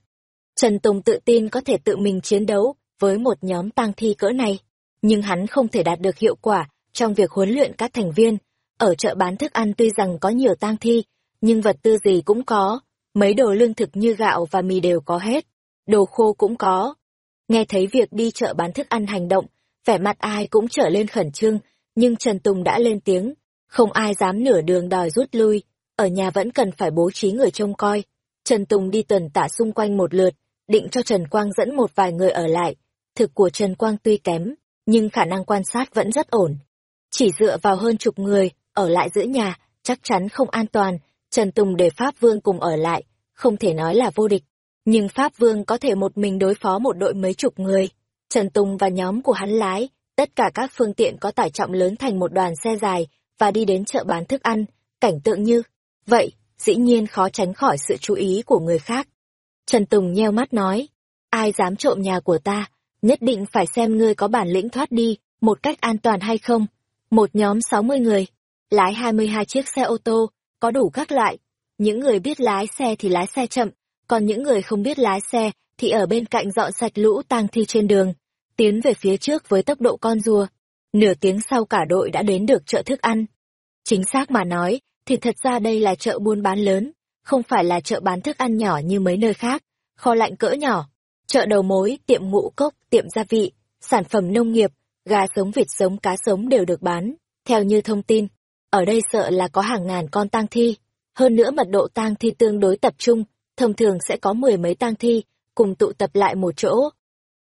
Trần Tùng tự tin có thể tự mình chiến đấu với một nhóm tang thi cỡ này, nhưng hắn không thể đạt được hiệu quả trong việc huấn luyện các thành viên. Ở chợ bán thức ăn tuy rằng có nhiều tang thi, nhưng vật tư gì cũng có, mấy đồ lương thực như gạo và mì đều có hết, đồ khô cũng có. Nghe thấy việc đi chợ bán thức ăn hành động, vẻ mặt ai cũng trở lên khẩn trương, nhưng Trần Tùng đã lên tiếng, không ai dám nửa đường đòi rút lui, ở nhà vẫn cần phải bố trí người trông coi. Trần Tùng đi tuần tả xung quanh một lượt, định cho Trần Quang dẫn một vài người ở lại. Thực của Trần Quang tuy kém, nhưng khả năng quan sát vẫn rất ổn. Chỉ dựa vào hơn chục người, ở lại giữa nhà, chắc chắn không an toàn, Trần Tùng để Pháp Vương cùng ở lại, không thể nói là vô địch. Nhưng Pháp Vương có thể một mình đối phó một đội mấy chục người. Trần Tùng và nhóm của hắn lái, tất cả các phương tiện có tải trọng lớn thành một đoàn xe dài và đi đến chợ bán thức ăn, cảnh tượng như. Vậy, dĩ nhiên khó tránh khỏi sự chú ý của người khác. Trần Tùng nheo mắt nói, ai dám trộm nhà của ta, nhất định phải xem ngươi có bản lĩnh thoát đi, một cách an toàn hay không. Một nhóm 60 người, lái 22 chiếc xe ô tô, có đủ các loại. Những người biết lái xe thì lái xe chậm, còn những người không biết lái xe thì ở bên cạnh dọn sạch lũ tang thi trên đường, tiến về phía trước với tốc độ con rùa. Nửa tiếng sau cả đội đã đến được chợ thức ăn. Chính xác mà nói, thì thật ra đây là chợ buôn bán lớn, không phải là chợ bán thức ăn nhỏ như mấy nơi khác, kho lạnh cỡ nhỏ, chợ đầu mối, tiệm ngũ cốc, tiệm gia vị, sản phẩm nông nghiệp, gà sống vịt sống cá sống đều được bán. Theo như thông tin, ở đây sợ là có hàng ngàn con tang thi. Hơn nữa mật độ tang thi tương đối tập trung, thông thường sẽ có mười mấy tang thi, cùng tụ tập lại một chỗ.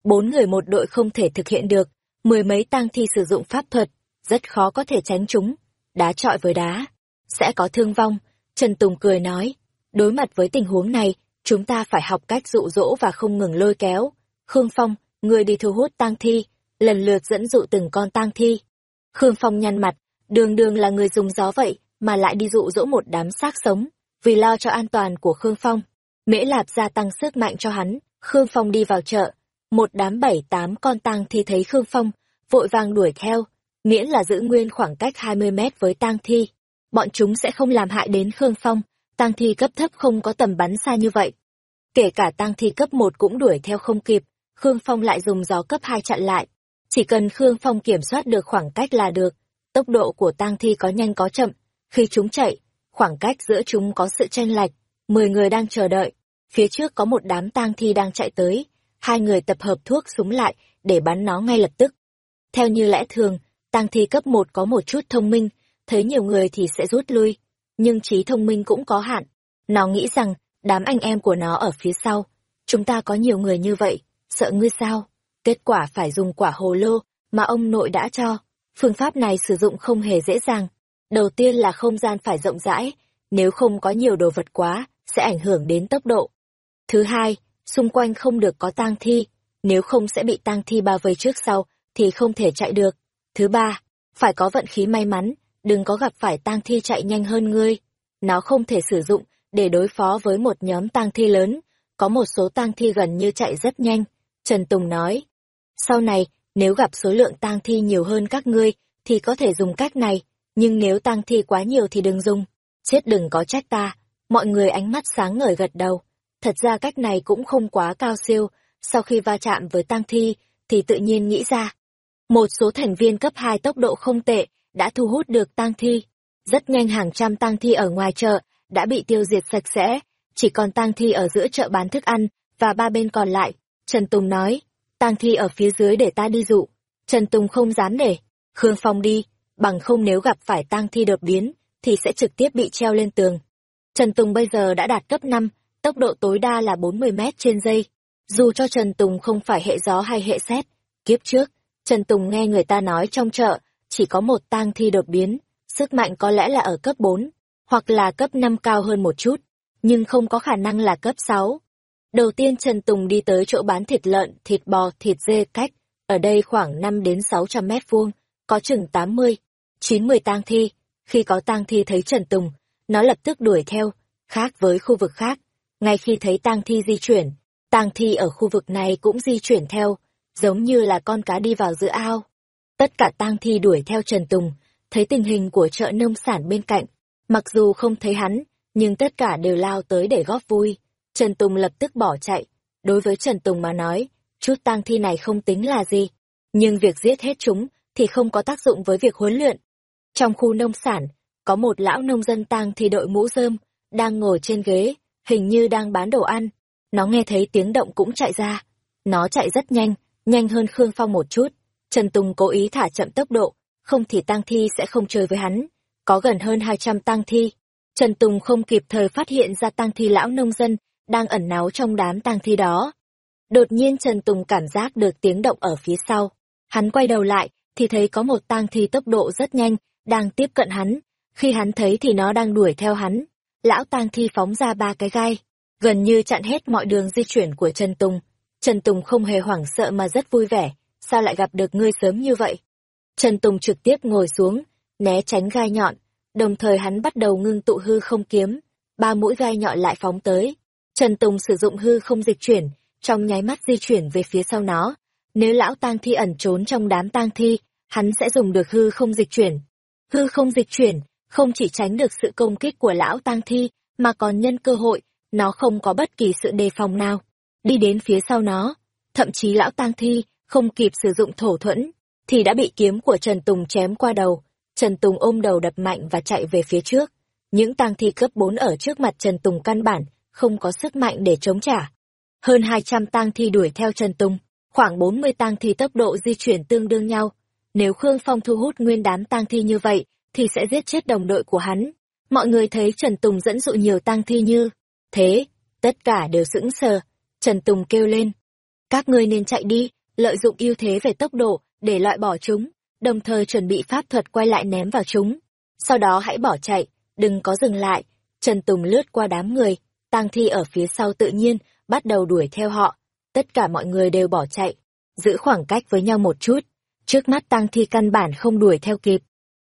Bốn người một đội không thể thực hiện được, mười mấy tang thi sử dụng pháp thuật, rất khó có thể tránh chúng. Đá trọi với đá, sẽ có thương vong. Trần Tùng cười nói, đối mặt với tình huống này, chúng ta phải học cách dụ dỗ và không ngừng lôi kéo. Khương Phong, người đi thu hút tang thi, lần lượt dẫn dụ từng con tang thi. Khương Phong nhăn mặt, đường đường là người dùng gió vậy, mà lại đi dụ dỗ một đám xác sống, vì lo cho an toàn của Khương Phong. Mễ Lạp gia tăng sức mạnh cho hắn, Khương Phong đi vào chợ, một đám bảy tám con tang thi thấy Khương Phong, vội vàng đuổi theo, miễn là giữ nguyên khoảng cách 20 mét với tang thi. Bọn chúng sẽ không làm hại đến Khương Phong, tang thi cấp thấp không có tầm bắn xa như vậy. Kể cả tang thi cấp 1 cũng đuổi theo không kịp, Khương Phong lại dùng gió cấp 2 chặn lại. Chỉ cần Khương Phong kiểm soát được khoảng cách là được, tốc độ của tang thi có nhanh có chậm, khi chúng chạy, khoảng cách giữa chúng có sự chênh lệch, 10 người đang chờ đợi, phía trước có một đám tang thi đang chạy tới, hai người tập hợp thuốc súng lại để bắn nó ngay lập tức. Theo như lẽ thường, tang thi cấp một có một chút thông minh, thấy nhiều người thì sẽ rút lui, nhưng trí thông minh cũng có hạn. Nó nghĩ rằng, đám anh em của nó ở phía sau, chúng ta có nhiều người như vậy, sợ ngươi sao? Kết quả phải dùng quả hồ lô mà ông nội đã cho. Phương pháp này sử dụng không hề dễ dàng. Đầu tiên là không gian phải rộng rãi, nếu không có nhiều đồ vật quá, sẽ ảnh hưởng đến tốc độ. Thứ hai, xung quanh không được có tang thi, nếu không sẽ bị tang thi bao vây trước sau, thì không thể chạy được. Thứ ba, phải có vận khí may mắn, đừng có gặp phải tang thi chạy nhanh hơn ngươi. Nó không thể sử dụng để đối phó với một nhóm tang thi lớn, có một số tang thi gần như chạy rất nhanh. Trần Tùng nói, sau này, nếu gặp số lượng tang thi nhiều hơn các ngươi, thì có thể dùng cách này, nhưng nếu tang thi quá nhiều thì đừng dùng. Chết đừng có trách ta. Mọi người ánh mắt sáng ngời gật đầu. Thật ra cách này cũng không quá cao siêu, sau khi va chạm với tang thi, thì tự nhiên nghĩ ra. Một số thành viên cấp 2 tốc độ không tệ, đã thu hút được tang thi. Rất nhanh hàng trăm tang thi ở ngoài chợ, đã bị tiêu diệt sạch sẽ, chỉ còn tang thi ở giữa chợ bán thức ăn, và ba bên còn lại. Trần Tùng nói, tang thi ở phía dưới để ta đi dụ. Trần Tùng không dám để, Khương Phong đi, bằng không nếu gặp phải tang thi đột biến, thì sẽ trực tiếp bị treo lên tường. Trần Tùng bây giờ đã đạt cấp 5, tốc độ tối đa là 40 mét trên giây. Dù cho Trần Tùng không phải hệ gió hay hệ xét, kiếp trước, Trần Tùng nghe người ta nói trong chợ, chỉ có một tang thi đột biến, sức mạnh có lẽ là ở cấp 4, hoặc là cấp 5 cao hơn một chút, nhưng không có khả năng là cấp 6. Đầu tiên Trần Tùng đi tới chỗ bán thịt lợn, thịt bò, thịt dê cách, ở đây khoảng 5 đến 600 mét vuông, có chừng 80, 90 tang thi. Khi có tang thi thấy Trần Tùng, nó lập tức đuổi theo, khác với khu vực khác. Ngay khi thấy tang thi di chuyển, tang thi ở khu vực này cũng di chuyển theo, giống như là con cá đi vào giữa ao. Tất cả tang thi đuổi theo Trần Tùng, thấy tình hình của chợ nông sản bên cạnh. Mặc dù không thấy hắn, nhưng tất cả đều lao tới để góp vui. Trần Tùng lập tức bỏ chạy. Đối với Trần Tùng mà nói, chút tang thi này không tính là gì. Nhưng việc giết hết chúng thì không có tác dụng với việc huấn luyện. Trong khu nông sản, có một lão nông dân tang thi đội mũ rơm, đang ngồi trên ghế, hình như đang bán đồ ăn. Nó nghe thấy tiếng động cũng chạy ra. Nó chạy rất nhanh, nhanh hơn Khương Phong một chút. Trần Tùng cố ý thả chậm tốc độ, không thì tang thi sẽ không chơi với hắn. Có gần hơn 200 tang thi. Trần Tùng không kịp thời phát hiện ra tang thi lão nông dân đang ẩn náu trong đám tang thi đó. Đột nhiên Trần Tùng cảm giác được tiếng động ở phía sau. Hắn quay đầu lại, thì thấy có một tang thi tốc độ rất nhanh, đang tiếp cận hắn. Khi hắn thấy thì nó đang đuổi theo hắn. Lão tang thi phóng ra ba cái gai, gần như chặn hết mọi đường di chuyển của Trần Tùng. Trần Tùng không hề hoảng sợ mà rất vui vẻ, sao lại gặp được ngươi sớm như vậy? Trần Tùng trực tiếp ngồi xuống, né tránh gai nhọn, đồng thời hắn bắt đầu ngưng tụ hư không kiếm, ba mũi gai nhọn lại phóng tới. Trần Tùng sử dụng hư không dịch chuyển, trong nháy mắt di chuyển về phía sau nó. Nếu lão tang thi ẩn trốn trong đám tang thi, hắn sẽ dùng được hư không dịch chuyển. Hư không dịch chuyển, không chỉ tránh được sự công kích của lão tang thi, mà còn nhân cơ hội, nó không có bất kỳ sự đề phòng nào. Đi đến phía sau nó, thậm chí lão tang thi không kịp sử dụng thổ thuẫn, thì đã bị kiếm của Trần Tùng chém qua đầu. Trần Tùng ôm đầu đập mạnh và chạy về phía trước. Những tang thi cấp bốn ở trước mặt Trần Tùng căn bản, không có sức mạnh để chống trả. Hơn 200 tang thi đuổi theo Trần Tùng, khoảng 40 tang thi tốc độ di chuyển tương đương nhau. nếu Khương Phong thu hút nguyên đám tang thi như vậy, thì sẽ giết chết đồng đội của hắn. Mọi người thấy Trần Tùng dẫn dụ nhiều tang thi như thế, tất cả đều sững sờ. Trần Tùng kêu lên, các ngươi nên chạy đi, lợi dụng ưu thế về tốc độ để loại bỏ chúng, đồng thời chuẩn bị pháp thuật quay lại ném vào chúng. Sau đó hãy bỏ chạy, đừng có dừng lại. Trần Tùng lướt qua đám người, tang thi ở phía sau tự nhiên bắt đầu đuổi theo họ. Tất cả mọi người đều bỏ chạy, giữ khoảng cách với nhau một chút. Trước mắt tang thi căn bản không đuổi theo kịp.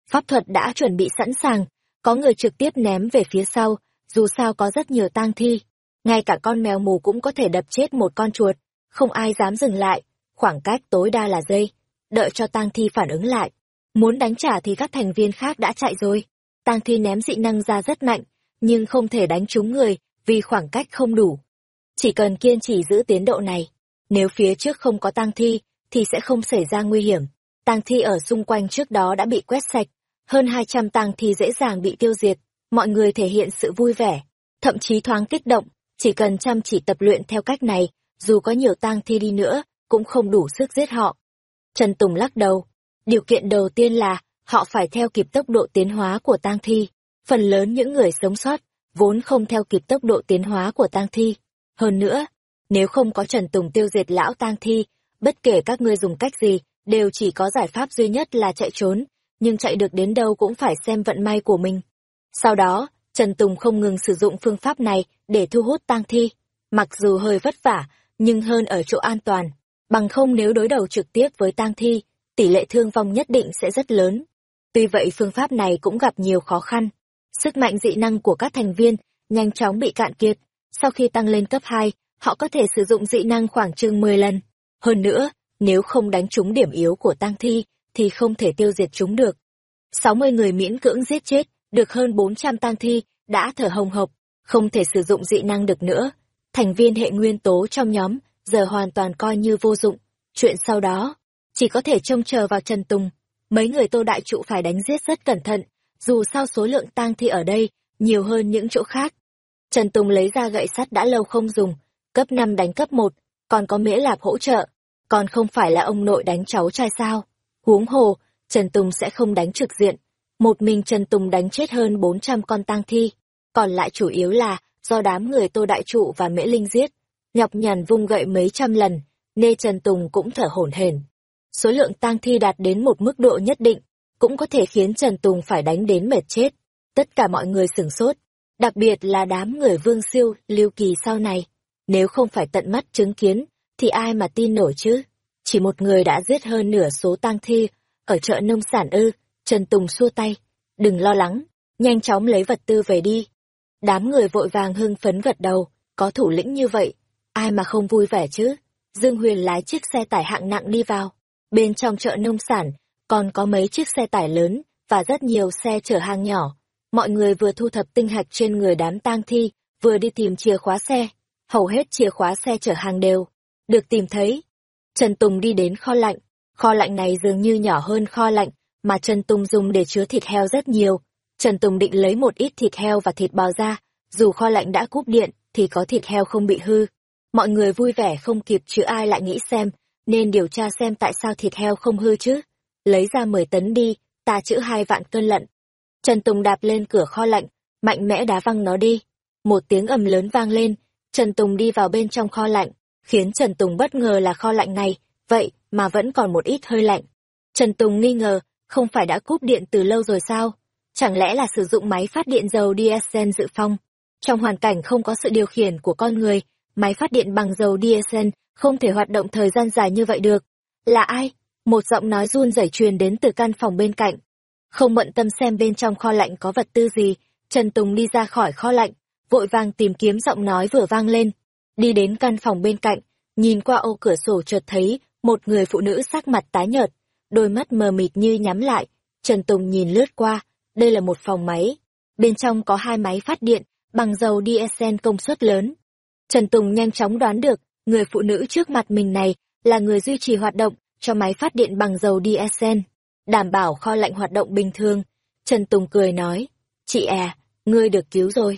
Pháp thuật đã chuẩn bị sẵn sàng, có người trực tiếp ném về phía sau, dù sao có rất nhiều tang thi. Ngay cả con mèo mù cũng có thể đập chết một con chuột, không ai dám dừng lại, khoảng cách tối đa là giây, đợi cho tang thi phản ứng lại. Muốn đánh trả thì các thành viên khác đã chạy rồi. Tang thi ném dị năng ra rất mạnh, nhưng không thể đánh trúng người vì khoảng cách không đủ. Chỉ cần kiên trì giữ tiến độ này, nếu phía trước không có tang thi thì sẽ không xảy ra nguy hiểm. Tang thi ở xung quanh trước đó đã bị quét sạch, hơn 200 tang thi dễ dàng bị tiêu diệt, mọi người thể hiện sự vui vẻ, thậm chí thoáng kích động, chỉ cần chăm chỉ tập luyện theo cách này, dù có nhiều tang thi đi nữa, cũng không đủ sức giết họ. Trần Tùng lắc đầu, điều kiện đầu tiên là họ phải theo kịp tốc độ tiến hóa của tang thi. Phần lớn những người sống sót vốn không theo kịp tốc độ tiến hóa của tang thi. Hơn nữa, nếu không có Trần Tùng tiêu diệt lão tang thi, bất kể các ngươi dùng cách gì, đều chỉ có giải pháp duy nhất là chạy trốn, nhưng chạy được đến đâu cũng phải xem vận may của mình. Sau đó, Trần Tùng không ngừng sử dụng phương pháp này để thu hút tang thi. Mặc dù hơi vất vả, nhưng hơn ở chỗ an toàn. Bằng không nếu đối đầu trực tiếp với tang thi, tỷ lệ thương vong nhất định sẽ rất lớn. Tuy vậy phương pháp này cũng gặp nhiều khó khăn. Sức mạnh dị năng của các thành viên nhanh chóng bị cạn kiệt. Sau khi tăng lên cấp 2, họ có thể sử dụng dị năng khoảng chừng 10 lần. Hơn nữa, nếu không đánh trúng điểm yếu của tang thi, thì không thể tiêu diệt chúng được. 60 người miễn cưỡng giết chết, được hơn 400 tang thi, đã thở hồng hộc, không thể sử dụng dị năng được nữa. Thành viên hệ nguyên tố trong nhóm, giờ hoàn toàn coi như vô dụng. Chuyện sau đó, chỉ có thể trông chờ vào Trần Tùng. Mấy người tô đại trụ phải đánh giết rất cẩn thận, dù sao số lượng tang thi ở đây nhiều hơn những chỗ khác. Trần Tùng lấy ra gậy sắt đã lâu không dùng, cấp 5 đánh cấp 1, còn có mễ lạp hỗ trợ, còn không phải là ông nội đánh cháu trai sao. Huống hồ, Trần Tùng sẽ không đánh trực diện. Một mình Trần Tùng đánh chết hơn 400 con tang thi, còn lại chủ yếu là do đám người Tô Đại Trụ và Mễ Linh giết. Nhọc nhằn vung gậy mấy trăm lần, nên Trần Tùng cũng thở hổn hển. Số lượng tang thi đạt đến một mức độ nhất định, cũng có thể khiến Trần Tùng phải đánh đến mệt chết. Tất cả mọi người sửng sốt, đặc biệt là đám người Vương Siêu, Lưu Kỳ sau này. Nếu không phải tận mắt chứng kiến, thì ai mà tin nổi chứ? Chỉ một người đã giết hơn nửa số tang thi, ở chợ nông sản ư, Trần Tùng xua tay. Đừng lo lắng, nhanh chóng lấy vật tư về đi. Đám người vội vàng hưng phấn gật đầu, có thủ lĩnh như vậy, ai mà không vui vẻ chứ? Dương Huyền lái chiếc xe tải hạng nặng đi vào. Bên trong chợ nông sản, còn có mấy chiếc xe tải lớn, và rất nhiều xe chở hàng nhỏ. Mọi người vừa thu thập tinh hạch trên người đám tang thi, vừa đi tìm chìa khóa xe. Hầu hết chìa khóa xe chở hàng đều, được tìm thấy. Trần Tùng đi đến kho lạnh. Kho lạnh này dường như nhỏ hơn kho lạnh mà Trần Tùng dùng để chứa thịt heo rất nhiều. Trần Tùng định lấy một ít thịt heo và thịt bò ra, dù kho lạnh đã cúp điện thì có thịt heo không bị hư. Mọi người vui vẻ không kịp chứ ai lại nghĩ xem, nên điều tra xem tại sao thịt heo không hư chứ. Lấy ra 10 tấn đi, ta chữ hai vạn cân lận. Trần Tùng đạp lên cửa kho lạnh, mạnh mẽ đá văng nó đi. Một tiếng ầm lớn vang lên, Trần Tùng đi vào bên trong kho lạnh, khiến Trần Tùng bất ngờ là kho lạnh này, vậy mà vẫn còn một ít hơi lạnh. Trần Tùng nghi ngờ, không phải đã cúp điện từ lâu rồi sao? Chẳng lẽ là sử dụng máy phát điện dầu diesel dự phòng? Trong hoàn cảnh không có sự điều khiển của con người, máy phát điện bằng dầu diesel không thể hoạt động thời gian dài như vậy được. Là ai? Một giọng nói run rẩy truyền đến từ căn phòng bên cạnh. Không bận tâm xem bên trong kho lạnh có vật tư gì, Trần Tùng đi ra khỏi kho lạnh, vội vàng tìm kiếm giọng nói vừa vang lên. Đi đến căn phòng bên cạnh, nhìn qua ô cửa sổ chợt thấy một người phụ nữ sắc mặt tái nhợt, đôi mắt mờ mịt như nhắm lại. Trần Tùng nhìn lướt qua, đây là một phòng máy. Bên trong có hai máy phát điện, bằng dầu diesel công suất lớn. Trần Tùng nhanh chóng đoán được, người phụ nữ trước mặt mình này là người duy trì hoạt động cho máy phát điện bằng dầu diesel, đảm bảo kho lạnh hoạt động bình thường. Trần Tùng cười nói, chị à, ngươi được cứu rồi.